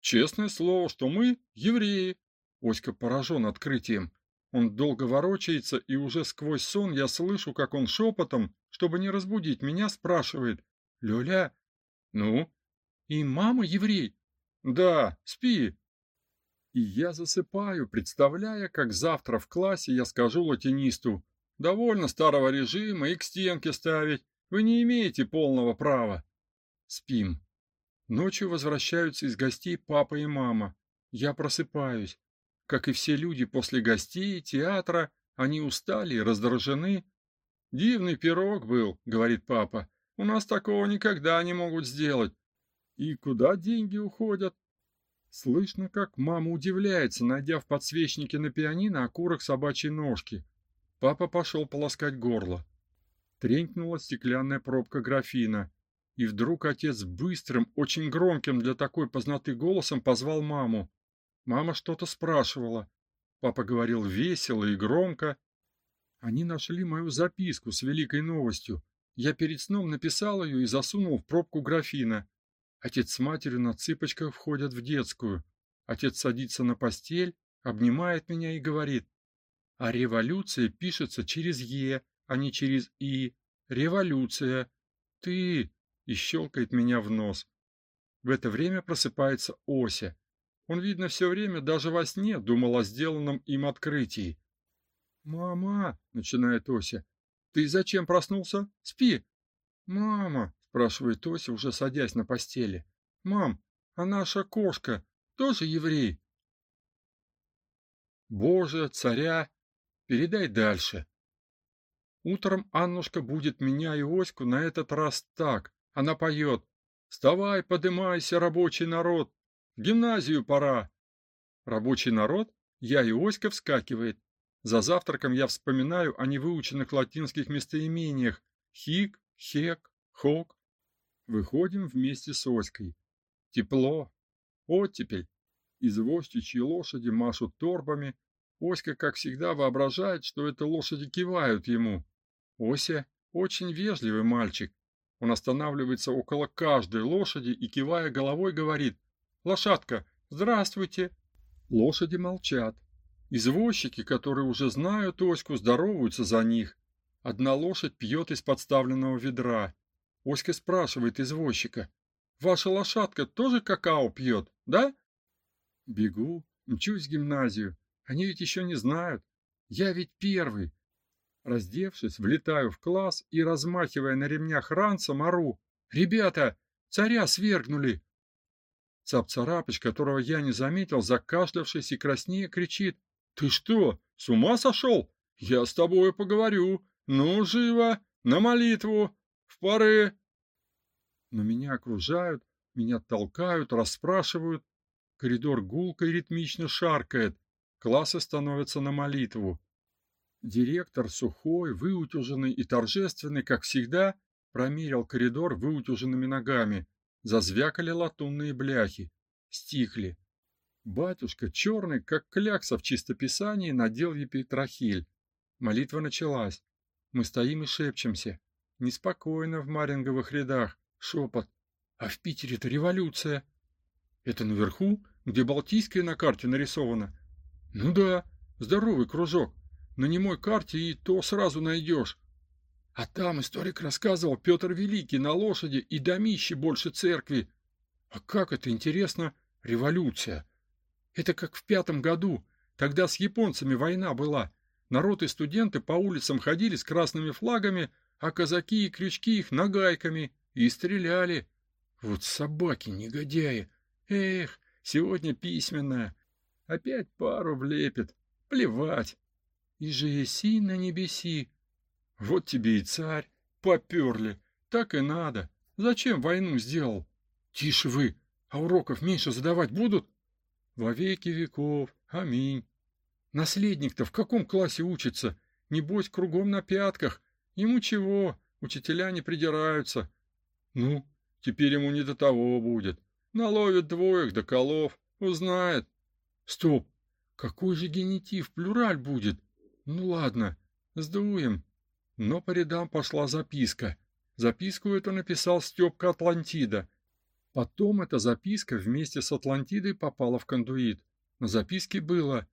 Честное слово, что мы евреи. Оська поражен открытием. Он долго ворочается, и уже сквозь сон я слышу, как он шепотом, чтобы не разбудить меня, спрашивает. Лёля, ну? И мама еврей? Да, спи. И я засыпаю, представляя, как завтра в классе я скажу латинисту «Довольно старого режима и к стенке ставить. Вы не имеете полного права». Спим. Ночью возвращаются из гостей папа и мама. Я просыпаюсь. Как и все люди после гостей, театра, они устали и раздражены. «Дивный пирог был», — говорит папа. «У нас такого никогда не могут сделать». «И куда деньги уходят?» Слышно, как мама удивляется, найдя в подсвечнике на пианино окурок собачьей ножки. Папа пошел полоскать горло. Тренькнула стеклянная пробка графина. И вдруг отец быстрым, очень громким для такой поздноты голосом позвал маму. Мама что-то спрашивала. Папа говорил весело и громко. Они нашли мою записку с великой новостью. Я перед сном написал ее и засунул в пробку графина. Отец с матерью на цыпочках входят в детскую. Отец садится на постель, обнимает меня и говорит: "А революция пишется через е, а не через и. Революция. Ты и щелкает меня в нос. В это время просыпается Ося. Он, видно, все время, даже во сне, думал о сделанном им открытии. «Мама!» — начинает Ося. «Ты зачем проснулся? Спи!» «Мама!» — спрашивает Ося, уже садясь на постели. «Мам, а наша кошка тоже еврей?» «Боже, царя! Передай дальше!» Утром Аннушка будет меня и Оську на этот раз так. Она поет «Вставай, подымайся, рабочий народ! В гимназию пора!» Рабочий народ, я и Оська вскакивает. За завтраком я вспоминаю о невыученных латинских местоимениях «хик», «хек», «хок». Выходим вместе с Оськой. Тепло, оттепель. Извозчичьи лошади машут торбами. Оська, как всегда, воображает, что это лошади кивают ему. Ося очень вежливый мальчик. Он останавливается около каждой лошади и, кивая головой, говорит «Лошадка, здравствуйте!» Лошади молчат. Извозчики, которые уже знают Оську, здороваются за них. Одна лошадь пьет из подставленного ведра. Оська спрашивает извозчика «Ваша лошадка тоже какао пьет, да?» Бегу, мчусь в гимназию. Они ведь еще не знают. Я ведь первый. Раздевшись, влетаю в класс и, размахивая на ремнях ранцем, ору. «Ребята, царя свергнули!» Цап-царапыч, которого я не заметил, закашлявшись и краснее, кричит. «Ты что, с ума сошел? Я с тобой поговорю. Ну, живо, на молитву, в поры!» Но меня окружают, меня толкают, расспрашивают. Коридор гулко и ритмично шаркает. Классы становятся на молитву. Директор, сухой, выутюженный и торжественный, как всегда, промерил коридор выутюженными ногами. Зазвякали латунные бляхи. Стихли. Батюшка, черный, как клякса в чистописании, надел епитрахиль. Молитва началась. Мы стоим и шепчемся. Неспокойно в маринговых рядах. Шепот. А в Питере-то революция. Это наверху, где Балтийская на карте нарисована? Ну да, здоровый кружок. На немой карте и то сразу найдешь. А там историк рассказывал Петр Великий на лошади и домище больше церкви. А как это интересно, революция. Это как в пятом году, тогда с японцами война была. Народ и студенты по улицам ходили с красными флагами, а казаки и крючки их нагайками и стреляли. Вот собаки, негодяи. Эх, сегодня письменная. Опять пару влепит. Плевать и же еси на небеси. Вот тебе и царь, поперли, так и надо. Зачем войну сделал? Тише вы, а уроков меньше задавать будут? Во веки веков, аминь. Наследник-то в каком классе учится? Небось, кругом на пятках. Ему чего, учителя не придираются. Ну, теперь ему не до того будет. Наловит двоек да колов, узнает. Стоп, какой же генитив, плюраль будет? Ну ладно, сдуем. Но по рядам пошла записка. Записку эту написал Степка Атлантида. Потом эта записка вместе с Атлантидой попала в кондуит. На записке было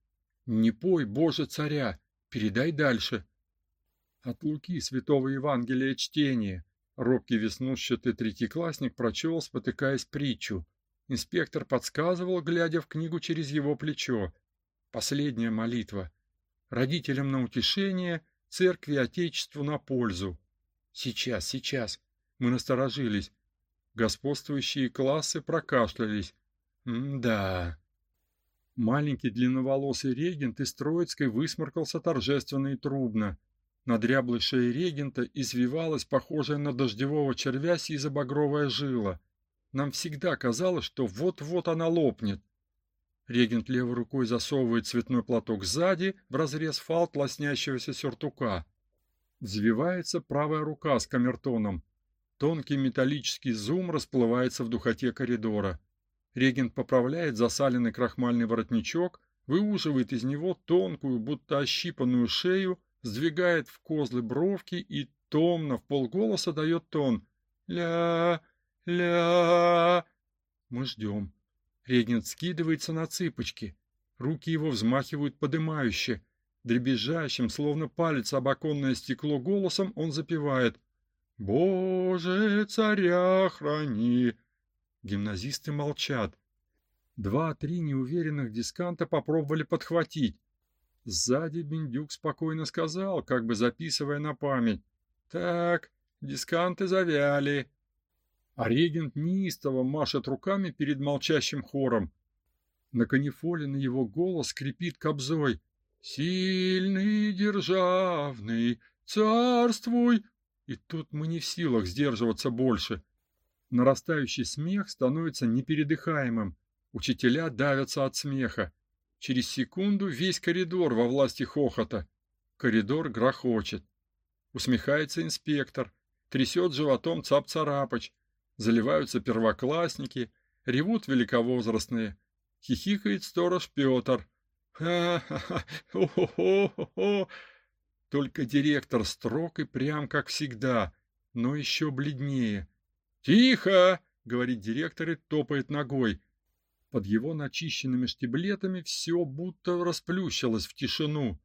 «Не пой, Боже, царя, передай дальше». От Луки Святого Евангелия чтение. Робкий веснушчатый третьеклассник прочел, спотыкаясь притчу. Инспектор подсказывал, глядя в книгу через его плечо. Последняя молитва родителям на утешение, церкви Отечеству на пользу. Сейчас, сейчас. Мы насторожились. Господствующие классы прокашлялись. М-да. Маленький длинноволосый регент из Троицкой высморкался торжественно и трубно. На дряблой шее регента извивалась похожая на дождевого червя сизо-багровая жила. Нам всегда казалось, что вот-вот она лопнет. Регент левой рукой засовывает цветной платок сзади в разрез фалт лоснящегося сюртука. Взвивается правая рука с камертоном. Тонкий металлический зум расплывается в духоте коридора. Регент поправляет засаленный крахмальный воротничок, выуживает из него тонкую, будто ощипанную шею, сдвигает в козлы бровки и томно в полголоса дает тон. «Ля... ля...» Мы ждем. Регент скидывается на цыпочки. Руки его взмахивают подымающе. Дребезжащим, словно палец об оконное стекло голосом, он запевает «Боже, царя храни!» Гимназисты молчат. Два-три неуверенных дисканта попробовали подхватить. Сзади Бендюк спокойно сказал, как бы записывая на память. «Так, дисканты завяли». А регент неистово машет руками перед молчащим хором. На канифоле на его голос скрипит кобзой. «Сильный, державный, царствуй, и тут мы не в силах сдерживаться больше. Нарастающий смех становится непередыхаемым. Учителя давятся от смеха. Через секунду весь коридор во власти хохота. Коридор грохочет. Усмехается инспектор, трясет животом Цап-Царапыч. Заливаются первоклассники, ревут великовозрастные. Хихикает сторож Петр. Ха-ха-ха, хо-хо-хо-хо. Только директор строг и прям как всегда, но еще бледнее. «Тихо!» — говорит директор и топает ногой. Под его начищенными штиблетами все будто расплющилось в тишину.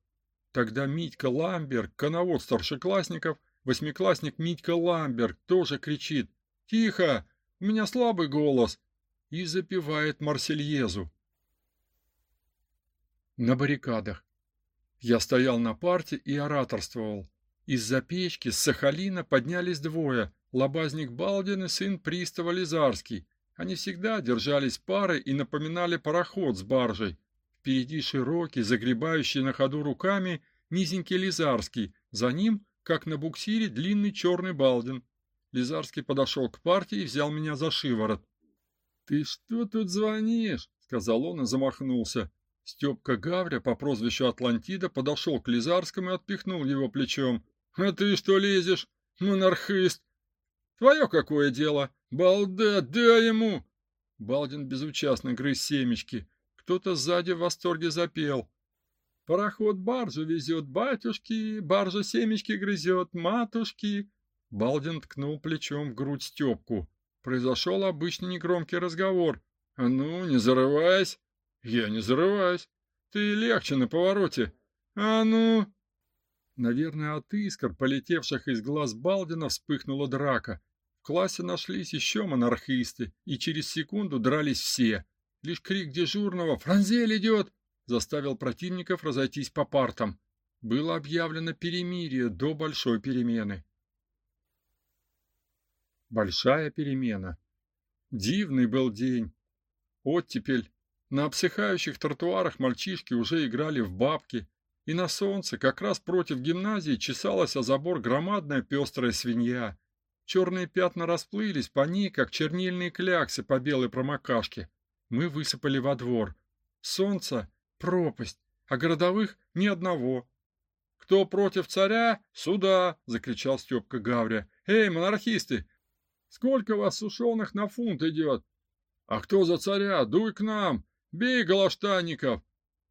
Тогда Митька Ламберг, коновод старшеклассников, восьмиклассник Митька Ламберг, тоже кричит «Тихо! У меня слабый голос!» и запевает Марсельезу. На баррикадах. Я стоял на парте и ораторствовал. Из-за печки с Сахалина поднялись двое: лобазник Балдин и сын пристава Лизарский. Они всегда держались пары и напоминали пароход с баржей. Впереди широкий, загребающий на ходу руками, низенький Лизарский, за ним, как на буксире, длинный черный Балдин. Лизарский подошел к парте и взял меня за шиворот. "Ты что тут звонишь?" сказал он и замахнулся. Степка Гавря по прозвищу Атлантида подошел к Лизарскому и отпихнул его плечом. «А ты что лезешь, монархист? Твое какое дело? Балда, дай ему!» Балдин безучастно грыз семечки. Кто-то сзади в восторге запел. «Пароход баржу везет, батюшки, баржа семечки грызет, матушки!» Балдин ткнул плечом в грудь Степку. Произошел обычный негромкий разговор. «А ну, не зарывайся!» Я не зарываюсь. Ты легче на повороте. А ну... Наверное, от искр, полетевших из глаз Балдина, вспыхнула драка. Классе нашлись еще монархисты, и через секунду дрались все. Лишь крик дежурного «Франзель идет!» заставил противников разойтись по партам. Было объявлено перемирие до большой перемены. Большая перемена. Дивный был день. Оттепель на обсыхающих тротуарах мальчишки уже играли в бабки, и на солнце, как раз против гимназии, чесалась о забор громадная пестрая свинья. Черные пятна расплылись по ней, как чернильные кляксы по белой промокашке. Мы высыпали во двор. Солнце — пропасть, а городовых — ни одного. «Кто против царя? Сюда!» — закричал Степка Гавря. «Эй, монархисты! Сколько вас сушеных на фунт идет? А кто за царя? Дуй к нам! Бей, голоштанников!»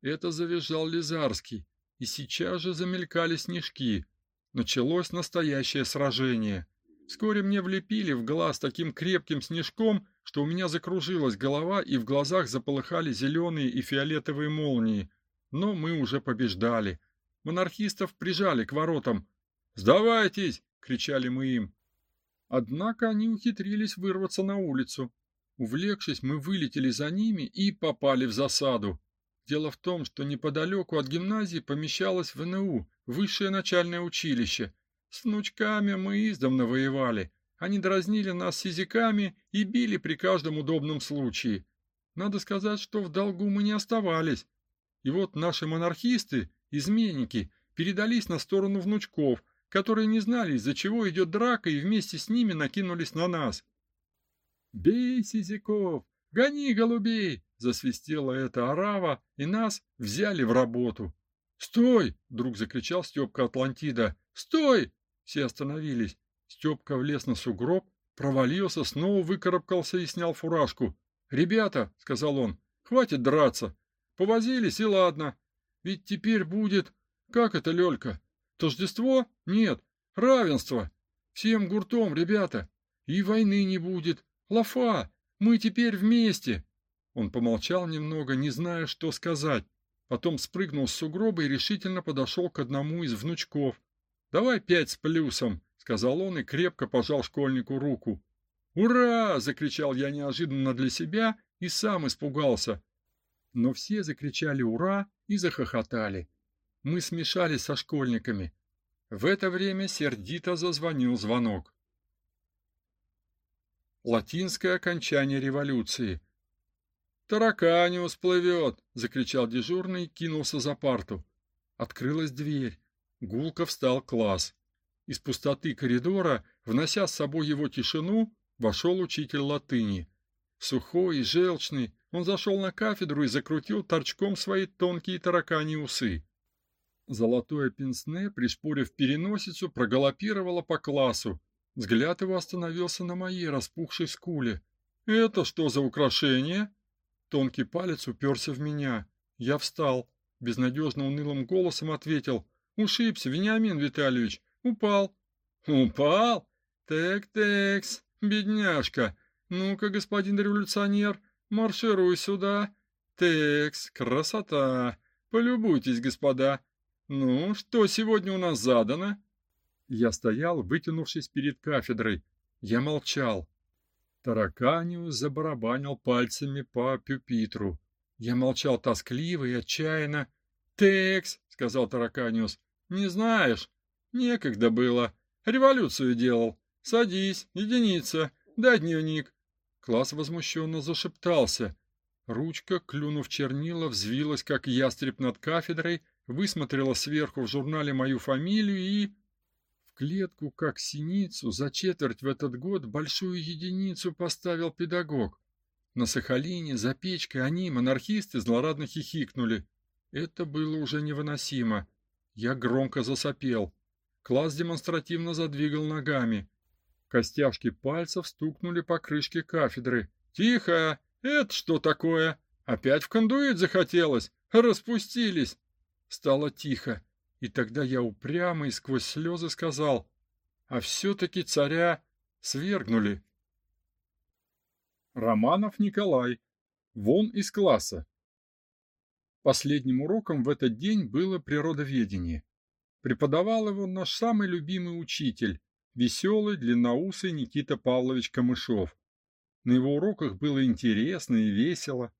Это завизжал Лизарский, и сейчас же замелькали снежки. Началось настоящее сражение. Вскоре мне влепили в глаз таким крепким снежком, что у меня закружилась голова и в глазах заполыхали зеленые и фиолетовые молнии. Но мы уже побеждали. Монархистов прижали к воротам. «Сдавайтесь!» — кричали мы им. Однако они ухитрились вырваться на улицу. Увлекшись, мы вылетели за ними и попали в засаду. Дело в том, что неподалеку от гимназии помещалось ВНУ, высшее начальное училище. С внучками мы издавна воевали. Они дразнили нас сизиками и били при каждом удобном случае. Надо сказать, что в долгу мы не оставались. И вот наши монархисты, изменники, передались на сторону внучков, которые не знали, из-за чего идет драка, и вместе с ними накинулись на нас. «Бей, Сизиков! Гони голубей!» — засвистела эта орава, и нас взяли в работу. «Стой!» — вдруг закричал Степка Атлантида. «Стой!» Все остановились. Степка влез на сугроб, провалился, снова выкарабкался и снял фуражку. «Ребята», — сказал он, — «хватит драться. Повозились, и ладно. Ведь теперь будет... Как это, Лёлька? Тождество? Нет. Равенство. Всем гуртом, ребята. И войны не будет. Лафа. Мы теперь вместе. Он помолчал немного, не зная, что сказать. Потом спрыгнул с сугроба и решительно подошел к одному из внучков. «Давай пять с плюсом», — сказал он и крепко пожал школьнику руку. «Ура!» — закричал я неожиданно для себя и сам испугался. Но все закричали «Ура!» и захохотали. Мы смешались со школьниками. В это время сердито зазвонил звонок. Латинское окончание революции. «Тараканиус плывет!» — закричал дежурный и кинулся за парту. Открылась дверь. Гулко встал класс. Из пустоты коридора, внося с собой его тишину, вошел учитель латыни. Сухой и желчный, он зашел на кафедру и закрутил торчком свои тонкие таракани усы. Золотое пенсне, пришпорив переносицу, прогалопировало по классу. Взгляд его остановился на моей распухшей скуле. «Это что за украшение?» Тонкий палец уперся в меня. Я встал. Безнадежно унылым голосом ответил. «Ушибся, Вениамин Витальевич. Упал». «Упал? Так-такс, бедняжка. Ну-ка, господин революционер, маршируй сюда. Текс, красота. Полюбуйтесь, господа. Ну, что сегодня у нас задано?» Я стоял, вытянувшись перед кафедрой. Я молчал. Тараканиус забарабанил пальцами по пюпитру. Я молчал тоскливо и отчаянно. «Текс», — сказал Тараканиус, — «не знаешь? Некогда было. Революцию делал. Садись, единица, дай дневник». Класс возмущенно зашептался. Ручка, клюнув чернила, взвилась, как ястреб над кафедрой, высмотрела сверху в журнале мою фамилию и клетку, как синицу, за четверть в этот год большую единицу поставил педагог. На Сахалине за печкой они, монархисты, злорадно хихикнули. Это было уже невыносимо. Я громко засопел. Класс демонстративно задвигал ногами. Костяшки пальцев стукнули по крышке кафедры. «Тихо! Это что такое? Опять в кондуит захотелось? Распустились!» Стало тихо. И тогда я упрямо и сквозь слезы сказал, а все-таки царя свергнули. Романов Николай. Вон из класса. Последним уроком в этот день было природоведение. Преподавал его наш самый любимый учитель, веселый, длинноусый Никита Павлович Камышов. На его уроках было интересно и весело.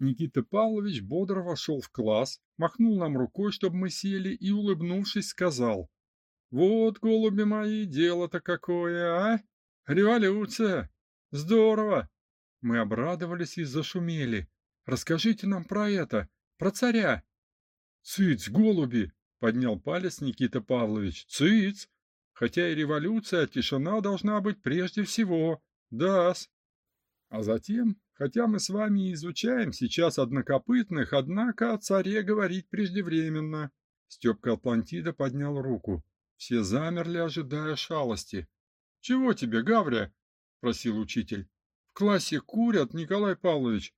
Никита Павлович бодро вошел в класс, махнул нам рукой, чтобы мы сели, и, улыбнувшись, сказал, «Вот, голуби мои, дело-то какое, а? Революция! Здорово!» Мы обрадовались и зашумели. «Расскажите нам про это, про царя!» «Цыц, голуби!» — поднял палец Никита Павлович. «Цыц! Хотя и революция, тишина должна быть прежде всего. Да-с!» А затем Хотя мы с вами изучаем сейчас однокопытных, однако о царе говорить преждевременно. Степка Атлантида поднял руку. Все замерли, ожидая шалости. — Чего тебе, Гавря? — просил учитель. — В классе курят, Николай Павлович. —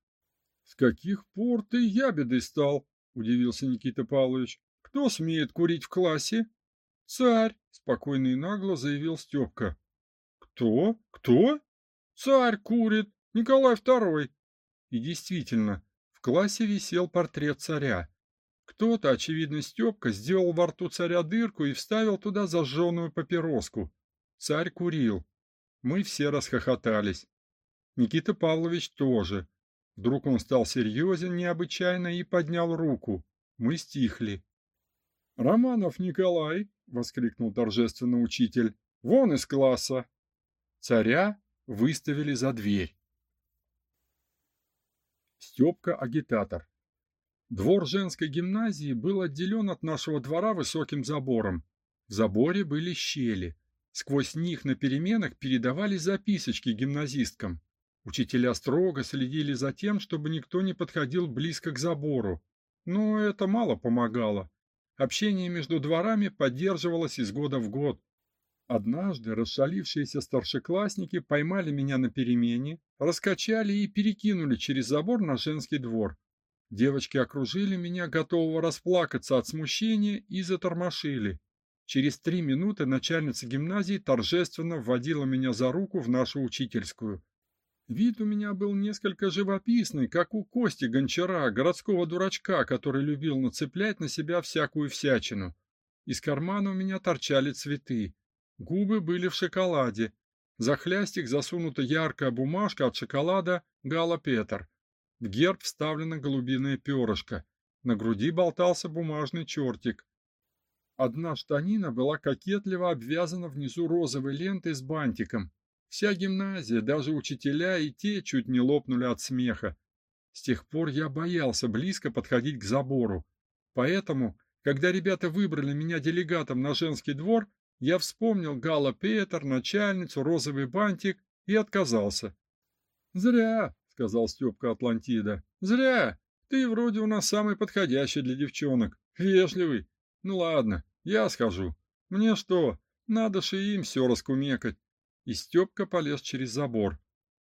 С каких пор ты ябедой стал? — удивился Никита Павлович. — Кто смеет курить в классе? — Царь, — спокойно и нагло заявил Степка. — Кто? Кто? — Царь курит, Николай II. И действительно, в классе висел портрет царя. Кто-то, очевидно, Степка, сделал во рту царя дырку и вставил туда зажженную папироску. Царь курил. Мы все расхохотались. Никита Павлович тоже. Вдруг он стал серьезен необычайно и поднял руку. Мы стихли. «Романов Николай!» — воскликнул торжественно учитель. «Вон из класса!» Царя выставили за дверь. Степка – агитатор. Двор женской гимназии был отделен от нашего двора высоким забором. В заборе были щели. Сквозь них на переменах передавали записочки гимназисткам. Учителя строго следили за тем, чтобы никто не подходил близко к забору. Но это мало помогало. Общение между дворами поддерживалось из года в год. Однажды расшалившиеся старшеклассники поймали меня на перемене, раскачали и перекинули через забор на женский двор. Девочки окружили меня, готового расплакаться от смущения, и затормошили. Через три минуты начальница гимназии торжественно вводила меня за руку в нашу учительскую. Вид у меня был несколько живописный, как у Кости Гончара, городского дурачка, который любил нацеплять на себя всякую всячину. Из кармана у меня торчали цветы. Губы были в шоколаде. За хлястик засунута яркая бумажка от шоколада Гала Петер. В герб вставлено голубиное перышко. На груди болтался бумажный чертик. Одна штанина была кокетливо обвязана внизу розовой лентой с бантиком. Вся гимназия, даже учителя и те чуть не лопнули от смеха. С тех пор я боялся близко подходить к забору. Поэтому, когда ребята выбрали меня делегатом на женский двор, я вспомнил Гала Петер, начальницу, розовый бантик и отказался. «Зря», — сказал Степка Атлантида, — «зря. Ты вроде у нас самый подходящий для девчонок. Вежливый. Ну ладно, я схожу. Мне что, надо же им все раскумекать. И Степка полез через забор.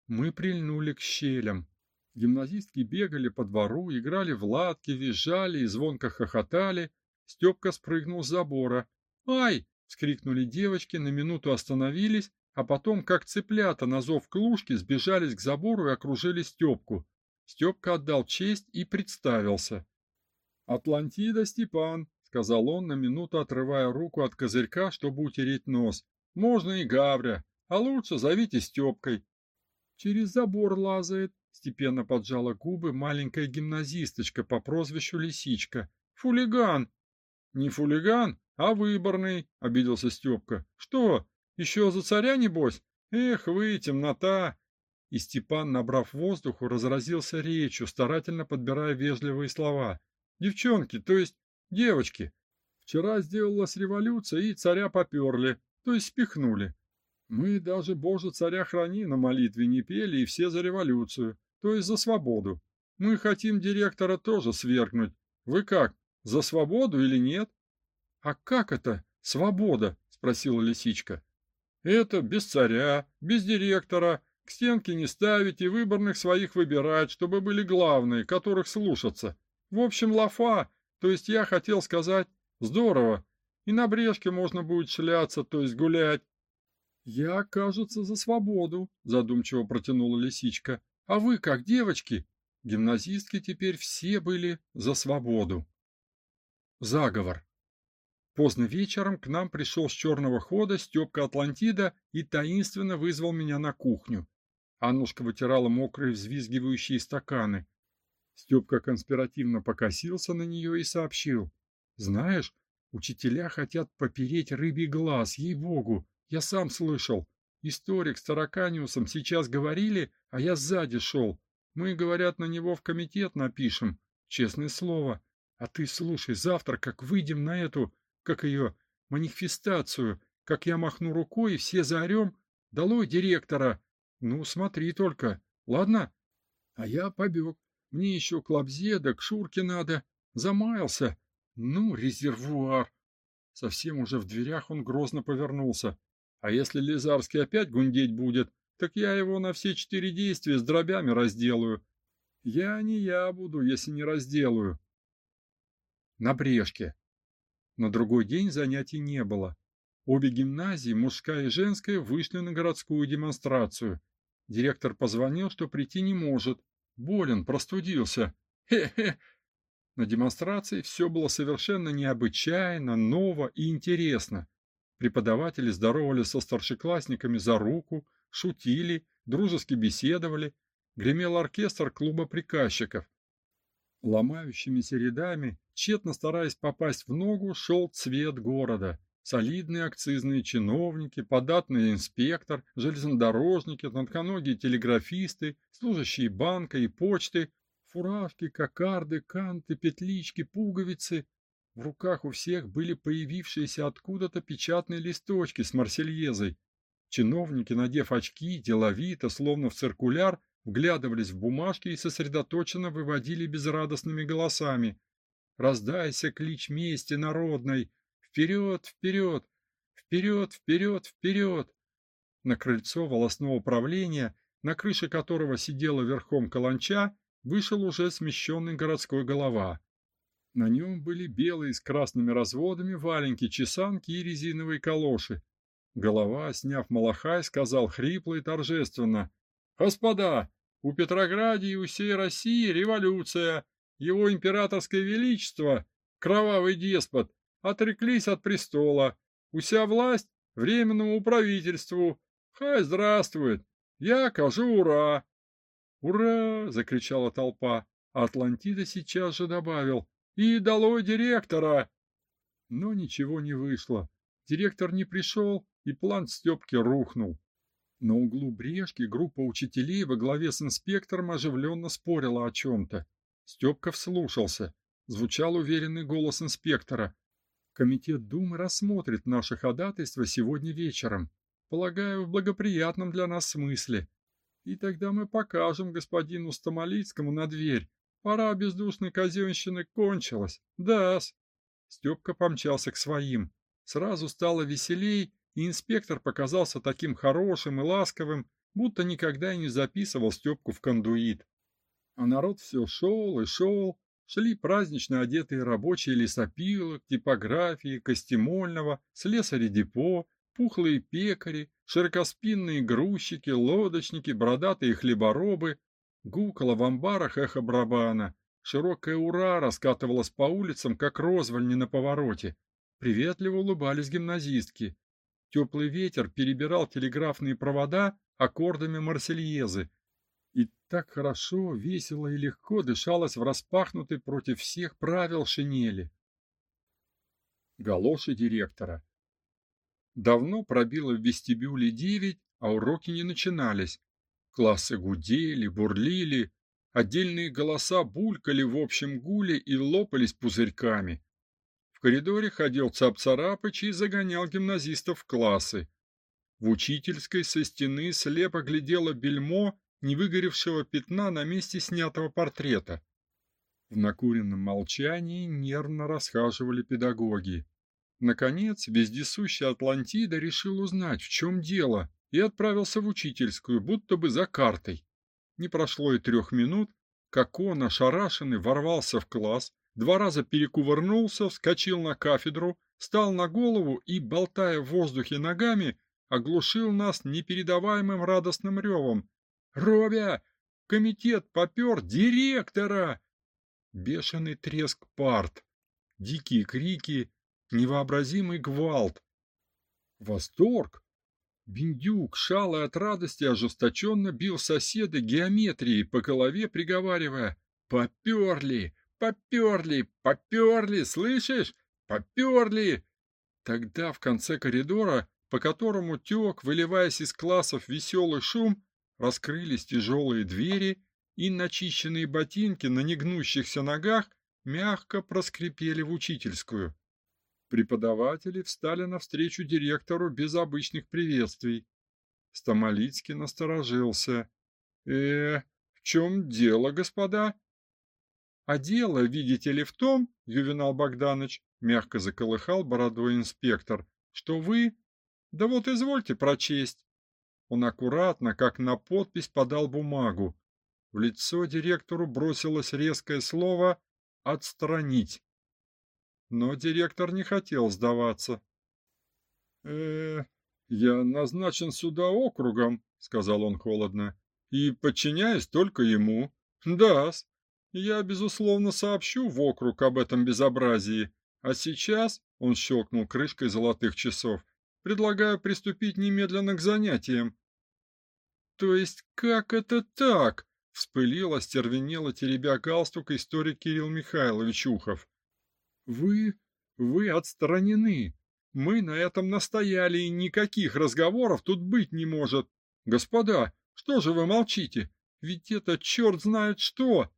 Мы прильнули к щелям. Гимназистки бегали по двору, играли в ладки, визжали и звонко хохотали. Степка спрыгнул с забора. «Ай!» — вскрикнули девочки, на минуту остановились, а потом, как цыплята на зов клушки, сбежались к забору и окружили Степку. Степка отдал честь и представился. «Атлантида Степан», — сказал он, на минуту отрывая руку от козырька, чтобы утереть нос. «Можно и Гавря, а лучше зовите Степкой». «Через забор лазает», — степенно поджала губы маленькая гимназисточка по прозвищу Лисичка. «Фулиган!» «Не фулиган, а выборный», — обиделся Степка. «Что, еще за царя, небось? Эх вы, темнота!» И Степан, набрав воздуху, разразился речью, старательно подбирая вежливые слова. «Девчонки, то есть Девочки, вчера сделалась революция, и царя поперли, то есть спихнули. Мы даже «Боже, царя храни» на молитве не пели, и все за революцию, то есть за свободу. Мы хотим директора тоже свергнуть. Вы как, за свободу или нет? А как это свобода? спросила лисичка. Это без царя, без директора, к стенке не ставить и выборных своих выбирать, чтобы были главные, которых слушаться. В общем, лафа, то есть я хотел сказать, здорово, и на брешке можно будет шляться, то есть гулять. Я, кажется, за свободу, задумчиво протянула лисичка. А вы как, девочки? Гимназистки теперь все были за свободу. Заговор. Поздно вечером к нам пришел с черного хода Степка Атлантида и таинственно вызвал меня на кухню. Аннушка вытирала мокрые взвизгивающие стаканы. Степка конспиративно покосился на нее и сообщил. «Знаешь, учителя хотят попереть рыбий глаз, ей-богу, я сам слышал. Историк с Тараканиусом сейчас говорили, а я сзади шел. Мы, говорят, на него в комитет напишем, честное слово. А ты слушай, завтра, как выйдем на эту, как ее, манифестацию, как я махну рукой и все заорем, долой директора. Ну, смотри только, ладно? А я побег. Мне еще к Лобзе да к Шурке надо. Замаялся. Ну, резервуар. Совсем уже в дверях он грозно повернулся. А если Лизарский опять гундеть будет, так я его на все четыре действия с дробями разделаю. Я не я буду, если не разделаю. На брешке. На другой день занятий не было. Обе гимназии, мужская и женская, вышли на городскую демонстрацию. Директор позвонил, что прийти не может, Болен, простудился. Хе-хе. На демонстрации все было совершенно необычайно, ново и интересно. Преподаватели здоровались со старшеклассниками за руку, шутили, дружески беседовали. Гремел оркестр клуба приказчиков. Ломающимися рядами, тщетно стараясь попасть в ногу, шел цвет города. Солидные акцизные чиновники, податный инспектор, железнодорожники, тонконогие телеграфисты, служащие банка и почты, фуражки, кокарды, канты, петлички, пуговицы. В руках у всех были появившиеся откуда-то печатные листочки с марсельезой. Чиновники, надев очки, деловито, словно в циркуляр, вглядывались в бумажки и сосредоточенно выводили безрадостными голосами. «Раздайся клич мести народной! Вперед, вперед! Вперед, вперед, вперед! На крыльцо волосного управления, на крыше которого сидела верхом каланча, вышел уже смещенный городской голова. На нем были белые с красными разводами валенки, чесанки и резиновые калоши. Голова, сняв малахай, сказал хрипло и торжественно. «Господа, у Петрограде и у всей России революция. Его императорское величество, кровавый деспот, отреклись от престола. Уся власть временному правительству. Хай здравствует! Я кажу ура!» «Ура!» — закричала толпа. Атлантида сейчас же добавил. «И долой директора!» Но ничего не вышло. Директор не пришел, и план Степки рухнул. На углу Брешки группа учителей во главе с инспектором оживленно спорила о чем-то. Степка вслушался. Звучал уверенный голос инспектора. Комитет Думы рассмотрит наше ходатайство сегодня вечером. Полагаю, в благоприятном для нас смысле. И тогда мы покажем господину Стамолицкому на дверь. Пора бездушной казенщины кончилась. Да-с. Степка помчался к своим. Сразу стало веселей, и инспектор показался таким хорошим и ласковым, будто никогда и не записывал Степку в кондуит. А народ все шел и шел, шли празднично одетые рабочие лесопилок, типографии, костемольного, слесари-депо, пухлые пекари, широкоспинные грузчики, лодочники, бородатые хлеборобы. Гукало в амбарах эхо барабана. Широкая ура раскатывалась по улицам, как розвальни на повороте. Приветливо улыбались гимназистки. Теплый ветер перебирал телеграфные провода аккордами марсельезы. И так хорошо, весело и легко дышалось в распахнутой против всех правил шинели. Галоши директора. Давно пробило в вестибюле девять, а уроки не начинались. Классы гудели, бурлили, отдельные голоса булькали в общем гуле и лопались пузырьками. В коридоре ходил Цап-Царапыч и загонял гимназистов в классы. В учительской со стены слепо глядело бельмо невыгоревшего пятна на месте снятого портрета. В накуренном молчании нервно расхаживали педагоги. Наконец, вездесущий Атлантида решил узнать, в чем дело, и отправился в учительскую, будто бы за картой. Не прошло и трех минут, как он, ошарашенный, ворвался в класс, два раза перекувырнулся, вскочил на кафедру, встал на голову и, болтая в воздухе ногами, оглушил нас непередаваемым радостным ревом. «Робя! Комитет попер директора!» Бешеный треск парт, дикие крики, невообразимый гвалт. Восторг! Биндюк, шалый от радости, ожесточенно бил соседа геометрией по голове, приговаривая «Поперли! Поперли, поперли, слышишь? Поперли. Тогда в конце коридора, по которому тек, выливаясь из классов веселый шум, раскрылись тяжелые двери, и начищенные ботинки на негнущихся ногах мягко проскрипели в учительскую. Преподаватели встали навстречу директору без обычных приветствий. Стамолицкий насторожился. «Э, в чем дело, господа?» А дело, видите ли, в том, Ювенал Богданович, мягко заколыхал бородой инспектор, что вы... Да вот извольте прочесть. Он аккуратно, как на подпись, подал бумагу. В лицо директору бросилось резкое слово «отстранить». Но директор не хотел сдаваться. э я назначен сюда округом», — сказал он холодно, — «и подчиняюсь только ему». «Да-с, я, безусловно, сообщу в округ об этом безобразии. А сейчас, он щелкнул крышкой золотых часов, предлагаю приступить немедленно к занятиям. То есть как это так? Вспылил, остервенело, теребя галстук историк Кирилл Михайлович Ухов. Вы, вы отстранены. Мы на этом настояли, и никаких разговоров тут быть не может. Господа, что же вы молчите? Ведь это черт знает что!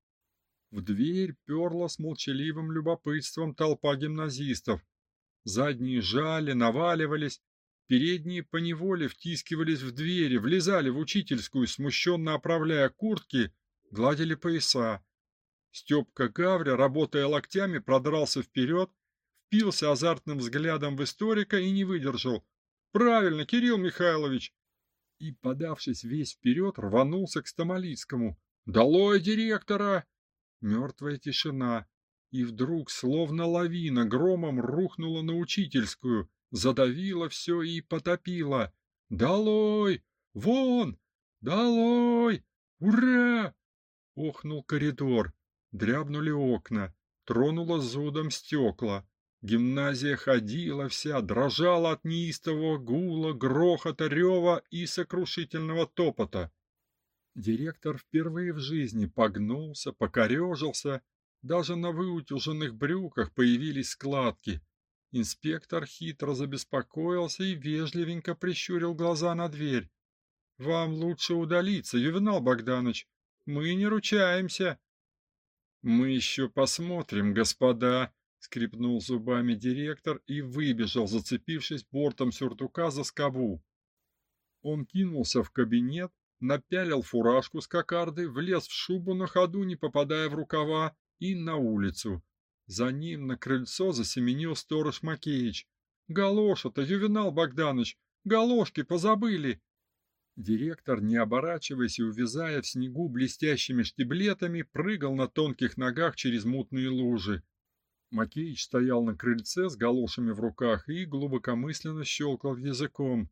В дверь перла с молчаливым любопытством толпа гимназистов. Задние жали, наваливались, передние поневоле втискивались в двери, влезали в учительскую, смущенно оправляя куртки, гладили пояса. Степка Гавря, работая локтями, продрался вперед, впился азартным взглядом в историка и не выдержал. Правильно, Кирилл Михайлович. И, подавшись весь вперед, рванулся к Стамолицкому. Долой директора! Мертвая тишина. И вдруг, словно лавина, громом рухнула на учительскую, задавила все и потопила. Долой! Вон! Долой! Ура! Охнул коридор. Дрябнули окна. Тронуло зудом стекла. Гимназия ходила вся, дрожала от неистового гула, грохота, рева и сокрушительного топота. Директор впервые в жизни погнулся, покорежился, даже на выутюженных брюках появились складки. Инспектор хитро забеспокоился и вежливенько прищурил глаза на дверь. Вам лучше удалиться, Ювенал Богданович. Мы не ручаемся. Мы еще посмотрим, господа, скрипнул зубами директор и выбежал, зацепившись бортом сюртука за скобу. Он кинулся в кабинет, напялил фуражку с кокардой, влез в шубу на ходу, не попадая в рукава, и на улицу. За ним на крыльцо засеменил сторож Макеич. Галоша-то, Ювенал Богданович, галошки позабыли. Директор, не оборачиваясь и увязая в снегу блестящими штиблетами, прыгал на тонких ногах через мутные лужи. Макеич стоял на крыльце с галошами в руках и глубокомысленно щелкал языком.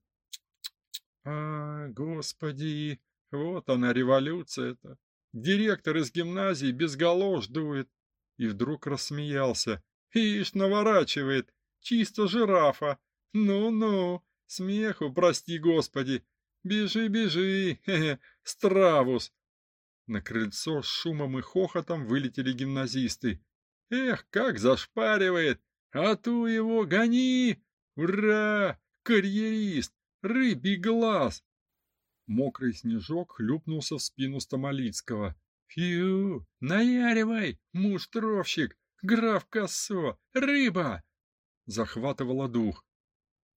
А, господи, вот она революция-то. Директор из гимназии без галош дует. И вдруг рассмеялся. Ишь, наворачивает. Чисто жирафа. Ну-ну, смеху, прости, господи. Бежи, бежи, хе-хе, стравус. На крыльцо с шумом и хохотом вылетели гимназисты. Эх, как зашпаривает! А ту его гони! Ура! Карьерист! Рыбий глаз! Мокрый снежок хлюпнулся в спину Стамолицкого. Фью! Наяривай, муштровщик! Граф Кассо! Рыба! Захватывало дух.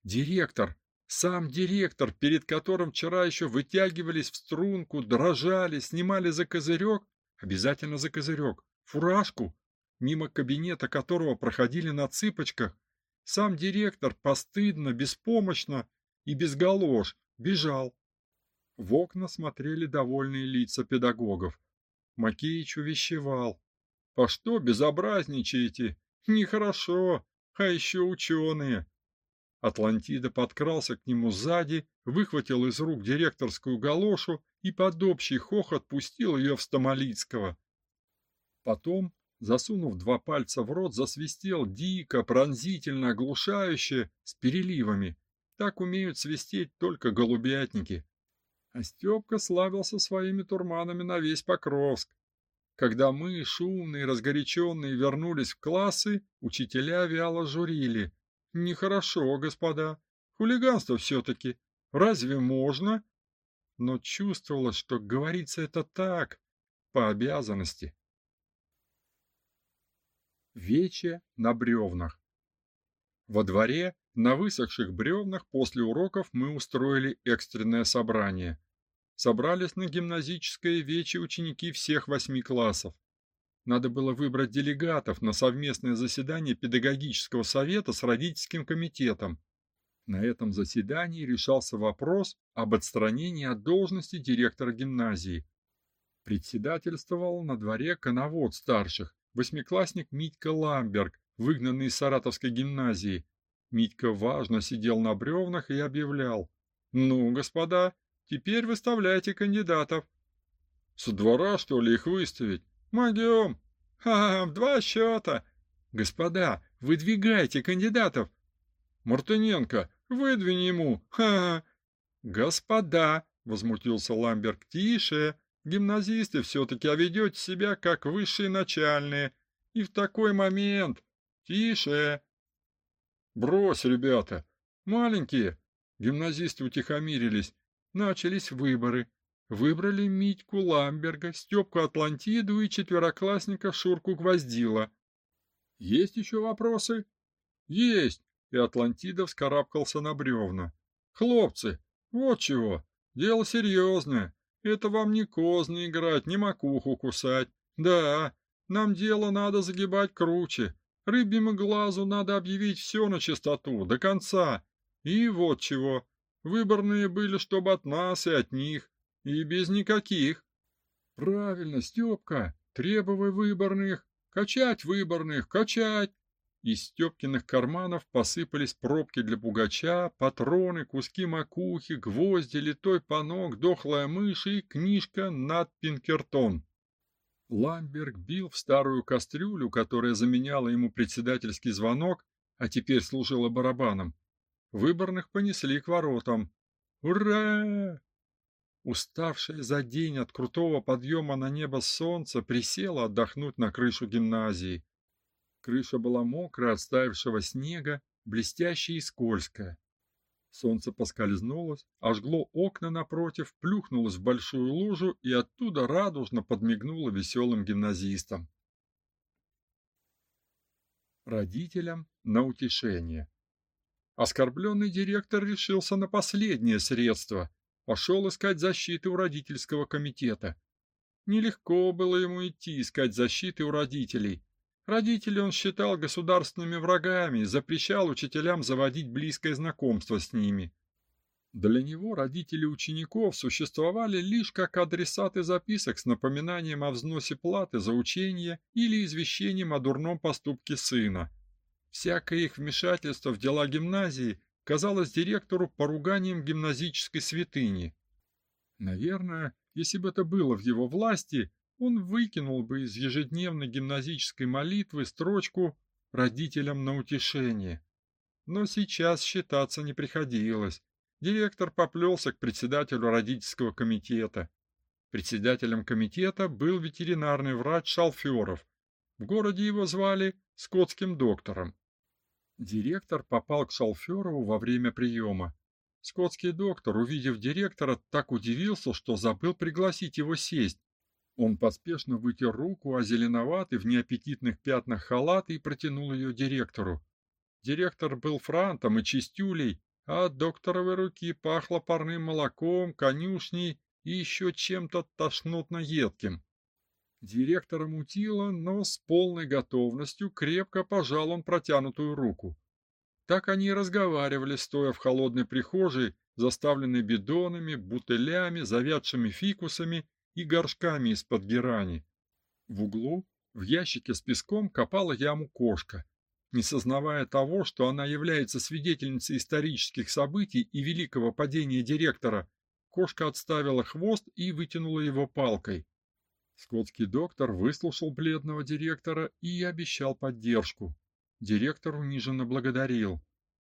Директор! Сам директор, перед которым вчера еще вытягивались в струнку, дрожали, снимали за козырек, обязательно за козырек, фуражку, мимо кабинета которого проходили на цыпочках, сам директор постыдно, беспомощно и без галош бежал. В окна смотрели довольные лица педагогов. Макеич увещевал. «По что безобразничаете? Нехорошо, а еще ученые!» Атлантида подкрался к нему сзади, выхватил из рук директорскую галошу и под общий хохот пустил ее в Стамолицкого. Потом, засунув два пальца в рот, засвистел дико, пронзительно, оглушающе, с переливами. Так умеют свистеть только голубятники. А Степка славился своими турманами на весь Покровск. Когда мы, шумные, разгоряченные, вернулись в классы, учителя вяло журили. Нехорошо, господа. Хулиганство все-таки. Разве можно? Но чувствовалось, что говорится это так, по обязанности. Вече на бревнах. Во дворе, на высохших бревнах, после уроков мы устроили экстренное собрание. Собрались на гимназическое вече ученики всех восьми классов. Надо было выбрать делегатов на совместное заседание педагогического совета с родительским комитетом. На этом заседании решался вопрос об отстранении от должности директора гимназии. Председательствовал на дворе коновод старших, восьмиклассник Митька Ламберг, выгнанный из Саратовской гимназии. Митька важно сидел на бревнах и объявлял: "Ну, господа, теперь выставляйте кандидатов". Со двора что ли их выставить? Могем. Ха, -ха два счета. Господа, выдвигайте кандидатов. Мартыненко, выдвинь ему. Ха, -ха. Господа, возмутился Ламберг, тише. Гимназисты все-таки а себя как высшие начальные. И в такой момент. Тише. Брось, ребята. Маленькие. Гимназисты утихомирились. Начались выборы. Выбрали Митьку Ламберга, Степку Атлантиду и четвероклассника Шурку Гвоздила. Есть еще вопросы? Есть. И Атлантида вскарабкался на бревна. Хлопцы, вот чего. Дело серьезное. Это вам не козны играть, не макуху кусать. Да, нам дело надо загибать круче. Рыбьему глазу надо объявить все на чистоту, до конца. И вот чего. Выборные были, чтобы от нас и от них, и без никаких. Правильно, Степка, требовай выборных, качать выборных, качать. Из Степкиных карманов посыпались пробки для пугача, патроны, куски макухи, гвозди, литой панок, дохлая мышь и книжка над Пинкертон. Ламберг бил в старую кастрюлю, которая заменяла ему председательский звонок, а теперь служила барабаном. Выборных понесли к воротам. Ура! Уставшая за день от крутого подъема на небо солнце присело отдохнуть на крышу гимназии. Крыша была мокрая от стаявшего снега, блестящая и скользкая. Солнце поскользнулось, ожгло окна напротив, плюхнулось в большую лужу и оттуда радужно подмигнуло веселым гимназистам. Родителям на утешение. Оскорбленный директор решился на последнее средство. Пошел искать защиты у родительского комитета. Нелегко было ему идти искать защиты у родителей. Родителей он считал государственными врагами запрещал учителям заводить близкое знакомство с ними. Для него родители учеников существовали лишь как адресаты записок с напоминанием о взносе платы за учение или извещением о дурном поступке сына. Всякое их вмешательство в дела гимназии казалось директору поруганием гимназической святыни. Наверное, если бы это было в его власти, он выкинул бы из ежедневной гимназической молитвы строчку родителям на утешение. Но сейчас считаться не приходилось. Директор поплелся к председателю родительского комитета. Председателем комитета был ветеринарный врач Шалферов. В городе его звали скотским доктором. Директор попал к Шалферову во время приема. Скотский доктор, увидев директора, так удивился, что забыл пригласить его сесть, он поспешно вытер руку о зеленоватый в неаппетитных пятнах халат и протянул ее директору. Директор был франтом и чистюлей, а от докторовой руки пахло парным молоком, конюшней и еще чем-то тошнотно-едким. Директора мутило, но с полной готовностью крепко пожал он протянутую руку. Так они и разговаривали, стоя в холодной прихожей, заставленной бидонами, бутылями, завядшими фикусами и горшками из-под герани. В углу, в ящике с песком, копала яму кошка. Не сознавая того, что она является свидетельницей исторических событий и великого падения директора, кошка отставила хвост и вытянула его палкой. Скотский доктор выслушал бледного директора и обещал поддержку. Директор униженно благодарил.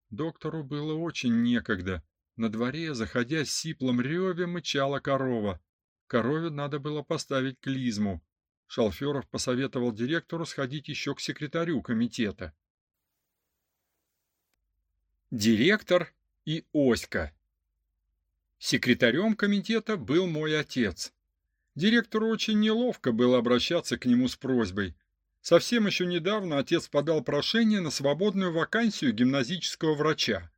Доктору было очень некогда. На дворе, заходя с сиплым ревем, мычала корова. Корове надо было поставить клизму. Шалферов посоветовал директору сходить еще к секретарю комитета. Директор и Оська. Секретарем комитета был мой отец. Директору очень неловко было обращаться к нему с просьбой. Совсем еще недавно отец подал прошение на свободную вакансию гимназического врача.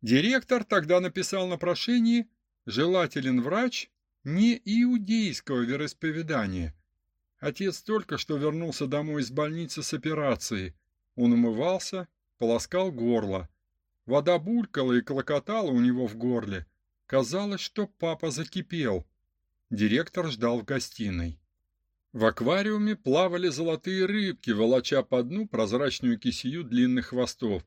Директор тогда написал на прошении «Желателен врач, не иудейского вероисповедания. Отец только что вернулся домой из больницы с операцией. Он умывался, полоскал горло. Вода булькала и клокотала у него в горле. Казалось, что папа закипел. Директор ждал в гостиной. В аквариуме плавали золотые рыбки, волоча по дну прозрачную кисию длинных хвостов.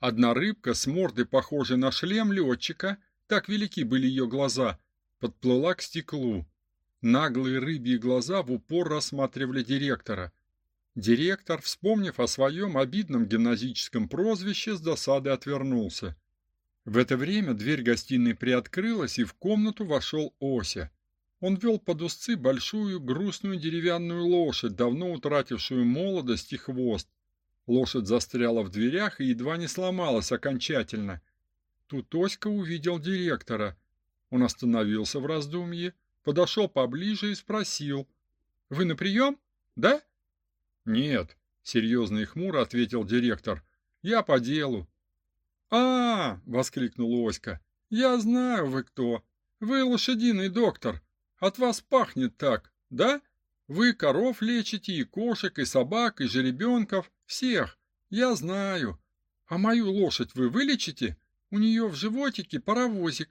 Одна рыбка с мордой, похожей на шлем летчика, так велики были ее глаза, подплыла к стеклу. Наглые рыбьи глаза в упор рассматривали директора. Директор, вспомнив о своем обидном гимназическом прозвище, с досады отвернулся. В это время дверь гостиной приоткрылась, и в комнату вошел Ося. Он вел под узцы большую грустную деревянную лошадь, давно утратившую молодость и хвост. Лошадь застряла в дверях и едва не сломалась окончательно. Тут Оська увидел директора. Он остановился в раздумье, подошел поближе и спросил. «Вы на прием? Да?» «Нет», — серьезно и хмуро ответил директор. «Я по делу». «А, — воскликнул Оська, — я знаю, вы кто. Вы лошадиный доктор. От вас пахнет так, да? Вы коров лечите, и кошек, и собак, и жеребенков, всех. Я знаю. А мою лошадь вы вылечите? У нее в животике паровозик.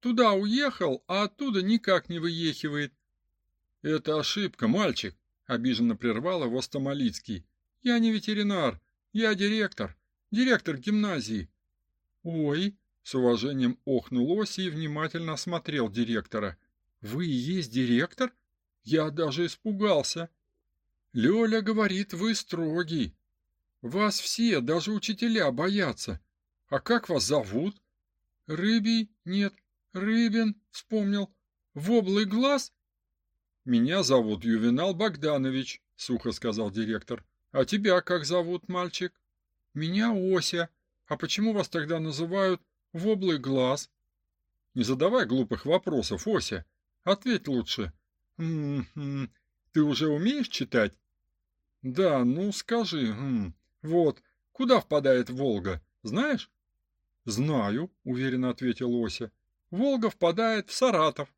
Туда уехал, а оттуда никак не выехивает. Это ошибка, мальчик, обиженно прервал его Стамолицкий. Я не ветеринар, я директор, директор гимназии. Ой, с уважением охнул Оси и внимательно осмотрел директора. Вы и есть директор? Я даже испугался. Лёля говорит, вы строгий. Вас все, даже учителя, боятся. А как вас зовут? Рыбий? Нет, Рыбин, вспомнил. Воблый глаз? Меня зовут Ювенал Богданович, сухо сказал директор. А тебя как зовут, мальчик? Меня Ося. А почему вас тогда называют Воблый глаз? Не задавай глупых вопросов, Ося. Ответь лучше. М -м -м. Ты уже умеешь читать? Да, ну скажи. М вот, куда впадает Волга, знаешь? Знаю, уверенно ответил Ося. Волга впадает в Саратов.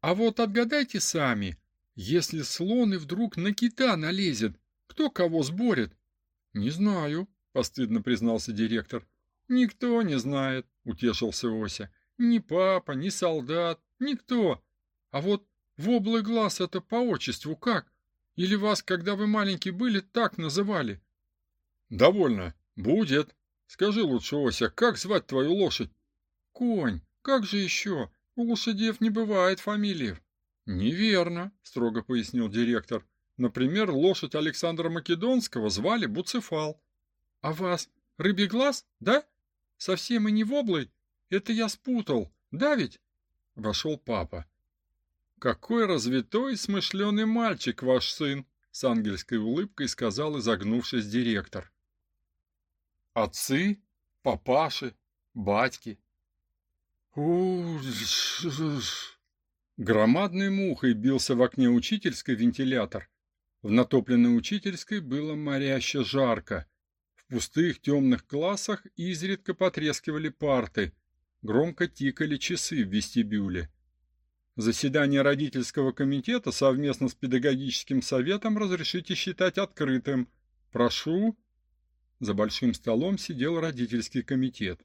А вот отгадайте сами, если слон и вдруг на кита налезет, кто кого сборит? Не знаю, постыдно признался директор. Никто не знает, утешился Ося. Ни папа, ни солдат, никто. А вот воблый глаз это по отчеству как? Или вас, когда вы маленькие были, так называли? Довольно. Будет. Скажи лучше, Ося, как звать твою лошадь? Конь. Как же еще? У лошадей не бывает фамилий. Неверно, строго пояснил директор. Например, лошадь Александра Македонского звали Буцефал. А вас Рыбий глаз, да? Совсем и не воблый? Это я спутал, да ведь? Вошел папа. Какой развитой и смышленый мальчик ваш сын, с ангельской улыбкой сказал изогнувшись директор. Отцы, папаши, батьки. Громадной мухой бился в окне учительской вентилятор. В натопленной учительской было моряще жарко. В пустых темных классах изредка потрескивали парты. Громко тикали часы в вестибюле. Заседание родительского комитета совместно с педагогическим советом разрешите считать открытым. Прошу за большим столом сидел родительский комитет.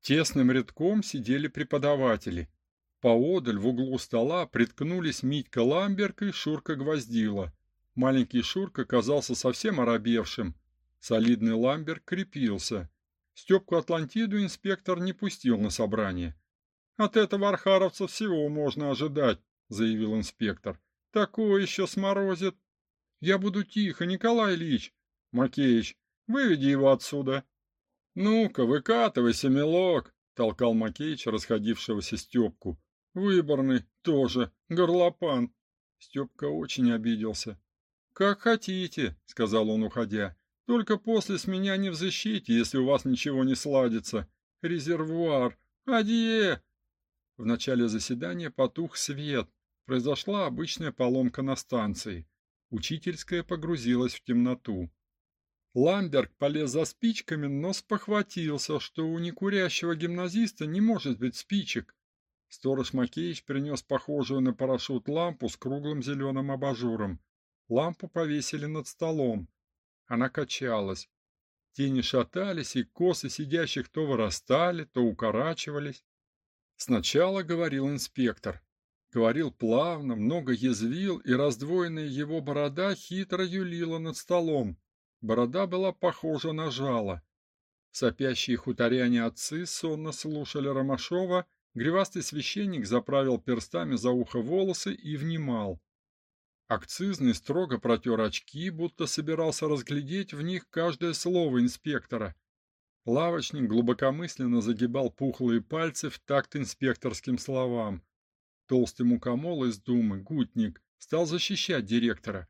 Тесным рядком сидели преподаватели. Поодаль в углу стола приткнулись Митька Ламберг и Шурка Гвоздила. Маленький Шурка казался совсем оробевшим. Солидный Ламберг крепился. Степку Атлантиду инспектор не пустил на собрание. «От этого архаровца всего можно ожидать», — заявил инспектор. «Такое еще сморозит». «Я буду тихо, Николай Ильич». «Макеич, Выведи его отсюда. Ну-ка, выкатывайся, милок, толкал Макеич расходившегося Степку. Выборный тоже, горлопан. Степка очень обиделся. Как хотите, сказал он, уходя. Только после с меня не взыщите, если у вас ничего не сладится. Резервуар. Адье. В начале заседания потух свет. Произошла обычная поломка на станции. Учительская погрузилась в темноту. Ламберг полез за спичками, но спохватился, что у некурящего гимназиста не может быть спичек. Сторож Макеич принес похожую на парашют лампу с круглым зеленым абажуром. Лампу повесили над столом. Она качалась. Тени шатались, и косы сидящих то вырастали, то укорачивались. Сначала говорил инспектор. Говорил плавно, много язвил, и раздвоенная его борода хитро юлила над столом. Борода была похожа на жало. Сопящие хуторяне-отцы сонно слушали Ромашова, гривастый священник заправил перстами за ухо волосы и внимал. Акцизный строго протер очки, будто собирался разглядеть в них каждое слово инспектора. Лавочник глубокомысленно загибал пухлые пальцы в такт инспекторским словам. Толстый мукомол из Думы, Гутник, стал защищать директора.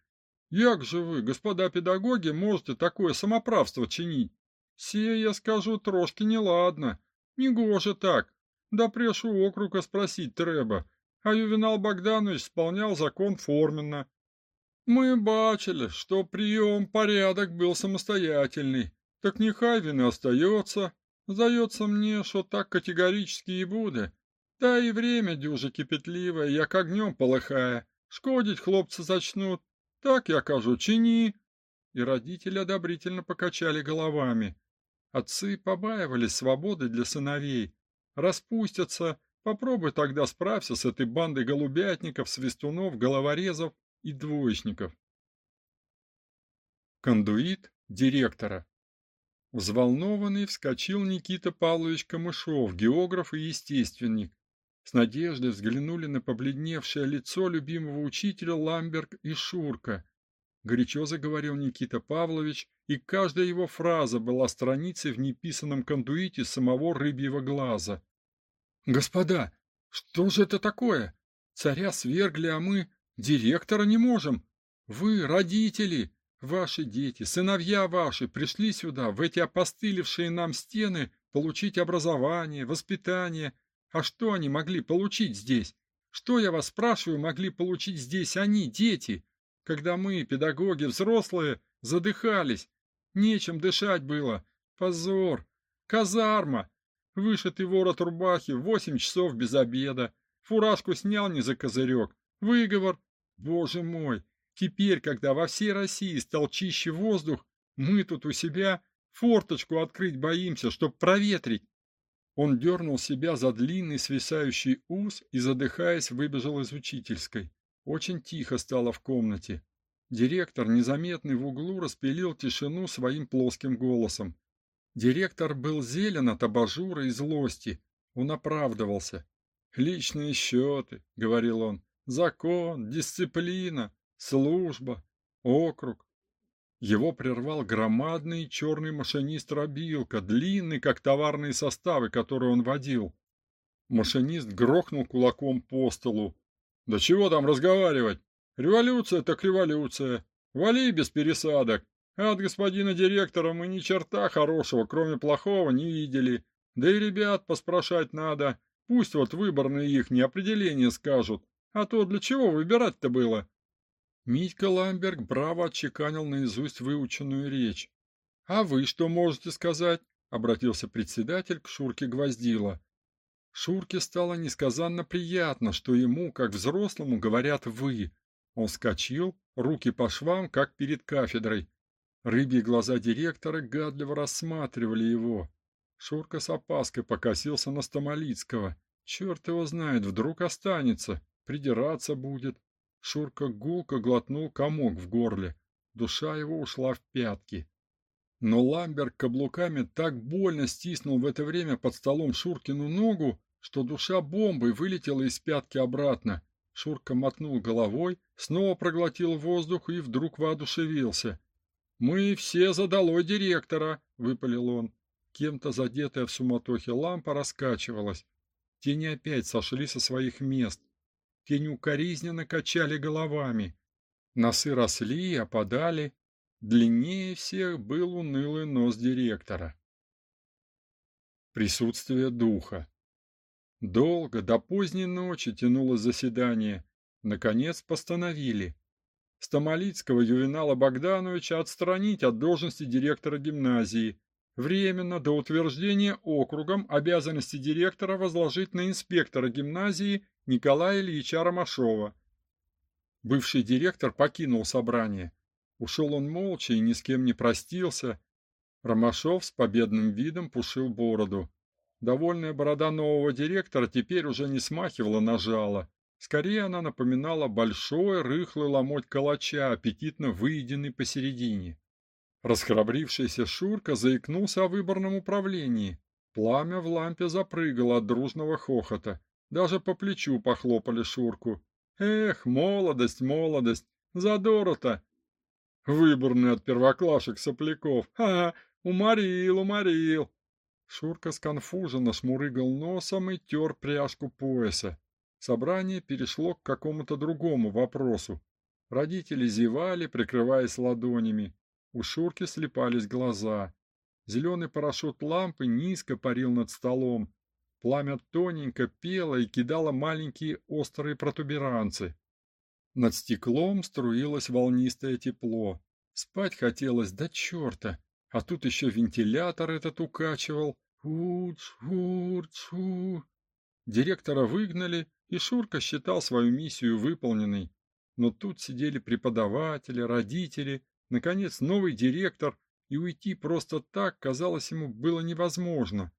Як же вы, господа педагоги, можете такое самоправство чинить? Се, я скажу, трошки неладно. Негоже так. Да прешу округа спросить треба. А Ювенал Богданович исполнял закон форменно. Мы бачили, что прием, порядок был самостоятельный. Так нехай він остается. Сдается мне, что так категорически и буде. Да и время дюже кипятливое, як огнем полыхая. Шкодить хлопцы зачнут, так я кажу, чини. И родители одобрительно покачали головами. Отцы побаивались свободы для сыновей. Распустятся, попробуй тогда справься с этой бандой голубятников, свистунов, головорезов и двоечников. Кондуит директора. Взволнованный вскочил Никита Павлович Камышов, географ и естественник. С надеждой взглянули на побледневшее лицо любимого учителя Ламберг и Шурка. Горячо заговорил Никита Павлович, и каждая его фраза была страницей в неписанном кондуите самого рыбьего глаза. «Господа, что же это такое? Царя свергли, а мы директора не можем. Вы, родители, Ваши дети, сыновья ваши пришли сюда, в эти опостылевшие нам стены, получить образование, воспитание. А что они могли получить здесь? Что, я вас спрашиваю, могли получить здесь они, дети, когда мы, педагоги, взрослые, задыхались? Нечем дышать было. Позор. Казарма. Вышитый ворот рубахи, восемь часов без обеда. Фуражку снял не за козырек. Выговор. Боже мой, Теперь, когда во всей России стал чище воздух, мы тут у себя форточку открыть боимся, чтоб проветрить. Он дернул себя за длинный свисающий ус и, задыхаясь, выбежал из учительской. Очень тихо стало в комнате. Директор, незаметный в углу, распилил тишину своим плоским голосом. Директор был зелен от абажура и злости. Он оправдывался. «Личные счеты», — говорил он, — «закон, дисциплина, служба, округ. Его прервал громадный черный машинист-рабилка, длинный, как товарные составы, которые он водил. Машинист грохнул кулаком по столу. «Да чего там разговаривать? Революция так революция. Вали без пересадок. А от господина директора мы ни черта хорошего, кроме плохого, не видели. Да и ребят поспрашать надо. Пусть вот выборные их неопределение скажут. А то для чего выбирать-то было? Митька Ламберг браво отчеканил наизусть выученную речь. «А вы что можете сказать?» — обратился председатель к Шурке Гвоздила. Шурке стало несказанно приятно, что ему, как взрослому, говорят «вы». Он вскочил, руки по швам, как перед кафедрой. Рыбьи глаза директора гадливо рассматривали его. Шурка с опаской покосился на Стамолицкого. Черт его знает, вдруг останется, придираться будет. Шурка гулко глотнул комок в горле. Душа его ушла в пятки. Но Ламберг каблуками так больно стиснул в это время под столом Шуркину ногу, что душа бомбой вылетела из пятки обратно. Шурка мотнул головой, снова проглотил воздух и вдруг воодушевился. «Мы все задалой директора!» — выпалил он. Кем-то задетая в суматохе лампа раскачивалась. Тени опять сошли со своих мест. Тени укоризненно качали головами. Носы росли и опадали. Длиннее всех был унылый нос директора. Присутствие духа. Долго, до поздней ночи тянулось заседание. Наконец постановили Стамолицкого Ювенала Богдановича отстранить от должности директора гимназии. Временно до утверждения округом обязанности директора возложить на инспектора гимназии Николая Ильича Ромашова. Бывший директор покинул собрание. Ушел он молча и ни с кем не простился. Ромашов с победным видом пушил бороду. Довольная борода нового директора теперь уже не смахивала на жало. Скорее она напоминала большой рыхлый ломоть калача, аппетитно выеденный посередине. Расхрабрившийся Шурка заикнулся о выборном управлении. Пламя в лампе запрыгало от дружного хохота. Даже по плечу похлопали Шурку. Эх, молодость, молодость, задору-то. Выборный от первоклашек сопляков. Ха, уморил, уморил. Шурка сконфуженно шмурыгал носом и тер пряжку пояса. Собрание перешло к какому-то другому вопросу. Родители зевали, прикрываясь ладонями. У Шурки слепались глаза. Зеленый парашют лампы низко парил над столом. Пламя тоненько пело и кидало маленькие острые протуберанцы. Над стеклом струилось волнистое тепло. Спать хотелось до черта, а тут еще вентилятор этот укачивал. Уч-уч-уч. Директора выгнали, и Шурка считал свою миссию выполненной. Но тут сидели преподаватели, родители, наконец новый директор и уйти просто так, казалось ему, было невозможно.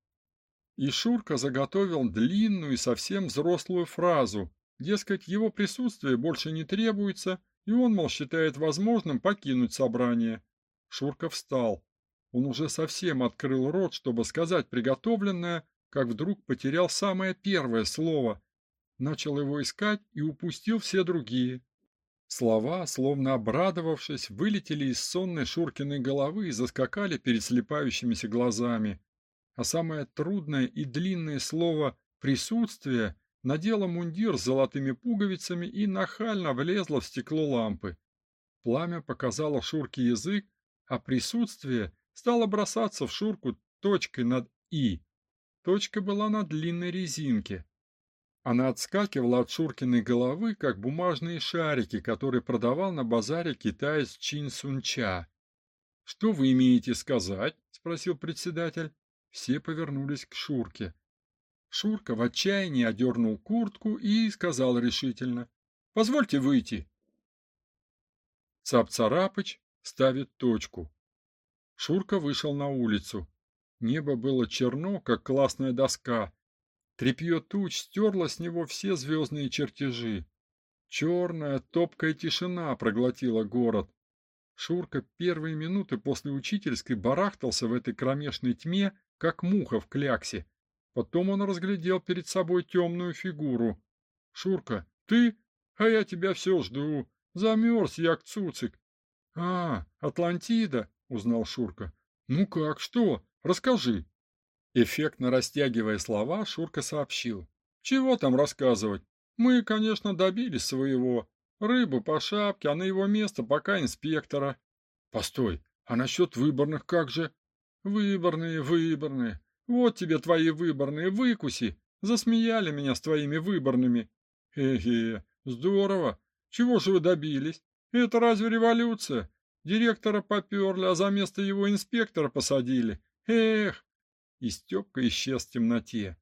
И Шурка заготовил длинную и совсем взрослую фразу, дескать, его присутствие больше не требуется, и он, мол, считает возможным покинуть собрание. Шурка встал. Он уже совсем открыл рот, чтобы сказать приготовленное, как вдруг потерял самое первое слово. Начал его искать и упустил все другие. Слова, словно обрадовавшись, вылетели из сонной Шуркиной головы и заскакали перед слепающимися глазами. А самое трудное и длинное слово «присутствие» надело мундир с золотыми пуговицами и нахально влезло в стекло лампы. Пламя показало Шурке язык, а присутствие стало бросаться в Шурку точкой над «и». Точка была на длинной резинке. Она отскакивала от Шуркиной головы, как бумажные шарики, которые продавал на базаре китаец Чин Сунча. «Что вы имеете сказать?» – спросил председатель. Все повернулись к Шурке. Шурка в отчаянии одернул куртку и сказал решительно. «Позвольте выйти». Цап-царапыч ставит точку. Шурка вышел на улицу. Небо было черно, как классная доска, Трепье туч стерло с него все звездные чертежи. Черная, топкая тишина проглотила город. Шурка первые минуты после учительской барахтался в этой кромешной тьме, как муха в кляксе. Потом он разглядел перед собой темную фигуру. «Шурка, ты? А я тебя все жду. Замерз, як цуцик». «А, Атлантида», — узнал Шурка. «Ну как, что? Расскажи». Эффектно растягивая слова, Шурка сообщил. «Чего там рассказывать? Мы, конечно, добились своего. Рыбу по шапке, а на его место пока инспектора». «Постой, а насчет выборных как же?» «Выборные, выборные. Вот тебе твои выборные, выкуси. Засмеяли меня с твоими выборными». «Хе-хе, здорово. Чего же вы добились? Это разве революция? Директора поперли, а за место его инспектора посадили. Эх, и Степка исчез в темноте.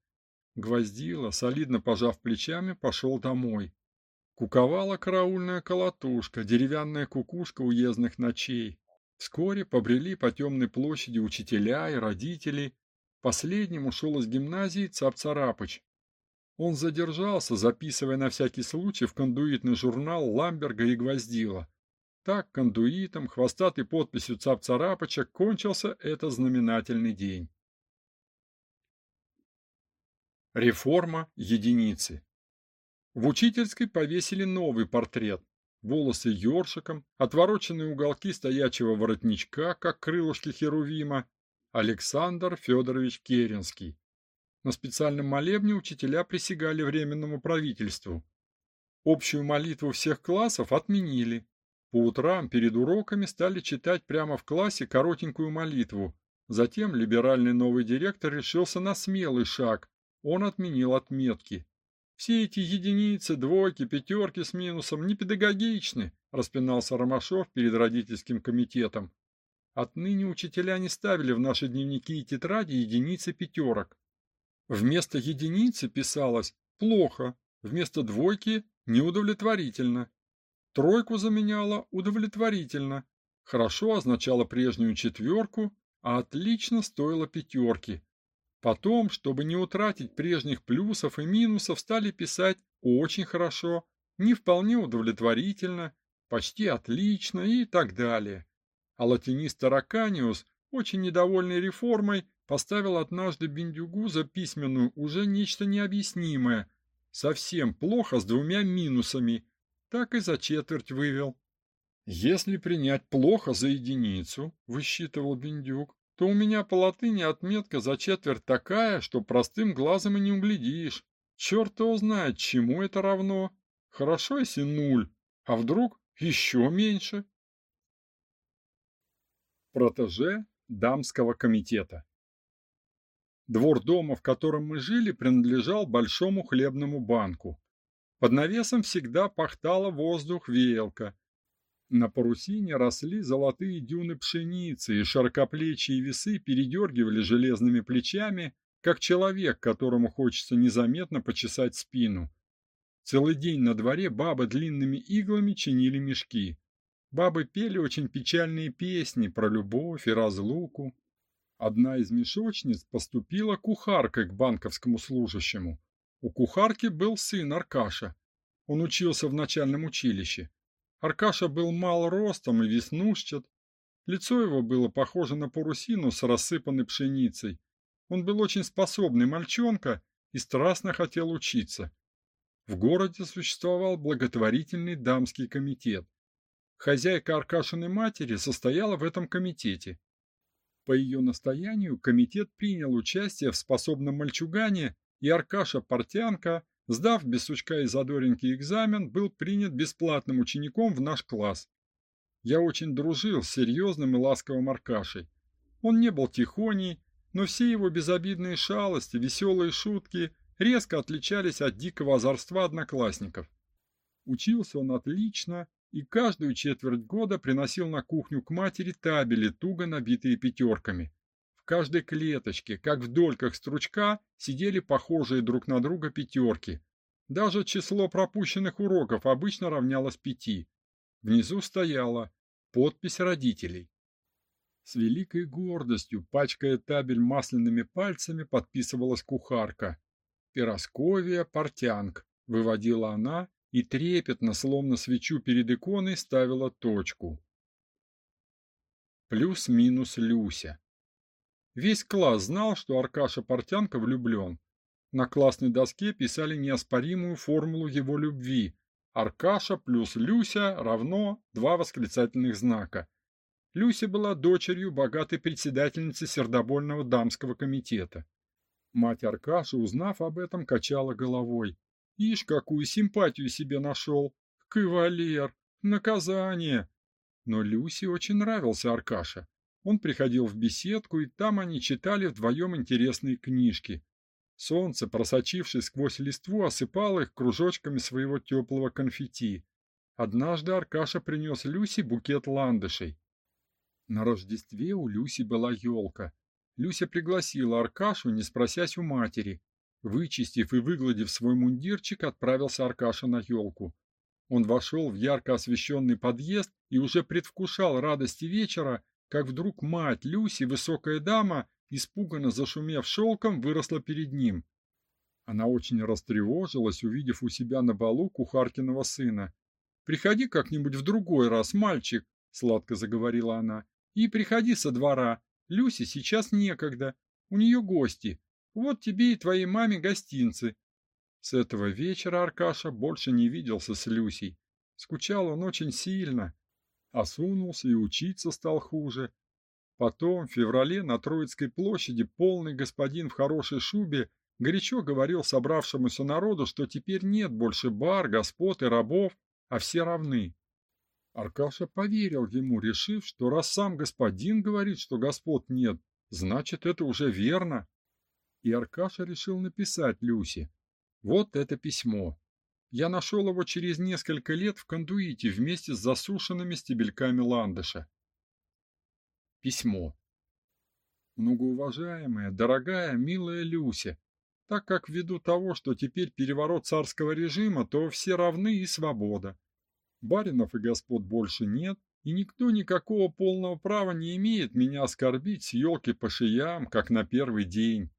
Гвоздила, солидно пожав плечами, пошел домой. Куковала караульная колотушка, деревянная кукушка уездных ночей. Вскоре побрели по темной площади учителя и родители. Последним ушел из гимназии Цап-Царапыч. Он задержался, записывая на всякий случай в кондуитный журнал Ламберга и Гвоздила. Так кондуитом, хвостатой подписью Цап-Царапыча кончился этот знаменательный день. Реформа единицы. В учительской повесили новый портрет. Волосы ёршиком, отвороченные уголки стоячего воротничка, как крылышки херувима. Александр Федорович Керенский. На специальном молебне учителя присягали временному правительству. Общую молитву всех классов отменили. По утрам перед уроками стали читать прямо в классе коротенькую молитву. Затем либеральный новый директор решился на смелый шаг он отменил отметки. Все эти единицы, двойки, пятерки с минусом не педагогичны, распинался Ромашов перед родительским комитетом. Отныне учителя не ставили в наши дневники и тетради единицы пятерок. Вместо единицы писалось «плохо», вместо двойки «неудовлетворительно». Тройку заменяло «удовлетворительно». Хорошо означало прежнюю четверку, а отлично стоило пятерки. Потом, чтобы не утратить прежних плюсов и минусов, стали писать очень хорошо, не вполне удовлетворительно, почти отлично и так далее. А латинист Тараканиус, очень недовольный реформой, поставил однажды Биндюгу за письменную уже нечто необъяснимое, совсем плохо с двумя минусами, так и за четверть вывел. Если принять плохо за единицу, высчитывал Биндюк, то у меня по латыни отметка за четверть такая, что простым глазом и не углядишь. Черт его знает, чему это равно. Хорошо, если нуль, а вдруг еще меньше. Протеже дамского комитета Двор дома, в котором мы жили, принадлежал большому хлебному банку. Под навесом всегда пахтала воздух веялка, на парусине росли золотые дюны пшеницы, и широкоплечие весы передергивали железными плечами, как человек, которому хочется незаметно почесать спину. Целый день на дворе бабы длинными иглами чинили мешки. Бабы пели очень печальные песни про любовь и разлуку. Одна из мешочниц поступила кухаркой к банковскому служащему. У кухарки был сын Аркаша. Он учился в начальном училище. Аркаша был мал ростом и веснушчат. Лицо его было похоже на парусину с рассыпанной пшеницей. Он был очень способный мальчонка и страстно хотел учиться. В городе существовал благотворительный дамский комитет. Хозяйка Аркашиной матери состояла в этом комитете. По ее настоянию комитет принял участие в способном мальчугане, и Аркаша Портянка, сдав без сучка и задоринки экзамен, был принят бесплатным учеником в наш класс. Я очень дружил с серьезным и ласковым Аркашей. Он не был тихоней, но все его безобидные шалости, веселые шутки резко отличались от дикого озорства одноклассников. Учился он отлично и каждую четверть года приносил на кухню к матери табели, туго набитые пятерками. Каждой клеточке, как в дольках стручка, сидели похожие друг на друга пятерки. Даже число пропущенных уроков обычно равнялось пяти. Внизу стояла подпись родителей. С великой гордостью, пачкая табель масляными пальцами, подписывалась кухарка. «Пиросковия Портянг», — выводила она и трепетно, словно свечу перед иконой, ставила точку. Плюс-минус Люся. Весь класс знал, что Аркаша Портянка влюблен. На классной доске писали неоспоримую формулу его любви. Аркаша плюс Люся равно два восклицательных знака. Люся была дочерью богатой председательницы сердобольного дамского комитета. Мать Аркаши, узнав об этом, качала головой. Ишь, какую симпатию себе нашел! Кавалер! Наказание! Но Люсе очень нравился Аркаша. Он приходил в беседку, и там они читали вдвоем интересные книжки. Солнце, просочившись сквозь листву, осыпало их кружочками своего теплого конфетти. Однажды Аркаша принес Люсе букет ландышей. На Рождестве у Люси была елка. Люся пригласила Аркашу, не спросясь у матери. Вычистив и выгладив свой мундирчик, отправился Аркаша на елку. Он вошел в ярко освещенный подъезд и уже предвкушал радости вечера, как вдруг мать Люси, высокая дама, испуганно зашумев шелком, выросла перед ним. Она очень растревожилась, увидев у себя на балу кухаркиного сына. «Приходи как-нибудь в другой раз, мальчик», — сладко заговорила она. И приходи со двора. Люсе сейчас некогда. У нее гости. Вот тебе и твоей маме гостинцы. С этого вечера Аркаша больше не виделся с Люсей. Скучал он очень сильно. Осунулся и учиться стал хуже. Потом, в феврале, на Троицкой площади полный господин в хорошей шубе горячо говорил собравшемуся народу, что теперь нет больше бар, господ и рабов, а все равны. Аркаша поверил ему, решив, что раз сам господин говорит, что господ нет, значит, это уже верно. И Аркаша решил написать Люсе. Вот это письмо. Я нашел его через несколько лет в кондуите вместе с засушенными стебельками ландыша. Письмо. Многоуважаемая, дорогая, милая Люся, так как ввиду того, что теперь переворот царского режима, то все равны и свобода. Баринов и господ больше нет, и никто никакого полного права не имеет меня оскорбить с елки по шеям, как на первый день.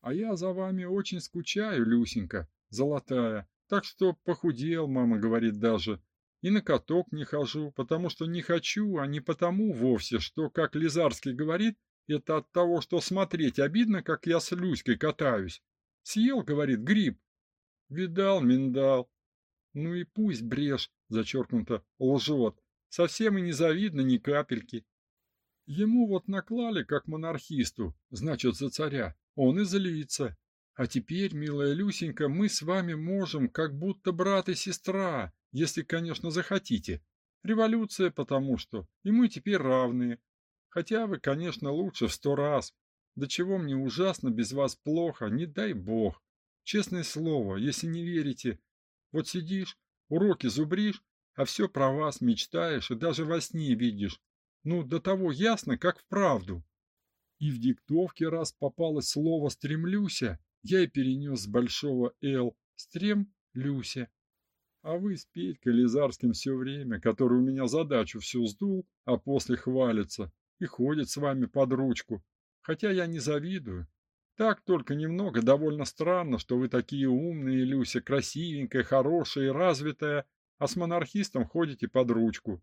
А я за вами очень скучаю, Люсенька, золотая, так что похудел, мама говорит даже, и на каток не хожу, потому что не хочу, а не потому вовсе, что, как Лизарский говорит, это от того, что смотреть обидно, как я с Люськой катаюсь. Съел, говорит, гриб. Видал, миндал. Ну и пусть брешь, зачеркнуто, лжет. Совсем и не завидно ни капельки. Ему вот наклали, как монархисту, значит, за царя. Он и злится. А теперь, милая Люсенька, мы с вами можем, как будто брат и сестра, если, конечно, захотите. Революция потому что, и мы теперь равные. Хотя вы, конечно, лучше в сто раз. До чего мне ужасно без вас плохо, не дай бог. Честное слово, если не верите, вот сидишь, уроки зубришь, а все про вас мечтаешь и даже во сне видишь. Ну, до того ясно, как вправду. И в диктовке раз попалось слово «стремлюся», я и перенес большого «Л» «стремлюся». А вы с Петькой Лизарским все время, который у меня задачу всю сдул, а после хвалится и ходит с вами под ручку. Хотя я не завидую. Так только немного довольно странно, что вы такие умные, Люся, красивенькая, хорошая и развитая, а с монархистом ходите под ручку.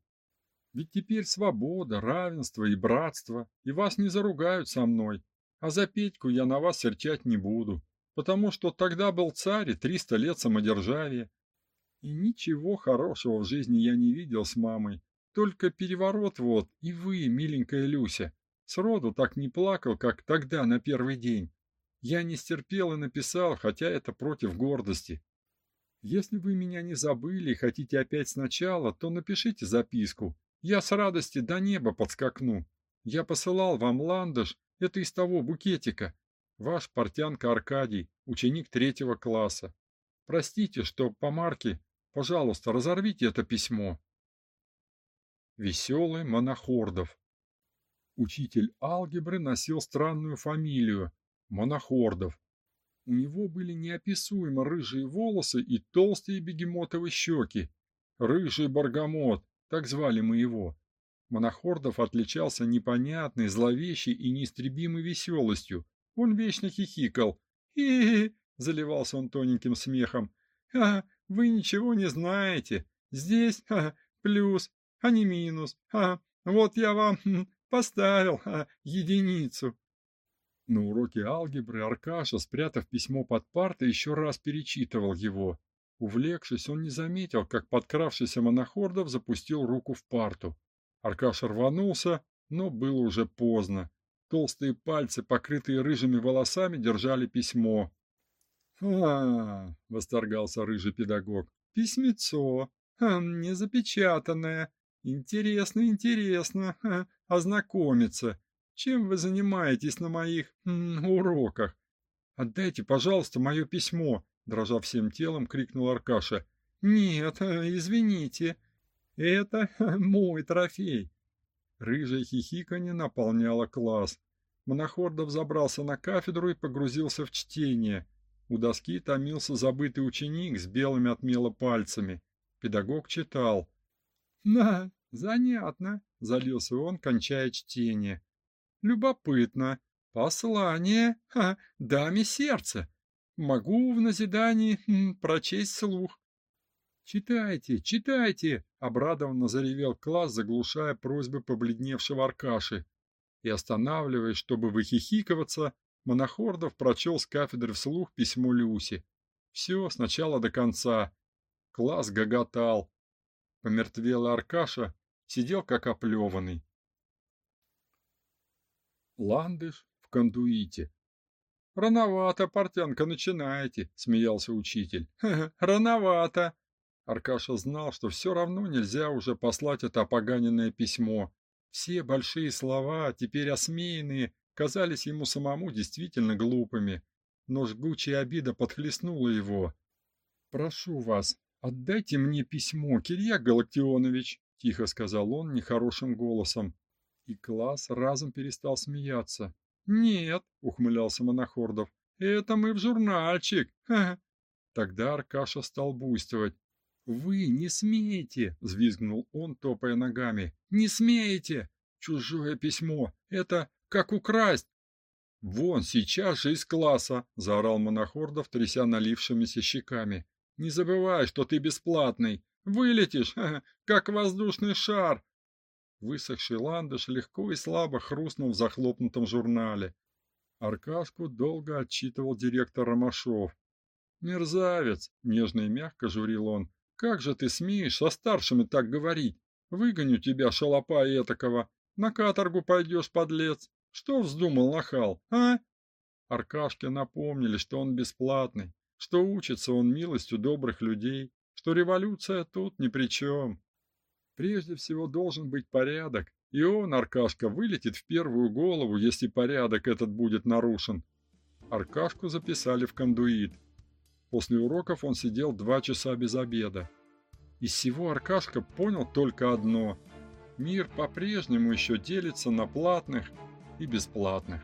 Ведь теперь свобода, равенство и братство, и вас не заругают со мной. А за Петьку я на вас серчать не буду, потому что тогда был царь и триста лет самодержавия. И ничего хорошего в жизни я не видел с мамой, только переворот вот, и вы, миленькая Люся. Сроду так не плакал, как тогда на первый день. Я не стерпел и написал, хотя это против гордости. Если вы меня не забыли и хотите опять сначала, то напишите записку. Я с радости до неба подскакну. Я посылал вам ландыш, это из того букетика. Ваш портянка Аркадий, ученик третьего класса. Простите, что по марке. Пожалуйста, разорвите это письмо. Веселый Монохордов. Учитель алгебры носил странную фамилию Монохордов. У него были неописуемо рыжие волосы и толстые бегемотовые щеки. Рыжий баргамот, так звали мы его. Монохордов отличался непонятной, зловещей и неистребимой веселостью. Он вечно хихикал. «Хи-хи-хи!» — заливался он тоненьким смехом. «А, вы ничего не знаете. Здесь а, плюс, а не минус. А, вот я вам хм, поставил а, единицу. На уроке алгебры Аркаша, спрятав письмо под партой, еще раз перечитывал его. Увлекшись, он не заметил, как подкравшийся монохордов запустил руку в парту. Аркаша рванулся, но было уже поздно. Толстые пальцы, покрытые рыжими волосами, держали письмо. «А, — восторгался рыжий педагог, — письмецо, а, не запечатанное. Интересно, интересно, ха, ознакомиться. Чем вы занимаетесь на моих уроках? Отдайте, пожалуйста, мое письмо, дрожа всем телом, крикнул Аркаша. Нет, э, извините. Это мой трофей. Рыжая хихиканье наполняло класс. Монохордов забрался на кафедру и погрузился в чтение. У доски томился забытый ученик с белыми от мела пальцами. Педагог читал. «На, занятно», — залился он, кончая чтение. Любопытно. Послание ха, даме сердца. Могу в назидании м, прочесть слух. Читайте, читайте, обрадованно заревел класс, заглушая просьбы побледневшего Аркаши. И останавливаясь, чтобы выхихикиваться, Монохордов прочел с кафедры вслух письмо Люси. Все сначала до конца. Класс гоготал. Помертвелый Аркаша сидел как оплеванный. Ландыш в кондуите. «Рановато, портянка, начинаете», — смеялся учитель. «Ха -ха, рановато». Аркаша знал, что все равно нельзя уже послать это опоганенное письмо. Все большие слова, теперь осмеянные, казались ему самому действительно глупыми. Но жгучая обида подхлестнула его. «Прошу вас, отдайте мне письмо, Кирья Галактионович», — тихо сказал он нехорошим голосом. И класс разом перестал смеяться. «Нет», — ухмылялся Монохордов, — «это мы в журнальчик». Ха -ха. Тогда Аркаша стал буйствовать. «Вы не смеете!» — взвизгнул он, топая ногами. «Не смеете! Чужое письмо! Это как украсть!» «Вон, сейчас же из класса!» — заорал Монохордов, тряся налившимися щеками. «Не забывай, что ты бесплатный! Вылетишь, как воздушный шар! Высохший ландыш легко и слабо хрустнул в захлопнутом журнале. Аркашку долго отчитывал директор Ромашов. «Мерзавец!» — нежно и мягко журил он. «Как же ты смеешь со старшими так говорить? Выгоню тебя, шалопа этакого. На каторгу пойдешь, подлец. Что вздумал нахал, а?» Аркашке напомнили, что он бесплатный, что учится он милостью добрых людей, что революция тут ни при чем. Прежде всего должен быть порядок, и он, Аркашка, вылетит в первую голову, если порядок этот будет нарушен. Аркашку записали в кондуит. После уроков он сидел два часа без обеда. Из всего Аркашка понял только одно. Мир по-прежнему еще делится на платных и бесплатных.